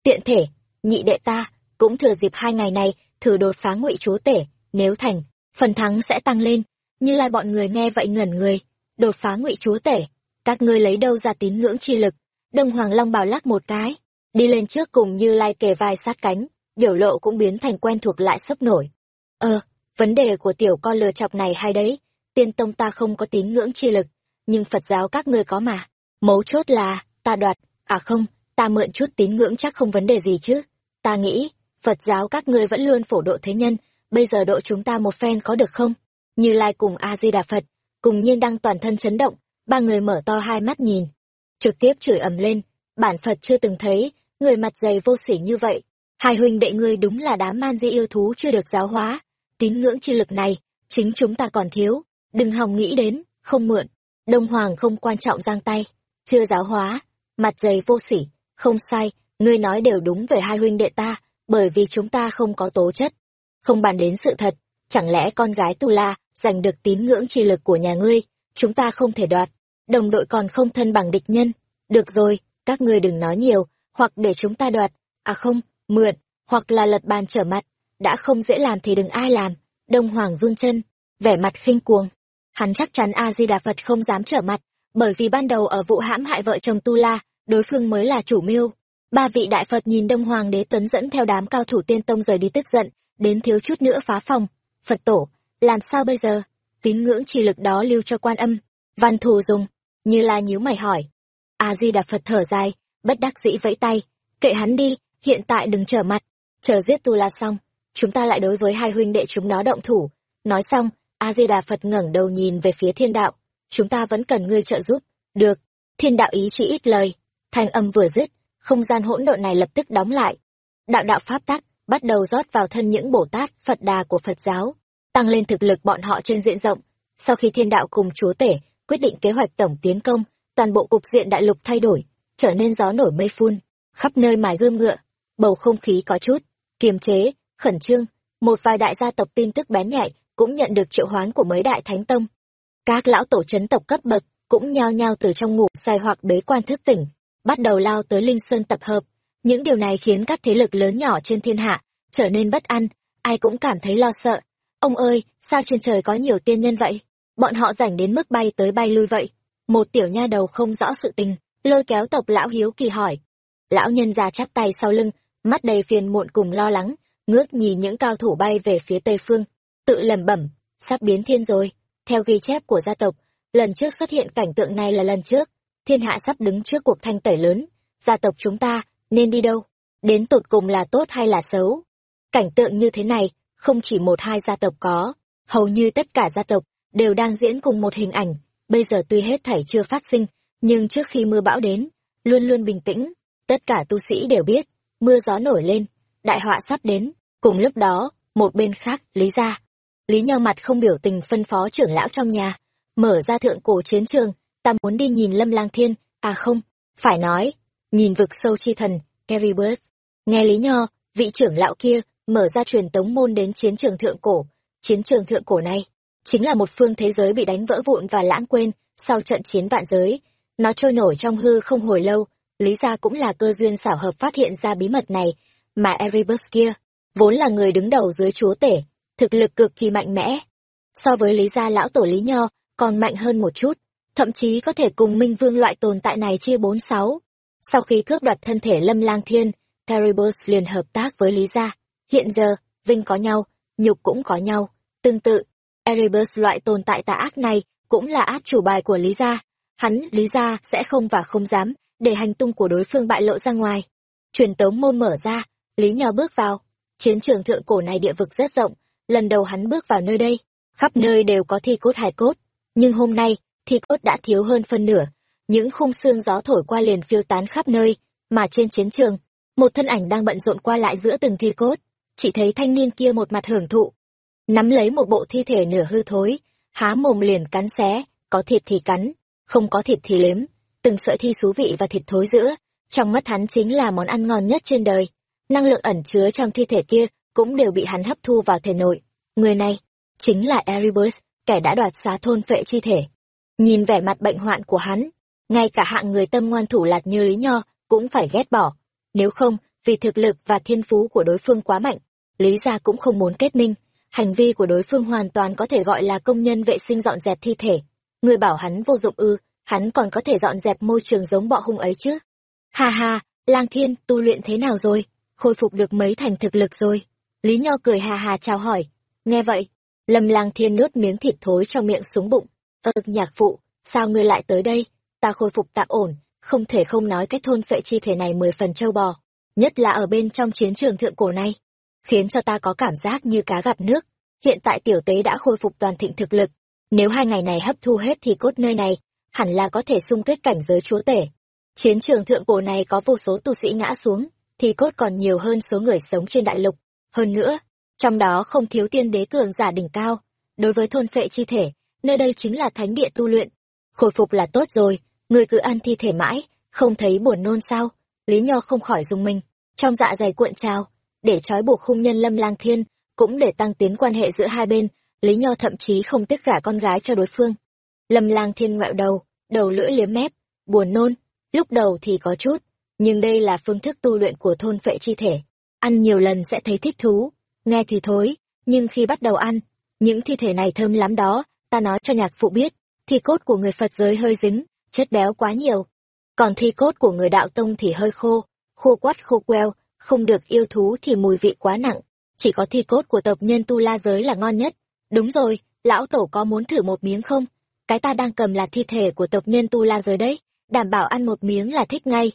Tiện thể, nhị đệ ta, cũng thừa dịp hai ngày này, thử đột phá ngụy chúa tể, nếu thành, phần thắng sẽ tăng lên. Như lai bọn người nghe vậy ngẩn người, đột phá ngụy chúa tể, các ngươi lấy đâu ra tín ngưỡng chi lực. Đông Hoàng Long bảo lắc một cái, đi lên trước cùng như lai kề vai sát cánh, biểu lộ cũng biến thành quen thuộc lại sấp nổi. Ờ, vấn đề của tiểu con lừa chọc này hay đấy, tiên tông ta không có tín ngưỡng chi lực, nhưng Phật giáo các ngươi có mà. Mấu chốt là, ta đoạt, à không, ta mượn chút tín ngưỡng chắc không vấn đề gì chứ. Ta nghĩ, Phật giáo các ngươi vẫn luôn phổ độ thế nhân, bây giờ độ chúng ta một phen có được không? Như Lai cùng A-di-đà Phật, cùng nhiên đăng toàn thân chấn động, ba người mở to hai mắt nhìn. Trực tiếp chửi ầm lên, bản Phật chưa từng thấy, người mặt dày vô sỉ như vậy. Hai huynh đệ ngươi đúng là đám man di yêu thú chưa được giáo hóa. Tín ngưỡng chi lực này, chính chúng ta còn thiếu, đừng hòng nghĩ đến, không mượn. Đông Hoàng không quan trọng giang tay, chưa giáo hóa, mặt dày vô sỉ, không sai, ngươi nói đều đúng về hai huynh đệ ta, bởi vì chúng ta không có tố chất. Không bàn đến sự thật, chẳng lẽ con gái Tu La giành được tín ngưỡng chi lực của nhà ngươi, chúng ta không thể đoạt, đồng đội còn không thân bằng địch nhân. Được rồi, các ngươi đừng nói nhiều, hoặc để chúng ta đoạt, à không, mượn, hoặc là lật bàn trở mặt, đã không dễ làm thì đừng ai làm. Đông Hoàng run chân, vẻ mặt khinh cuồng. Hắn chắc chắn A-di-đà Phật không dám trở mặt, bởi vì ban đầu ở vụ hãm hại vợ chồng Tu La, đối phương mới là chủ mưu. Ba vị đại Phật nhìn Đông Hoàng đế tấn dẫn theo đám cao thủ tiên tông rời đi tức giận, đến thiếu chút nữa phá phòng. Phật tổ, làm sao bây giờ? Tín ngưỡng chỉ lực đó lưu cho quan âm. Văn thù dùng, như la nhíu mày hỏi. A-di Đà Phật thở dài, bất đắc dĩ vẫy tay. Kệ hắn đi, hiện tại đừng trở mặt. Chờ giết Tu La xong, chúng ta lại đối với hai huynh đệ chúng nó động thủ. Nói xong, A-di-đà Phật ngẩng đầu nhìn về phía thiên đạo. Chúng ta vẫn cần ngươi trợ giúp. Được. Thiên đạo ý chỉ ít lời. Thanh âm vừa dứt, không gian hỗn độn này lập tức đóng lại. Đạo đạo pháp tắc bắt đầu rót vào thân những Bồ Tát, Phật Đà của Phật giáo, tăng lên thực lực bọn họ trên diện rộng. Sau khi thiên đạo cùng chúa tể quyết định kế hoạch tổng tiến công, toàn bộ cục diện đại lục thay đổi, trở nên gió nổi mây phun, khắp nơi mài gươm ngựa, bầu không khí có chút kiềm chế, khẩn trương, một vài đại gia tộc tin tức bén nhạy cũng nhận được triệu hoán của mấy đại thánh tông. Các lão tổ chấn tộc cấp bậc cũng nhao nhao từ trong ngủ say hoặc bế quan thức tỉnh, bắt đầu lao tới Linh Sơn tập hợp. Những điều này khiến các thế lực lớn nhỏ trên thiên hạ trở nên bất an, ai cũng cảm thấy lo sợ. Ông ơi, sao trên trời có nhiều tiên nhân vậy? Bọn họ rảnh đến mức bay tới bay lui vậy. Một tiểu nha đầu không rõ sự tình, lôi kéo tộc lão hiếu kỳ hỏi. Lão nhân già chắp tay sau lưng, mắt đầy phiền muộn cùng lo lắng, ngước nhìn những cao thủ bay về phía tây phương, tự lẩm bẩm, sắp biến thiên rồi. Theo ghi chép của gia tộc, lần trước xuất hiện cảnh tượng này là lần trước, thiên hạ sắp đứng trước cuộc thanh tẩy lớn, gia tộc chúng ta nên đi đâu? Đến tột cùng là tốt hay là xấu? Cảnh tượng như thế này, không chỉ một hai gia tộc có, hầu như tất cả gia tộc đều đang diễn cùng một hình ảnh, bây giờ tuy hết thảy chưa phát sinh, nhưng trước khi mưa bão đến, luôn luôn bình tĩnh, tất cả tu sĩ đều biết, mưa gió nổi lên, đại họa sắp đến, cùng lúc đó, một bên khác, Lý gia. Lý Nho mặt không biểu tình phân phó trưởng lão trong nhà, mở ra thượng cổ chiến trường, ta muốn đi nhìn Lâm Lang Thiên, à không, phải nói, nhìn vực sâu chi thần, Caribus. Nghe Lý Nho, vị trưởng lão kia, mở ra truyền tống môn đến chiến trường thượng cổ. Chiến trường thượng cổ này, chính là một phương thế giới bị đánh vỡ vụn và lãng quên sau trận chiến vạn giới. Nó trôi nổi trong hư không hồi lâu, lý ra cũng là cơ duyên xảo hợp phát hiện ra bí mật này, mà Erebus kia, vốn là người đứng đầu dưới chúa tể, thực lực cực kỳ mạnh mẽ. So với lý gia lão tổ lý nho, còn mạnh hơn một chút, thậm chí có thể cùng minh vương loại tồn tại này chia bốn sáu. Sau khi cướp đoạt thân thể lâm lang thiên, Erebus liền hợp tác với lý gia. Hiện giờ, vinh có nhau, nhục cũng có nhau. Tương tự, Erebus loại tồn tại tà ác này cũng là át chủ bài của lý gia. Hắn, lý gia, sẽ không và không dám để hành tung của đối phương bại lộ ra ngoài. Truyền tống môn mở ra, Lý Nho bước vào. Chiến trường thượng cổ này địa vực rất rộng, lần đầu hắn bước vào nơi đây, khắp nơi đều có thi cốt hài cốt. Nhưng hôm nay, thi cốt đã thiếu hơn phân nửa, những khung xương gió thổi qua liền phiêu tán khắp nơi, mà trên chiến trường, một thân ảnh đang bận rộn qua lại giữa từng thi cốt. Chỉ thấy thanh niên kia một mặt hưởng thụ, nắm lấy một bộ thi thể nửa hư thối, há mồm liền cắn xé, có thịt thì cắn, không có thịt thì liếm, từng sợi thi xú vị và thịt thối giữa, trong mắt hắn chính là món ăn ngon nhất trên đời. Năng lượng ẩn chứa trong thi thể kia cũng đều bị hắn hấp thu vào thể nội. Người này, chính là Erebus, kẻ đã đoạt xá thôn phệ chi thể. Nhìn vẻ mặt bệnh hoạn của hắn, ngay cả hạng người tâm ngoan thủ lạt như Lý Nho cũng phải ghét bỏ. Nếu không, vì thực lực và thiên phú của đối phương quá mạnh, Lý gia cũng không muốn kết minh. Hành vi của đối phương hoàn toàn có thể gọi là công nhân vệ sinh dọn dẹp thi thể. Người bảo hắn vô dụng ư, hắn còn có thể dọn dẹp môi trường giống bọ hung ấy chứ. ha ha lang thiên, tu luyện thế nào rồi? Khôi phục được mấy thành thực lực rồi? Lý Nho cười hà hà chào hỏi. Nghe vậy, Lâm lang thiên nuốt miếng thịt thối trong miệng xuống bụng ực nhạc phụ, sao ngươi lại tới đây? Ta khôi phục tạm ổn, không thể không nói cách thôn phệ chi thể này mười phần châu bò. Nhất là ở bên trong chiến trường thượng cổ này. Khiến cho ta có cảm giác như cá gặp nước. Hiện tại tiểu tế đã khôi phục toàn thịnh thực lực. Nếu hai ngày này hấp thu hết thì cốt nơi này, hẳn là có thể xung kết cảnh giới chúa tể. Chiến trường thượng cổ này có vô số tu sĩ ngã xuống, thì cốt còn nhiều hơn số người sống trên đại lục. Hơn nữa, trong đó không thiếu tiên đế cường giả đỉnh cao. Đối với thôn phệ chi thể, nơi đây chính là thánh địa tu luyện. Khôi phục là tốt rồi, người cứ ăn thi thể mãi, không thấy buồn nôn sao? Lý Nho không khỏi dùng mình, trong dạ dày cuộn trào, để trói buộc hung nhân Lâm Lang Thiên, cũng để tăng tiến quan hệ giữa hai bên, Lý Nho thậm chí không tiếc gả con gái cho đối phương. Lâm lang thiên ngoẹo đầu, đầu lưỡi liếm mép, buồn nôn, lúc đầu thì có chút, nhưng đây là phương thức tu luyện của thôn phệ chi thể. Ăn nhiều lần sẽ thấy thích thú, nghe thì thối, nhưng khi bắt đầu ăn, những thi thể này thơm lắm đó, ta nói cho nhạc phụ biết, thi cốt của người Phật giới hơi dính, chất béo quá nhiều. Còn thi cốt của người đạo tông thì hơi khô, khô quắt khô queo, không được yêu thú thì mùi vị quá nặng. Chỉ có thi cốt của tộc nhân tu la giới là ngon nhất. Đúng rồi, lão tổ có muốn thử một miếng không? Cái ta đang cầm là thi thể của tộc nhân tu la giới đấy, đảm bảo ăn một miếng là thích ngay.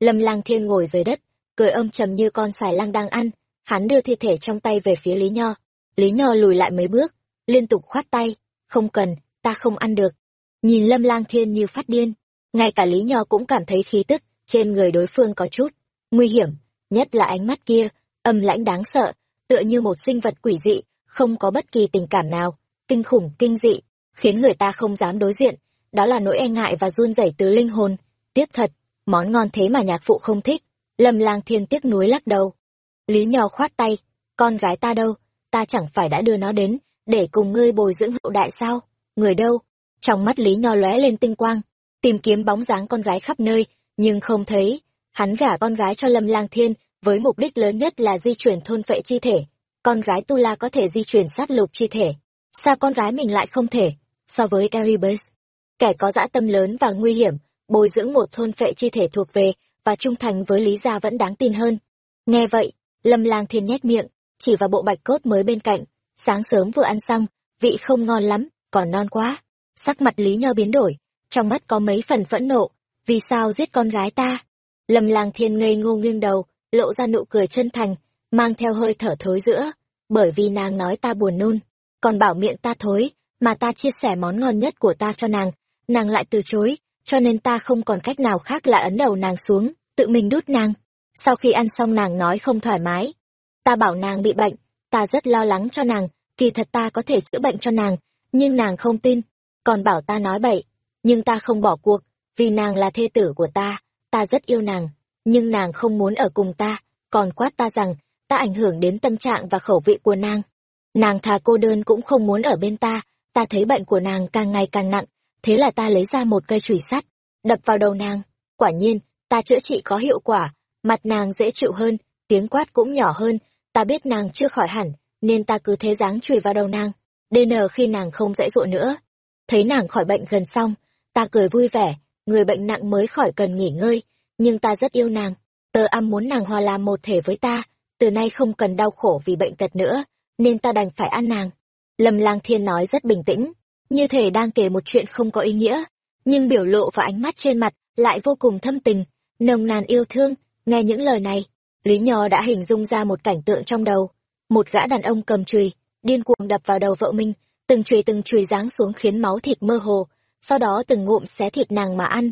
Lâm lang thiên ngồi dưới đất, cười âm trầm như con sải lang đang ăn, hắn đưa thi thể trong tay về phía Lý Nho. Lý Nho lùi lại mấy bước, liên tục khoát tay, không cần, ta không ăn được. Nhìn Lâm Lang Thiên như phát điên, ngay cả Lý Nho cũng cảm thấy khí tức trên người đối phương có chút nguy hiểm, nhất là ánh mắt kia, âm lãnh đáng sợ, tựa như một sinh vật quỷ dị, không có bất kỳ tình cảm nào, kinh khủng, kinh dị, khiến người ta không dám đối diện, đó là nỗi e ngại và run rẩy từ linh hồn. Tiếp thật, món ngon thế mà nhạc phụ không thích. Lâm Lang Thiên tiếc nuối lắc đầu. Lý Nho khoát tay, con gái ta đâu, ta chẳng phải đã đưa nó đến, để cùng ngươi bồi dưỡng hậu đại sao? Người đâu? Trong mắt Lý Nho lóe lên tinh quang, tìm kiếm bóng dáng con gái khắp nơi, nhưng không thấy. Hắn gả con gái cho Lâm Lang Thiên, với mục đích lớn nhất là di chuyển thôn phệ chi thể. Con gái Tu La có thể di chuyển sát lục chi thể. Sao con gái mình lại không thể? So với Erebus, kẻ có dã tâm lớn và nguy hiểm, bồi dưỡng một thôn phệ chi thể thuộc về và trung thành với Lý Gia vẫn đáng tin hơn. Nghe vậy, Lâm Lang Thiên nhét miệng, chỉ vào bộ bạch cốt mới bên cạnh. Sáng sớm vừa ăn xong, vị không ngon lắm, còn non quá. Sắc mặt Lý Nho biến đổi, trong mắt có mấy phần phẫn nộ. Vì sao giết con gái ta? Lâm Lang Thiên ngây ngô nghiêng đầu, lộ ra nụ cười chân thành, mang theo hơi thở thối giữa. Bởi vì nàng nói ta buồn nôn, còn bảo miệng ta thối, mà ta chia sẻ món ngon nhất của ta cho nàng, nàng lại từ chối, cho nên ta không còn cách nào khác là ấn đầu nàng xuống, tự mình đút nàng. Sau khi ăn xong nàng nói không thoải mái. Ta bảo nàng bị bệnh, ta rất lo lắng cho nàng, kỳ thật ta có thể chữa bệnh cho nàng, nhưng nàng không tin, còn bảo ta nói bậy. Nhưng ta không bỏ cuộc, vì nàng là thê tử của ta, ta rất yêu nàng, nhưng nàng không muốn ở cùng ta, còn quát ta rằng, ta ảnh hưởng đến tâm trạng và khẩu vị của nàng. Nàng thà cô đơn cũng không muốn ở bên ta, ta thấy bệnh của nàng càng ngày càng nặng, thế là ta lấy ra một cây chùy sắt, đập vào đầu nàng. Quả nhiên, ta chữa trị có hiệu quả, mặt nàng dễ chịu hơn, tiếng quát cũng nhỏ hơn, ta biết nàng chưa khỏi hẳn, nên ta cứ thế dáng chùi vào đầu nàng. đn khi nàng không dễ dụa nữa. Thấy nàng khỏi bệnh gần xong, ta cười vui vẻ, người bệnh nặng mới khỏi cần nghỉ ngơi, nhưng ta rất yêu nàng. tớ âm muốn nàng hòa làm một thể với ta, từ nay không cần đau khổ vì bệnh tật nữa, nên ta đành phải ăn nàng. Lâm Lang Thiên nói rất bình tĩnh, như thể đang kể một chuyện không có ý nghĩa, nhưng biểu lộ và ánh mắt trên mặt lại vô cùng thâm tình, nồng nàn yêu thương, nghe những lời này, Lý Nho đã hình dung ra một cảnh tượng trong đầu, một gã đàn ông cầm chùy, điên cuồng đập vào đầu vợ mình, từng chùy từng chùy giáng xuống khiến máu thịt mơ hồ, sau đó từng ngụm xé thịt nàng mà ăn.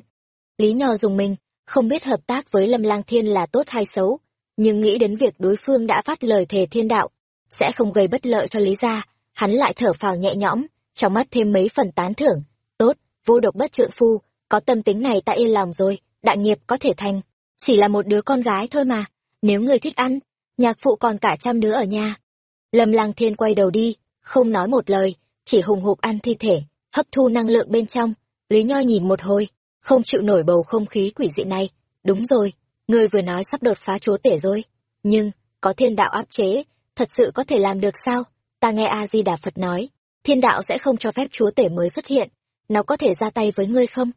Lý Nho dùng mình, không biết hợp tác với Lâm Lang Thiên là tốt hay xấu, nhưng nghĩ đến việc đối phương đã phát lời thề thiên đạo, sẽ không gây bất lợi cho Lý gia, hắn lại thở phào nhẹ nhõm, trong mắt thêm mấy phần tán thưởng. Tốt, vô độc bất trượng phu, có tâm tính này ta yên lòng rồi, đại nghiệp có thể thành. Chỉ là một đứa con gái thôi mà, nếu người thích ăn, nhạc phụ còn cả trăm đứa ở nhà. Lâm Lang Thiên quay đầu đi, không nói một lời, chỉ hùng hục ăn thi thể, hấp thu năng lượng bên trong. Lý Nho nhìn một hồi, không chịu nổi bầu không khí quỷ dị này. Đúng rồi, người vừa nói sắp đột phá chúa tể rồi. Nhưng, có thiên đạo áp chế, thật sự có thể làm được sao? Ta nghe A-di-đà Phật nói, thiên đạo sẽ không cho phép chúa tể mới xuất hiện. Nó có thể ra tay với ngươi không?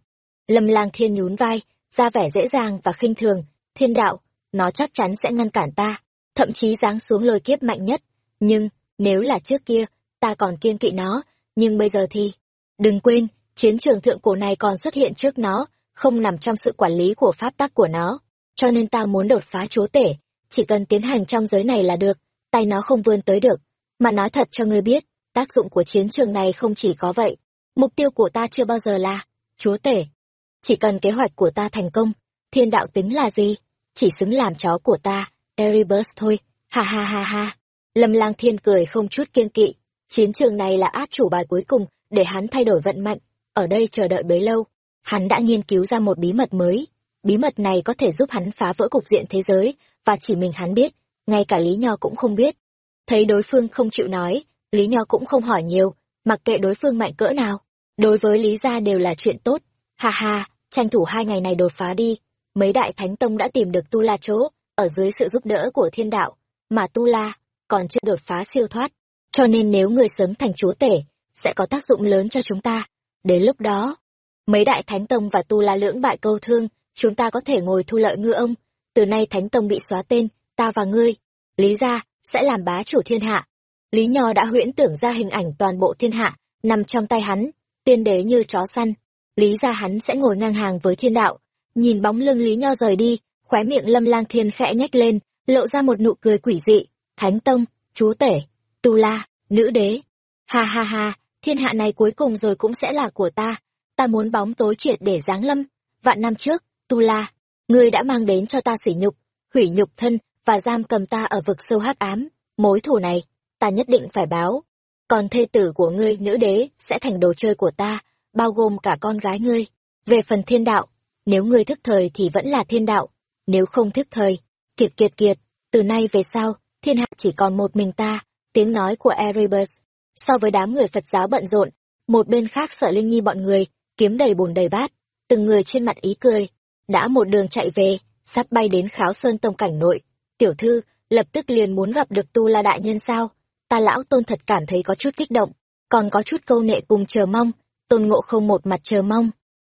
Lâm lang thiên nhún vai, ra vẻ dễ dàng và khinh thường. Thiên đạo, nó chắc chắn sẽ ngăn cản ta, thậm chí giáng xuống lôi kiếp mạnh nhất. Nhưng, nếu là trước kia, ta còn kiên kỵ nó, nhưng bây giờ thì... Đừng quên, chiến trường thượng cổ này còn xuất hiện trước nó, không nằm trong sự quản lý của pháp tắc của nó. Cho nên ta muốn đột phá chúa tể, chỉ cần tiến hành trong giới này là được, tay nó không vươn tới được. Mà nói thật cho ngươi biết, tác dụng của chiến trường này không chỉ có vậy. Mục tiêu của ta chưa bao giờ là, chúa tể. Chỉ cần kế hoạch của ta thành công, thiên đạo tính là gì? Chỉ xứng làm chó của ta, Erebus thôi, ha ha ha ha. Lâm lang thiên cười không chút kiên kỵ, chiến trường này là át chủ bài cuối cùng để hắn thay đổi vận mệnh, ở đây chờ đợi bấy lâu. Hắn đã nghiên cứu ra một bí mật mới, bí mật này có thể giúp hắn phá vỡ cục diện thế giới, và chỉ mình hắn biết, ngay cả Lý Nho cũng không biết. Thấy đối phương không chịu nói, Lý Nho cũng không hỏi nhiều, mặc kệ đối phương mạnh cỡ nào. Đối với Lý gia đều là chuyện tốt. Ha ha, tranh thủ hai ngày này đột phá đi. Mấy đại thánh tông đã tìm được Tu La chỗ, ở dưới sự giúp đỡ của thiên đạo. Mà Tu La, còn chưa đột phá siêu thoát. Cho nên nếu người sớm thành chúa tể, sẽ có tác dụng lớn cho chúng ta. Đến lúc đó, mấy đại thánh tông và tu la lưỡng bại câu thương chúng ta có thể ngồi thu lợi ngư ông từ nay thánh tông bị xóa tên ta và ngươi lý gia sẽ làm bá chủ thiên hạ lý nho đã huyễn tưởng ra hình ảnh toàn bộ thiên hạ nằm trong tay hắn tiên đế như chó săn lý gia hắn sẽ ngồi ngang hàng với thiên đạo nhìn bóng lưng lý nho rời đi, khóe miệng lâm lang thiên khẽ nhếch lên, lộ ra một nụ cười quỷ dị. Thánh tông chúa tể, tu la, nữ đế. Ha ha ha, thiên hạ này cuối cùng rồi cũng sẽ là của ta. Ta muốn bóng tối triệt để giáng lâm. Vạn năm trước, tu la, ngươi đã mang đến cho ta sỉ nhục, hủy nhục thân và giam cầm ta ở vực sâu hắc ám. Mối thù này, ta nhất định phải báo. Còn thê tử của ngươi, nữ đế, sẽ thành đồ chơi của ta, bao gồm cả con gái ngươi. Về phần thiên đạo nếu ngươi thức thời thì vẫn là thiên đạo, nếu không thức thời, kiệt kiệt kiệt, từ nay về sau, thiên hạ chỉ còn một mình ta, tiếng nói của erebus. So với đám người phật giáo bận rộn, một bên khác sợ linh nhi bọn người, kiếm đầy bùn đầy bát, từng người trên mặt ý cười. Đã một đường chạy về, sắp bay đến kháo sơn tông cảnh nội. Tiểu thư, lập tức liền muốn gặp được tu la đại nhân sao? Ta lão tôn thật cảm thấy có chút kích động, còn có chút câu nệ cùng chờ mong, tôn ngộ không một mặt chờ mong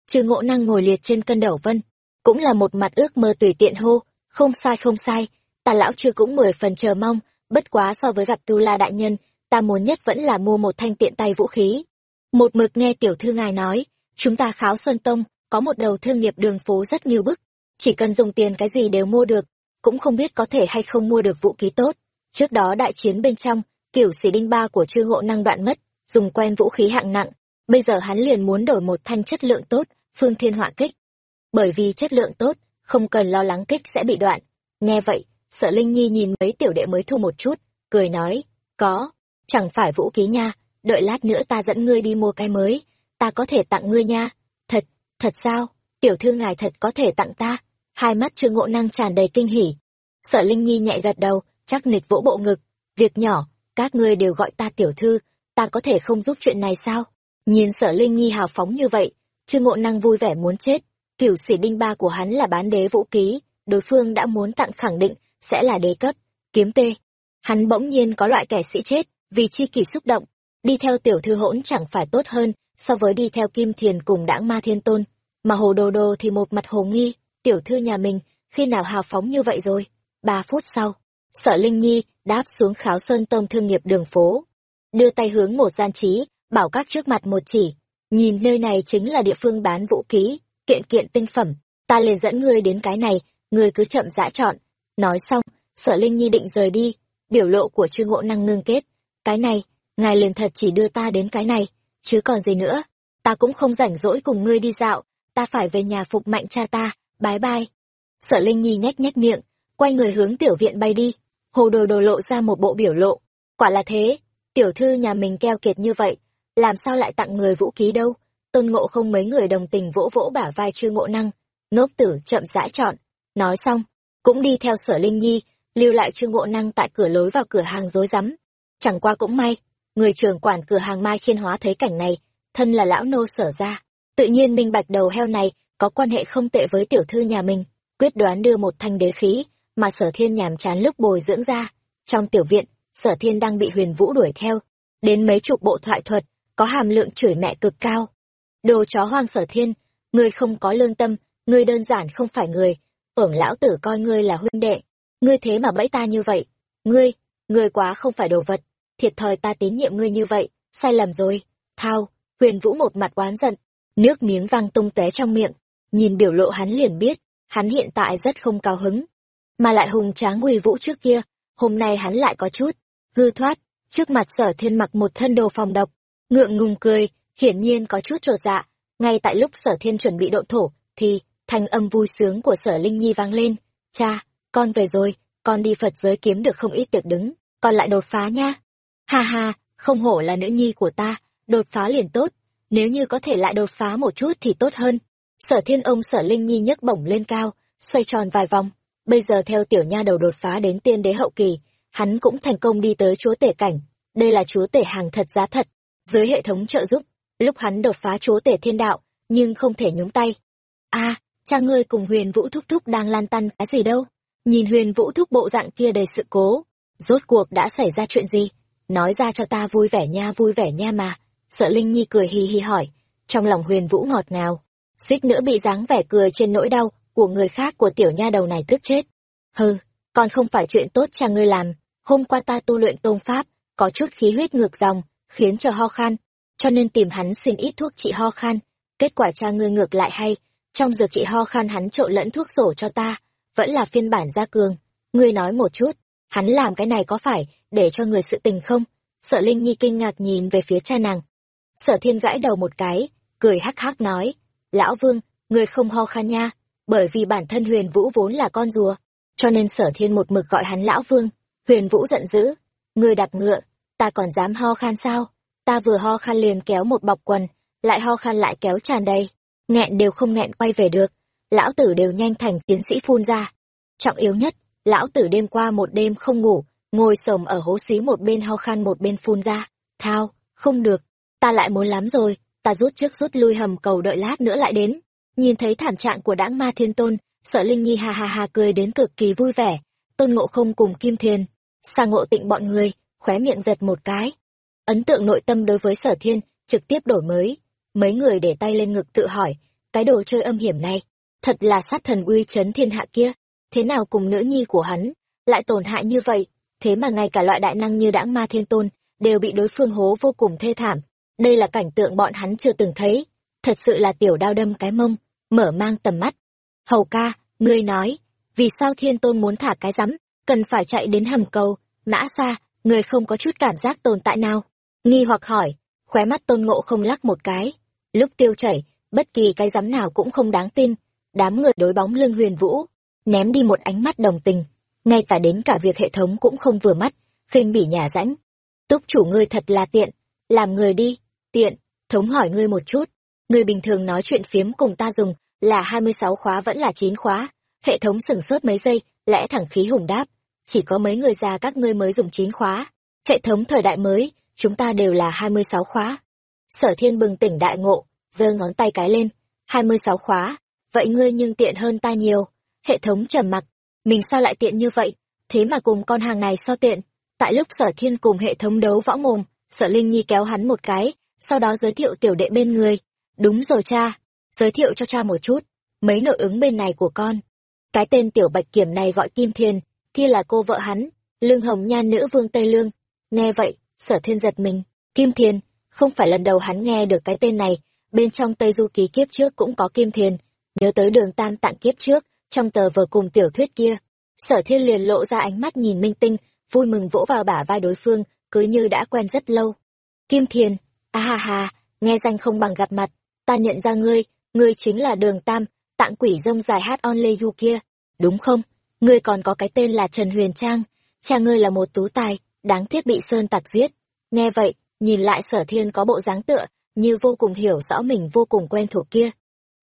trừ ngộ năng ngồi liệt trên cân đầu vân, cũng là một mặt ước mơ tùy tiện hô, không sai không sai ta lão chưa cũng mười phần chờ mong, bất quá so với gặp tu la đại nhân, ta muốn nhất vẫn là mua một thanh tiện tay vũ khí. Một mực nghe tiểu thư ngài nói, chúng ta kháo sơn tông, có một đầu thương nghiệp đường phố rất nhiều bức, chỉ cần dùng tiền cái gì đều mua được, cũng không biết có thể hay không mua được vũ khí tốt. Trước đó đại chiến bên trong, kiểu xỉ đinh ba của trương ngộ năng đoạn mất, dùng quen vũ khí hạng nặng, bây giờ hắn liền muốn đổi một thanh chất lượng tốt phương thiên họa kích. Bởi vì chất lượng tốt, không cần lo lắng kích sẽ bị đoạn. Nghe vậy sợ linh nhi nhìn mấy tiểu đệ mới thu một chút, cười nói, có, chẳng phải vũ ký nha, đợi lát nữa ta dẫn ngươi đi mua cái mới, ta có thể tặng ngươi nha. Thật thật sao? Tiểu thư ngài thật có thể tặng ta. Hai mắt trương ngộ năng tràn đầy kinh hỉ. Sợ linh nhi nhẹ gật đầu, chắc nịch vỗ bộ ngực, việc nhỏ, các ngươi đều gọi ta tiểu thư, ta có thể không giúp chuyện này sao? Nhìn sợ linh nhi hào phóng như vậy trương ngộ năng vui vẻ muốn chết. Cửu sĩ đinh ba của hắn là bán đế vũ ký, đối phương đã muốn tặng khẳng định sẽ là đế cấp. Kiếm tê. Hắn bỗng nhiên có loại kẻ sĩ chết, vì chi kỷ xúc động. Đi theo tiểu thư hỗn chẳng phải tốt hơn, so với đi theo kim thiền cùng đãng ma thiên tôn. Mà hồ đồ đồ thì một mặt hồ nghi, tiểu thư nhà mình, khi nào hào phóng như vậy rồi? Ba phút sau, sở linh nhi đáp xuống kháo sơn tông thương nghiệp đường phố. Đưa tay hướng một gian trí, bảo các trước mặt một chỉ nhìn nơi này chính là địa phương bán vũ khí, kiện kiện tinh phẩm. Ta liền dẫn ngươi đến cái này, ngươi cứ chậm rãi chọn. Nói xong, sở linh nhi định rời đi. Biểu lộ của trương ngộ năng ngưng kết. Cái này, ngài liền thật chỉ đưa ta đến cái này. Chứ còn gì nữa, ta cũng không rảnh rỗi cùng ngươi đi dạo. Ta phải về nhà phục mạnh cha ta. Bái bai. Sở linh nhi nhếch nhếch miệng, quay người hướng tiểu viện bay đi. Hồ đồ đồ lộ ra một bộ biểu lộ. Quả là thế, tiểu thư nhà mình keo kiệt như vậy làm sao lại tặng người vũ khí đâu? Tôn ngộ không mấy người đồng tình vỗ vỗ bả vai trương ngộ năng. Ngốc tử, chậm rãi chọn. Nói xong, cũng đi theo sở linh nhi, lưu lại trương ngộ năng tại cửa lối vào cửa hàng rối rắm. Chẳng qua cũng may, người trưởng quản cửa hàng mai khiên hóa thấy cảnh này, thân là lão nô sở ra. Tự nhiên minh bạch đầu heo này có quan hệ không tệ với tiểu thư nhà mình, quyết đoán đưa một thanh đế khí mà sở thiên nhàm chán lúc bồi dưỡng ra. Trong tiểu viện, sở thiên đang bị huyền vũ đuổi theo. Đến mấy chục bộ thoại thuật có hàm lượng chửi mẹ cực cao. Đồ chó hoang sở thiên, ngươi không có lương tâm, ngươi đơn giản không phải người. Ổng lão tử coi ngươi là huynh đệ. Ngươi thế mà bẫy ta như vậy. Ngươi ngươi quá không phải đồ vật. Thiệt thòi ta tín nhiệm ngươi như vậy, sai lầm rồi. Thao, huyền vũ một mặt oán giận. Nước miếng văng tung tóe trong miệng. Nhìn biểu lộ hắn liền biết, hắn hiện tại rất không cao hứng. Mà lại hùng tráng uy vũ trước kia, hôm nay hắn lại có chút, hư thoát. Trước mặt sở thiên mặc một thân đồ phòng độc ngượng ngùng cười, hiển nhiên có chút trột dạ. Ngay tại lúc sở thiên chuẩn bị độ thổ, thì thanh âm vui sướng của sở linh nhi vang lên. Cha, con về rồi, con đi phật giới kiếm được không ít tiệc đứng, con lại đột phá nha. Ha ha, không hổ là nữ nhi của ta, đột phá liền tốt. Nếu như có thể lại đột phá một chút thì tốt hơn. Sở thiên ông sở linh nhi nhấc bổng lên cao, xoay tròn vài vòng. Bây giờ theo tiểu nha đầu đột phá đến tiên đế hậu kỳ, hắn cũng thành công đi tới chúa tể cảnh. Đây là chúa tể hàng thật giá thật dưới hệ thống trợ giúp. Lúc hắn đột phá chúa tể thiên đạo, nhưng không thể nhúng tay. A cha ngươi cùng huyền vũ thúc thúc đang lan tăn cái gì đâu? Nhìn huyền vũ thúc bộ dạng kia đầy sự cố, rốt cuộc đã xảy ra chuyện gì? Nói ra cho ta vui vẻ nha, vui vẻ nha mà. Sợ linh nhi cười hì hì hỏi. Trong lòng huyền vũ ngọt ngào. Suýt nữa bị dáng vẻ cười trên nỗi đau của người khác của tiểu nha đầu này tức chết. Hừ, còn không phải chuyện tốt cha ngươi làm. Hôm qua ta tu luyện công pháp, có chút khí huyết ngược dòng khiến cho ho khan, cho nên tìm hắn xin ít thuốc trị ho khan. Kết quả cha ngươi ngược lại hay, trong dược trị ho khan hắn trộn lẫn thuốc sổ cho ta, vẫn là phiên bản gia cường. Ngươi nói một chút, hắn làm cái này có phải để cho người sự tình không? Sợ linh nhi kinh ngạc nhìn về phía cha nàng. Sở thiên gãi đầu một cái, cười hắc hắc nói, lão vương người không ho khan nha, bởi vì bản thân huyền vũ vốn là con rùa, cho nên sở thiên một mực gọi hắn lão vương. Huyền vũ giận dữ người đạp ngựa ta còn dám ho khan sao? Ta vừa ho khan liền kéo một bọc quần, lại ho khan lại kéo tràn đầy. Nghẹn đều không nghẹn quay về được. Lão tử đều nhanh thành tiến sĩ phun ra. Trọng yếu nhất, lão tử đêm qua một đêm không ngủ, ngồi sồm ở hố xí một bên ho khan một bên phun ra. Thao, không được. Ta lại muốn lắm rồi, ta rút trước rút lui hầm cầu đợi lát nữa lại đến. Nhìn thấy thảm trạng của đãng ma thiên tôn, sợ linh nhi ha ha ha cười đến cực kỳ vui vẻ. Tôn ngộ không cùng kim thiền xa ngộ tịnh bọn người khóe miệng giật một cái. Ấn tượng nội tâm đối với sở thiên trực tiếp đổi mới. Mấy người để tay lên ngực tự hỏi, cái đồ chơi âm hiểm này, thật là sát thần uy chấn thiên hạ kia. Thế nào cùng nữ nhi của hắn lại tổn hại như vậy? Thế mà ngay cả loại đại năng như đãng ma thiên tôn đều bị đối phương hố vô cùng thê thảm. Đây là cảnh tượng bọn hắn chưa từng thấy. Thật sự là tiểu đao đâm cái mông, mở mang tầm mắt. Hầu ca, ngươi nói, vì sao thiên tôn muốn thả cái rắm, cần phải chạy đến hầm cầu, mã xa người không có chút cảm giác tồn tại nào? Nghi hoặc hỏi, khóe mắt tôn ngộ không lắc một cái. Lúc tiêu chảy, bất kỳ cái rắm nào cũng không đáng tin. Đám người đối bóng lưng huyền vũ, ném đi một ánh mắt đồng tình. Ngay cả đến cả việc hệ thống cũng không vừa mắt, khinh bỉ nhà rãnh. Túc chủ ngươi thật là tiện. Làm người đi, tiện, thống hỏi ngươi một chút. Người bình thường nói chuyện phiếm cùng ta dùng là hai mươi sáu khóa vẫn là chín khóa. Hệ thống sửng sốt mấy giây, lẽ thẳng khí hùng đáp chỉ có mấy người già các ngươi mới dùng chín khóa. Hệ thống thời đại mới, chúng ta đều là hai mươi sáu khóa. Sở thiên bừng tỉnh đại ngộ, giơ ngón tay cái lên. hai mươi sáu khóa. Vậy ngươi nhưng tiện hơn ta nhiều. Hệ thống trầm mặc. Mình sao lại tiện như vậy? Thế mà cùng con hàng này so tiện. Tại lúc sở thiên cùng hệ thống đấu võ mồm, sở linh nhi kéo hắn một cái, sau đó giới thiệu tiểu đệ bên người. Đúng rồi cha. Giới thiệu cho cha một chút. Mấy nội ứng bên này của con. Cái tên tiểu bạch kiểm này gọi kim thiên kia là cô vợ hắn lương hồng nhan nữ vương tây lương. Nghe vậy sở thiên giật mình. Kim thiền, không phải lần đầu hắn nghe được cái tên này. Bên trong tây du ký kiếp trước cũng có kim thiền, nhớ tới đường tam tạng kiếp trước trong tờ vở cùng tiểu thuyết kia sở thiên liền lộ ra ánh mắt nhìn minh tinh vui mừng vỗ vào bả vai đối phương cứ như đã quen rất lâu. Kim thiền, a ha ha nghe danh không bằng gặp mặt. Ta nhận ra ngươi ngươi chính là đường tam tạng quỷ rông dài hát on lê du kia. Đúng không? Ngươi còn có cái tên là trần huyền trang. Cha ngươi là một tú tài, đáng tiếc bị sơn tặc giết. Nghe vậy, nhìn lại sở thiên có bộ dáng tựa như vô cùng hiểu rõ mình vô cùng quen thuộc kia.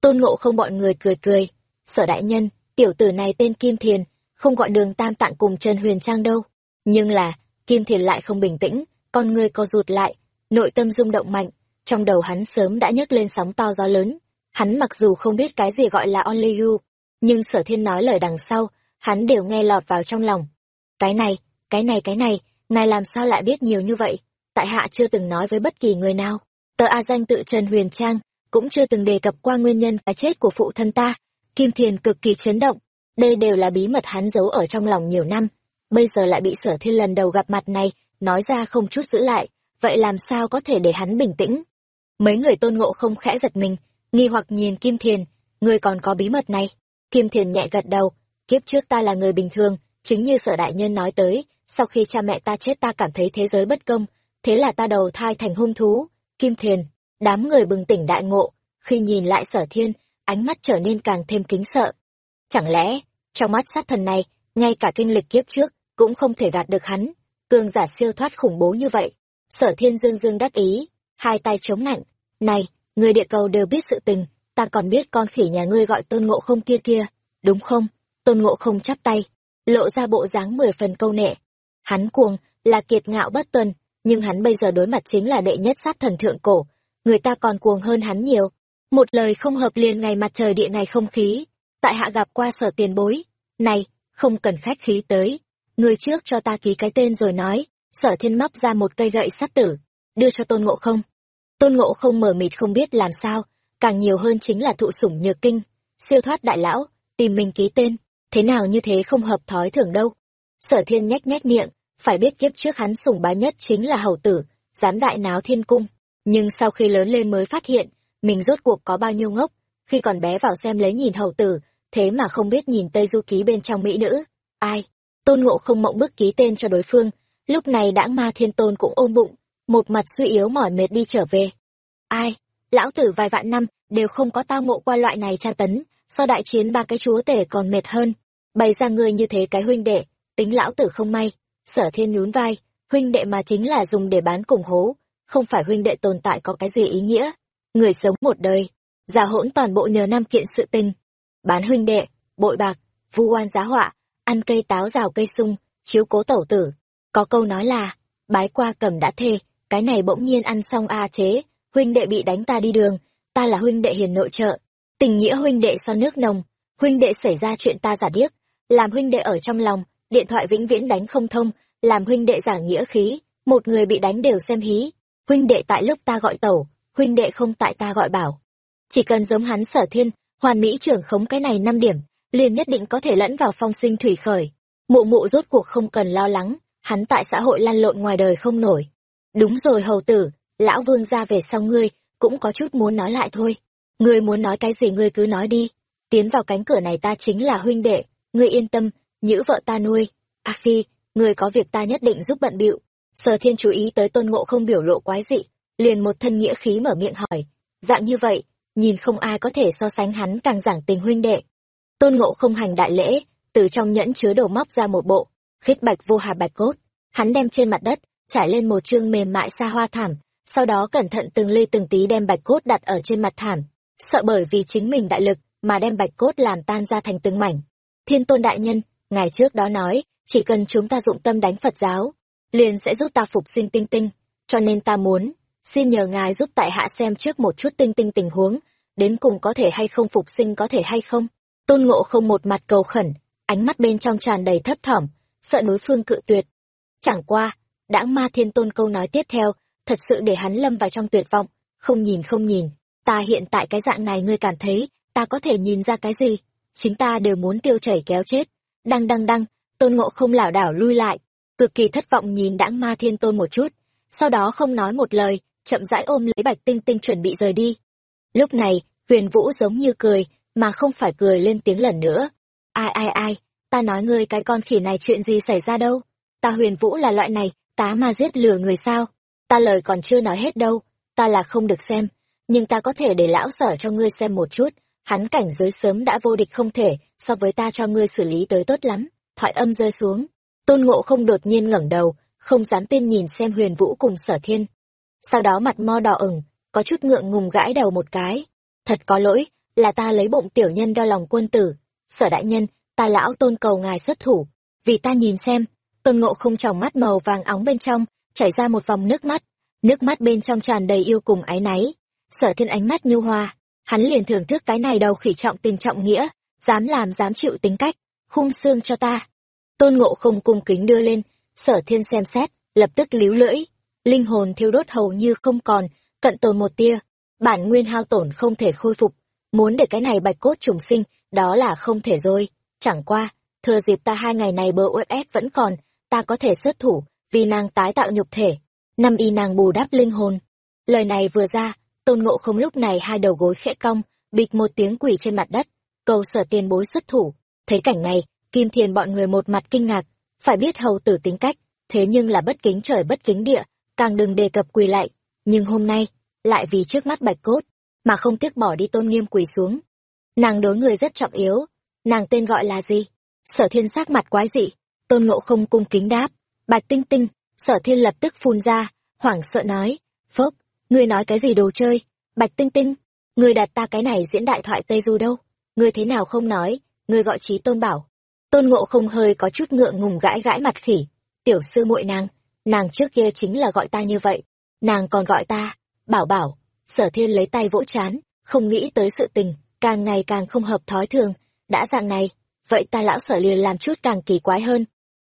Tôn ngộ không bọn người cười cười. Sở đại nhân, tiểu tử này tên kim thiền, không gọi đường tam tạng cùng trần huyền trang đâu. Nhưng là, kim thiền lại không bình tĩnh, con người co rụt lại, nội tâm rung động mạnh. Trong đầu hắn sớm đã nhấc lên sóng to gió lớn. Hắn mặc dù không biết cái gì gọi là only you, nhưng sở thiên nói lời đằng sau hắn đều nghe lọt vào trong lòng. Cái này cái này cái này, ngài làm sao lại biết nhiều như vậy? Tại hạ chưa từng nói với bất kỳ người nào. Tờ a danh tự trần huyền trang cũng chưa từng đề cập qua nguyên nhân cái chết của phụ thân ta. Kim thiền cực kỳ chấn động. Đây đều là bí mật hắn giấu ở trong lòng nhiều năm. Bây giờ lại bị sở thiên lần đầu gặp mặt này nói ra không chút giữ lại. Vậy làm sao có thể để hắn bình tĩnh? Mấy người tôn ngộ không khẽ giật mình, nghi hoặc nhìn kim thiền. Ngươi còn có bí mật này. Kim thiền nhẹ gật đầu kiếp trước ta là người bình thường, chính như sở đại nhân nói tới, sau khi cha mẹ ta chết ta cảm thấy thế giới bất công, thế là ta đầu thai thành hung thú, kim thiền, đám người bừng tỉnh đại ngộ, khi nhìn lại sở thiên, ánh mắt trở nên càng thêm kính sợ. Chẳng lẽ, trong mắt sát thần này, ngay cả kinh lịch kiếp trước cũng không thể gạt được hắn, cường giả siêu thoát khủng bố như vậy? Sở thiên dương dương đắc ý, hai tay chống nạnh, này, người địa cầu đều biết sự tình, ta còn biết con khỉ nhà ngươi gọi tôn ngộ không kia kia, đúng không? Tôn ngộ không chắp tay, lộ ra bộ dáng mười phần câu nệ. Hắn cuồng, là kiệt ngạo bất tuần, nhưng hắn bây giờ đối mặt chính là đệ nhất sát thần thượng cổ, người ta còn cuồng hơn hắn nhiều. Một lời không hợp liền ngày mặt trời địa ngày không khí, tại hạ gặp qua sở tiền bối. Này, không cần khách khí tới, người trước cho ta ký cái tên rồi nói, sở thiên móc ra một cây gậy sắt tử, đưa cho tôn ngộ không. Tôn ngộ không mờ mịt không biết làm sao, càng nhiều hơn chính là thụ sủng nhược kinh. Siêu thoát đại lão, tìm mình ký tên thế nào như thế không hợp thói thường đâu. Sở thiên nhách nhách miệng, phải biết kiếp trước hắn sủng bá nhất chính là hầu tử, dám đại náo thiên cung. Nhưng sau khi lớn lên mới phát hiện, mình rốt cuộc có bao nhiêu ngốc. Khi còn bé vào xem lấy nhìn hầu tử, thế mà không biết nhìn tây du ký bên trong mỹ nữ. Ai? Tôn ngộ không mộng bức ký tên cho đối phương. Lúc này đãng ma thiên tôn cũng ôm bụng, một mặt suy yếu mỏi mệt đi trở về. Ai? Lão tử vài vạn năm, đều không có tao ngộ qua loại này tra tấn, so đại chiến ba cái chúa tể còn mệt hơn bày ra ngươi như thế cái huynh đệ, tính lão tử không may. Sở thiên nhún vai, huynh đệ mà chính là dùng để bán cùng hố, không phải huynh đệ tồn tại có cái gì ý nghĩa. Người sống một đời giả hỗn toàn bộ nhờ năm kiện sự tình. Bán huynh đệ, bội bạc, vu oan giá họa, ăn cây táo rào cây sung, chiếu cố tẩu tử. Có câu nói là, bái qua cầm đã thê, cái này bỗng nhiên ăn xong a chế, huynh đệ bị đánh ta đi đường, ta là huynh đệ hiền nội trợ. Tình nghĩa huynh đệ so nước nồng, huynh đệ xảy ra chuyện ta giả điếc làm huynh đệ ở trong lòng, điện thoại vĩnh viễn đánh không thông, làm huynh đệ giảng nghĩa khí, một người bị đánh đều xem hí. Huynh đệ tại lúc ta gọi tẩu, huynh đệ không tại ta gọi bảo. Chỉ cần giống hắn sở thiên, hoàn mỹ trưởng khống cái này năm điểm, liền nhất định có thể lẫn vào phong sinh thủy khởi. Mụ mụ rốt cuộc không cần lo lắng, hắn tại xã hội lăn lộn ngoài đời không nổi. Đúng rồi hầu tử, lão vương ra về sau ngươi, cũng có chút muốn nói lại thôi. Ngươi muốn nói cái gì ngươi cứ nói đi. Tiến vào cánh cửa này ta chính là huynh đệ ngươi yên tâm, nhữ vợ ta nuôi. A phi, ngươi có việc ta nhất định giúp bận bịu. Sở thiên chú ý tới tôn ngộ không biểu lộ quái dị, liền một thân nghĩa khí mở miệng hỏi. Dạng như vậy, nhìn không ai có thể so sánh hắn càng giảng tình huynh đệ. Tôn ngộ không hành đại lễ, từ trong nhẫn chứa đồ móc ra một bộ, khít bạch vô hà bạch cốt. Hắn đem trên mặt đất, trải lên một chương mềm mại xa hoa thảm, sau đó cẩn thận từng ly từng tí đem bạch cốt đặt ở trên mặt thảm. Sợ bởi vì chính mình đại lực mà đem bạch cốt làm tan ra thành từng mảnh thiên tôn đại nhân ngài trước đó nói, chỉ cần chúng ta dụng tâm đánh phật giáo, liền sẽ giúp ta phục sinh tinh tinh. Cho nên ta muốn, xin nhờ ngài giúp tại hạ xem trước một chút tinh tinh tình huống, đến cùng có thể hay không phục sinh có thể hay không. Tôn ngộ không một mặt cầu khẩn, ánh mắt bên trong tràn đầy thấp thỏm, sợ đối phương cự tuyệt. Chẳng qua đãng ma thiên tôn câu nói tiếp theo, thật sự để hắn lâm vào trong tuyệt vọng, không nhìn không nhìn. Ta hiện tại cái dạng này ngươi cảm thấy, ta có thể nhìn ra cái gì? Chính ta đều muốn tiêu chảy kéo chết. Đăng đăng đăng, tôn ngộ không lảo đảo lui lại, cực kỳ thất vọng nhìn đãng ma thiên tôn một chút, sau đó không nói một lời, chậm rãi ôm lấy bạch tinh tinh chuẩn bị rời đi. Lúc này, huyền vũ giống như cười, mà không phải cười lên tiếng lần nữa. Ai ai ai, ta nói ngươi cái con khỉ này chuyện gì xảy ra đâu? Ta huyền vũ là loại này, tá ma giết lừa người sao? Ta lời còn chưa nói hết đâu, ta là không được xem, nhưng ta có thể để lão sở cho ngươi xem một chút hắn cảnh giới sớm đã vô địch không thể, so với ta cho ngươi xử lý tới tốt lắm. Thoại âm rơi xuống. Tôn ngộ không đột nhiên ngẩng đầu, không dám tin nhìn xem huyền vũ cùng sở thiên. Sau đó mặt mo đỏ ửng, có chút ngượng ngùng gãi đầu một cái. Thật có lỗi, là ta lấy bụng tiểu nhân đo lòng quân tử. Sở đại nhân, ta lão tôn cầu ngài xuất thủ. Vì ta nhìn xem, tôn ngộ không tròng mắt màu vàng óng bên trong, chảy ra một vòng nước mắt. Nước mắt bên trong tràn đầy yêu cùng áy náy. Sở thiên ánh mắt nhu hoa hắn liền thưởng thức cái này đầu khỉ trọng tình trọng nghĩa, dám làm dám chịu tính cách, khung xương cho ta. Tôn ngộ không cung kính đưa lên, sở thiên xem xét, lập tức líu lưỡi. Linh hồn thiêu đốt hầu như không còn, cận tồn một tia. Bản nguyên hao tổn không thể khôi phục. Muốn để cái này bạch cốt trùng sinh, đó là không thể rồi. Chẳng qua, thừa dịp ta hai ngày này bờ uff vẫn còn, ta có thể xuất thủ, vì nàng tái tạo nhục thể. Năm y nàng bù đắp linh hồn. Lời này vừa ra tôn ngộ không lúc này hai đầu gối khẽ cong, bịch một tiếng quỷ trên mặt đất, cầu sở tiền bối xuất thủ. Thấy cảnh này, kim thiền bọn người một mặt kinh ngạc, phải biết hầu tử tính cách, thế nhưng là bất kính trời bất kính địa, càng đừng đề cập quỳ lại. Nhưng hôm nay, lại vì trước mắt bạch cốt, mà không tiếc bỏ đi tôn nghiêm quỳ xuống. Nàng đối người rất trọng yếu, nàng tên gọi là gì? Sở thiên sắc mặt quái dị, tôn ngộ không cung kính đáp, bạch tinh tinh, sở thiên lập tức phun ra, hoảng sợ nói, phốc ngươi nói cái gì đồ chơi? Bạch tinh tinh, ngươi đặt ta cái này diễn đại thoại tây du đâu? Ngươi thế nào không nói? Ngươi gọi trí tôn bảo. Tôn ngộ không hơi có chút ngượng ngùng gãi gãi mặt khỉ. Tiểu sư muội nàng nàng trước kia chính là gọi ta như vậy. Nàng còn gọi ta, bảo bảo. Sở thiên lấy tay vỗ chán, không nghĩ tới sự tình, càng ngày càng không hợp thói thường. Đã dạng này, vậy ta lão sở liền làm chút càng kỳ quái hơn.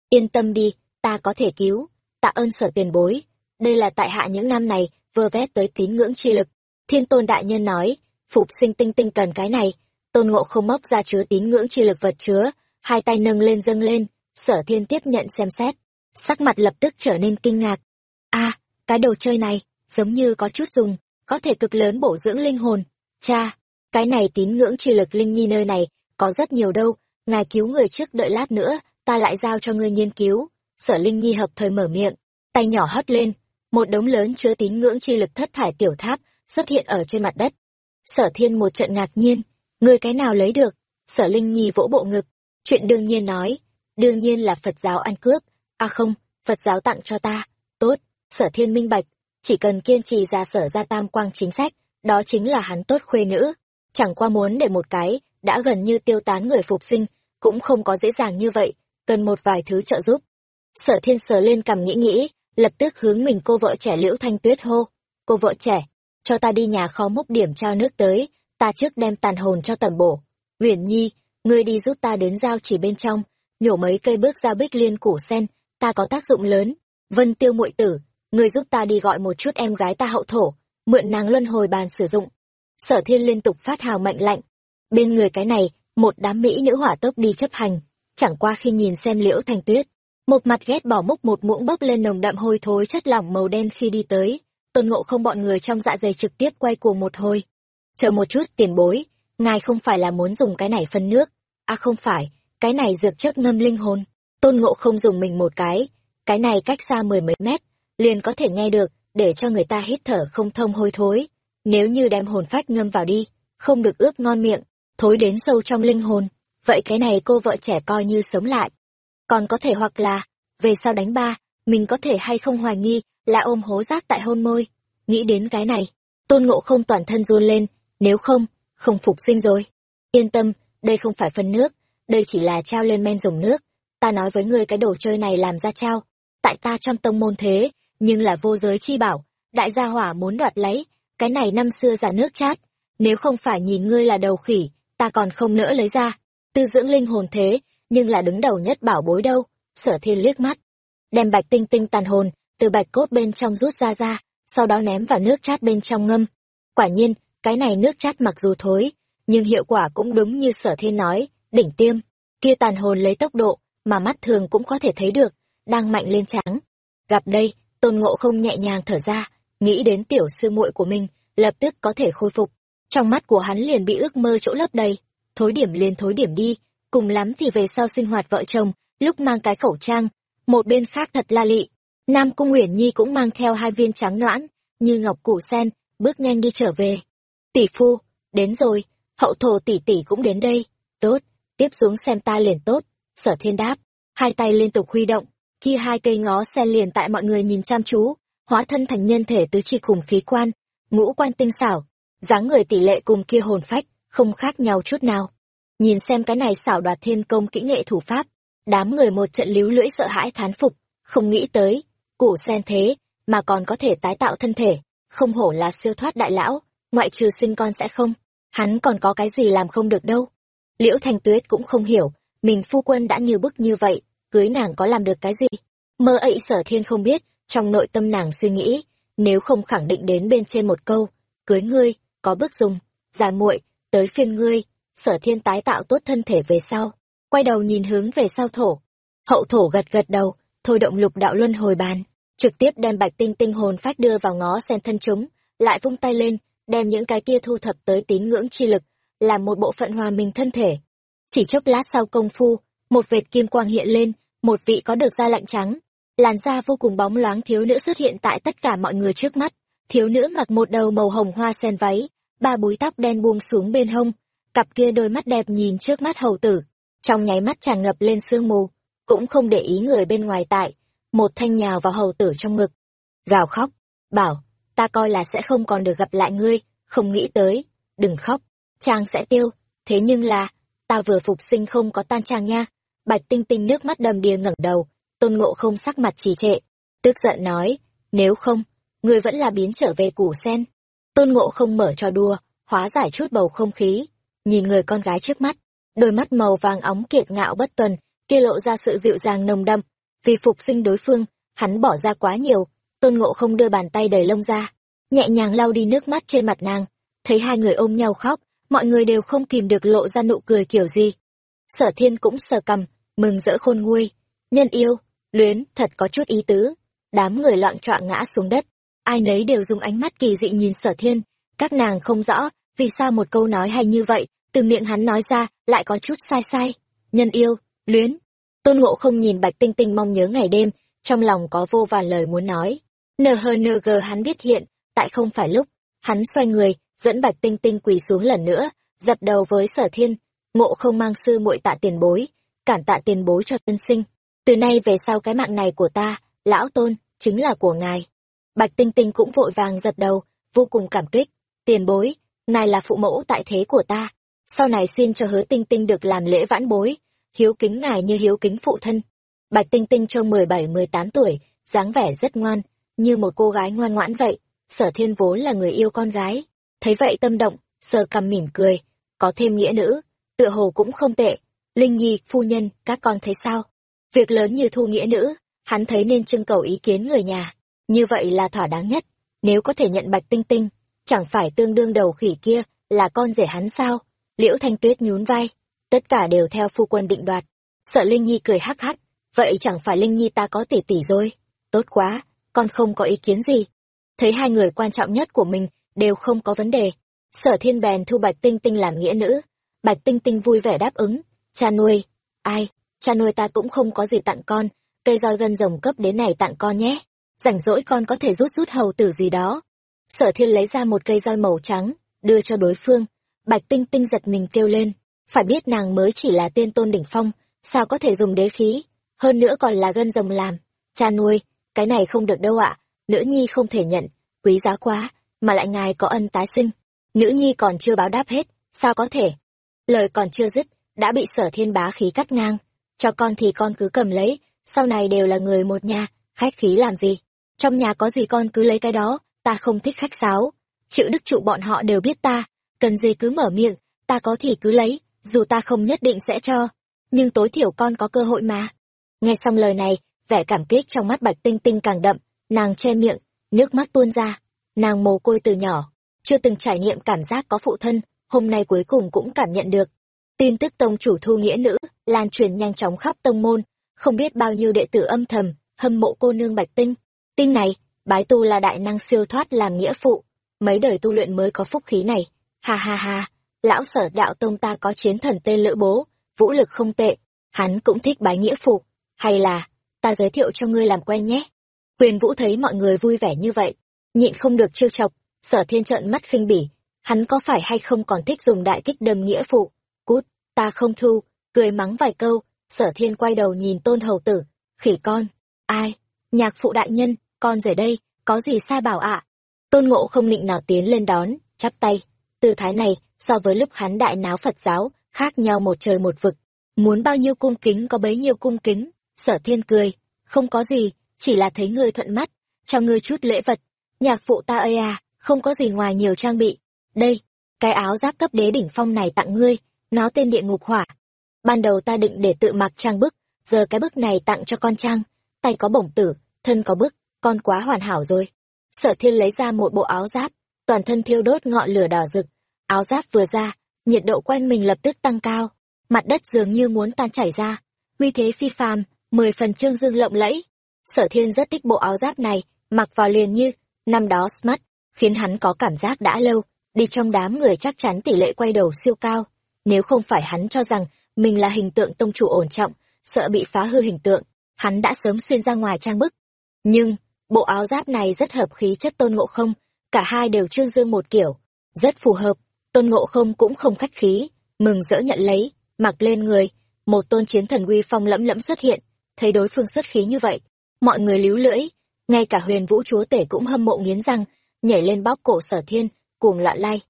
Yên tâm đi, ta có thể cứu. Tạ ơn sở tiền bối. Đây là tại hạ những năm này vơ vét tới tín ngưỡng chi lực. Thiên tôn đại nhân nói, phục sinh tinh tinh cần cái này. Tôn ngộ không móc ra chứa tín ngưỡng chi lực vật chứa, hai tay nâng lên dâng lên, sở thiên tiếp nhận xem xét. Sắc mặt lập tức trở nên kinh ngạc. a cái đồ chơi này, giống như có chút dùng, có thể cực lớn bổ dưỡng linh hồn. Cha, cái này tín ngưỡng chi lực linh nhi nơi này, có rất nhiều đâu, ngài cứu người trước đợi lát nữa, ta lại giao cho ngươi nghiên cứu. Sở Linh Nhi hợp thời mở miệng, tay nhỏ hất lên, một đống lớn chứa tín ngưỡng chi lực thất thải tiểu tháp xuất hiện ở trên mặt đất. Sở Thiên một trận ngạc nhiên, người cái nào lấy được? Sở Linh Nhi vỗ bộ ngực, chuyện đương nhiên nói, đương nhiên là Phật giáo ăn cướp, à không, Phật giáo tặng cho ta, tốt, Sở Thiên minh bạch, chỉ cần kiên trì ra sở ra tam quang chính sách, đó chính là hắn tốt khuê nữ, chẳng qua muốn để một cái, đã gần như tiêu tán người phục sinh, cũng không có dễ dàng như vậy, cần một vài thứ trợ giúp. Sở thiên sờ lên cầm nghĩ nghĩ, lập tức hướng mình cô vợ trẻ liễu thanh tuyết hô. Cô vợ trẻ, cho ta đi nhà kho múc điểm trao nước tới, ta trước đem tàn hồn cho tẩm bổ. Huyền Nhi, ngươi đi giúp ta đến giao chỉ bên trong, nhổ mấy cây bước ra bích liên củ sen, ta có tác dụng lớn. Vân tiêu muội tử, ngươi giúp ta đi gọi một chút em gái ta hậu thổ, mượn nàng luân hồi bàn sử dụng. Sở thiên liên tục phát hào mạnh lạnh. Bên người cái này, một đám mỹ nữ hỏa tốc đi chấp hành. Chẳng qua khi nhìn xem liễu thanh tuyết, một mặt ghét bỏ múc một muỗng bốc lên nồng đậm hôi thối chất lỏng màu đen khi đi tới. Tôn ngộ không bọn người trong dạ dày trực tiếp quay cuồng một hồi. Chờ một chút tiền bối, ngài không phải là muốn dùng cái này phân nước. À không phải, cái này dược chất ngâm linh hồn. Tôn ngộ không dùng mình một cái. Cái này cách xa mười mấy mét, liền có thể nghe được, để cho người ta hít thở không thông hôi thối. Nếu như đem hồn phách ngâm vào đi, không được ướp ngon miệng, thối đến sâu trong linh hồn. Vậy cái này cô vợ trẻ coi như sống lại còn có thể hoặc là, về sau đánh ba, mình có thể hay không hoài nghi, là ôm hố rác tại hôn môi. Nghĩ đến cái này, tôn ngộ không toàn thân run lên, nếu không không phục sinh rồi. Yên tâm, đây không phải phân nước, đây chỉ là trao lên men dùng nước. Ta nói với ngươi cái đồ chơi này làm ra trao. Tại ta trong tông môn thế, nhưng là vô giới chi bảo, đại gia hỏa muốn đoạt lấy, cái này năm xưa giả nước chát. Nếu không phải nhìn ngươi là đầu khỉ, ta còn không nỡ lấy ra. Tư dưỡng linh hồn thế nhưng là đứng đầu nhất bảo bối đâu. Sở thiên liếc mắt. Đem bạch tinh tinh tàn hồn từ bạch cốt bên trong rút ra ra, sau đó ném vào nước chát bên trong ngâm. Quả nhiên, cái này nước chát mặc dù thối, nhưng hiệu quả cũng đúng như sở thiên nói, đỉnh tiêm. Kia tàn hồn lấy tốc độ mà mắt thường cũng có thể thấy được, đang mạnh lên trắng gặp đây, tôn ngộ không nhẹ nhàng thở ra, nghĩ đến tiểu sư muội của mình, lập tức có thể khôi phục. Trong mắt của hắn liền bị ước mơ chỗ lấp đầy. Thối điểm liền thối điểm đi cùng lắm thì về sau sinh hoạt vợ chồng, lúc mang cái khẩu trang, một bên khác thật la lị. Nam Cung Uyển Nhi cũng mang theo hai viên trắng noãn, như ngọc củ sen, bước nhanh đi trở về. Tỷ phu, đến rồi, hậu thổ tỷ tỷ cũng đến đây. Tốt, tiếp xuống xem ta liền tốt. Sở thiên đáp, hai tay liên tục huy động, khi hai cây ngó sen liền tại mọi người nhìn chăm chú, hóa thân thành nhân thể tứ chi khủng khí quan, ngũ quan tinh xảo, dáng người tỷ lệ cùng kia hồn phách, không khác nhau chút nào. Nhìn xem cái này xảo đoạt thiên công kỹ nghệ thủ pháp, đám người một trận líu lưỡi sợ hãi thán phục, không nghĩ tới, củ sen thế, mà còn có thể tái tạo thân thể, không hổ là siêu thoát đại lão, ngoại trừ sinh con sẽ không, hắn còn có cái gì làm không được đâu. Liễu Thanh Tuyết cũng không hiểu, mình phu quân đã như bức như vậy, cưới nàng có làm được cái gì. Mơ ấy sở thiên không biết, trong nội tâm nàng suy nghĩ, nếu không khẳng định đến bên trên một câu, cưới ngươi, có bức dùng, già muội tới phiên ngươi, sở thiên tái tạo tốt thân thể về sau, quay đầu nhìn hướng về sau thổ. Hậu thổ gật gật đầu, thôi động lục đạo luân hồi bàn, trực tiếp đem bạch tinh tinh hồn phách đưa vào ngó sen thân chúng, lại vung tay lên, đem những cái kia thu thập tới tín ngưỡng chi lực, làm một bộ phận hòa mình thân thể. Chỉ chốc lát sau công phu, một vệt kim quang hiện lên, một vị có được da lạnh trắng, làn da vô cùng bóng loáng thiếu nữ xuất hiện tại tất cả mọi người trước mắt. Thiếu nữ mặc một đầu màu hồng hoa sen váy, ba búi tóc đen buông xuống bên hông, cặp kia đôi mắt đẹp nhìn trước mắt hầu tử, trong nháy mắt tràn ngập lên sương mù, cũng không để ý người bên ngoài tại, một thanh nhào vào hầu tử trong ngực. Gào khóc, bảo, ta coi là sẽ không còn được gặp lại ngươi, không nghĩ tới, đừng khóc, trang sẽ tiêu, thế nhưng là, ta vừa phục sinh không có tan trang nha. Bạch tinh tinh nước mắt đầm đìa ngẩng đầu, tôn ngộ không sắc mặt trì trệ, tức giận nói, nếu không, ngươi vẫn là biến trở về củ sen. Tôn ngộ không mở cho đùa, hóa giải chút bầu không khí, nhìn người con gái trước mắt, đôi mắt màu vàng óng kiệt ngạo bất tuần, kia lộ ra sự dịu dàng nồng đậm. Vì phục sinh đối phương, hắn bỏ ra quá nhiều, tôn ngộ không đưa bàn tay đầy lông ra, nhẹ nhàng lau đi nước mắt trên mặt nàng. Thấy hai người ôm nhau khóc mọi người đều không kìm được lộ ra nụ cười kiểu gì. Sở thiên cũng sờ cầm mừng rỡ khôn nguôi. Nhân yêu luyến thật có chút ý tứ. Đám người loạn trọa ngã xuống đất. Ai nấy đều dùng ánh mắt kỳ dị nhìn sở thiên. Các nàng không rõ vì sao một câu nói hay như vậy từ miệng hắn nói ra, lại có chút sai sai. Nhân yêu, luyến. Tôn ngộ không nhìn bạch tinh tinh mong nhớ ngày đêm, trong lòng có vô vàn lời muốn nói. Nờ hờ nờ gờ hắn biết hiện, tại không phải lúc. Hắn xoay người, dẫn bạch tinh tinh quỳ xuống lần nữa, dập đầu với sở thiên. Ngộ không mang sư muội tạ tiền bối, cản tạ tiền bối cho tân sinh. Từ nay về sau cái mạng này của ta, lão tôn, chính là của ngài. Bạch tinh tinh cũng vội vàng dập đầu, vô cùng cảm kích. Tiền bối, ngài là phụ mẫu tại thế của ta sau này xin cho hứa tinh tinh được làm lễ vãn bối, hiếu kính ngài như hiếu kính phụ thân. Bạch tinh tinh cho mười bảy, mười tám tuổi, dáng vẻ rất ngoan, như một cô gái ngoan ngoãn vậy. Sở thiên vốn là người yêu con gái. Thấy vậy tâm động, sờ cằm mỉm cười. Có thêm nghĩa nữ, tựa hồ cũng không tệ. Linh nhi, phu nhân, các con thấy sao? Việc lớn như thu nghĩa nữ, hắn thấy nên trưng cầu ý kiến người nhà. Như vậy là thỏa đáng nhất. Nếu có thể nhận bạch tinh tinh, chẳng phải tương đương đầu khỉ kia là con rể hắn sao? Liễu thanh tuyết nhún vai. Tất cả đều theo phu quân định đoạt. Sợ linh nhi cười hắc hắc. Vậy chẳng phải linh nhi ta có tỷ tỷ rồi? Tốt quá, con không có ý kiến gì. Thấy hai người quan trọng nhất của mình đều không có vấn đề. Sở thiên bèn thu bạch tinh tinh làm nghĩa nữ. Bạch tinh tinh vui vẻ đáp ứng. Cha nuôi. Ai? Cha nuôi ta cũng không có gì tặng con. Cây roi gân rồng cấp đến này tặng con nhé. Rảnh rỗi con có thể rút rút hầu tử gì đó. Sở thiên lấy ra một cây roi màu trắng, đưa cho đối phương bạch tinh tinh giật mình kêu lên, phải biết nàng mới chỉ là tiên tôn đỉnh phong, sao có thể dùng đế khí, hơn nữa còn là gân rồng làm, cha nuôi, cái này không được đâu ạ, nữ nhi không thể nhận, quý giá quá, mà lại ngài có ân tái sinh, nữ nhi còn chưa báo đáp hết, sao có thể? Lời còn chưa dứt, đã bị sở thiên bá khí cắt ngang, cho con thì con cứ cầm lấy, sau này đều là người một nhà, khách khí làm gì? Trong nhà có gì con cứ lấy cái đó, ta không thích khách sáo, chịu đức trụ bọn họ đều biết ta cần gì cứ mở miệng, ta có thì cứ lấy, dù ta không nhất định sẽ cho. Nhưng tối thiểu con có cơ hội mà. Nghe xong lời này, vẻ cảm kích trong mắt bạch tinh tinh càng đậm, nàng che miệng, nước mắt tuôn ra. Nàng mồ côi từ nhỏ, chưa từng trải nghiệm cảm giác có phụ thân, hôm nay cuối cùng cũng cảm nhận được. Tin tức tông chủ thu nghĩa nữ, lan truyền nhanh chóng khắp tông môn, không biết bao nhiêu đệ tử âm thầm, hâm mộ cô nương bạch tinh. Tinh này, bái tu là đại năng siêu thoát làm nghĩa phụ, mấy đời tu luyện mới có phúc khí này ha ha ha, lão sở đạo tông ta có chiến thần tên lữ bố, vũ lực không tệ, hắn cũng thích bái nghĩa phụ. Hay là, ta giới thiệu cho ngươi làm quen nhé. Huyền vũ thấy mọi người vui vẻ như vậy, nhịn không được trêu chọc, sở thiên trợn mắt khinh bỉ. Hắn có phải hay không còn thích dùng đại kích đâm nghĩa phụ? Cút, ta không thu, cười mắng vài câu, sở thiên quay đầu nhìn tôn hầu tử, khỉ con. Ai, nhạc phụ đại nhân, con rể đây, có gì sai bảo ạ? Tôn ngộ không định nào tiến lên đón, chắp tay tư thái này so với lúc hắn đại náo phật giáo, khác nhau một trời một vực. Muốn bao nhiêu cung kính có bấy nhiêu cung kính, sở thiên cười, không có gì, chỉ là thấy ngươi thuận mắt, cho ngươi chút lễ vật. Nhạc phụ ta ơi à không có gì ngoài nhiều trang bị. Đây, cái áo giáp cấp đế đỉnh phong này tặng ngươi, nó tên địa ngục hỏa. Ban đầu ta định để tự mặc trang bức, giờ cái bức này tặng cho con trang. Tay có bổng tử, thân có bức, con quá hoàn hảo rồi. Sở thiên lấy ra một bộ áo giáp, toàn thân thiêu đốt ngọn lửa đỏ rực áo giáp vừa ra, nhiệt độ quanh mình lập tức tăng cao. Mặt đất dường như muốn tan chảy ra. Uy thế phi phàm, mười phần trương dương lộng lẫy. Sở thiên rất thích bộ áo giáp này, mặc vào liền như, năm đó smart, khiến hắn có cảm giác đã lâu. Đi trong đám người chắc chắn tỷ lệ quay đầu siêu cao. Nếu không phải hắn cho rằng mình là hình tượng tông chủ ổn trọng, sợ bị phá hư hình tượng, hắn đã sớm xuyên ra ngoài trang bức. Nhưng, bộ áo giáp này rất hợp khí chất tôn ngộ không, cả hai đều trương dương một kiểu, rất phù hợp tôn ngộ không cũng không khách khí, mừng rỡ nhận lấy, mặc lên người. Một tôn chiến thần uy phong lẫm lẫm xuất hiện, thấy đối phương xuất khí như vậy, mọi người líu lưỡi. Ngay cả huyền vũ chúa tể cũng hâm mộ nghiến răng, nhảy lên bóp cổ sở thiên, cuồng loạn lay.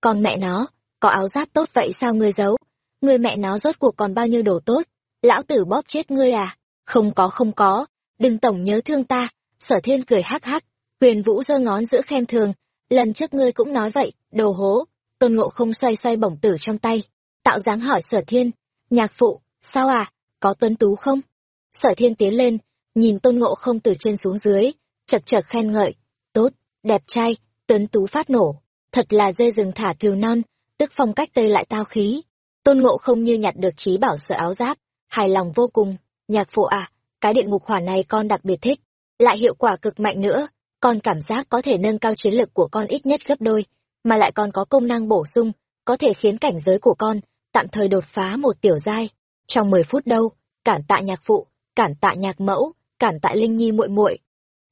Con mẹ nó, có áo giáp tốt vậy sao ngươi giấu? Ngươi mẹ nó rốt cuộc còn bao nhiêu đồ tốt? Lão tử bóp chết ngươi à? Không có không có. Đừng tổng nhớ thương ta. Sở thiên cười hắc hắc. Huyền vũ giơ ngón giữa khen thường. Lần trước ngươi cũng nói vậy, đồ hố tôn ngộ không xoay xoay bổng tử trong tay, tạo dáng hỏi sở thiên, nhạc phụ, sao à có tuấn tú không? Sở thiên tiến lên, nhìn tôn ngộ không từ trên xuống dưới, chật chật khen ngợi, tốt, đẹp trai, tuấn tú phát nổ, thật là dê rừng thả kiều non, tức phong cách tây lại tao khí. Tôn ngộ không như nhặt được trí bảo sợ áo giáp, hài lòng vô cùng, nhạc phụ à cái điện ngục hỏa này con đặc biệt thích, lại hiệu quả cực mạnh nữa, con cảm giác có thể nâng cao chiến lực của con ít nhất gấp đôi mà lại còn có công năng bổ sung, có thể khiến cảnh giới của con tạm thời đột phá một tiểu giai. Trong mười phút đâu, cản tạ nhạc phụ, cản tạ nhạc mẫu, cản tạ linh nhi muội muội.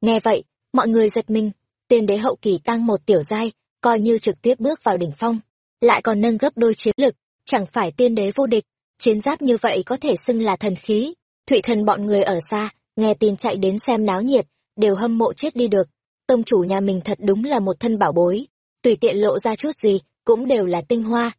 Nghe vậy, mọi người giật mình, tiên đế hậu kỳ tăng một tiểu giai, coi như trực tiếp bước vào đỉnh phong, lại còn nâng gấp đôi chiến lực, chẳng phải tiên đế vô địch, chiến giáp như vậy có thể xưng là thần khí. Thụy thần bọn người ở xa, nghe tin chạy đến xem náo nhiệt, đều hâm mộ chết đi được. Tông chủ nhà mình thật đúng là một thân bảo bối tùy tiện lộ ra chút gì, cũng đều là tinh hoa.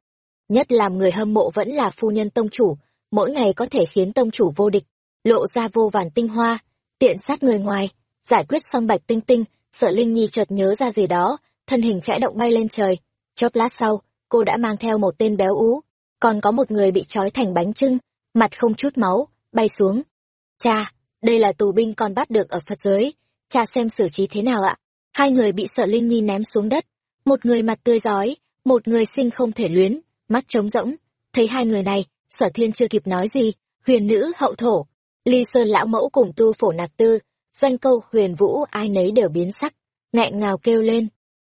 Nhất làm người hâm mộ vẫn là phu nhân tông chủ, mỗi ngày có thể khiến tông chủ vô địch, lộ ra vô vàn tinh hoa, tiện sát người ngoài, giải quyết xong bạch tinh tinh, sợ linh nhi chợt nhớ ra gì đó, thân hình khẽ động bay lên trời. Chốc lát sau, cô đã mang theo một tên béo ú, còn có một người bị trói thành bánh trưng, mặt không chút máu, bay xuống. Cha, đây là tù binh con bắt được ở phật giới, cha xem xử trí thế nào ạ? Hai người bị sợ linh nhi ném xuống đất một người mặt tươi giói, một người sinh không thể luyến mắt trống rỗng. Thấy hai người này sở thiên chưa kịp nói gì huyền nữ hậu thổ ly sơn lão mẫu cùng tu phổ nạc tư doanh câu huyền vũ ai nấy đều biến sắc nghẹn ngào kêu lên.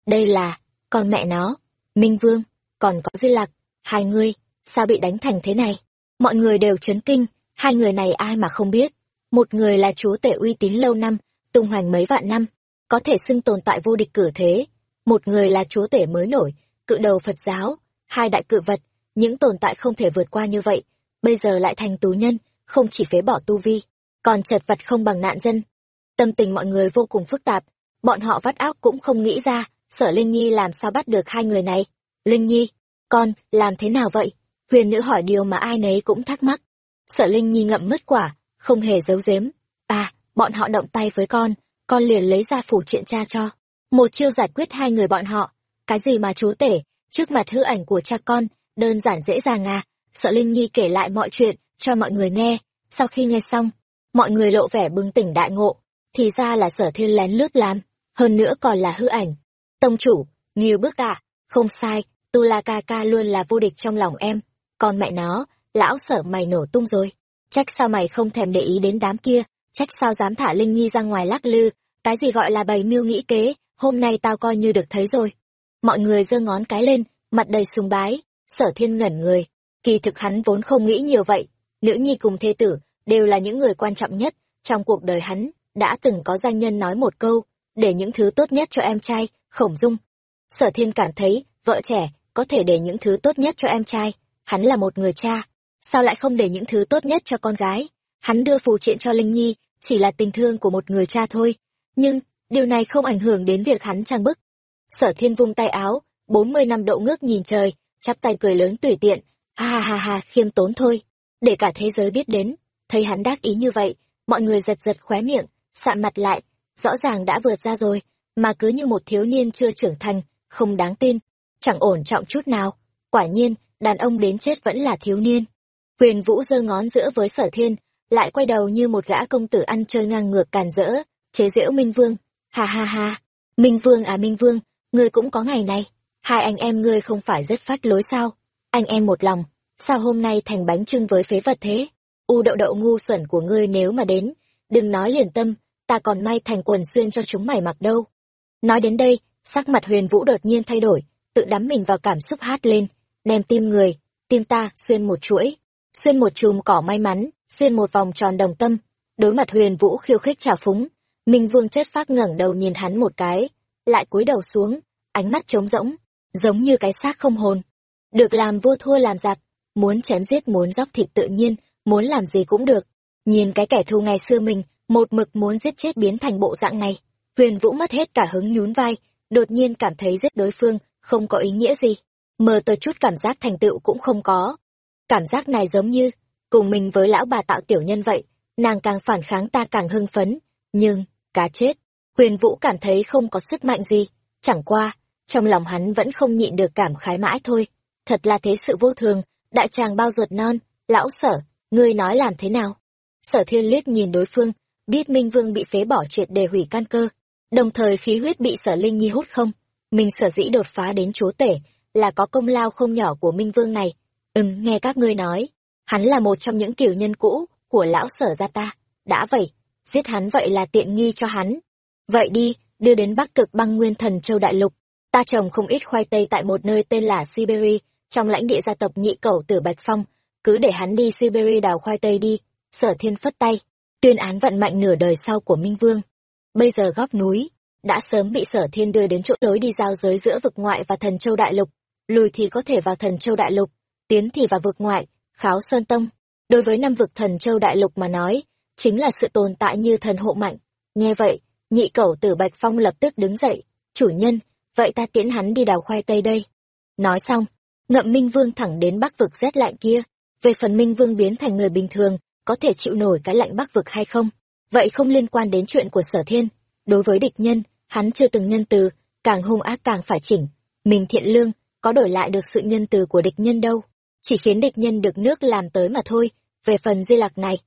Đây là con mẹ nó minh vương còn có di lạc hai người sao bị đánh thành thế này? Mọi người đều chấn kinh hai người này ai mà không biết. Một người là chúa tể uy tín lâu năm tung hoành mấy vạn năm có thể xưng tồn tại vô địch cử thế một người là chúa tể mới nổi, cự đầu phật giáo, hai đại cự vật, những tồn tại không thể vượt qua như vậy, bây giờ lại thành tù nhân, không chỉ phế bỏ tu vi, còn chật vật không bằng nạn dân. Tâm tình mọi người vô cùng phức tạp, bọn họ vắt óc cũng không nghĩ ra sở linh nhi làm sao bắt được hai người này. Linh nhi, con, làm thế nào vậy? Huyền nữ hỏi điều mà ai nấy cũng thắc mắc. Sở linh nhi ngậm mứt quả, không hề giấu giếm. À bọn họ động tay với con con liền lấy ra phủ chuyện cha cho một chiêu giải quyết hai người bọn họ. Cái gì mà chú tể? Trước mặt hư ảnh của cha con, đơn giản dễ dàng à? Sợ linh nhi kể lại mọi chuyện, cho mọi người nghe. Sau khi nghe xong, mọi người lộ vẻ bừng tỉnh đại ngộ. Thì ra là sở thiên lén lướt làm. Hơn nữa còn là hư ảnh. Tông chủ nghiêu bước à không sai, tu la ca ca luôn là vô địch trong lòng em. Còn mẹ nó, lão sở mày nổ tung rồi. Trách sao mày không thèm để ý đến đám kia? Trách sao dám thả linh nhi ra ngoài lắc lư? Cái gì gọi là bày mưu nghĩ kế? Hôm nay tao coi như được thấy rồi. Mọi người giơ ngón cái lên, mặt đầy sùng bái, sở thiên ngẩn người. Kỳ thực hắn vốn không nghĩ nhiều vậy. Nữ nhi cùng thê tử đều là những người quan trọng nhất trong cuộc đời hắn, đã từng có danh nhân nói một câu, để những thứ tốt nhất cho em trai, khổng dung. Sở thiên cảm thấy vợ trẻ có thể để những thứ tốt nhất cho em trai, hắn là một người cha, sao lại không để những thứ tốt nhất cho con gái? Hắn đưa phù triện cho linh nhi chỉ là tình thương của một người cha thôi, nhưng điều này không ảnh hưởng đến việc hắn trang bức. Sở thiên vung tay áo, bốn mươi năm độ ngước nhìn trời, chắp tay cười lớn tùy tiện, ha ha ha ha, khiêm tốn thôi. Để cả thế giới biết đến, thấy hắn đắc ý như vậy, mọi người giật giật khóe miệng, sạm mặt lại, rõ ràng đã vượt ra rồi, mà cứ như một thiếu niên chưa trưởng thành, không đáng tin, chẳng ổn trọng chút nào. Quả nhiên, đàn ông đến chết vẫn là thiếu niên. Huyền vũ giơ ngón giữa với sở thiên, lại quay đầu như một gã công tử ăn chơi ngang ngược càn rỡ, chế giễu minh vương ha ha ha. Minh vương à minh vương, ngươi cũng có ngày này. Hai anh em ngươi không phải rất phát lối sao? Anh em một lòng, sao hôm nay thành bánh trưng với phế vật thế? U đậu đậu ngu xuẩn của ngươi nếu mà đến, đừng nói liền tâm, ta còn may thành quần xuyên cho chúng mày mặc đâu. Nói đến đây, sắc mặt huyền vũ đột nhiên thay đổi, tự đắm mình vào cảm xúc hát lên, đem tim người, tim ta xuyên một chuỗi, xuyên một chùm cỏ may mắn, xuyên một vòng tròn đồng tâm. Đối mặt huyền vũ khiêu khích trào phúng minh vương chất phác ngẩng đầu nhìn hắn một cái, lại cúi đầu xuống, ánh mắt trống rỗng, giống như cái xác không hồn. Được làm vua thua làm giặc, muốn chém giết, muốn dóc thịt tự nhiên, muốn làm gì cũng được. Nhìn cái kẻ thù ngày xưa mình, một mực muốn giết chết biến thành bộ dạng này, huyền vũ mất hết cả hứng nhún vai, đột nhiên cảm thấy giết đối phương không có ý nghĩa gì. Mờ tờ chút cảm giác thành tựu cũng không có. Cảm giác này giống như, cùng mình với lão bà tạo tiểu nhân vậy, nàng càng phản kháng ta càng hưng phấn, nhưng cá chết. Huyền vũ cảm thấy không có sức mạnh gì. Chẳng qua trong lòng hắn vẫn không nhịn được cảm khái mãi thôi. Thật là thế sự vô thường đại tràng bao ruột non lão sở ngươi nói làm thế nào? Sở thiên liếc nhìn đối phương biết minh vương bị phế bỏ triệt để hủy căn cơ. Đồng thời khí huyết bị sở linh nhi hút không? Mình sở dĩ đột phá đến chúa tể, là có công lao không nhỏ của Minh Vương này. Ừm, nghe các ngươi nói, hắn là một trong những kiểu nhân cũ của lão sở gia ta. Đã vậy, giết hắn vậy là tiện nghi cho hắn. Vậy đi, đưa đến Bắc Cực băng nguyên thần châu đại lục. Ta trồng không ít khoai tây tại một nơi tên là Siberia, trong lãnh địa gia tộc nhị cẩu tử Bạch Phong. Cứ để hắn đi Siberia đào khoai tây đi. Sở thiên phất tay, tuyên án vận mạnh nửa đời sau của Minh Vương. Bây giờ góc núi, đã sớm bị sở thiên đưa đến chỗ lối đi giao giới giữa vực ngoại và thần châu đại lục. Lùi thì có thể vào thần châu đại lục, tiến thì vào vực ngoại, kháo sơn tông. Đối với năm vực thần châu đại lục mà nói, chính là sự tồn tại như thần hộ mạnh. Nghe vậy, nhị cẩu tử Bạch Phong lập tức đứng dậy. Chủ nhân, vậy ta tiễn hắn đi đào khoai tây đây. Nói xong, ngậm Minh Vương thẳng đến bắc vực rét lạnh kia. Về phần Minh Vương biến thành người bình thường, có thể chịu nổi cái lạnh bắc vực hay không? Vậy không liên quan đến chuyện của sở thiên. Đối với địch nhân, hắn chưa từng nhân từ, càng hung ác càng phải chỉnh. Mình thiện lương, có đổi lại được sự nhân từ của địch nhân đâu. Chỉ khiến địch nhân được nước làm tới mà thôi, về phần di lạc này.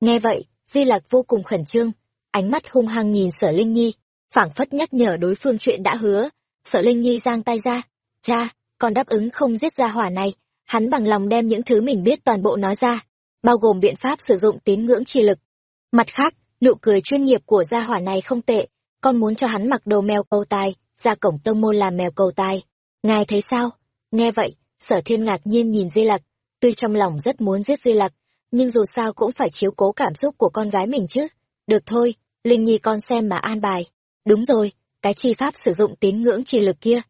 Nghe vậy, di lạc vô cùng khẩn trương, ánh mắt hung hăng nhìn sở Linh Nhi, phảng phất nhắc nhở đối phương chuyện đã hứa. Sở Linh Nhi giang tay ra, cha, con đáp ứng không giết ra hỏa này, hắn bằng lòng đem những thứ mình biết toàn bộ nói ra, bao gồm biện pháp sử dụng tín ngưỡng chi lực. Mặt khác, nụ cười chuyên nghiệp của gia hỏa này không tệ, con muốn cho hắn mặc đồ mèo cầu tài, ra cổng tông môn làm mèo cầu tài. Ngài thấy sao? Nghe vậy, sở thiên ngạc nhiên nhìn Di Lặc, tuy trong lòng rất muốn giết Di Lặc, nhưng dù sao cũng phải chiếu cố cảm xúc của con gái mình chứ. Được thôi, Linh Nhi con xem mà an bài. Đúng rồi, cái chi pháp sử dụng tín ngưỡng chi lực kia.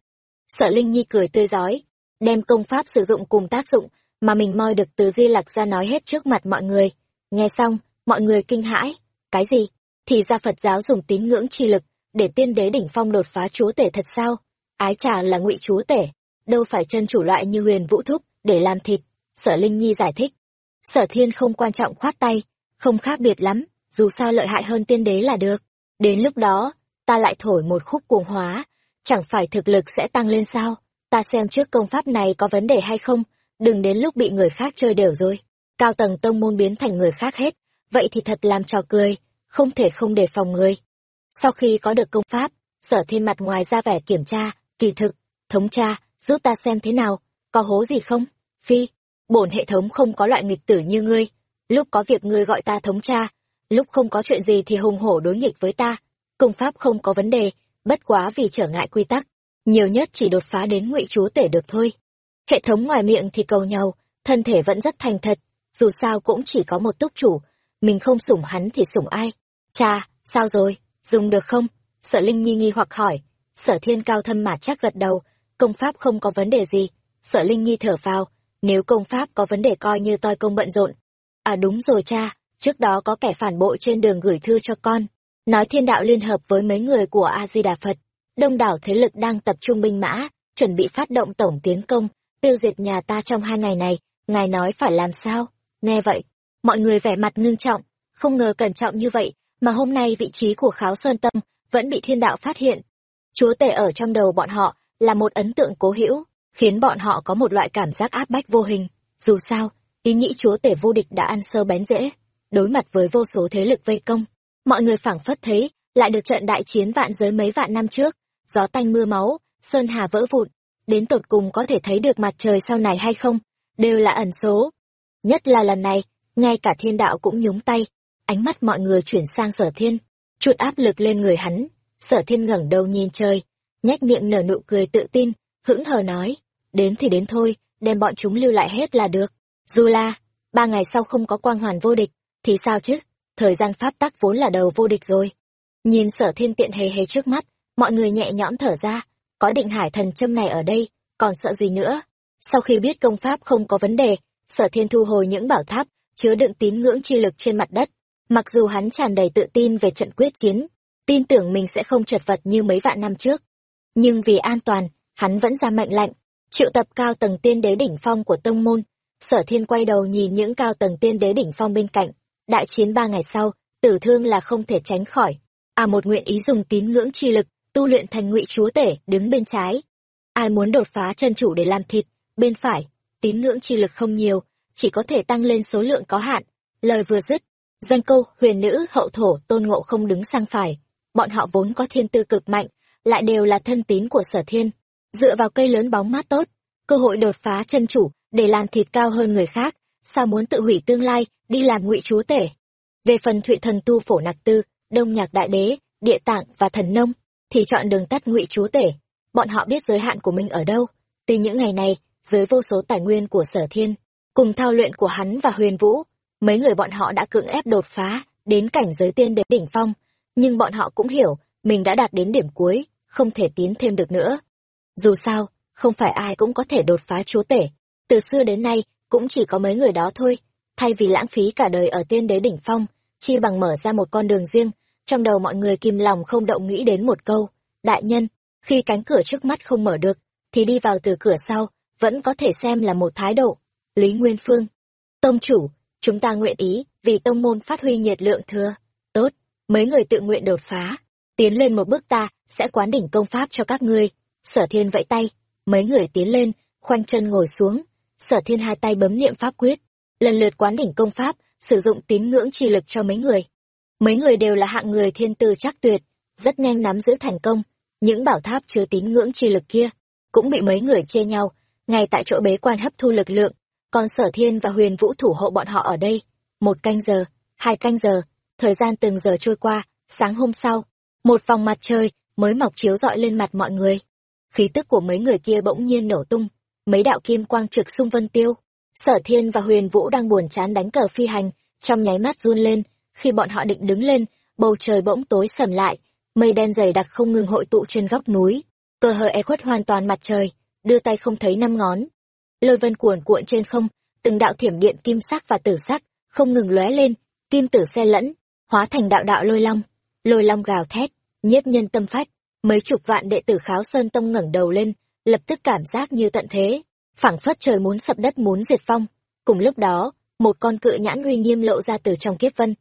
sợ Linh Nhi cười tươi giói, đem công pháp sử dụng cùng tác dụng mà mình moi được từ Di Lặc ra nói hết trước mặt mọi người. Nghe xong, mọi người kinh hãi. Cái gì? Thì ra Phật giáo dùng tín ngưỡng chi lực để tiên đế đỉnh phong đột phá chúa tể thật sao? Ái trà là ngụy chúa tể, đâu phải chân chủ loại như huyền vũ thúc để làm thịt. Sở Linh Nhi giải thích. Sở thiên không quan trọng khoát tay, không khác biệt lắm, dù sao lợi hại hơn tiên đế là được. Đến lúc đó, ta lại thổi một khúc cuồng hóa, chẳng phải thực lực sẽ tăng lên sao? Ta xem trước công pháp này có vấn đề hay không, đừng đến lúc bị người khác chơi đều rồi. Cao tầng tông môn biến thành người khác hết, vậy thì thật làm trò cười, không thể không đề phòng người. Sau khi có được công pháp, sở thiên mặt ngoài ra vẻ kiểm tra, kỳ thực, thống tra, giúp ta xem thế nào, có hố gì không? Phi, bổn hệ thống không có loại nghịch tử như ngươi, lúc có việc ngươi gọi ta thống cha, lúc không có chuyện gì thì hùng hổ đối nghịch với ta. Công pháp không có vấn đề, bất quá vì trở ngại quy tắc, nhiều nhất chỉ đột phá đến ngụy chúa tể được thôi. Hệ thống ngoài miệng thì cầu nhau, thân thể vẫn rất thành thật, dù sao cũng chỉ có một túc chủ, mình không sủng hắn thì sủng ai. Cha, sao rồi, dùng được không? Sở Linh Nhi nghi hoặc hỏi, sở thiên cao thâm mà chắc gật đầu, công pháp không có vấn đề gì. Sở Linh Nhi thở vào, nếu công pháp có vấn đề coi như toi công bận rộn. À đúng rồi cha, trước đó có kẻ phản bội trên đường gửi thư cho con, nói thiên đạo liên hợp với mấy người của A-di-đà Phật. Đông đảo thế lực đang tập trung binh mã, chuẩn bị phát động tổng tiến công, tiêu diệt nhà ta trong hai ngày này, ngài nói phải làm sao? Nghe vậy, mọi người vẻ mặt ngưng trọng, không ngờ cẩn trọng như vậy, mà hôm nay vị trí của Kháo Sơn Tâm vẫn bị thiên đạo phát hiện. Chúa tể ở trong đầu bọn họ là một ấn tượng cố hữu, khiến bọn họ có một loại cảm giác áp bách vô hình. Dù sao, ý nghĩ chúa tể vô địch đã ăn sơ bén rễ, đối mặt với vô số thế lực vây công. Mọi người phảng phất thấy, lại được trận đại chiến vạn giới mấy vạn năm trước, gió tanh mưa máu, sơn hà vỡ vụn, đến tột cùng có thể thấy được mặt trời sau này hay không, đều là ẩn số. Nhất là lần này, ngay cả thiên đạo cũng nhúng tay, ánh mắt mọi người chuyển sang sở thiên, chút áp lực lên người hắn. Sở thiên ngẩng đầu nhìn trời, nhếch miệng nở nụ cười tự tin, hững hờ nói, đến thì đến thôi, đem bọn chúng lưu lại hết là được. Dù là, ba ngày sau không có quang hoàn vô địch, thì sao chứ, thời gian pháp tắc vốn là đầu vô địch rồi. Nhìn sở thiên tiện hề hề trước mắt, mọi người nhẹ nhõm thở ra, có định hải thần châm này ở đây, còn sợ gì nữa. Sau khi biết công pháp không có vấn đề, sở thiên thu hồi những bảo tháp, chứa đựng tín ngưỡng chi lực trên mặt đất. Mặc dù hắn tràn đầy tự tin về trận quyết chiến, tin tưởng mình sẽ không chật vật như mấy vạn năm trước. Nhưng vì an toàn, hắn vẫn ra mệnh lệnh, triệu tập cao tầng tiên đế đỉnh phong của tông môn. Sở thiên quay đầu nhìn những cao tầng tiên đế đỉnh phong bên cạnh. Đại chiến ba ngày sau, tử thương là không thể tránh khỏi. À một nguyện ý dùng tín ngưỡng chi lực, tu luyện thành ngụy chúa tể, đứng bên trái. Ai muốn đột phá chân chủ để làm thịt, bên phải, tín ngưỡng chi lực không nhiều, chỉ có thể tăng lên số lượng có hạn. Lời vừa dứt, doanh câu, huyền nữ, hậu thổ, tôn ngộ không đứng sang phải. Bọn họ vốn có thiên tư cực mạnh, lại đều là thân tín của sở thiên. Dựa vào cây lớn bóng mát tốt, cơ hội đột phá chân chủ để làm thịt cao hơn người khác, sao muốn tự hủy tương lai, đi làm ngụy chúa tể. Về phần thụy thần tu phổ nặc tư, đông nhạc đại đế, địa tạng và thần nông, thì chọn đường tắt ngụy chúa tể. Bọn họ biết giới hạn của mình ở đâu. Từ những ngày này, dưới vô số tài nguyên của sở thiên, cùng thao luyện của hắn và huyền vũ, mấy người bọn họ đã cưỡng ép đột phá, đến cảnh giới tiên đến đỉnh phong, nhưng bọn họ cũng hiểu, mình đã đạt đến điểm cuối, không thể tiến thêm được nữa. Dù sao, không phải ai cũng có thể đột phá chúa tể, từ xưa đến nay cũng chỉ có mấy người đó thôi, thay vì lãng phí cả đời ở tiên đế đỉnh phong, chi bằng mở ra một con đường riêng, trong đầu mọi người kim lòng không động nghĩ đến một câu, đại nhân, khi cánh cửa trước mắt không mở được, thì đi vào từ cửa sau, vẫn có thể xem là một thái độ. Lý Nguyên Phương, Tông chủ, chúng ta nguyện ý, vì tông môn phát huy nhiệt lượng thưa. Tốt, mấy người tự nguyện đột phá, tiến lên một bước ta, sẽ quán đỉnh công pháp cho các ngươi. Sở thiên vẫy tay, mấy người tiến lên, khoanh chân ngồi xuống. Sở thiên hai tay bấm niệm pháp quyết, lần lượt quán đỉnh công pháp, sử dụng tín ngưỡng chi lực cho mấy người. Mấy người đều là hạng người thiên tư chắc tuyệt, rất nhanh nắm giữ thành công. Những bảo tháp chứa tín ngưỡng chi lực kia, cũng bị mấy người chia nhau, ngay tại chỗ bế quan hấp thu lực lượng, còn sở thiên và huyền vũ thủ hộ bọn họ ở đây. Một canh giờ, hai canh giờ, thời gian từng giờ trôi qua, sáng hôm sau, một vòng mặt trời mới mọc chiếu rọi lên mặt mọi người. Khí tức của mấy người kia bỗng nhiên nổ tung, mấy đạo kim quang trực xung vân tiêu. Sở thiên và huyền vũ đang buồn chán đánh cờ phi hành, trong nháy mắt run lên, khi bọn họ định đứng lên, bầu trời bỗng tối sầm lại, mây đen dày đặc không ngừng hội tụ trên góc núi, cơ hờ e khuất hoàn toàn mặt trời, đưa tay không thấy năm ngón. Lôi vân cuồn cuộn trên không, từng đạo thiểm điện kim sắc và tử sắc, không ngừng lóe lên, kim tử xe lẫn, hóa thành đạo đạo lôi long. Lôi long gào thét, nhiếp nhân tâm phách, mấy chục vạn đệ tử kháo sơn tông ngẩng đầu lên, lập tức cảm giác như tận thế, phảng phất trời muốn sập đất muốn diệt phong. Cùng lúc đó, một con cự nhãn uy nghiêm lộ ra từ trong kiếp vân.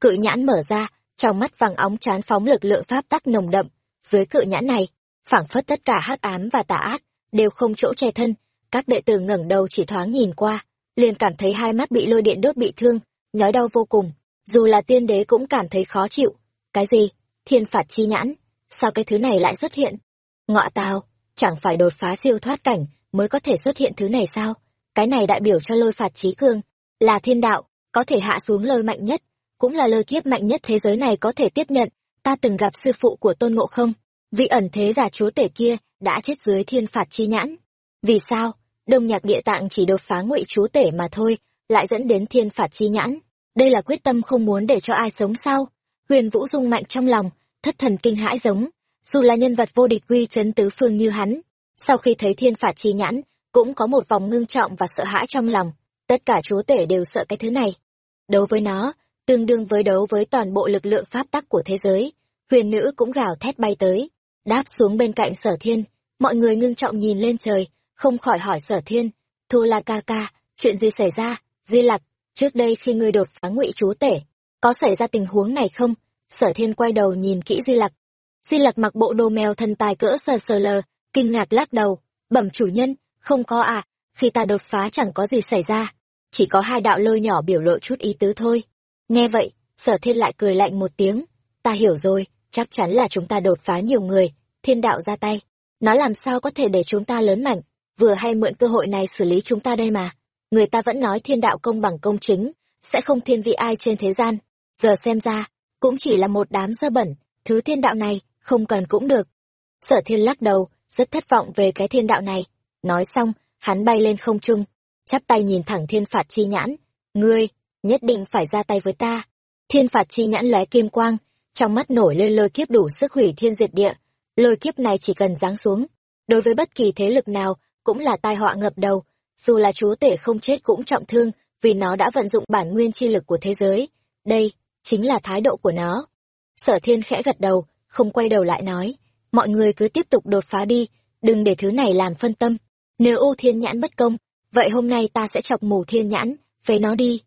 Cự nhãn mở ra, trong mắt vàng óng chán phóng lực lượng pháp tắc nồng đậm, dưới cự nhãn này, phảng phất tất cả hắc ám và tà ác đều không chỗ che thân, các đệ tử ngẩng đầu chỉ thoáng nhìn qua, liền cảm thấy hai mắt bị lôi điện đốt bị thương, nhói đau vô cùng, dù là tiên đế cũng cảm thấy khó chịu. Cái gì? Thiên phạt chi nhãn? Sao cái thứ này lại xuất hiện? Ngọ tào, chẳng phải đột phá siêu thoát cảnh mới có thể xuất hiện thứ này sao? Cái này đại biểu cho lôi phạt trí cương, là thiên đạo, có thể hạ xuống lôi mạnh nhất, cũng là lôi kiếp mạnh nhất thế giới này có thể tiếp nhận. Ta từng gặp sư phụ của tôn ngộ không, vị ẩn thế giả chúa tể kia đã chết dưới thiên phạt chi nhãn. Vì sao? Đông nhạc địa tạng chỉ đột phá ngụy chúa tể mà thôi, lại dẫn đến thiên phạt chi nhãn. Đây là quyết tâm không muốn để cho ai sống sao? Huyền Vũ rung mạnh trong lòng, thất thần kinh hãi giống. Dù là nhân vật vô địch quy chấn tứ phương như hắn, sau khi thấy thiên phạt chi nhãn, cũng có một vòng ngưng trọng và sợ hãi trong lòng. Tất cả chúa tể đều sợ cái thứ này. Đấu với nó, tương đương với đấu với toàn bộ lực lượng pháp tắc của thế giới. Huyền nữ cũng gào thét bay tới, đáp xuống bên cạnh sở thiên. Mọi người ngưng trọng nhìn lên trời, không khỏi hỏi sở thiên. Thu la ca ca, chuyện gì xảy ra? Di lặc, trước đây khi ngươi đột phá ngụy chúa tể, có xảy ra tình huống này không? Sở thiên quay đầu nhìn kỹ Di lặc. Di lặc mặc bộ đồ mèo thân tài cỡ sờ sờ lờ, kinh ngạc lắc đầu. Bẩm chủ nhân, không có à, khi ta đột phá chẳng có gì xảy ra. Chỉ có hai đạo lôi nhỏ biểu lộ chút ý tứ thôi. Nghe vậy, sở thiên lại cười lạnh một tiếng. Ta hiểu rồi, chắc chắn là chúng ta đột phá nhiều người, thiên đạo ra tay. Nó làm sao có thể để chúng ta lớn mạnh, vừa hay mượn cơ hội này xử lý chúng ta đây mà. Người ta vẫn nói thiên đạo công bằng công chính, sẽ không thiên vị ai trên thế gian. Giờ xem ra, cũng chỉ là một đám dơ bẩn, thứ thiên đạo này, không cần cũng được. Sở thiên lắc đầu, rất thất vọng về cái thiên đạo này. Nói xong, hắn bay lên không trung, chắp tay nhìn thẳng thiên phạt chi nhãn. Ngươi, nhất định phải ra tay với ta. Thiên phạt chi nhãn lóe kim quang, trong mắt nổi lên lôi kiếp đủ sức hủy thiên diệt địa. Lôi kiếp này chỉ cần giáng xuống, đối với bất kỳ thế lực nào cũng là tai họa ngập đầu, dù là chúa tể không chết cũng trọng thương vì nó đã vận dụng bản nguyên chi lực của thế giới. Đây, chính là thái độ của nó. Sở thiên khẽ gật đầu, không quay đầu lại nói, mọi người cứ tiếp tục đột phá đi, đừng để thứ này làm phân tâm. Nếu ô thiên nhãn bất công, vậy hôm nay ta sẽ chọc mù thiên nhãn, phế nó đi.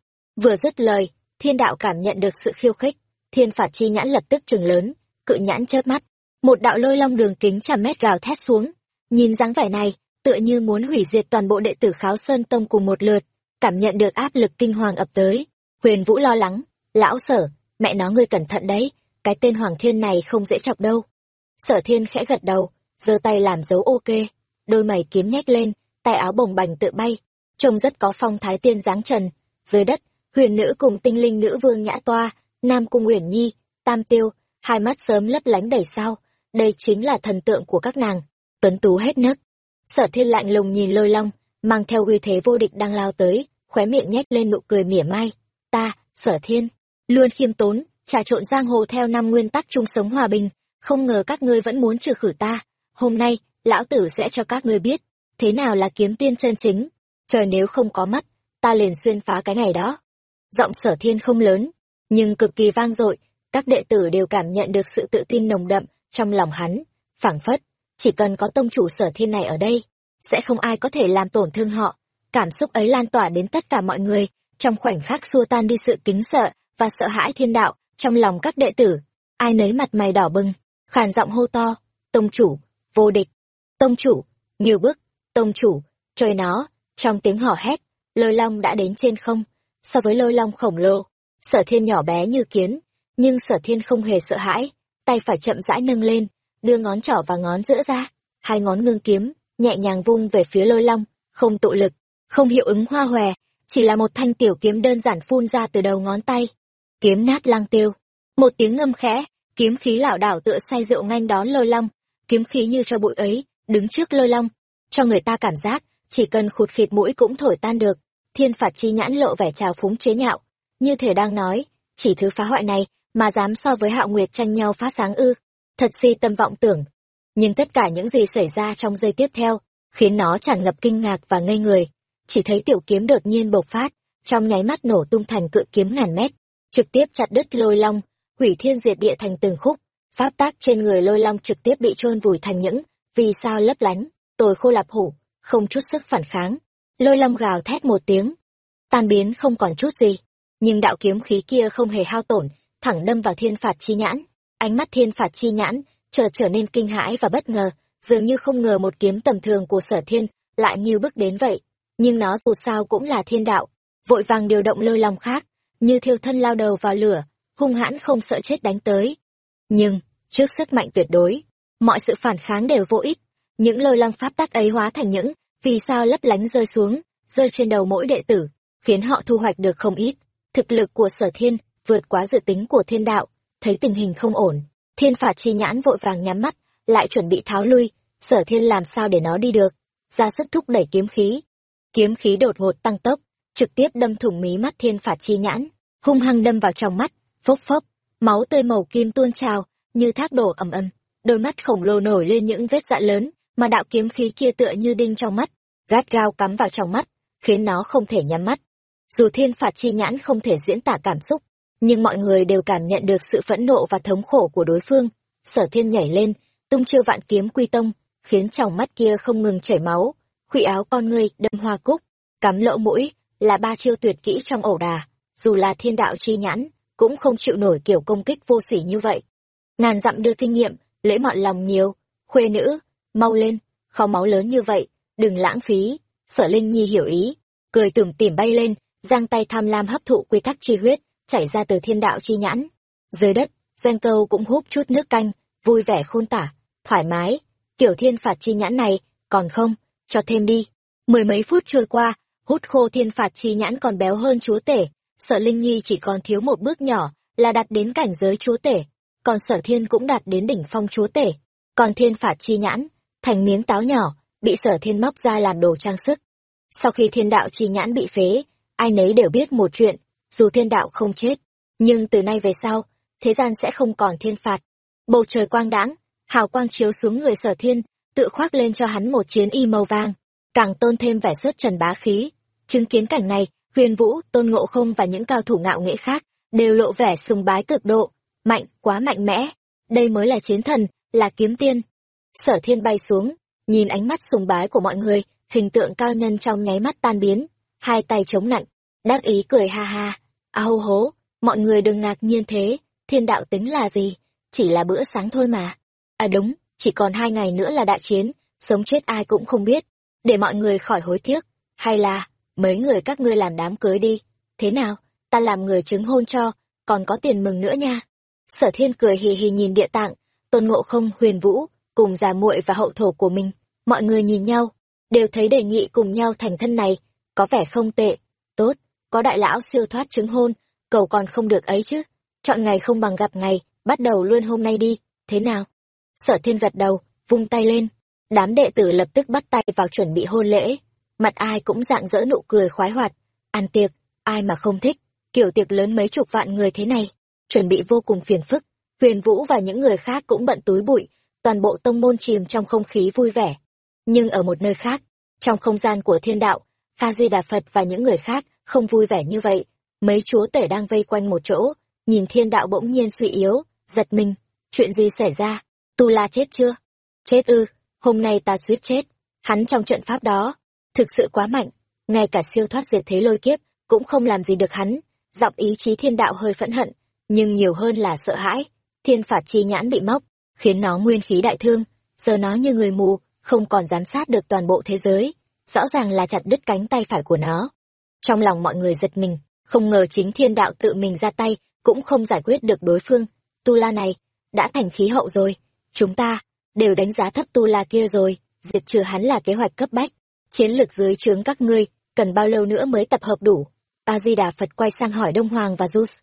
Vừa dứt lời, thiên đạo cảm nhận được sự khiêu khích, thiên phạt chi nhãn lập tức trừng lớn, cự nhãn chớp mắt. Một đạo lôi long đường kính trăm mét gào thét xuống, nhìn dáng vẻ này, tựa như muốn hủy diệt toàn bộ đệ tử kháo sơn tông cùng một lượt, cảm nhận được áp lực kinh hoàng ập tới. Huyền Vũ lo lắng, lão sở, mẹ nó ngươi cẩn thận đấy, cái tên Hoàng Thiên này không dễ chọc đâu. Sở thiên khẽ gật đầu, giơ tay làm dấu ok, đôi mày kiếm nhét lên, tay áo bồng bềnh tự bay, trông rất có phong thái tiên dáng trần. Dưới đất, huyền nữ cùng tinh linh nữ vương nhã toa, nam cung uyển nhi, tam tiêu, hai mắt sớm lấp lánh đầy sao, đây chính là thần tượng của các nàng, tuấn tú hết nấc. Sở thiên lạnh lùng nhìn lôi long, mang theo uy thế vô địch đang lao tới, khóe miệng nhếch lên nụ cười mỉa mai. Ta, sở thiên, luôn khiêm tốn, trà trộn giang hồ theo năm nguyên tắc chung sống hòa bình, không ngờ các ngươi vẫn muốn trừ khử ta. Hôm nay, lão tử sẽ cho các ngươi biết, thế nào là kiếm tiên chân chính. Trời nếu không có mắt, ta liền xuyên phá cái ngày đó. Giọng sở thiên không lớn, nhưng cực kỳ vang dội, các đệ tử đều cảm nhận được sự tự tin nồng đậm trong lòng hắn, phảng phất, chỉ cần có tông chủ sở thiên này ở đây, sẽ không ai có thể làm tổn thương họ. Cảm xúc ấy lan tỏa đến tất cả mọi người, trong khoảnh khắc xua tan đi sự kính sợ và sợ hãi thiên đạo trong lòng các đệ tử. Ai nấy mặt mày đỏ bừng, khàn giọng hô to, tông chủ, vô địch, tông chủ, nhiều bước, tông chủ, trời nó, trong tiếng hò hét, lôi long đã đến trên không, so với lôi long khổng lồ, sở thiên nhỏ bé như kiến, nhưng sở thiên không hề sợ hãi, tay phải chậm rãi nâng lên, đưa ngón trỏ và ngón giữa ra, hai ngón ngưng kiếm, nhẹ nhàng vung về phía lôi long, không tụ lực, không hiệu ứng hoa hòe, chỉ là một thanh tiểu kiếm đơn giản phun ra từ đầu ngón tay. Kiếm nát lang tiêu, một tiếng ngâm khẽ, kiếm khí lảo đảo tựa say rượu nganh đón lôi long, kiếm khí như cho bụi ấy, đứng trước lôi long, cho người ta cảm giác, chỉ cần khụt khịt mũi cũng thổi tan được. Thiên phạt chi nhãn lộ vẻ trào phúng chế nhạo, như thể đang nói, chỉ thứ phá hoại này mà dám so với hạo nguyệt tranh nhau phá sáng ư. Thật si tâm vọng tưởng. Nhưng tất cả những gì xảy ra trong giây tiếp theo khiến nó tràn ngập kinh ngạc và ngây người. Chỉ thấy tiểu kiếm đột nhiên bộc phát trong nháy mắt nổ tung thành cự kiếm ngàn mét trực tiếp chặt đứt lôi long, hủy thiên diệt địa thành từng khúc. Pháp tác trên người lôi long trực tiếp bị chôn vùi thành những, vì sao lấp lánh, tồi khô lạp hủ, không chút sức phản kháng. Lôi long gào thét một tiếng, tan biến không còn chút gì. Nhưng đạo kiếm khí kia không hề hao tổn, thẳng đâm vào thiên phạt chi nhãn. Ánh mắt thiên phạt chi nhãn chợt trở nên kinh hãi và bất ngờ, dường như không ngờ một kiếm tầm thường của sở thiên lại như bước đến vậy. Nhưng nó dù sao cũng là thiên đạo, vội vàng điều động lôi long khác như thiêu thân lao đầu vào lửa hung hãn không sợ chết đánh tới. Nhưng trước sức mạnh tuyệt đối mọi sự phản kháng đều vô ích. Những lôi lăng pháp tắc ấy hóa thành những vì sao lấp lánh rơi xuống rơi trên đầu mỗi đệ tử khiến họ thu hoạch được không ít. Thực lực của sở thiên vượt quá dự tính của thiên đạo, thấy tình hình không ổn, thiên phạt chi nhãn vội vàng nhắm mắt, lại chuẩn bị tháo lui, sở thiên làm sao để nó đi được, ra sức thúc đẩy kiếm khí. Kiếm khí đột ngột tăng tốc, trực tiếp đâm thủng mí mắt thiên phạt chi nhãn, hung hăng đâm vào trong mắt, phốc phốc, máu tươi màu kim tuôn trào, như thác đổ ầm ầm, đôi mắt khổng lồ nổi lên những vết dạ lớn, mà đạo kiếm khí kia tựa như đinh trong mắt, gắt gao cắm vào trong mắt, khiến nó không thể nhắm mắt. Dù thiên phạt chi nhãn không thể diễn tả cảm xúc, nhưng mọi người đều cảm nhận được sự phẫn nộ và thống khổ của đối phương sở thiên nhảy lên tung chiêu vạn kiếm quy tông khiến tròng mắt kia không ngừng chảy máu khuy áo con người đâm hoa cúc cắm lỗ mũi là ba chiêu tuyệt kỹ trong ẩu đà dù là thiên đạo chi nhãn cũng không chịu nổi kiểu công kích vô sỉ như vậy ngàn dặm đưa kinh nghiệm lễ mọn lòng nhiều khuê nữ mau lên kho máu lớn như vậy đừng lãng phí sở linh nhi hiểu ý cười tủm tỉm bay lên giang tay tham lam hấp thụ quy tắc chi huyết chảy ra từ thiên đạo chi nhãn. Dưới đất, doanh câu cũng húp chút nước canh, vui vẻ khôn tả, thoải mái. Kiểu thiên phạt chi nhãn này, còn không, cho thêm đi. Mười mấy phút trôi qua, hút khô thiên phạt chi nhãn còn béo hơn chúa tể. Sợ Linh Nhi chỉ còn thiếu một bước nhỏ, là đạt đến cảnh giới chúa tể. Còn sở thiên cũng đạt đến đỉnh phong chúa tể. Còn thiên phạt chi nhãn, thành miếng táo nhỏ, bị sở thiên móc ra làm đồ trang sức. Sau khi thiên đạo chi nhãn bị phế, ai nấy đều biết một chuyện, dù thiên đạo không chết, nhưng từ nay về sau, thế gian sẽ không còn thiên phạt. Bầu trời quang đãng, hào quang chiếu xuống người sở thiên, tự khoác lên cho hắn một chiến y màu vàng, càng tôn thêm vẻ xuất trần bá khí. Chứng kiến cảnh này, huyền vũ, tôn ngộ không và những cao thủ ngạo nghễ khác, đều lộ vẻ sùng bái cực độ, mạnh, quá mạnh mẽ. Đây mới là chiến thần, là kiếm tiên. Sở thiên bay xuống, nhìn ánh mắt sùng bái của mọi người, hình tượng cao nhân trong nháy mắt tan biến, hai tay chống nặng, đắc ý cười ha ha, A hô hố, mọi người đừng ngạc nhiên thế, thiên đạo tính là gì? Chỉ là bữa sáng thôi mà. À đúng, chỉ còn hai ngày nữa là đại chiến, sống chết ai cũng không biết. Để mọi người khỏi hối tiếc. Hay là, mấy người các ngươi làm đám cưới đi. Thế nào, ta làm người chứng hôn cho, còn có tiền mừng nữa nha. Sở thiên cười hì hì nhìn địa tạng, tôn ngộ không huyền vũ cùng già muội và hậu thổ của mình mọi người nhìn nhau đều thấy đề nghị cùng nhau thành thân này có vẻ không tệ tốt có đại lão siêu thoát chứng hôn cầu còn không được ấy chứ chọn ngày không bằng gặp ngày bắt đầu luôn hôm nay đi thế nào sở thiên gật đầu vung tay lên đám đệ tử lập tức bắt tay vào chuẩn bị hôn lễ. Mặt ai cũng dạng dỡ nụ cười khoái hoạt. Ăn tiệc, ai mà không thích. Kiểu tiệc lớn mấy chục vạn người thế này. Chuẩn bị vô cùng phiền phức. Huyền vũ và những người khác cũng bận túi bụi. Toàn bộ tông môn chìm trong không khí vui vẻ. Nhưng ở một nơi khác, trong không gian của thiên đạo Kha di đà phật và những người khác không vui vẻ như vậy. Mấy chúa tể đang vây quanh một chỗ, nhìn thiên đạo bỗng nhiên suy yếu, giật mình. Chuyện gì xảy ra? Tu la chết chưa? Chết ư? Hôm nay ta suýt chết. Hắn trong trận pháp đó, thực sự quá mạnh. Ngay cả siêu thoát diệt thế lôi kiếp cũng không làm gì được hắn. Giọng ý chí thiên đạo hơi phẫn hận, nhưng nhiều hơn là sợ hãi. Thiên phạt chi nhãn bị móc, khiến nó nguyên khí đại thương. Giờ nó như người mù, không còn giám sát được toàn bộ thế giới. Rõ ràng là chặt đứt cánh tay phải của nó. Trong lòng mọi người giật mình, không ngờ chính thiên đạo tự mình ra tay cũng không giải quyết được đối phương. Tu la này, đã thành khí hậu rồi. Chúng ta đều đánh giá thấp tu la kia rồi, diệt trừ hắn là kế hoạch cấp bách, chiến lược dưới trướng các ngươi, cần bao lâu nữa mới tập hợp đủ? A di đà phật quay sang hỏi đông hoàng và jus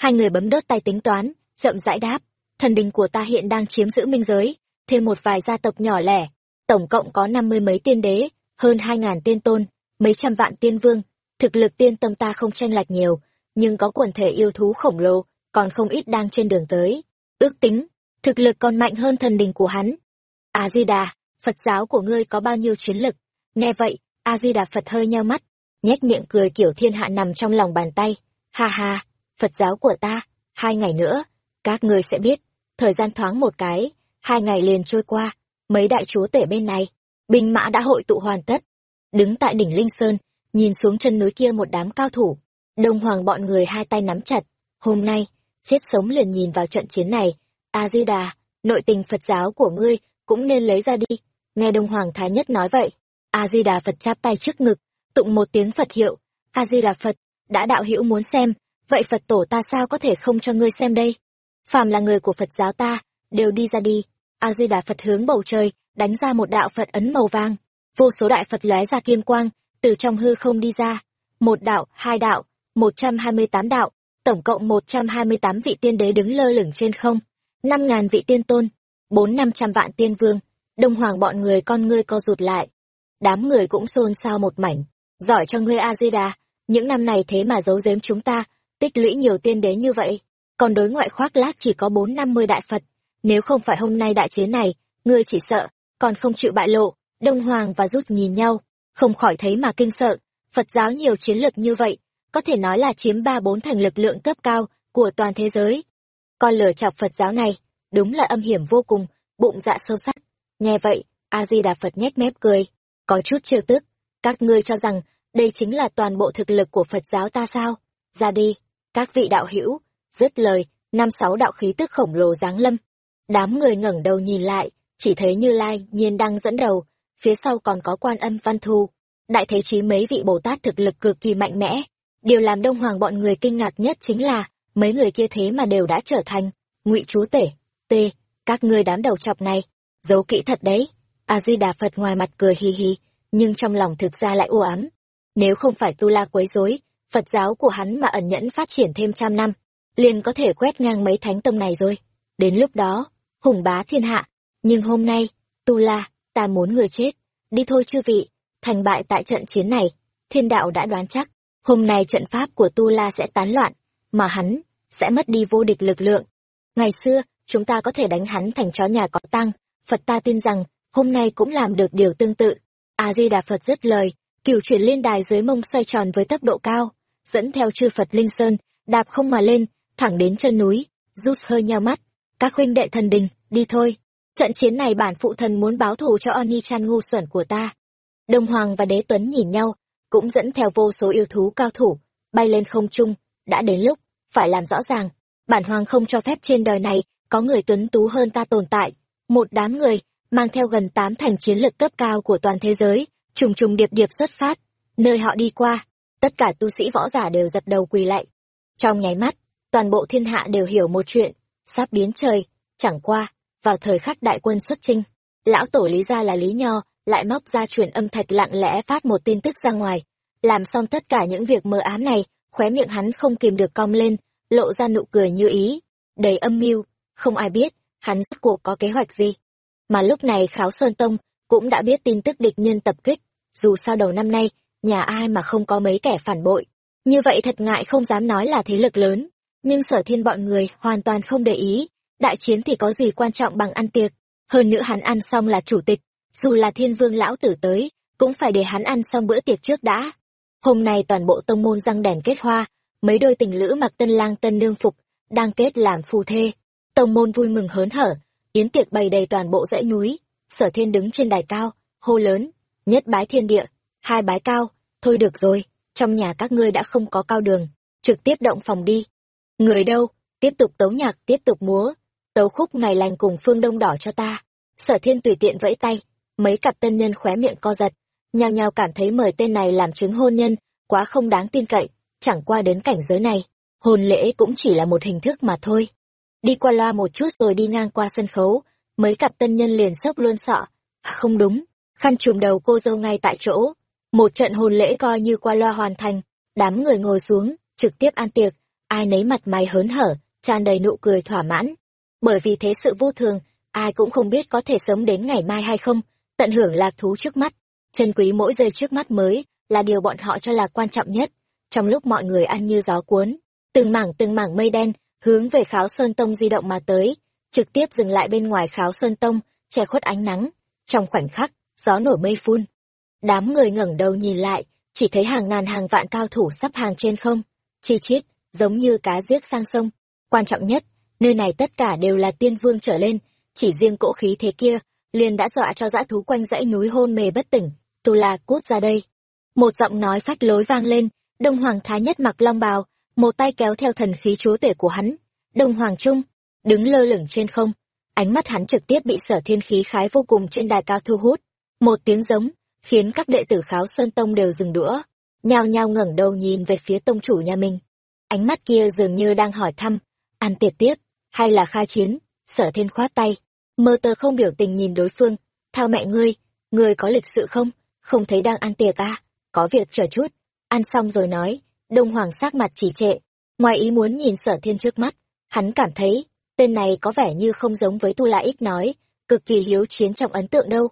hai người bấm đốt tay tính toán, chậm rãi đáp, thần đình của ta hiện đang chiếm giữ minh giới, thêm một vài gia tộc nhỏ lẻ, tổng cộng có năm mươi mấy tiên đế, hơn hai ngàn tiên tôn, mấy trăm vạn tiên vương, thực lực tiên tâm ta không tranh lệch nhiều, nhưng có quần thể yêu thú khổng lồ, còn không ít đang trên đường tới. Ước tính thực lực còn mạnh hơn thần đình của hắn. A di đà phật giáo của ngươi có bao nhiêu chiến lực? Nghe vậy a di đà phật hơi nheo mắt, nhếch miệng cười kiểu thiên hạ nằm trong lòng bàn tay. Ha ha, phật giáo của ta, hai ngày nữa, các ngươi sẽ biết. Thời gian thoáng một cái, hai ngày liền trôi qua, mấy đại chúa tể bên này, binh mã đã hội tụ hoàn tất. Đứng tại đỉnh linh sơn, nhìn xuống chân núi kia một đám cao thủ, đông hoàng bọn người hai tay nắm chặt. Hôm nay, chết sống liền nhìn vào trận chiến này a di đà nội tình phật giáo của ngươi cũng nên lấy ra đi. Nghe đông hoàng thái nhất nói vậy a di đà phật chắp tay trước ngực, tụng một tiếng phật hiệu. A di đà phật, đã đạo hữu muốn xem, vậy phật tổ ta sao có thể không cho ngươi xem đây? Phàm là người của phật giáo ta, đều đi ra đi. A di đà phật hướng bầu trời, đánh ra một đạo phật ấn màu vàng. Vô số đại phật lóe ra kim quang, từ trong hư không đi ra. Một đạo, hai đạo, một trăm hai mươi tám đạo, tổng cộng một trăm hai mươi tám vị tiên đế đứng lơ lửng trên không năm ngàn vị tiên tôn, bốn năm trăm vạn tiên vương, đông hoàng bọn người con ngươi co rụt lại. Đám người cũng xôn xao một mảnh, giỏi cho ngươi a di đà những năm này thế mà giấu giếm chúng ta, tích lũy nhiều tiên đế như vậy. Còn đối ngoại khoác lác chỉ có bốn năm mươi đại phật, nếu không phải hôm nay đại chiến này, ngươi chỉ sợ, còn không chịu bại lộ, đông hoàng và rút nhìn nhau, không khỏi thấy mà kinh sợ. Phật giáo nhiều chiến lược như vậy, có thể nói là chiếm ba bốn thành lực lượng cấp cao của toàn thế giới con lửa chọc phật giáo này, đúng là âm hiểm vô cùng, bụng dạ sâu sắc. Nghe vậy a di đà phật nhếch mép cười. Có chút trêu tức. Các ngươi cho rằng, đây chính là toàn bộ thực lực của phật giáo ta sao? Ra đi, các vị đạo hữu, dứt lời, năm sáu đạo khí tức khổng lồ giáng lâm. Đám người ngẩng đầu nhìn lại, chỉ thấy như lai, nhiên đang dẫn đầu, phía sau còn có quan âm văn thu. Đại thế chí mấy vị bồ tát thực lực cực kỳ mạnh mẽ. Điều làm đông hoàng bọn người kinh ngạc nhất chính là mấy người kia thế mà đều đã trở thành ngụy chúa tể t các ngươi đám đầu chọc này, giấu kỹ thật đấy. A di đà phật ngoài mặt cười hì hì, nhưng trong lòng thực ra lại u ám. Nếu không phải tu la quấy rối, phật giáo của hắn mà ẩn nhẫn phát triển thêm trăm năm, liền có thể quét ngang mấy thánh tông này rồi. Đến lúc đó, hùng bá thiên hạ, nhưng hôm nay, tu la, ta muốn người chết. Đi thôi chư vị, thành bại tại trận chiến này, thiên đạo đã đoán chắc. Hôm nay trận pháp của tu la sẽ tán loạn mà hắn sẽ mất đi vô địch lực lượng. Ngày xưa, chúng ta có thể đánh hắn thành chó nhà có tăng phật ta tin rằng, hôm nay cũng làm được điều tương tự. A di đà phật dứt lời, cửu chuyển liên đài dưới mông xoay tròn với tốc độ cao, dẫn theo chư phật linh sơn, đạp không mà lên, thẳng đến chân núi, rút hơi nheo mắt. Các huynh đệ thần đình, đi thôi. Trận chiến này bản phụ thần muốn báo thù cho oni chan ngu xuẩn của ta. Đông hoàng và đế tuấn nhìn nhau, cũng dẫn theo vô số yêu thú cao thủ, bay lên không trung đã đến lúc, phải làm rõ ràng, bản hoàng không cho phép trên đời này có người tuấn tú hơn ta tồn tại. Một đám người mang theo gần tám thành chiến lược cấp cao của toàn thế giới, trùng trùng điệp điệp xuất phát, nơi họ đi qua, tất cả tu sĩ võ giả đều giật đầu quỳ lạy trong nháy mắt, toàn bộ thiên hạ đều hiểu một chuyện, sắp biến trời, chẳng qua, vào thời khắc đại quân xuất chinh, lão tổ lý gia là lý nho, lại móc ra truyền âm thạch lặng lẽ phát một tin tức ra ngoài. Làm xong tất cả những việc mờ ám này khóe miệng hắn không kìm được cong lên, lộ ra nụ cười như ý, đầy âm mưu, không ai biết hắn rốt cuộc có kế hoạch gì. Mà lúc này kháo sơn tông cũng đã biết tin tức địch nhân tập kích, dù sao đầu năm nay, nhà ai mà không có mấy kẻ phản bội. Như vậy thật ngại không dám nói là thế lực lớn, nhưng sở thiên bọn người hoàn toàn không để ý, đại chiến thì có gì quan trọng bằng ăn tiệc. Hơn nữa hắn ăn xong là chủ tịch, dù là thiên vương lão tử tới, cũng phải để hắn ăn xong bữa tiệc trước đã hôm nay toàn bộ tông môn răng đèn kết hoa, mấy đôi tình lữ mặc tân lang tân nương phục, đang kết làm phù thê. Tông môn vui mừng hớn hở, yến tiệc bày đầy toàn bộ dãy núi, sở thiên đứng trên đài cao, hô lớn, nhất bái thiên địa, hai bái cao, thôi được rồi, trong nhà các ngươi đã không có cao đường, trực tiếp động phòng đi. Người đâu, tiếp tục tấu nhạc, tiếp tục múa, tấu khúc ngày lành cùng phương đông đỏ cho ta. Sở thiên tùy tiện vẫy tay, mấy cặp tân nhân khóe miệng co giật nhao nhao cảm thấy mời tên này làm chứng hôn nhân, quá không đáng tin cậy, chẳng qua đến cảnh giới này, hôn lễ cũng chỉ là một hình thức mà thôi. Đi qua loa một chút rồi đi ngang qua sân khấu, mấy cặp tân nhân liền sốc luôn sợ. À, không đúng, khăn trùm đầu cô dâu ngay tại chỗ. Một trận hôn lễ coi như qua loa hoàn thành, đám người ngồi xuống, trực tiếp ăn tiệc, ai nấy mặt mày hớn hở, tràn đầy nụ cười thỏa mãn. Bởi vì thế sự vô thường, ai cũng không biết có thể sống đến ngày mai hay không, tận hưởng lạc thú trước mắt chân quý mỗi giây trước mắt mới là điều bọn họ cho là quan trọng nhất. Trong lúc mọi người ăn như gió cuốn, từng mảng từng mảng mây đen hướng về kháo sơn tông di động mà tới, trực tiếp dừng lại bên ngoài kháo sơn tông, che khuất ánh nắng. Trong khoảnh khắc, gió nổi mây phun. Đám người ngẩng đầu nhìn lại, chỉ thấy hàng ngàn hàng vạn cao thủ sắp hàng trên không. Chi chít, giống như cá giết sang sông. Quan trọng nhất, nơi này tất cả đều là tiên vương trở lên, chỉ riêng cỗ khí thế kia liền đã dọa cho dã thú quanh dãy núi hôn mê bất tỉnh tu la cút ra đây. Một giọng nói phách lối vang lên, đông hoàng thái nhất mặc long bào, một tay kéo theo thần khí chúa tể của hắn. Đông hoàng trung, đứng lơ lửng trên không. Ánh mắt hắn trực tiếp bị sở thiên khí khái vô cùng trên đài cao thu hút. Một tiếng giống, khiến các đệ tử kháo sơn tông đều dừng đũa, nhao nhao ngẩng đầu nhìn về phía tông chủ nhà mình. Ánh mắt kia dường như đang hỏi thăm ăn tiệc tiếp, hay là khai chiến? Sở thiên khoát tay, mơ tờ không biểu tình nhìn đối phương. Thao mẹ ngươi ngươi có lịch sự không? Không thấy đang ăn tiệc à? Có việc chờ chút. Ăn xong rồi nói, đông hoàng sắc mặt chỉ trệ. Ngoài ý muốn nhìn sở thiên trước mắt, hắn cảm thấy tên này có vẻ như không giống với tu la ích nói, cực kỳ hiếu chiến trong ấn tượng đâu.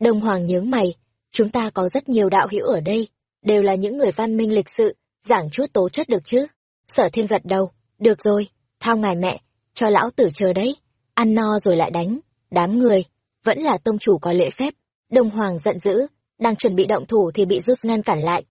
Đông hoàng nhướng mày, chúng ta có rất nhiều đạo hữu ở đây, đều là những người văn minh lịch sự, giảng chút tố chất được chứ? Sở thiên gật đầu, được rồi, thao ngài mẹ, cho lão tử chờ đấy. Ăn no rồi lại đánh, đám người, vẫn là tông chủ có lễ phép. Đông hoàng giận dữ đang chuẩn bị động thủ thì bị rút ngăn cản lại.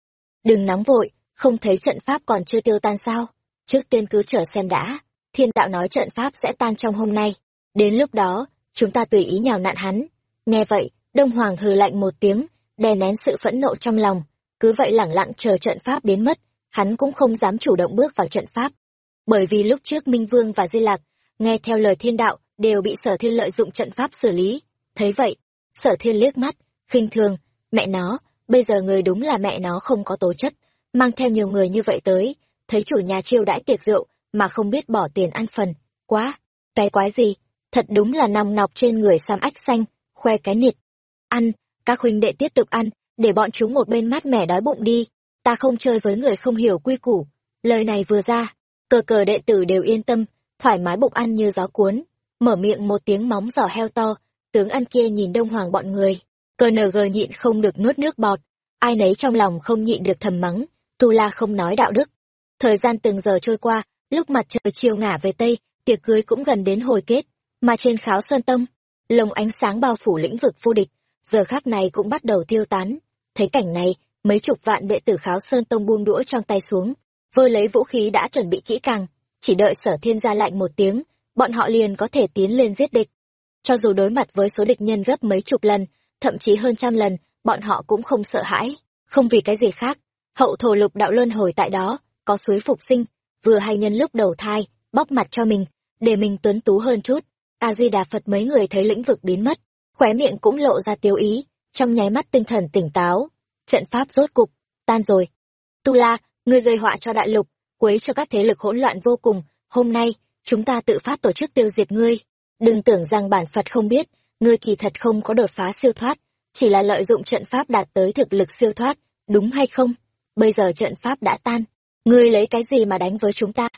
Đừng nóng vội, không thấy trận pháp còn chưa tiêu tan sao? Trước tiên cứ chờ xem đã, thiên đạo nói trận pháp sẽ tan trong hôm nay. Đến lúc đó, chúng ta tùy ý nhào nặn hắn. Nghe vậy, đông hoàng hừ lạnh một tiếng, đè nén sự phẫn nộ trong lòng. Cứ vậy lẳng lặng chờ trận pháp biến mất, hắn cũng không dám chủ động bước vào trận pháp. Bởi vì lúc trước minh vương và di lạc nghe theo lời thiên đạo đều bị sở thiên lợi dụng trận pháp xử lý. Thấy vậy, sở thiên liếc mắt, khinh thường mẹ nó, bây giờ người đúng là mẹ nó không có tố chất. Mang theo nhiều người như vậy tới, thấy chủ nhà chiêu đãi tiệc rượu mà không biết bỏ tiền ăn phần. Quá cái quái gì? Thật đúng là nòng nọc trên người sam ách xanh, khoe cái nịt. Ăn, các huynh đệ tiếp tục ăn, để bọn chúng một bên mát mẻ đói bụng đi. Ta không chơi với người không hiểu quy củ. Lời này vừa ra, cờ cờ đệ tử đều yên tâm, thoải mái bụng ăn như gió cuốn. Mở miệng một tiếng móng giò heo to, tướng ăn kia nhìn đông hoàng bọn người cờ nờ gờ nhịn không được nuốt nước bọt. Ai nấy trong lòng không nhịn được thầm mắng. Tu la không nói đạo đức. Thời gian từng giờ trôi qua, lúc mặt trời chiều ngả về tây, tiệc cưới cũng gần đến hồi kết. Mà trên kháo sơn tông, lồng ánh sáng bao phủ lĩnh vực vô địch, giờ khác này cũng bắt đầu tiêu tán. Thấy cảnh này, mấy chục vạn đệ tử kháo sơn tông buông đũa trong tay xuống vơ lấy vũ khí đã chuẩn bị kỹ càng. Chỉ đợi sở thiên ra lạnh một tiếng, bọn họ liền có thể tiến lên giết địch. Cho dù đối mặt với số địch nhân gấp mấy chục lần thậm chí hơn trăm lần bọn họ cũng không sợ hãi. Không vì cái gì khác hậu thổ lục đạo luân hồi tại đó có suối phục sinh vừa hay nhân lúc đầu thai bóc mặt cho mình để mình tuấn tú hơn chút. A di đà phật mấy người thấy lĩnh vực biến mất khóe miệng cũng lộ ra tiêu ý trong nháy mắt tinh thần tỉnh táo. Trận pháp rốt cục tan rồi. Tu la ngươi gây họa cho đại lục quấy cho các thế lực hỗn loạn vô cùng. Hôm nay chúng ta tự phát tổ chức tiêu diệt ngươi. Đừng tưởng rằng bản Phật không biết, ngươi kỳ thật không có đột phá siêu thoát, chỉ là lợi dụng trận pháp đạt tới thực lực siêu thoát, đúng hay không? Bây giờ trận pháp đã tan, ngươi lấy cái gì mà đánh với chúng ta?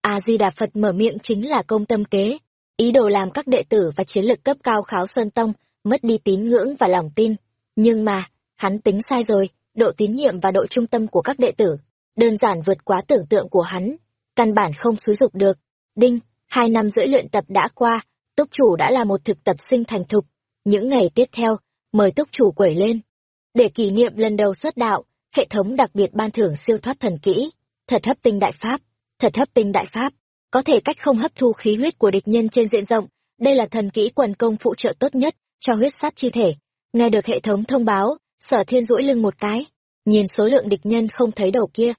A-di-đà Phật mở miệng chính là công tâm kế, ý đồ làm các đệ tử và chiến lực cấp cao kháo Sơn Tông, mất đi tín ngưỡng và lòng tin. Nhưng mà, hắn tính sai rồi, độ tín nhiệm và độ trung tâm của các đệ tử, đơn giản vượt quá tưởng tượng của hắn, căn bản không xúi dục được. Đinh, hai năm rưỡi luyện tập đã qua, túc chủ đã là một thực tập sinh thành thục. Những ngày tiếp theo, mời túc chủ quẩy lên. Để kỷ niệm lần đầu xuất đạo, hệ thống đặc biệt ban thưởng siêu thoát thần kỹ, thật hấp tinh đại pháp, thật hấp tinh đại pháp, có thể cách không hấp thu khí huyết của địch nhân trên diện rộng, đây là thần kỹ quần công phụ trợ tốt nhất cho huyết sát chi thể. Nghe được hệ thống thông báo, sở thiên duỗi lưng một cái, nhìn số lượng địch nhân không thấy đầu kia.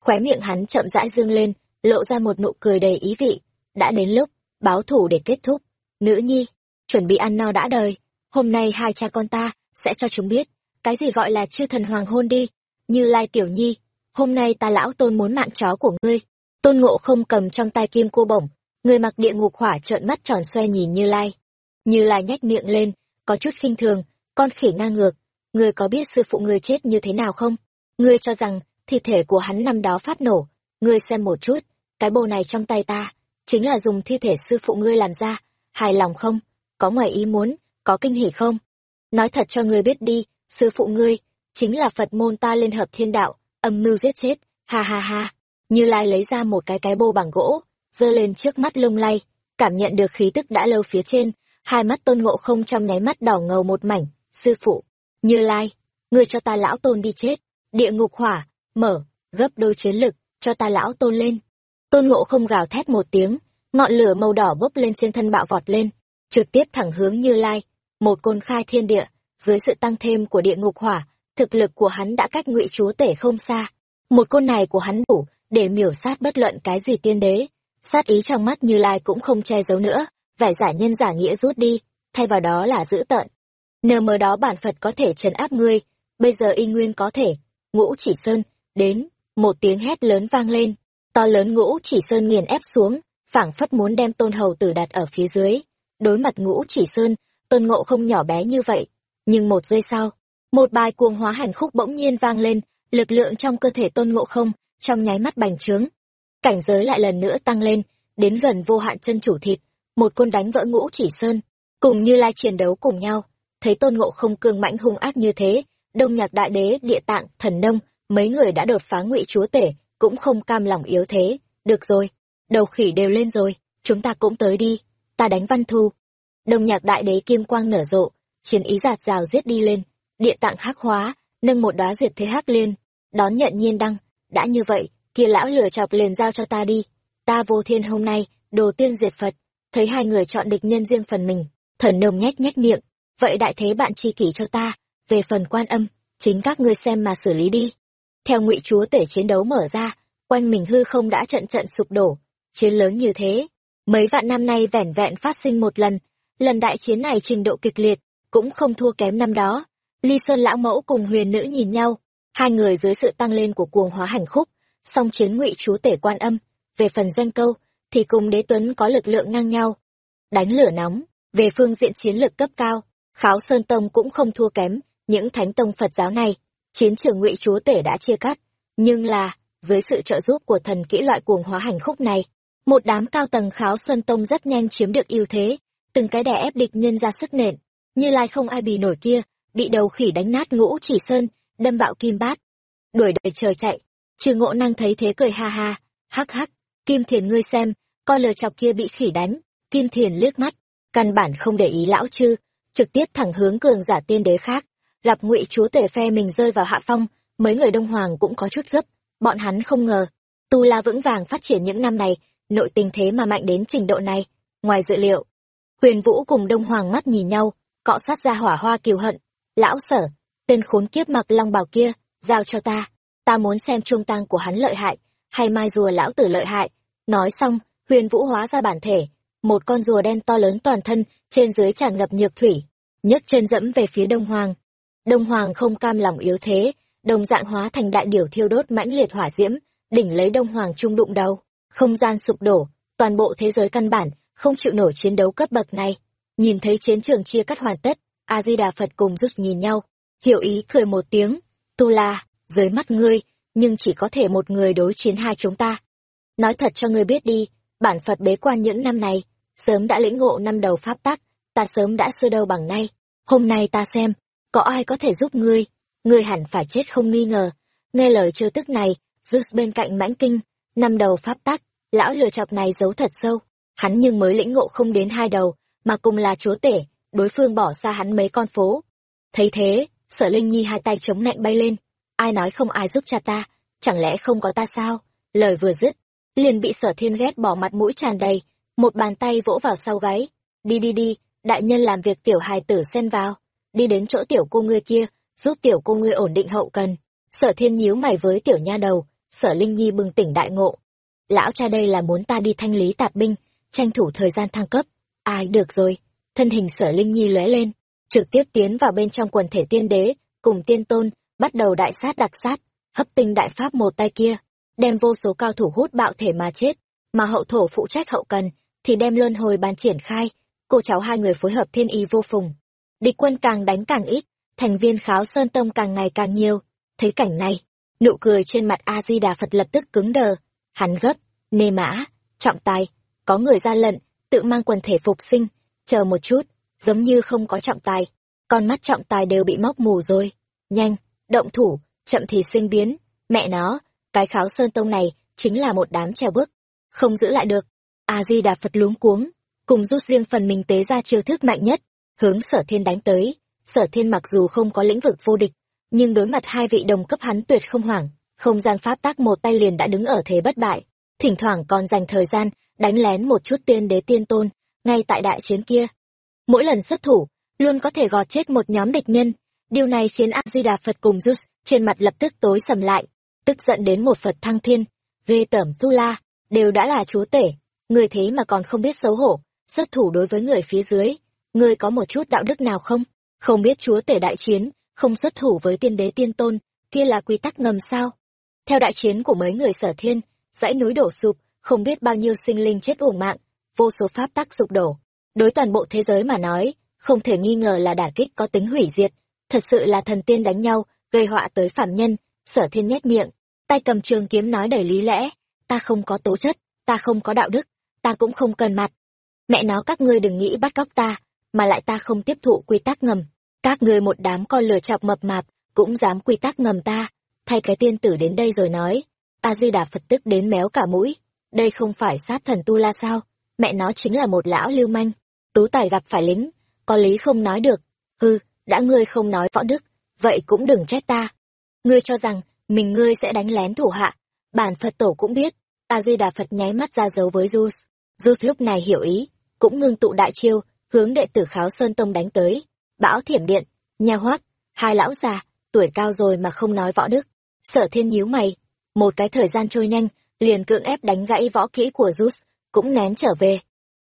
Khóe miệng hắn chậm rãi dương lên, lộ ra một nụ cười đầy ý vị. Đã đến lúc, báo thủ để kết thúc. Nữ nhi, chuẩn bị ăn no đã đời. Hôm nay hai cha con ta sẽ cho chúng biết, cái gì gọi là chư thần hoàng hôn đi. Như Lai Tiểu Nhi, hôm nay ta lão tôn muốn mạng chó của ngươi. Tôn ngộ không cầm trong tay kim cô bổng, người mặc địa ngục hỏa trợn mắt tròn xoe nhìn Như Lai. Như Lai nhếch miệng lên, có chút khinh thường, con khỉ ngang ngược. Ngươi có biết sư phụ ngươi chết như thế nào không? Ngươi cho rằng, thi thể của hắn năm đó phát nổ. Ngươi xem một chút, cái bồ này trong tay ta, chính là dùng thi thể sư phụ ngươi làm ra. Hài lòng không? Có ngoài ý muốn, có kinh hỉ không? Nói thật cho ngươi biết đi, sư phụ ngươi, chính là Phật môn ta liên hợp thiên đạo, âm mưu giết chết, ha ha ha. Như Lai lấy ra một cái cái bô bằng gỗ, giơ lên trước mắt lung lay, cảm nhận được khí tức đã lâu phía trên, hai mắt tôn ngộ không trong nháy mắt đỏ ngầu một mảnh, sư phụ, Như Lai, ngươi cho ta lão tôn đi chết, địa ngục hỏa, mở, gấp đôi chiến lực, cho ta lão tôn lên. Tôn ngộ không gào thét một tiếng, ngọn lửa màu đỏ bốc lên trên thân bạo vọt lên, trực tiếp thẳng hướng Như Lai, một côn khai thiên địa, dưới sự tăng thêm của địa ngục hỏa, thực lực của hắn đã cách ngụy chúa tể không xa. Một côn này của hắn đủ để miểu sát bất luận cái gì tiên đế. Sát ý trong mắt Như Lai cũng không che giấu nữa, vẻ giả nhân giả nghĩa rút đi, thay vào đó là giữ tợn. nờ mờ đó bản Phật có thể trấn áp ngươi, bây giờ y nguyên có thể. Ngũ chỉ sơn, đến, một tiếng hét lớn vang lên, to lớn ngũ chỉ sơn nghiền ép xuống, phảng phất muốn đem tôn hầu tử đặt ở phía dưới. Đối mặt ngũ chỉ sơn, tôn ngộ không nhỏ bé như vậy. Nhưng một giây sau, một bài cuồng hóa hành khúc bỗng nhiên vang lên, lực lượng trong cơ thể tôn ngộ không, trong nháy mắt bành trướng. Cảnh giới lại lần nữa tăng lên, đến gần vô hạn chân chủ thịt, một côn đánh vỡ ngũ chỉ sơn, cùng như lai chiến đấu cùng nhau. Thấy tôn ngộ không cương mãnh hung ác như thế, đông nhạc đại đế, địa tạng, thần nông, mấy người đã đột phá ngụy chúa tể, cũng không cam lòng yếu thế. Được rồi, đầu khỉ đều lên rồi, chúng ta cũng tới đi, ta đánh văn thu. Đông nhạc đại đế kim quang nở rộ, chiến ý giạt rào giết đi lên, địa tạng hắc hóa, nâng một đóa diệt thế hắc liên, đón nhận nhiên đăng, đã như vậy, kia lão lửa chọc liền giao cho ta đi, ta vô thiên hôm nay, đồ tiên diệt Phật, thấy hai người chọn địch nhân riêng phần mình, thần nồng nhét nhét miệng, vậy đại thế bạn chi kỷ cho ta, về phần quan âm, chính các ngươi xem mà xử lý đi. Theo ngụy chúa tể chiến đấu mở ra, quanh mình hư không đã trận trận sụp đổ, chiến lớn như thế, mấy vạn năm nay vẻn vẹn phát sinh một lần, lần đại chiến này trình độ kịch liệt, cũng không thua kém năm đó. Ly Sơn lão mẫu cùng huyền nữ nhìn nhau, hai người dưới sự tăng lên của cuồng hóa hành khúc, song chiến ngụy chúa tể quan âm, về phần doanh câu, thì cùng đế tuấn có lực lượng ngang nhau. Đánh lửa nóng, về phương diện chiến lược cấp cao, Kháo Sơn Tông cũng không thua kém, những thánh tông Phật giáo này, chiến trường ngụy chúa tể đã chia cắt, nhưng là, dưới sự trợ giúp của thần kỹ loại cuồng hóa hành khúc này, một đám cao tầng Kháo Sơn Tông rất nhanh chiếm được ưu thế, từng cái đè ép địch nhân ra sức nện, như lai không ai bì nổi kia, bị đầu khỉ đánh nát ngũ chỉ sơn, đâm bạo kim bát. Đuổi đời trời chạy, trừ ngộ năng thấy thế cười ha ha, hắc hắc, kim thiền ngươi xem, coi lời chọc kia bị khỉ đánh, kim thiền liếc mắt, căn bản không để ý lão chư, trực tiếp thẳng hướng cường giả tiên đế khác, gặp ngụy chúa tể phe mình rơi vào hạ phong, mấy người đông hoàng cũng có chút gấp, bọn hắn không ngờ, tu la vững vàng phát triển những năm này, nội tình thế mà mạnh đến trình độ này, ngoài dự liệu. Huyền Vũ cùng Đông Hoàng mắt nhìn nhau, cọ sát ra hỏa hoa kiều hận, lão sở, tên khốn kiếp mặc long bào kia, giao cho ta, ta muốn xem trung tăng của hắn lợi hại, hay mai rùa lão tử lợi hại. Nói xong, huyền vũ hóa ra bản thể, một con rùa đen to lớn toàn thân, trên dưới tràn ngập nhược thủy, nhấc chân dẫm về phía đông hoàng. Đông hoàng không cam lòng yếu thế, đồng dạng hóa thành đại điểu thiêu đốt mãnh liệt hỏa diễm, đỉnh lấy đông hoàng trung đụng đầu, không gian sụp đổ, toàn bộ thế giới căn bản không chịu nổi chiến đấu cấp bậc này. Nhìn thấy chiến trường chia cắt hoàn tất, A-di-đà Phật cùng rút nhìn nhau, hiểu ý cười một tiếng, tu la, dưới mắt ngươi, nhưng chỉ có thể một người đối chiến hai chúng ta. Nói thật cho ngươi biết đi, bản Phật bế quan những năm này, sớm đã lĩnh ngộ năm đầu pháp tắc, ta sớm đã xưa đâu bằng nay. Hôm nay ta xem, có ai có thể giúp ngươi, ngươi hẳn phải chết không nghi ngờ. Nghe lời trêu tức này, Zeus bên cạnh mãnh kinh, năm đầu pháp tắc, lão lừa chọc này giấu thật sâu. Hắn nhưng mới lĩnh ngộ không đến hai đầu, mà cùng là chúa tể, đối phương bỏ xa hắn mấy con phố. Thấy thế, sở Linh Nhi hai tay chống nạnh bay lên. Ai nói không ai giúp cha ta, chẳng lẽ không có ta sao? Lời vừa dứt, liền bị sở thiên ghét bỏ mặt mũi tràn đầy, một bàn tay vỗ vào sau gáy. Đi đi đi, đại nhân làm việc tiểu hài tử xen vào, đi đến chỗ tiểu cô ngươi kia, giúp tiểu cô ngươi ổn định hậu cần. Sở thiên nhíu mày với tiểu nha đầu, sở Linh Nhi bừng tỉnh đại ngộ. Lão cha đây là muốn ta đi thanh lý tạp binh, tranh thủ thời gian thăng cấp. Ai được rồi, thân hình sở Linh Nhi lóe lên, trực tiếp tiến vào bên trong quần thể tiên đế, cùng tiên tôn, bắt đầu đại sát đặc sát, hấp tinh đại pháp một tay kia, đem vô số cao thủ hút bạo thể mà chết, mà hậu thổ phụ trách hậu cần, thì đem luân hồi ban triển khai, cô cháu hai người phối hợp thiên y vô phùng. Địch quân càng đánh càng ít, thành viên kháo sơn tông càng ngày càng nhiều. Thấy cảnh này, nụ cười trên mặt A-di-đà Phật lập tức cứng đờ. Hắn gấp, nê mã, trọng tài, có người ra lận, tự mang quần thể phục sinh, chờ một chút, giống như không có trọng tài. Con mắt trọng tài đều bị móc mù rồi. Nhanh, động thủ, chậm thì sinh biến. Mẹ nó, cái kháo sơn tông này chính là một đám trèo bước. Không giữ lại được. A-di-đà Phật luống cuống, cùng rút riêng phần mình tế ra chiêu thức mạnh nhất, hướng sở thiên đánh tới. Sở thiên mặc dù không có lĩnh vực vô địch, nhưng đối mặt hai vị đồng cấp hắn tuyệt không hoảng, không gian pháp tác một tay liền đã đứng ở thế bất bại, thỉnh thoảng còn dành thời gian đánh lén một chút tiên đế tiên tôn, ngay tại đại chiến kia. Mỗi lần xuất thủ, luôn có thể gọt chết một nhóm địch nhân, điều này khiến A-di-đà Phật cùng jus trên mặt lập tức tối sầm lại, tức giận đến một Phật thăng thiên, ghê tởm tu la, đều đã là chúa tể, người thế mà còn không biết xấu hổ, xuất thủ đối với người phía dưới, ngươi có một chút đạo đức nào không? Không biết chúa tể đại chiến, không xuất thủ với tiên đế tiên tôn, kia là quy tắc ngầm sao? Theo đại chiến của mấy người sở thiên, dãy núi đổ sụp, không biết bao nhiêu sinh linh chết uổng mạng, vô số pháp tắc sụp đổ. Đối toàn bộ thế giới mà nói, không thể nghi ngờ là đả kích có tính hủy diệt. Thật sự là thần tiên đánh nhau, gây họa tới phạm nhân, sở thiên nhét miệng, tay cầm trường kiếm nói đầy lý lẽ, ta không có tố chất, ta không có đạo đức, ta cũng không cần mặt, mẹ nó các ngươi đừng nghĩ bắt cóc ta mà lại ta không tiếp thụ quy tắc ngầm các ngươi một đám con lừa chọc mập mạp cũng dám quy tắc ngầm ta thay cái tiên tử đến đây rồi nói a di đà phật tức đến méo cả mũi. Đây không phải sát thần tu la sao? Mẹ nó chính là một lão lưu manh. Tú tài gặp phải lính có lý không nói được. Hư đã ngươi không nói võ đức vậy cũng đừng trách ta. Ngươi cho rằng mình ngươi sẽ đánh lén thủ hạ. Bản phật tổ cũng biết a di đà phật nháy mắt ra dấu với jus jus lúc này hiểu ý cũng ngưng tụ đại chiêu, hướng đệ tử Kháo Sơn Tông đánh tới. Bão thiểm điện, nha hoác, hai lão già, tuổi cao rồi mà không nói võ đức. Sở thiên nhíu mày, một cái thời gian trôi nhanh, liền cưỡng ép đánh gãy võ kỹ của Zeus, cũng nén trở về.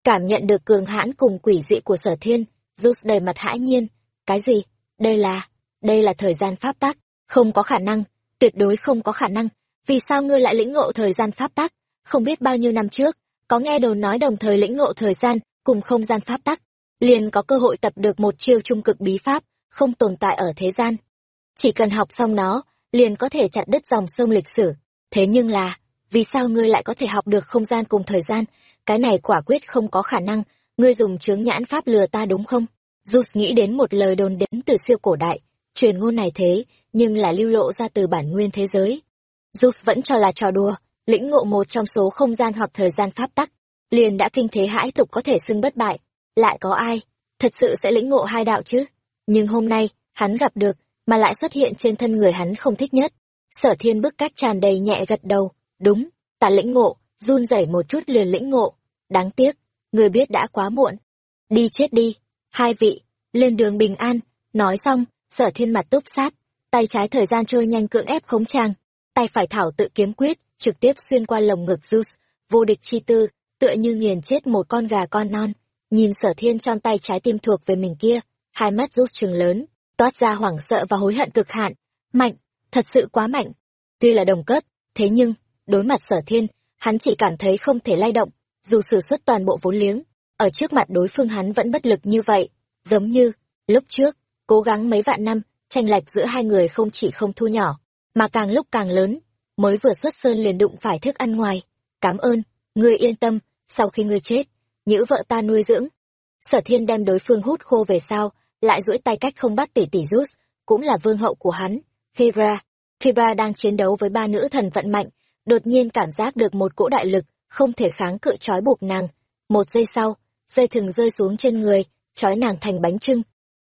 Cảm nhận được cường hãn cùng quỷ dị của sở thiên, Zeus đầy mặt hãi nhiên. Cái gì? Đây là, đây là thời gian pháp tắc, không có khả năng, tuyệt đối không có khả năng. Vì sao ngươi lại lĩnh ngộ thời gian pháp tắc? Không biết bao nhiêu năm trước, có nghe đồn nói đồng thời lĩnh ngộ thời gian cùng không gian pháp tắc liền có cơ hội tập được một chiêu trung cực bí pháp không tồn tại ở thế gian chỉ cần học xong nó liền có thể chặt đứt dòng sông lịch sử. Thế nhưng là vì sao ngươi lại có thể học được không gian cùng thời gian? Cái này quả quyết không có khả năng. Ngươi dùng chướng nhãn pháp lừa ta đúng không? Zeus nghĩ đến một lời đồn đến từ siêu cổ đại. Truyền ngôn này thế nhưng là lưu lộ ra từ bản nguyên thế giới. Zeus vẫn cho là trò đùa lĩnh ngộ một trong số không gian hoặc thời gian pháp tắc, liền đã kinh thế hãi tục có thể xưng bất bại. Lại có ai, thật sự sẽ lĩnh ngộ hai đạo chứ? Nhưng hôm nay, hắn gặp được, mà lại xuất hiện trên thân người hắn không thích nhất. Sở thiên bức cách tràn đầy nhẹ gật đầu, đúng, ta lĩnh ngộ, run rẩy một chút liền lĩnh ngộ. Đáng tiếc, người biết đã quá muộn. Đi chết đi, hai vị, lên đường bình an, nói xong, sở thiên mặt túc sát, tay trái thời gian trôi nhanh cưỡng ép khống trang, tay phải thảo tự kiếm quyết, trực tiếp xuyên qua lồng ngực Zeus, vô địch chi tư, tựa như nghiền chết một con gà con non. Nhìn sở thiên trong tay trái tim thuộc về mình kia, hai mắt rút trừng lớn, toát ra hoảng sợ và hối hận cực hạn. Mạnh, thật sự quá mạnh. Tuy là đồng cấp, thế nhưng, đối mặt sở thiên, hắn chỉ cảm thấy không thể lay động, dù sử xuất toàn bộ vốn liếng, ở trước mặt đối phương hắn vẫn bất lực như vậy, giống như, lúc trước, cố gắng mấy vạn năm, tranh lệch giữa hai người không chỉ không thu nhỏ, mà càng lúc càng lớn, mới vừa xuất sơn liền đụng phải thức ăn ngoài. Cảm ơn, ngươi yên tâm, sau khi ngươi chết, nhữ vợ ta nuôi dưỡng. Sở thiên đem đối phương hút khô về sau, lại duỗi tay cách không bắt tỷ tỷ rút, cũng là vương hậu của hắn, Hera. Hera đang chiến đấu với ba nữ thần vận mạnh, đột nhiên cảm giác được một cỗ đại lực, không thể kháng cự trói buộc nàng. Một giây sau, dây thừng rơi xuống trên người, trói nàng thành bánh trưng.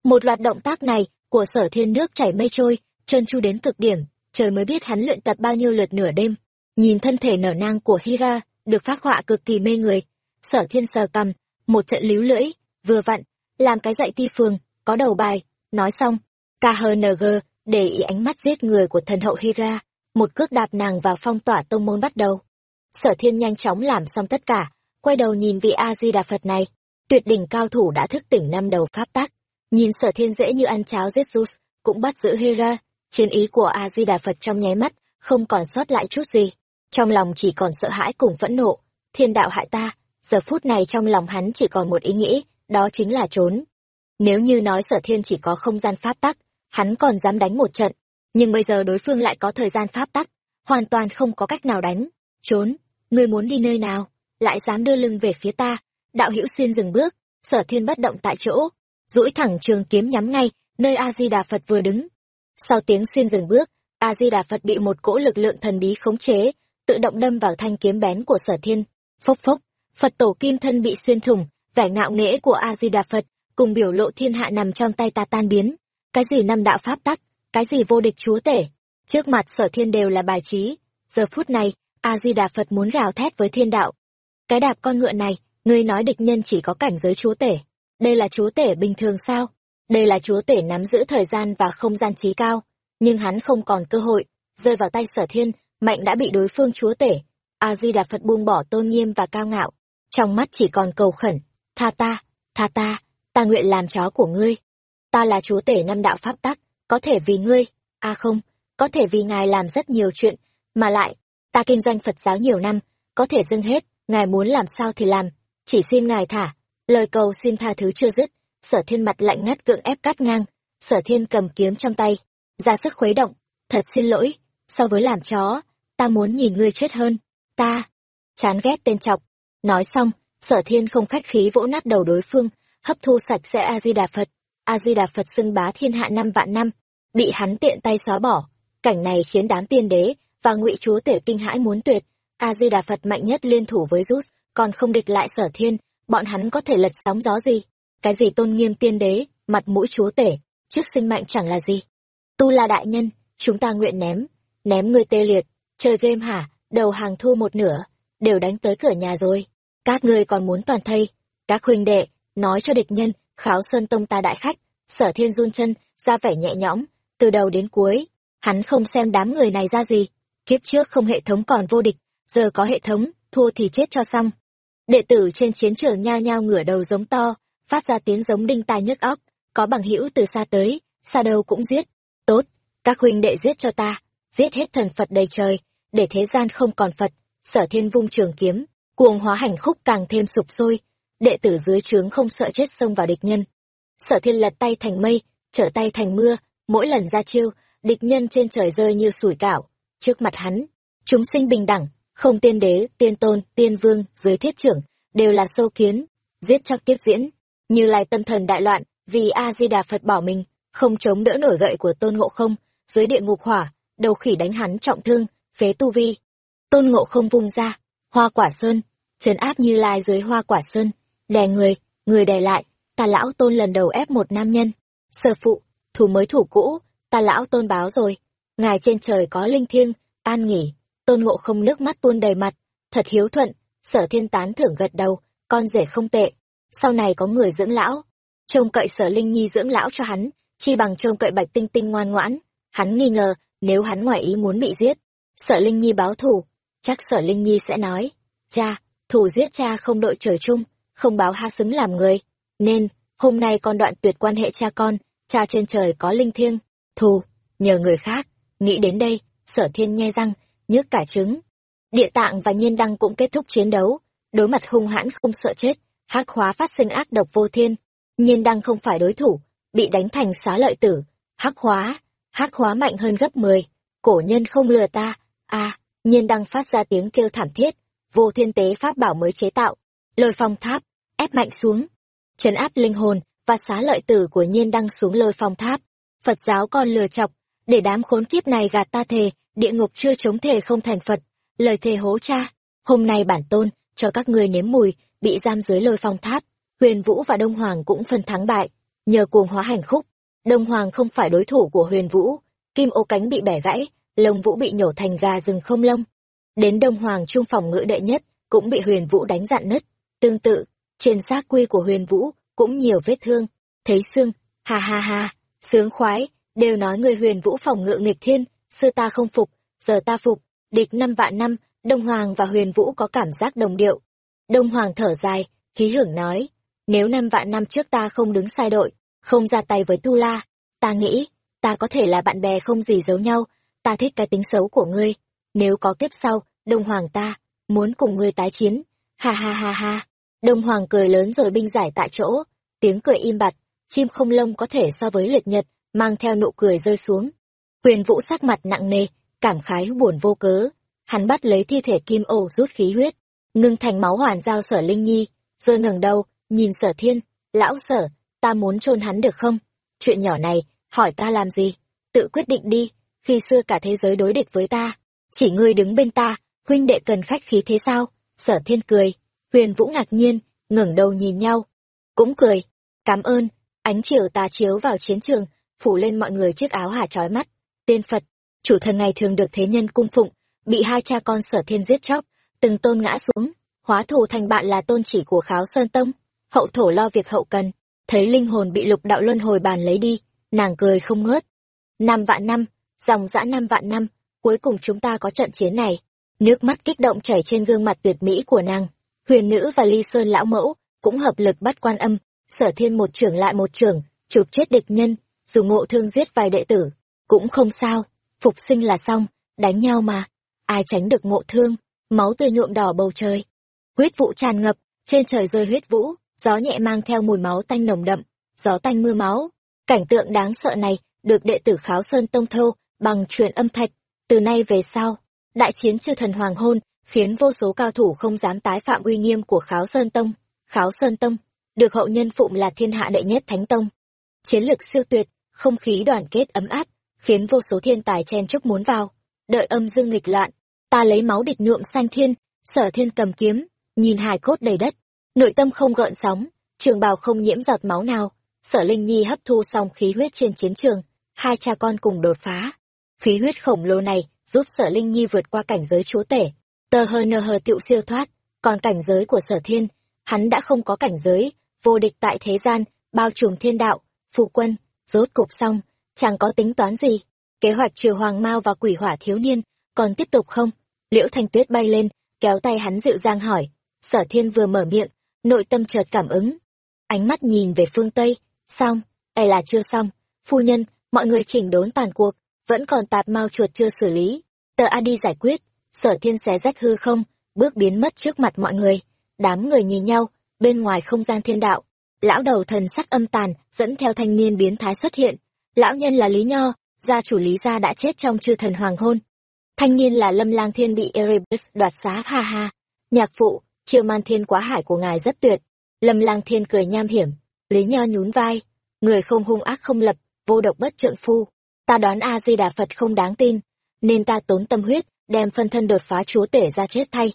Một loạt động tác này của sở thiên nước chảy mây trôi, trơn chu đến cực điểm, trời mới biết hắn luyện tập bao nhiêu lượt nửa đêm. Nhìn thân thể nở nang của Hira, được phác họa cực kỳ mê người. Sở thiên sờ cầm, một trận líu lưỡi, vừa vặn, làm cái dạy ti phường, có đầu bài, nói xong. KHNG, để ý ánh mắt giết người của thần hậu Hira, một cước đạp nàng vào phong tỏa tông môn bắt đầu. Sở thiên nhanh chóng làm xong tất cả, quay đầu nhìn vị A-di-đà Phật này. Tuyệt đỉnh cao thủ đã thức tỉnh năm đầu pháp tắc. Nhìn sở thiên dễ như ăn cháo Jesus, cũng bắt giữ Hera, chiến ý của A-di-đà Phật trong nháy mắt, không còn sót lại chút gì. Trong lòng chỉ còn sợ hãi cùng phẫn nộ, thiên đạo hại ta, giờ phút này trong lòng hắn chỉ còn một ý nghĩ, đó chính là trốn. Nếu như nói sở thiên chỉ có không gian pháp tắc, hắn còn dám đánh một trận, nhưng bây giờ đối phương lại có thời gian pháp tắc, hoàn toàn không có cách nào đánh. Trốn, ngươi muốn đi nơi nào, lại dám đưa lưng về phía ta. Đạo hữu xin dừng bước, sở thiên bất động tại chỗ, duỗi thẳng trường kiếm nhắm ngay, nơi A-di-đà Phật vừa đứng. Sau tiếng xin dừng bước, A-di-đà Phật bị một cỗ lực lượng thần bí khống chế, tự động đâm vào thanh kiếm bén của sở thiên. Phốc phốc, Phật tổ kim thân bị xuyên thủng, vẻ ngạo nghễ của A-di-đà Phật, cùng biểu lộ thiên hạ nằm trong tay ta tan biến. Cái gì năm đạo pháp tắc, cái gì vô địch chúa tể, trước mặt sở thiên đều là bài trí. Giờ phút này, A-di-đà Phật muốn gào thét với thiên đạo. Cái đạp con ngựa này, ngươi nói địch nhân chỉ có cảnh giới chúa tể. Đây là chúa tể bình thường sao? Đây là chúa tể nắm giữ thời gian và không gian trí cao. Nhưng hắn không còn cơ hội, rơi vào tay sở thiên, mạnh đã bị đối phương chúa tể. A-di-đà Phật buông bỏ tôn nghiêm và cao ngạo. Trong mắt chỉ còn cầu khẩn, tha ta, tha ta, ta nguyện làm chó của ngươi. Ta là chúa tể năm đạo pháp tắc, có thể vì ngươi, à không, có thể vì ngài làm rất nhiều chuyện, mà lại, ta kinh doanh Phật giáo nhiều năm, có thể dâng hết, ngài muốn làm sao thì làm, chỉ xin ngài thả. Lời cầu xin tha thứ chưa dứt, sở thiên mặt lạnh ngắt cưỡng ép cắt ngang, sở thiên cầm kiếm trong tay, ra sức khuấy động, thật xin lỗi, so với làm chó, ta muốn nhìn ngươi chết hơn, ta, chán ghét tên chọc. Nói xong, sở thiên không khách khí vỗ nát đầu đối phương, hấp thu sạch sẽ A-di-đà Phật. A-di-đà Phật xưng bá thiên hạ năm vạn năm, bị hắn tiện tay xóa bỏ. Cảnh này khiến đám tiên đế và ngụy chúa tể kinh hãi muốn tuyệt. A-di-đà Phật mạnh nhất liên thủ với Rút, còn không địch lại sở thiên, bọn hắn có thể lật sóng gió gì? Cái gì tôn nghiêm tiên đế, mặt mũi chúa tể, trước sinh mạnh chẳng là gì? Tu là đại nhân, chúng ta nguyện ném, ném người tê liệt, chơi game hả, đầu hàng thua một nửa, đều đánh tới cửa nhà rồi. Các ngươi còn muốn toàn thây, các huynh đệ, nói cho địch nhân, kháo sơn tông ta đại khách, sở thiên run chân, ra vẻ nhẹ nhõm, từ đầu đến cuối, hắn không xem đám người này ra gì. Kiếp trước không hệ thống còn vô địch, giờ có hệ thống, thua thì chết cho xong. Đệ tử trên chiến trường nhao nhao ngửa đầu giống to, phát ra tiếng giống đinh tai nhức óc, có bằng hữu từ xa tới, xa đâu cũng giết. Tốt, các huynh đệ giết cho ta, giết hết thần Phật đầy trời, để thế gian không còn Phật. Sở thiên vung trường kiếm, cuồng hóa hành khúc càng thêm sụp sôi, đệ tử dưới trướng không sợ chết xông vào địch nhân. Sở thiên lật tay thành mây, trở tay thành mưa, mỗi lần ra chiêu, địch nhân trên trời rơi như sủi cảo. Trước mặt hắn, chúng sinh bình đẳng, không tiên đế, tiên tôn, tiên vương, dưới thiết trưởng, đều là sâu kiến, giết chóc tiếp diễn. Như lai tâm thần đại loạn, vì A-di-đà Phật bỏ mình, không chống đỡ nổi gậy của tôn ngộ không, dưới địa ngục hỏa, đầu khỉ đánh hắn trọng thương, phế tu vi. Tôn ngộ không vung ra, hoa quả sơn, trấn áp như lai dưới hoa quả sơn, đè người, người đè lại, ta lão tôn lần đầu ép một nam nhân. Sở phụ, thủ mới thủ cũ, ta lão tôn báo rồi. Ngài trên trời có linh thiêng, an nghỉ, tôn ngộ không nước mắt tuôn đầy mặt, thật hiếu thuận, sở thiên tán thưởng gật đầu, con rể không tệ. Sau này có người dưỡng lão, trông cậy sở linh nhi dưỡng lão cho hắn, chi bằng trông cậy bạch tinh tinh ngoan ngoãn. Hắn nghi ngờ, nếu hắn ngoài ý muốn bị giết, sở linh nhi báo thù, chắc sở linh nhi sẽ nói, cha, thù giết cha không đội trời chung, không báo ha xứng làm người, nên, hôm nay con đoạn tuyệt quan hệ cha con, cha trên trời có linh thiêng, thù, nhờ người khác, nghĩ đến đây, sở thiên nhe răng, nhức cả trứng. Địa tạng và nhiên đăng cũng kết thúc chiến đấu, đối mặt hung hãn không sợ chết, hắc hóa phát sinh ác độc vô thiên. Nhiên đăng không phải đối thủ bị đánh thành xá lợi tử. Hắc hóa hắc hóa mạnh hơn gấp mười. Cổ nhân không lừa ta. A nhiên đăng phát ra tiếng kêu thảm thiết. Vô thiên tế pháp bảo mới chế tạo lôi phong tháp, ép mạnh xuống. Trấn áp linh hồn và xá lợi tử của nhiên đăng xuống lôi phong tháp. Phật giáo còn lừa chọc, để đám khốn kiếp này gạt ta thề, địa ngục chưa chống thề không thành phật. Lời thề hố cha, hôm nay bản tôn cho các ngươi nếm mùi, bị giam dưới lôi phong tháp. Huyền vũ và đông hoàng cũng phân thắng bại, nhờ cuồng hóa hành khúc. Đông hoàng không phải đối thủ của huyền vũ. Kim ô cánh bị bẻ gãy, lông vũ bị nhổ thành gà rừng không lông. Đến đông hoàng trung phòng ngữ đệ nhất, cũng bị huyền vũ đánh dạn nứt tương tự, trên xác quy của huyền vũ cũng nhiều vết thương, thấy xương, ha ha ha, sướng khoái, đều nói người huyền vũ phòng ngự nghịch thiên, xưa ta không phục, giờ ta phục, địch năm vạn năm, đông hoàng và huyền vũ có cảm giác đồng điệu. Đông hoàng thở dài, khí hưởng nói, nếu năm vạn năm trước ta không đứng sai đội, không ra tay với tu la, ta nghĩ, ta có thể là bạn bè không gì giấu nhau, ta thích cái tính xấu của ngươi, nếu có kiếp sau, đông hoàng ta muốn cùng ngươi tái chiến, ha ha ha ha đông hoàng cười lớn rồi binh giải tại chỗ. Tiếng cười im bặt, chim không lông có thể so với liệt nhật, mang theo nụ cười rơi xuống. Huyền vũ sắc mặt nặng nề, cảm khái buồn vô cớ. Hắn bắt lấy thi thể kim ổ rút khí huyết, ngưng thành máu hoàn giao sở linh nhi, rồi ngẩng đầu, nhìn sở thiên. Lão sở, ta muốn chôn hắn được không? Chuyện nhỏ này, hỏi ta làm gì? Tự quyết định đi, khi xưa cả thế giới đối địch với ta. Chỉ ngươi đứng bên ta, huynh đệ cần khách khí thế sao? Sở thiên cười huyền vũ ngạc nhiên, ngẩng đầu nhìn nhau, cũng cười, cảm ơn, ánh chiều tà chiếu vào chiến trường, phủ lên mọi người chiếc áo hà trói mắt tiên phật, chủ thần ngày thường được thế nhân cung phụng, bị hai cha con sở thiên giết chóc, từng tôn ngã xuống, hóa thù thành bạn là tôn chỉ của kháo sơn tông, hậu thổ lo việc hậu cần, thấy linh hồn bị lục đạo luân hồi bàn lấy đi, nàng cười không ngớt, năm vạn năm, dòng dã năm vạn năm, cuối cùng chúng ta có trận chiến này. Nước mắt kích động chảy trên gương mặt tuyệt mỹ của nàng huyền nữ và ly sơn lão mẫu cũng hợp lực bắt quan âm, sở thiên một trưởng lại một trưởng, chụp chết địch nhân, dù ngộ thương giết vài đệ tử, cũng không sao, phục sinh là xong, đánh nhau mà, ai tránh được ngộ thương, máu tươi nhuộm đỏ bầu trời. Huyết vụ tràn ngập, trên trời rơi huyết vũ, gió nhẹ mang theo mùi máu tanh nồng đậm, gió tanh mưa máu. Cảnh tượng đáng sợ này được đệ tử kháo sơn tông thâu bằng truyền âm thạch, từ nay về sau, đại chiến chư thần hoàng hôn khiến vô số cao thủ không dám tái phạm uy nghiêm của kháo sơn tông. Kháo sơn tông, được hậu nhân phụng là thiên hạ đệ nhất thánh tông. Chiến lược siêu tuyệt, không khí đoàn kết ấm áp, khiến vô số thiên tài chen chúc muốn vào. Đợi âm dương nghịch loạn, ta lấy máu địch nhuộm xanh thiên, sở thiên cầm kiếm, nhìn hài cốt đầy đất. Nội tâm không gợn sóng, trường bào không nhiễm giọt máu nào. Sở linh nhi hấp thu xong khí huyết trên chiến trường, hai cha con cùng đột phá. Khí huyết khổng lồ này giúp sở linh nhi vượt qua cảnh giới chúa tể tờ hờ nờ hờ tiệu siêu thoát, còn cảnh giới của sở thiên, hắn đã không có cảnh giới, vô địch tại thế gian, bao trùm thiên đạo phụ quân, rốt cục xong, chẳng có tính toán gì. Kế hoạch trừ hoàng mao và quỷ hỏa thiếu niên, còn tiếp tục không? Liễu thanh tuyết bay lên, kéo tay hắn dịu dàng hỏi. Sở thiên vừa mở miệng, nội tâm chợt cảm ứng. Ánh mắt nhìn về phương tây, xong hay là chưa xong. Phu nhân, mọi người chỉnh đốn tàn cuộc, vẫn còn tạp mao chuột chưa xử lý. Tờ a đi giải quyết sở thiên xé rách hư không, bước biến mất trước mặt mọi người. Đám người nhìn nhau, bên ngoài không gian thiên đạo. Lão đầu thần sắc âm tàn, dẫn theo thanh niên biến thái xuất hiện. Lão nhân là lý nho, gia chủ lý gia đã chết trong chư thần hoàng hôn. Thanh niên là lâm lang thiên bị erebus đoạt xá, ha ha. Nhạc phụ chiêu man thiên quá hải của ngài rất tuyệt. Lâm lang thiên cười nham hiểm, lý nho nhún vai. Người không hung ác không lập, vô độc bất trượng phu. Ta đoán a di đà phật không đáng tin, nên ta tốn tâm huyết đem phân thân đột phá chúa tể ra chết thay.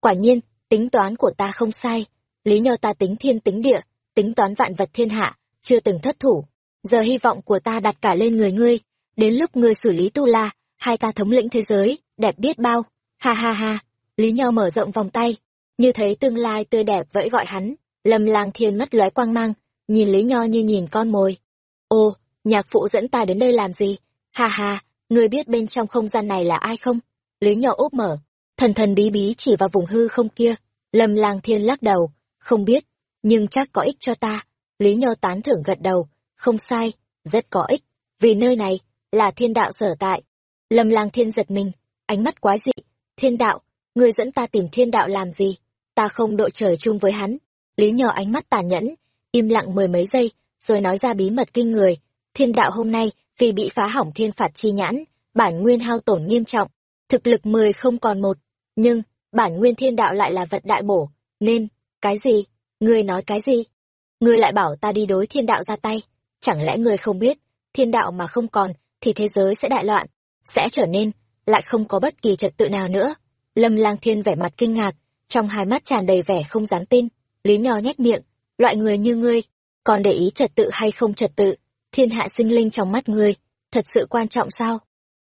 Quả nhiên, tính toán của ta không sai. Lý nho ta tính thiên tính địa, tính toán vạn vật thiên hạ, chưa từng thất thủ. Giờ hy vọng của ta đặt cả lên người ngươi. Đến lúc ngươi xử lý tu la, hai ta thống lĩnh thế giới, đẹp biết bao. Ha ha ha, lý nho mở rộng vòng tay. Như thấy tương lai tươi đẹp vẫy gọi hắn lâm lang thiên mất lóe quang mang, nhìn lý nho như nhìn con mồi. Ô, nhạc phụ dẫn ta đến đây làm gì? Ha ha, ngươi biết bên trong không gian này là ai không? Lý nhỏ úp mở. Thần thần bí bí chỉ vào vùng hư không kia. Lâm lang thiên lắc đầu. Không biết nhưng chắc có ích cho ta. Lý nho tán thưởng gật đầu. Không sai rất có ích. Vì nơi này là thiên đạo sở tại. Lâm lang thiên giật mình. Ánh mắt quái dị. Thiên đạo ngươi dẫn ta tìm thiên đạo làm gì? Ta không đội trời chung với hắn. Lý Nho ánh mắt tàn nhẫn, im lặng mười mấy giây, rồi nói ra bí mật kinh người. Thiên đạo hôm nay, vì bị phá hỏng thiên phạt chi nhãn, bản nguyên hao tổn nghiêm trọng, thực lực mười không còn một. Nhưng, bản nguyên thiên đạo lại là vật đại bổ, nên, cái gì? Ngươi nói cái gì? Ngươi lại bảo ta đi đối thiên đạo ra tay. Chẳng lẽ ngươi không biết, thiên đạo mà không còn, thì thế giới sẽ đại loạn, sẽ trở nên, lại không có bất kỳ trật tự nào nữa. Lâm lang thiên vẻ mặt kinh ngạc, trong hai mắt tràn đầy vẻ không dám tin. Lý Nho nhếch miệng, loại người như ngươi, còn để ý trật tự hay không trật tự, thiên hạ sinh linh trong mắt ngươi, thật sự quan trọng sao?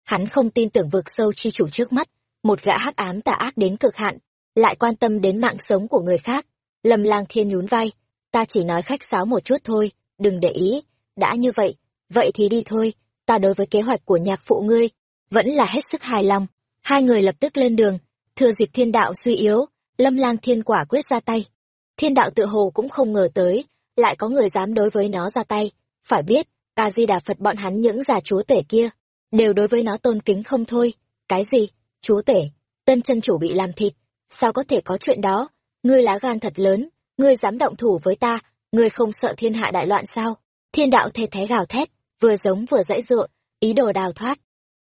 Hắn không tin tưởng vực sâu chi chủ trước mắt, một gã hắc ám tà ác đến cực hạn, lại quan tâm đến mạng sống của người khác. Lâm lang thiên nhún vai, ta chỉ nói khách sáo một chút thôi, đừng để ý, đã như vậy, vậy thì đi thôi, ta đối với kế hoạch của nhạc phụ ngươi, vẫn là hết sức hài lòng. Hai người lập tức lên đường, thừa dịp thiên đạo suy yếu, lâm lang thiên quả quyết ra tay. Thiên đạo tự hồ cũng không ngờ tới, lại có người dám đối với nó ra tay. Phải biết, a di đà phật bọn hắn những già chúa tể kia đều đối với nó tôn kính không thôi. Cái gì? Chúa tể tân chân chủ bị làm thịt. Sao có thể có chuyện đó? Ngươi lá gan thật lớn ngươi dám động thủ với ta ngươi không sợ thiên hạ đại loạn sao? Thiên đạo thê thế gào thét vừa giống vừa dãy dựa ý đồ đào thoát.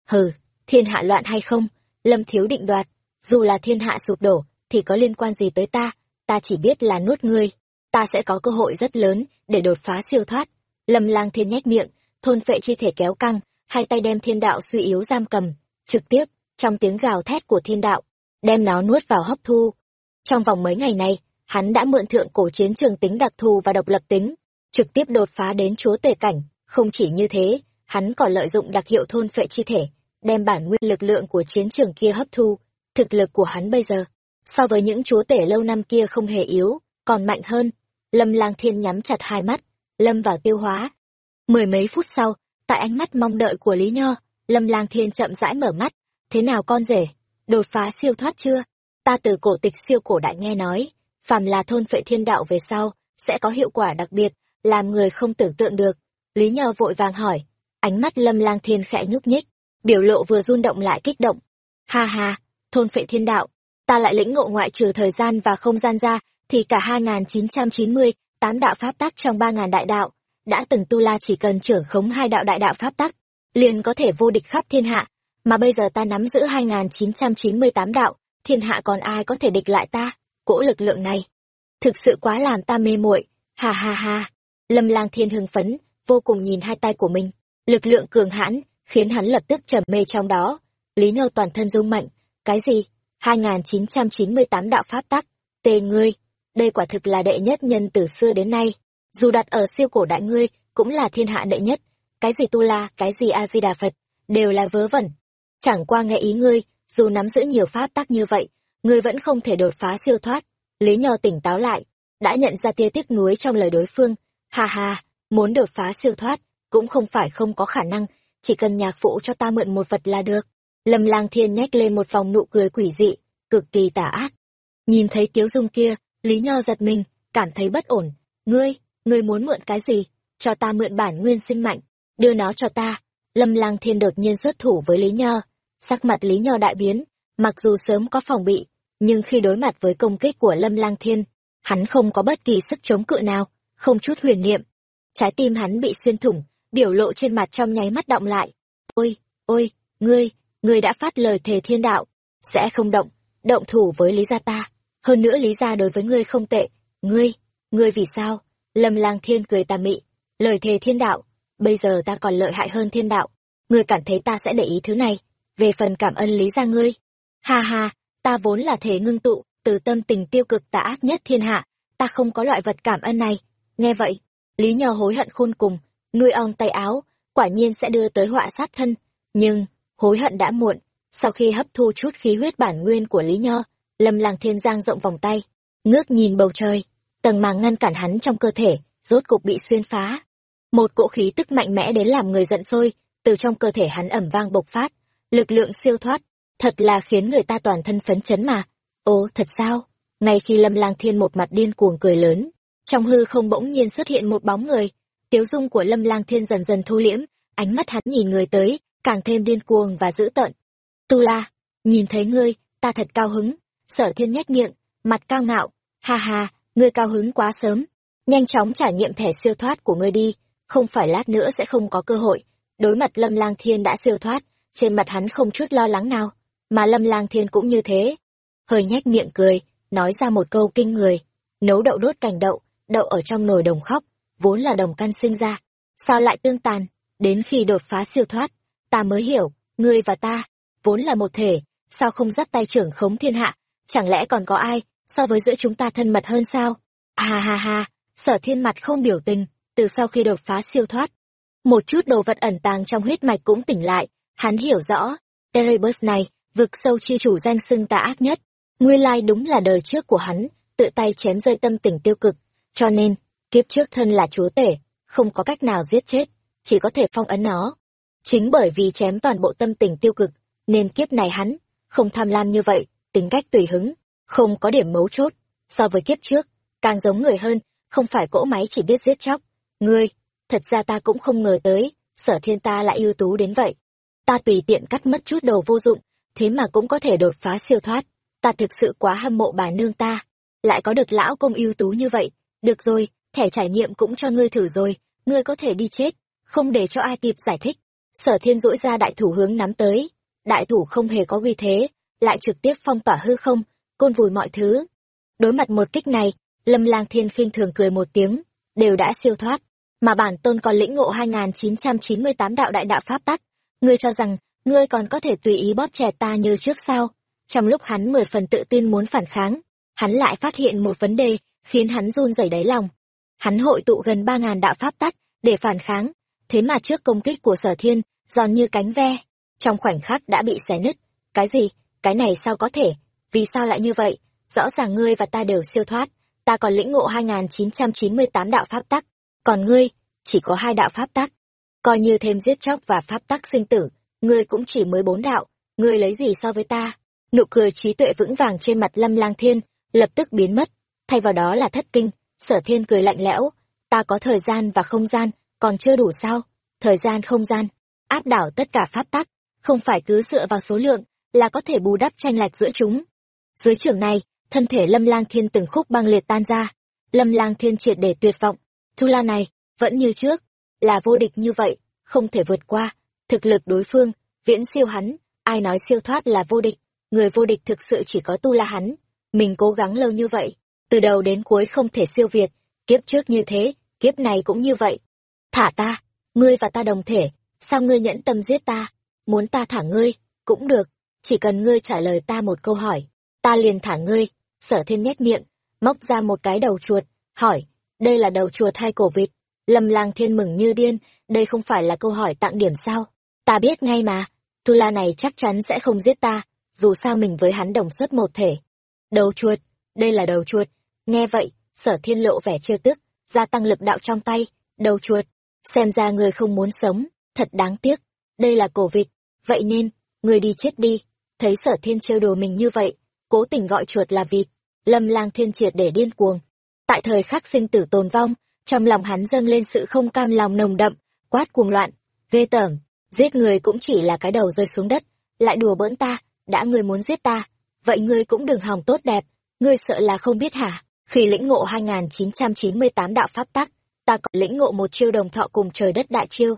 Hừ thiên hạ loạn hay không? Lâm thiếu định đoạt dù là thiên hạ sụp đổ thì có liên quan gì tới ta? Ta chỉ biết là nuốt ngươi. Ta sẽ có cơ hội rất lớn để đột phá siêu thoát. Lâm lang thiên nhét miệng, thôn phệ chi thể kéo căng, hai tay đem thiên đạo suy yếu giam cầm, trực tiếp, trong tiếng gào thét của thiên đạo, đem nó nuốt vào hấp thu. Trong vòng mấy ngày này, hắn đã mượn thượng cổ chiến trường tính đặc thù và độc lập tính, trực tiếp đột phá đến chúa tể cảnh, không chỉ như thế, hắn còn lợi dụng đặc hiệu thôn phệ chi thể, đem bản nguyên lực lượng của chiến trường kia hấp thu. Thực lực của hắn bây giờ, so với những chúa tể lâu năm kia không hề yếu, còn mạnh hơn. Lâm Lang Thiên nhắm chặt hai mắt, lâm vào tiêu hóa. Mười mấy phút sau, tại ánh mắt mong đợi của Lý Nho, Lâm Lang Thiên chậm rãi mở mắt. Thế nào con rể? Đột phá siêu thoát chưa? Ta từ cổ tịch siêu cổ đại nghe nói, phàm là thôn phệ thiên đạo về sau, sẽ có hiệu quả đặc biệt, làm người không tưởng tượng được. Lý Nho vội vàng hỏi, ánh mắt Lâm Lang Thiên khẽ nhúc nhích, biểu lộ vừa run động lại kích động. Ha ha, thôn phệ thiên đạo, ta lại lĩnh ngộ ngoại trừ thời gian và không gian ra, thì cả 2990 tám đạo pháp tắc trong ba ngàn đại đạo đã từng tu la chỉ cần trưởng khống hai đạo đại đạo pháp tắc, liền có thể vô địch khắp thiên hạ. Mà bây giờ ta nắm giữ hai nghìn chín trăm chín mươi tám đạo, thiên hạ còn ai có thể địch lại ta? Cỗ lực lượng này, thực sự quá làm ta mê muội. Ha ha ha. Lâm lang thiên hưng phấn, vô cùng nhìn hai tay của mình. Lực lượng cường hãn, khiến hắn lập tức trầm mê trong đó. Lý nhô toàn thân rung mạnh. Cái gì? hai nghìn chín trăm chín mươi tám đạo pháp tắc? Tề ngươi, đây quả thực là đệ nhất nhân từ xưa đến nay dù đặt ở siêu cổ đại ngươi cũng là thiên hạ đệ nhất. Cái gì tu la cái gì a di đà phật đều là vớ vẩn. Chẳng qua nghe ý ngươi dù nắm giữ nhiều pháp tắc như vậy ngươi vẫn không thể đột phá siêu thoát. Lý nho tỉnh táo lại đã nhận ra tia tiếc nuối trong lời đối phương. Ha ha muốn đột phá siêu thoát cũng không phải không có khả năng chỉ cần nhạc phụ cho ta mượn một vật là được. Lâm lang thiên nhếch lên một vòng nụ cười quỷ dị cực kỳ tà ác. Nhìn thấy tiếu dung kia Lý Nho giật mình, cảm thấy bất ổn. Ngươi, ngươi muốn mượn cái gì? Cho ta mượn bản nguyên sinh mạnh, đưa nó cho ta. Lâm Lang Thiên đột nhiên xuất thủ với Lý Nho. Sắc mặt Lý Nho đại biến, mặc dù sớm có phòng bị, nhưng khi đối mặt với công kích của Lâm Lang Thiên, hắn không có bất kỳ sức chống cự nào, không chút huyền niệm. Trái tim hắn bị xuyên thủng, biểu lộ trên mặt trong nháy mắt động lại. Ôi, ôi, ngươi, ngươi đã phát lời thề thiên đạo, sẽ không động, động thủ với Lý gia ta hơn nữa lý gia đối với ngươi không tệ ngươi ngươi vì sao lâm lang thiên cười tà mị, lời thề thiên đạo, bây giờ ta còn lợi hại hơn thiên đạo, ngươi cảm thấy ta sẽ để ý thứ này, về phần cảm ơn lý ra ngươi. Ha ha, ta vốn là thể ngưng tụ, từ tâm tình tiêu cực tà ác nhất thiên hạ, ta không có loại vật cảm ơn này. Nghe vậy, lý nho hối hận khôn cùng, nuôi ong tay áo, quả nhiên sẽ đưa tới họa sát thân, nhưng, hối hận đã muộn, sau khi hấp thu chút khí huyết bản nguyên của lý nho, lâm làng thiên giang rộng vòng tay, ngước nhìn bầu trời tầng màng ngăn cản hắn trong cơ thể, rốt cục bị xuyên phá. Một cỗ khí tức mạnh mẽ đến làm người giận sôi, từ trong cơ thể hắn ẩm vang bộc phát, lực lượng siêu thoát, thật là khiến người ta toàn thân phấn chấn mà. Ồ, thật sao? Ngay khi lâm lang thiên một mặt điên cuồng cười lớn, trong hư không bỗng nhiên xuất hiện một bóng người. Tiếu dung của lâm lang thiên dần dần thu liễm, ánh mắt hắn nhìn người tới, càng thêm điên cuồng và dữ tợn. Tu la, nhìn thấy ngươi, ta thật cao hứng. Sở thiên nhếch miệng, mặt cao ngạo, ha ha ngươi cao hứng quá sớm. Nhanh chóng trải nghiệm thẻ siêu thoát của ngươi đi. Không phải lát nữa sẽ không có cơ hội. Đối mặt lâm lang thiên đã siêu thoát, trên mặt hắn không chút lo lắng nào. Mà lâm lang thiên cũng như thế. Hơi nhếch miệng cười, nói ra một câu kinh người. Nấu đậu đốt cành đậu đậu ở trong nồi đồng khóc, vốn là đồng căn sinh ra. Sao lại tương tàn? Đến khi đột phá siêu thoát, ta mới hiểu, ngươi và ta vốn là một thể, sao không dắt tay trưởng khống thiên hạ? Chẳng lẽ còn có ai so với giữa chúng ta thân mật hơn sao? À, ha ha ha. Sở thiên mặt không biểu tình, từ sau khi đột phá siêu thoát. Một chút đồ vật ẩn tàng trong huyết mạch cũng tỉnh lại, hắn hiểu rõ. Erebus này, vực sâu chi chủ danh xưng tà ác nhất. Nguyên lai đúng là đời trước của hắn, tự tay chém rơi tâm tình tiêu cực. Cho nên, kiếp trước thân là chúa tể, không có cách nào giết chết, chỉ có thể phong ấn nó. Chính bởi vì chém toàn bộ tâm tình tiêu cực, nên kiếp này hắn không tham lam như vậy, tính cách tùy hứng không có điểm mấu chốt. So với kiếp trước, càng giống người hơn, không phải cỗ máy chỉ biết giết chóc. Ngươi, thật ra ta cũng không ngờ tới, sở thiên ta lại ưu tú đến vậy. Ta tùy tiện cắt mất chút đồ vô dụng, thế mà cũng có thể đột phá siêu thoát. Ta thực sự quá hâm mộ bà nương ta. Lại có được lão công ưu tú như vậy. Được rồi, thẻ trải nghiệm cũng cho ngươi thử rồi. Ngươi có thể đi chết, không để cho ai kịp giải thích. Sở thiên dỗi ra đại thủ hướng nắm tới. Đại thủ không hề có uy thế, lại trực tiếp phong tỏa hư không côn vùi mọi thứ. Đối mặt một kích này, lâm lang thiên khinh thường cười một tiếng, đều đã siêu thoát. Mà bản tôn còn lĩnh ngộ 2998 đạo đại đạo pháp tắc. Ngươi cho rằng, ngươi còn có thể tùy ý bóp chẹt ta như trước sao? Trong lúc hắn mười phần tự tin muốn phản kháng, hắn lại phát hiện một vấn đề, khiến hắn run rẩy đáy lòng. Hắn hội tụ gần ba ngàn đạo pháp tắc để phản kháng, thế mà trước công kích của sở thiên, giòn như cánh ve. Trong khoảnh khắc đã bị xé nứt. Cái gì? Cái này sao có thể? Vì sao lại như vậy? Rõ ràng ngươi và ta đều siêu thoát. Ta còn lĩnh ngộ 2998 đạo pháp tắc. Còn ngươi, chỉ có hai đạo pháp tắc. Coi như thêm giết chóc và pháp tắc sinh tử, ngươi cũng chỉ mới bốn đạo. Ngươi lấy gì so với ta? Nụ cười trí tuệ vững vàng trên mặt lâm lang thiên lập tức biến mất. Thay vào đó là thất kinh. Sở thiên cười lạnh lẽo. Ta có thời gian và không gian, còn chưa đủ sao? Thời gian không gian. Áp đảo tất cả pháp tắc. Không phải cứ dựa vào số lượng là có thể bù đắp tranh lệch giữa chúng dưới trường này, thân thể lâm lang thiên từng khúc băng liệt tan ra. Lâm lang thiên triệt để tuyệt vọng. Thu la này, vẫn như trước, là vô địch như vậy, không thể vượt qua. Thực lực đối phương, viễn siêu hắn, ai nói siêu thoát là vô địch. Người vô địch thực sự chỉ có tu la hắn. Mình cố gắng lâu như vậy, từ đầu đến cuối không thể siêu việt. Kiếp trước như thế, kiếp này cũng như vậy. Thả ta, ngươi và ta đồng thể, sao ngươi nhẫn tâm giết ta? Muốn ta thả ngươi, cũng được. Chỉ cần ngươi trả lời ta một câu hỏi ta liền thả ngươi. Sở thiên nhét miệng, móc ra một cái đầu chuột, hỏi, đây là đầu chuột hay cổ vịt? Lâm lang thiên mừng như điên, đây không phải là câu hỏi tặng điểm sao? Ta biết ngay mà tu la này chắc chắn sẽ không giết ta, dù sao mình với hắn đồng xuất một thể. Đầu chuột, đây là đầu chuột. Nghe vậy, sở thiên lộ vẻ trêu tức, gia tăng lực đạo trong tay, đầu chuột, xem ra người không muốn sống, thật đáng tiếc, đây là cổ vịt. Vậy nên người đi chết đi. Thấy sở thiên trêu đồ mình như vậy cố tình gọi chuột là vịt, lâm lang thiên triệt để điên cuồng. Tại thời khắc sinh tử tồn vong, trong lòng hắn dâng lên sự không cam lòng nồng đậm, quát cuồng loạn, ghê tởm, giết người cũng chỉ là cái đầu rơi xuống đất, lại đùa bỡn ta, đã ngươi muốn giết ta, vậy ngươi cũng đừng hòng tốt đẹp, ngươi sợ là không biết hả? Khi lĩnh ngộ 2998 đạo pháp tắc, ta còn lĩnh ngộ một chiêu đồng thọ cùng trời đất đại chiêu.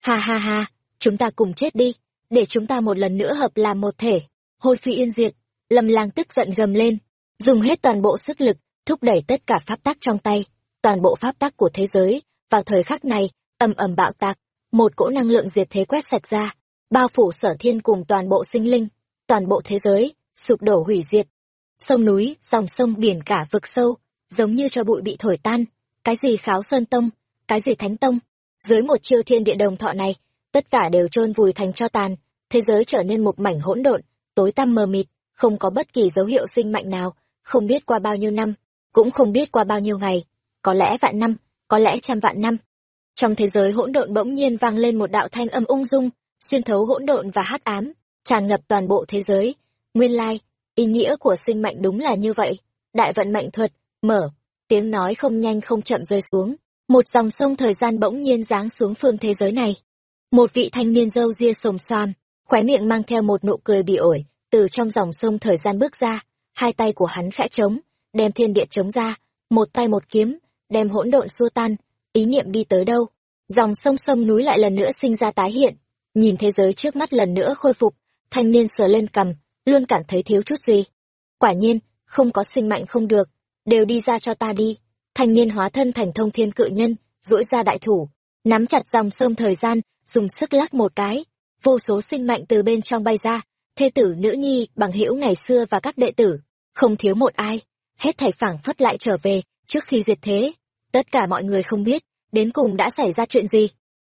Ha ha ha, chúng ta cùng chết đi, để chúng ta một lần nữa hợp làm một thể. Hôi phi yên diệt lâm lang tức giận gầm lên, dùng hết toàn bộ sức lực, thúc đẩy tất cả pháp tắc trong tay, toàn bộ pháp tắc của thế giới, vào thời khắc này, ầm ầm bạo tạc, một cỗ năng lượng diệt thế quét sạch ra, bao phủ sở thiên cùng toàn bộ sinh linh, toàn bộ thế giới, sụp đổ hủy diệt. Sông núi, dòng sông, biển cả vực sâu, giống như cho bụi bị thổi tan, cái gì kháo sơn tông, cái gì thánh tông, dưới một chiêu thiên địa đồng thọ này, tất cả đều chôn vùi thành cho tàn, thế giới trở nên một mảnh hỗn độn, tối tăm mờ mịt không có bất kỳ dấu hiệu sinh mạnh nào, không biết qua bao nhiêu năm, cũng không biết qua bao nhiêu ngày, có lẽ vạn năm, có lẽ trăm vạn năm. Trong thế giới hỗn độn bỗng nhiên vang lên một đạo thanh âm ung dung, xuyên thấu hỗn độn và hắc ám, tràn ngập toàn bộ thế giới. Nguyên lai, ý nghĩa của sinh mệnh đúng là như vậy. Đại vận mệnh thuật, mở, tiếng nói không nhanh không chậm rơi xuống. Một dòng sông thời gian bỗng nhiên giáng xuống phương thế giới này. Một vị thanh niên râu ria sồm xoàm, khóe miệng mang theo một nụ cười bị ổi từ trong dòng sông thời gian bước ra hai tay của hắn khẽ trống đem thiên địa trống ra một tay một kiếm, đem hỗn độn xua tan, ý niệm đi tới đâu. Dòng sông sông núi lại lần nữa sinh ra tái hiện, nhìn thế giới trước mắt lần nữa khôi phục, thanh niên sờ lên cầm, luôn cảm thấy thiếu chút gì. Quả nhiên, không có sinh mạnh không được, đều đi ra cho ta đi. Thanh niên hóa thân thành thông thiên cự nhân, duỗi ra đại thủ, nắm chặt dòng sông thời gian, dùng sức lắc một cái, vô số sinh mạnh từ bên trong bay ra, thê tử nữ nhi bằng hữu ngày xưa và các đệ tử, không thiếu một ai, hết thảy phảng phất lại trở về trước khi diệt thế. Tất cả mọi người không biết, đến cùng đã xảy ra chuyện gì.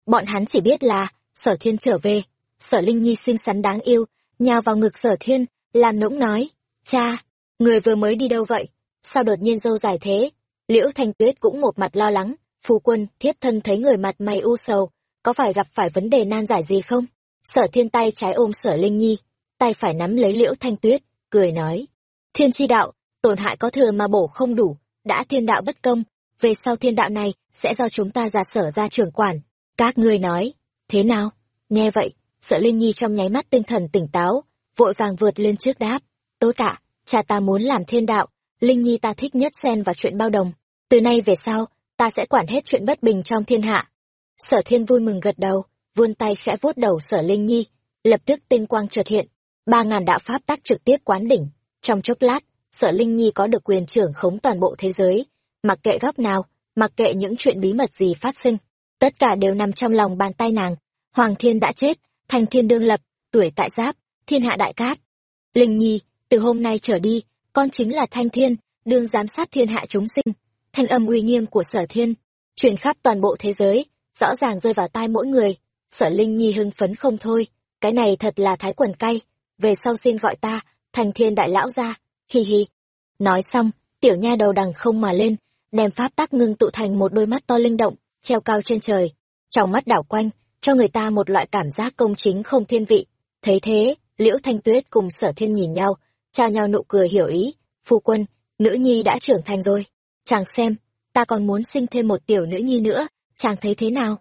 Bọn hắn chỉ biết là, sở thiên trở về, sở linh nhi xinh xắn đáng yêu, nhào vào ngực sở thiên, làm nũng nói, cha, người vừa mới đi đâu vậy? Sao đột nhiên dâu dài thế? Liễu Thanh Tuyết cũng một mặt lo lắng, phu quân, thiếp thân thấy người mặt mày u sầu, có phải gặp phải vấn đề nan giải gì không? Sở thiên tay trái ôm sở linh nhi, tay phải nắm lấy liễu thanh tuyết, cười nói. Thiên chi đạo, tổn hại có thừa mà bổ không đủ, đã thiên đạo bất công, về sau thiên đạo này sẽ do chúng ta ra sở ra trưởng quản. Các ngươi nói, thế nào? Nghe vậy, sợ linh nhi trong nháy mắt tinh thần tỉnh táo, vội vàng vượt lên trước đáp. Tốt ạ, cha ta muốn làm thiên đạo, linh nhi ta thích nhất xen vào chuyện bao đồng. Từ nay về sau, ta sẽ quản hết chuyện bất bình trong thiên hạ. Sở thiên vui mừng gật đầu, vươn tay khẽ vuốt đầu sở linh nhi, lập tức tinh quang trợt hiện, ba ngàn đạo pháp tác trực tiếp quán đỉnh. Trong chốc lát, sở linh nhi có được quyền trưởng khống toàn bộ thế giới, mặc kệ góc nào, mặc kệ những chuyện bí mật gì phát sinh, tất cả đều nằm trong lòng bàn tay nàng. Hoàng thiên đã chết, thành thiên đương lập, tuổi tại giáp, thiên hạ đại cát. Linh nhi, từ hôm nay trở đi, con chính là thanh thiên, đương giám sát thiên hạ chúng sinh. Thanh âm uy nghiêm của sở thiên, truyền khắp toàn bộ thế giới, rõ ràng rơi vào tai mỗi người. Sở Linh Nhi hưng phấn không thôi, cái này thật là thái quần cay, về sau xin gọi ta, thành thiên đại lão ra, hi hi. Nói xong, tiểu nha đầu đằng không mà lên, đem pháp tắc ngưng tụ thành một đôi mắt to linh động, treo cao trên trời, trong mắt đảo quanh, cho người ta một loại cảm giác công chính không thiên vị. Thấy thế, Liễu Thanh Tuyết cùng Sở Thiên nhìn nhau, trao nhau nụ cười hiểu ý, phu quân, nữ nhi đã trưởng thành rồi. Chàng xem, ta còn muốn sinh thêm một tiểu nữ nhi nữa, chàng thấy thế nào?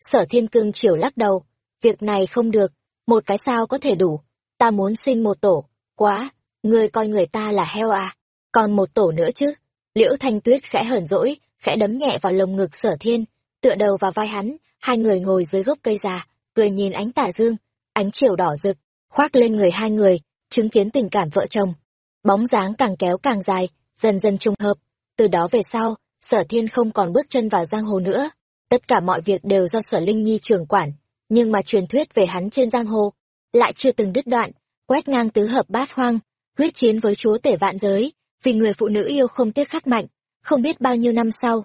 Sở thiên cương chiều lắc đầu, việc này không được, một cái sao có thể đủ, ta muốn xin một tổ, quá, ngươi coi người ta là heo à, còn một tổ nữa chứ. Liễu Thanh Tuyết khẽ hờn dỗi, khẽ đấm nhẹ vào lồng ngực sở thiên, tựa đầu vào vai hắn, hai người ngồi dưới gốc cây già, cười nhìn ánh tà dương, ánh chiều đỏ rực, khoác lên người hai người, chứng kiến tình cảm vợ chồng. Bóng dáng càng kéo càng dài, dần dần trùng hợp, từ đó về sau, sở thiên không còn bước chân vào giang hồ nữa. Tất cả mọi việc đều do sở linh nhi trưởng quản nhưng mà truyền thuyết về hắn trên giang hồ lại chưa từng đứt đoạn, quét ngang tứ hợp bát hoang, huyết chiến với chúa tể vạn giới, vì người phụ nữ yêu không tiếc khắc mạnh, không biết bao nhiêu năm sau.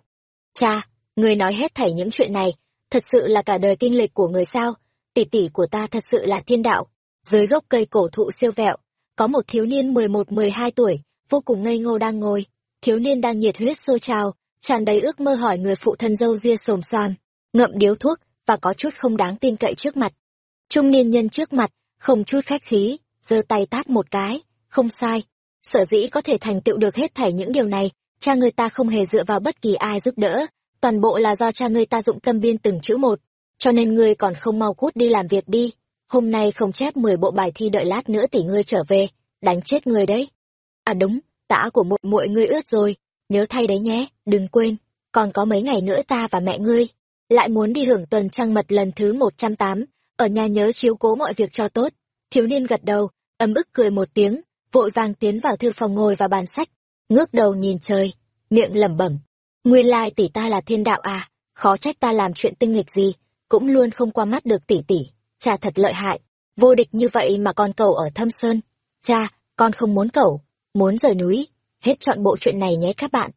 Cha, người nói hết thảy những chuyện này, thật sự là cả đời kinh lịch của người sao? Tỷ tỷ của ta thật sự là thiên đạo. Dưới gốc cây cổ thụ siêu vẹo, có một thiếu niên mười một, mười hai tuổi, vô cùng ngây ngô đang ngồi. Thiếu niên đang nhiệt huyết sôi trào, tràn đầy ước mơ hỏi người phụ thân dâu ria xồm xoàm, ngậm điếu thuốc và có chút không đáng tin cậy trước mặt trung niên nhân trước mặt, không chút khách khí, giơ tay tát một cái. Không sai. Sở dĩ có thể thành tựu được hết thảy những điều này, cha người ta không hề dựa vào bất kỳ ai giúp đỡ. Toàn bộ là do cha người ta dụng tâm biên từng chữ một. Cho nên ngươi còn không mau cút đi làm việc đi. Hôm nay không chép mười bộ bài thi đợi lát nữa tỷ ngươi trở về. Đánh chết người đấy. À đúng tã của muội muội ngươi ướt rồi. Nhớ thay đấy nhé, đừng quên. Còn có mấy ngày nữa ta và mẹ ngươi. Lại muốn đi hưởng tuần trăng mật lần thứ một trăm tám ở nhà nhớ chiếu cố mọi việc cho tốt. Thiếu niên gật đầu, ấm ức cười một tiếng, vội vàng tiến vào thư phòng ngồi vào bàn sách, ngước đầu nhìn trời, miệng lẩm bẩm. Nguyên lai tỷ ta là thiên đạo à khó trách ta làm chuyện tinh nghịch gì, cũng luôn không qua mắt được tỷ tỷ. Cha thật lợi hại, vô địch như vậy mà con cầu ở thâm sơn. Cha, con không muốn cầu muốn rời núi. Hết chọn bộ chuyện này nhé các bạn.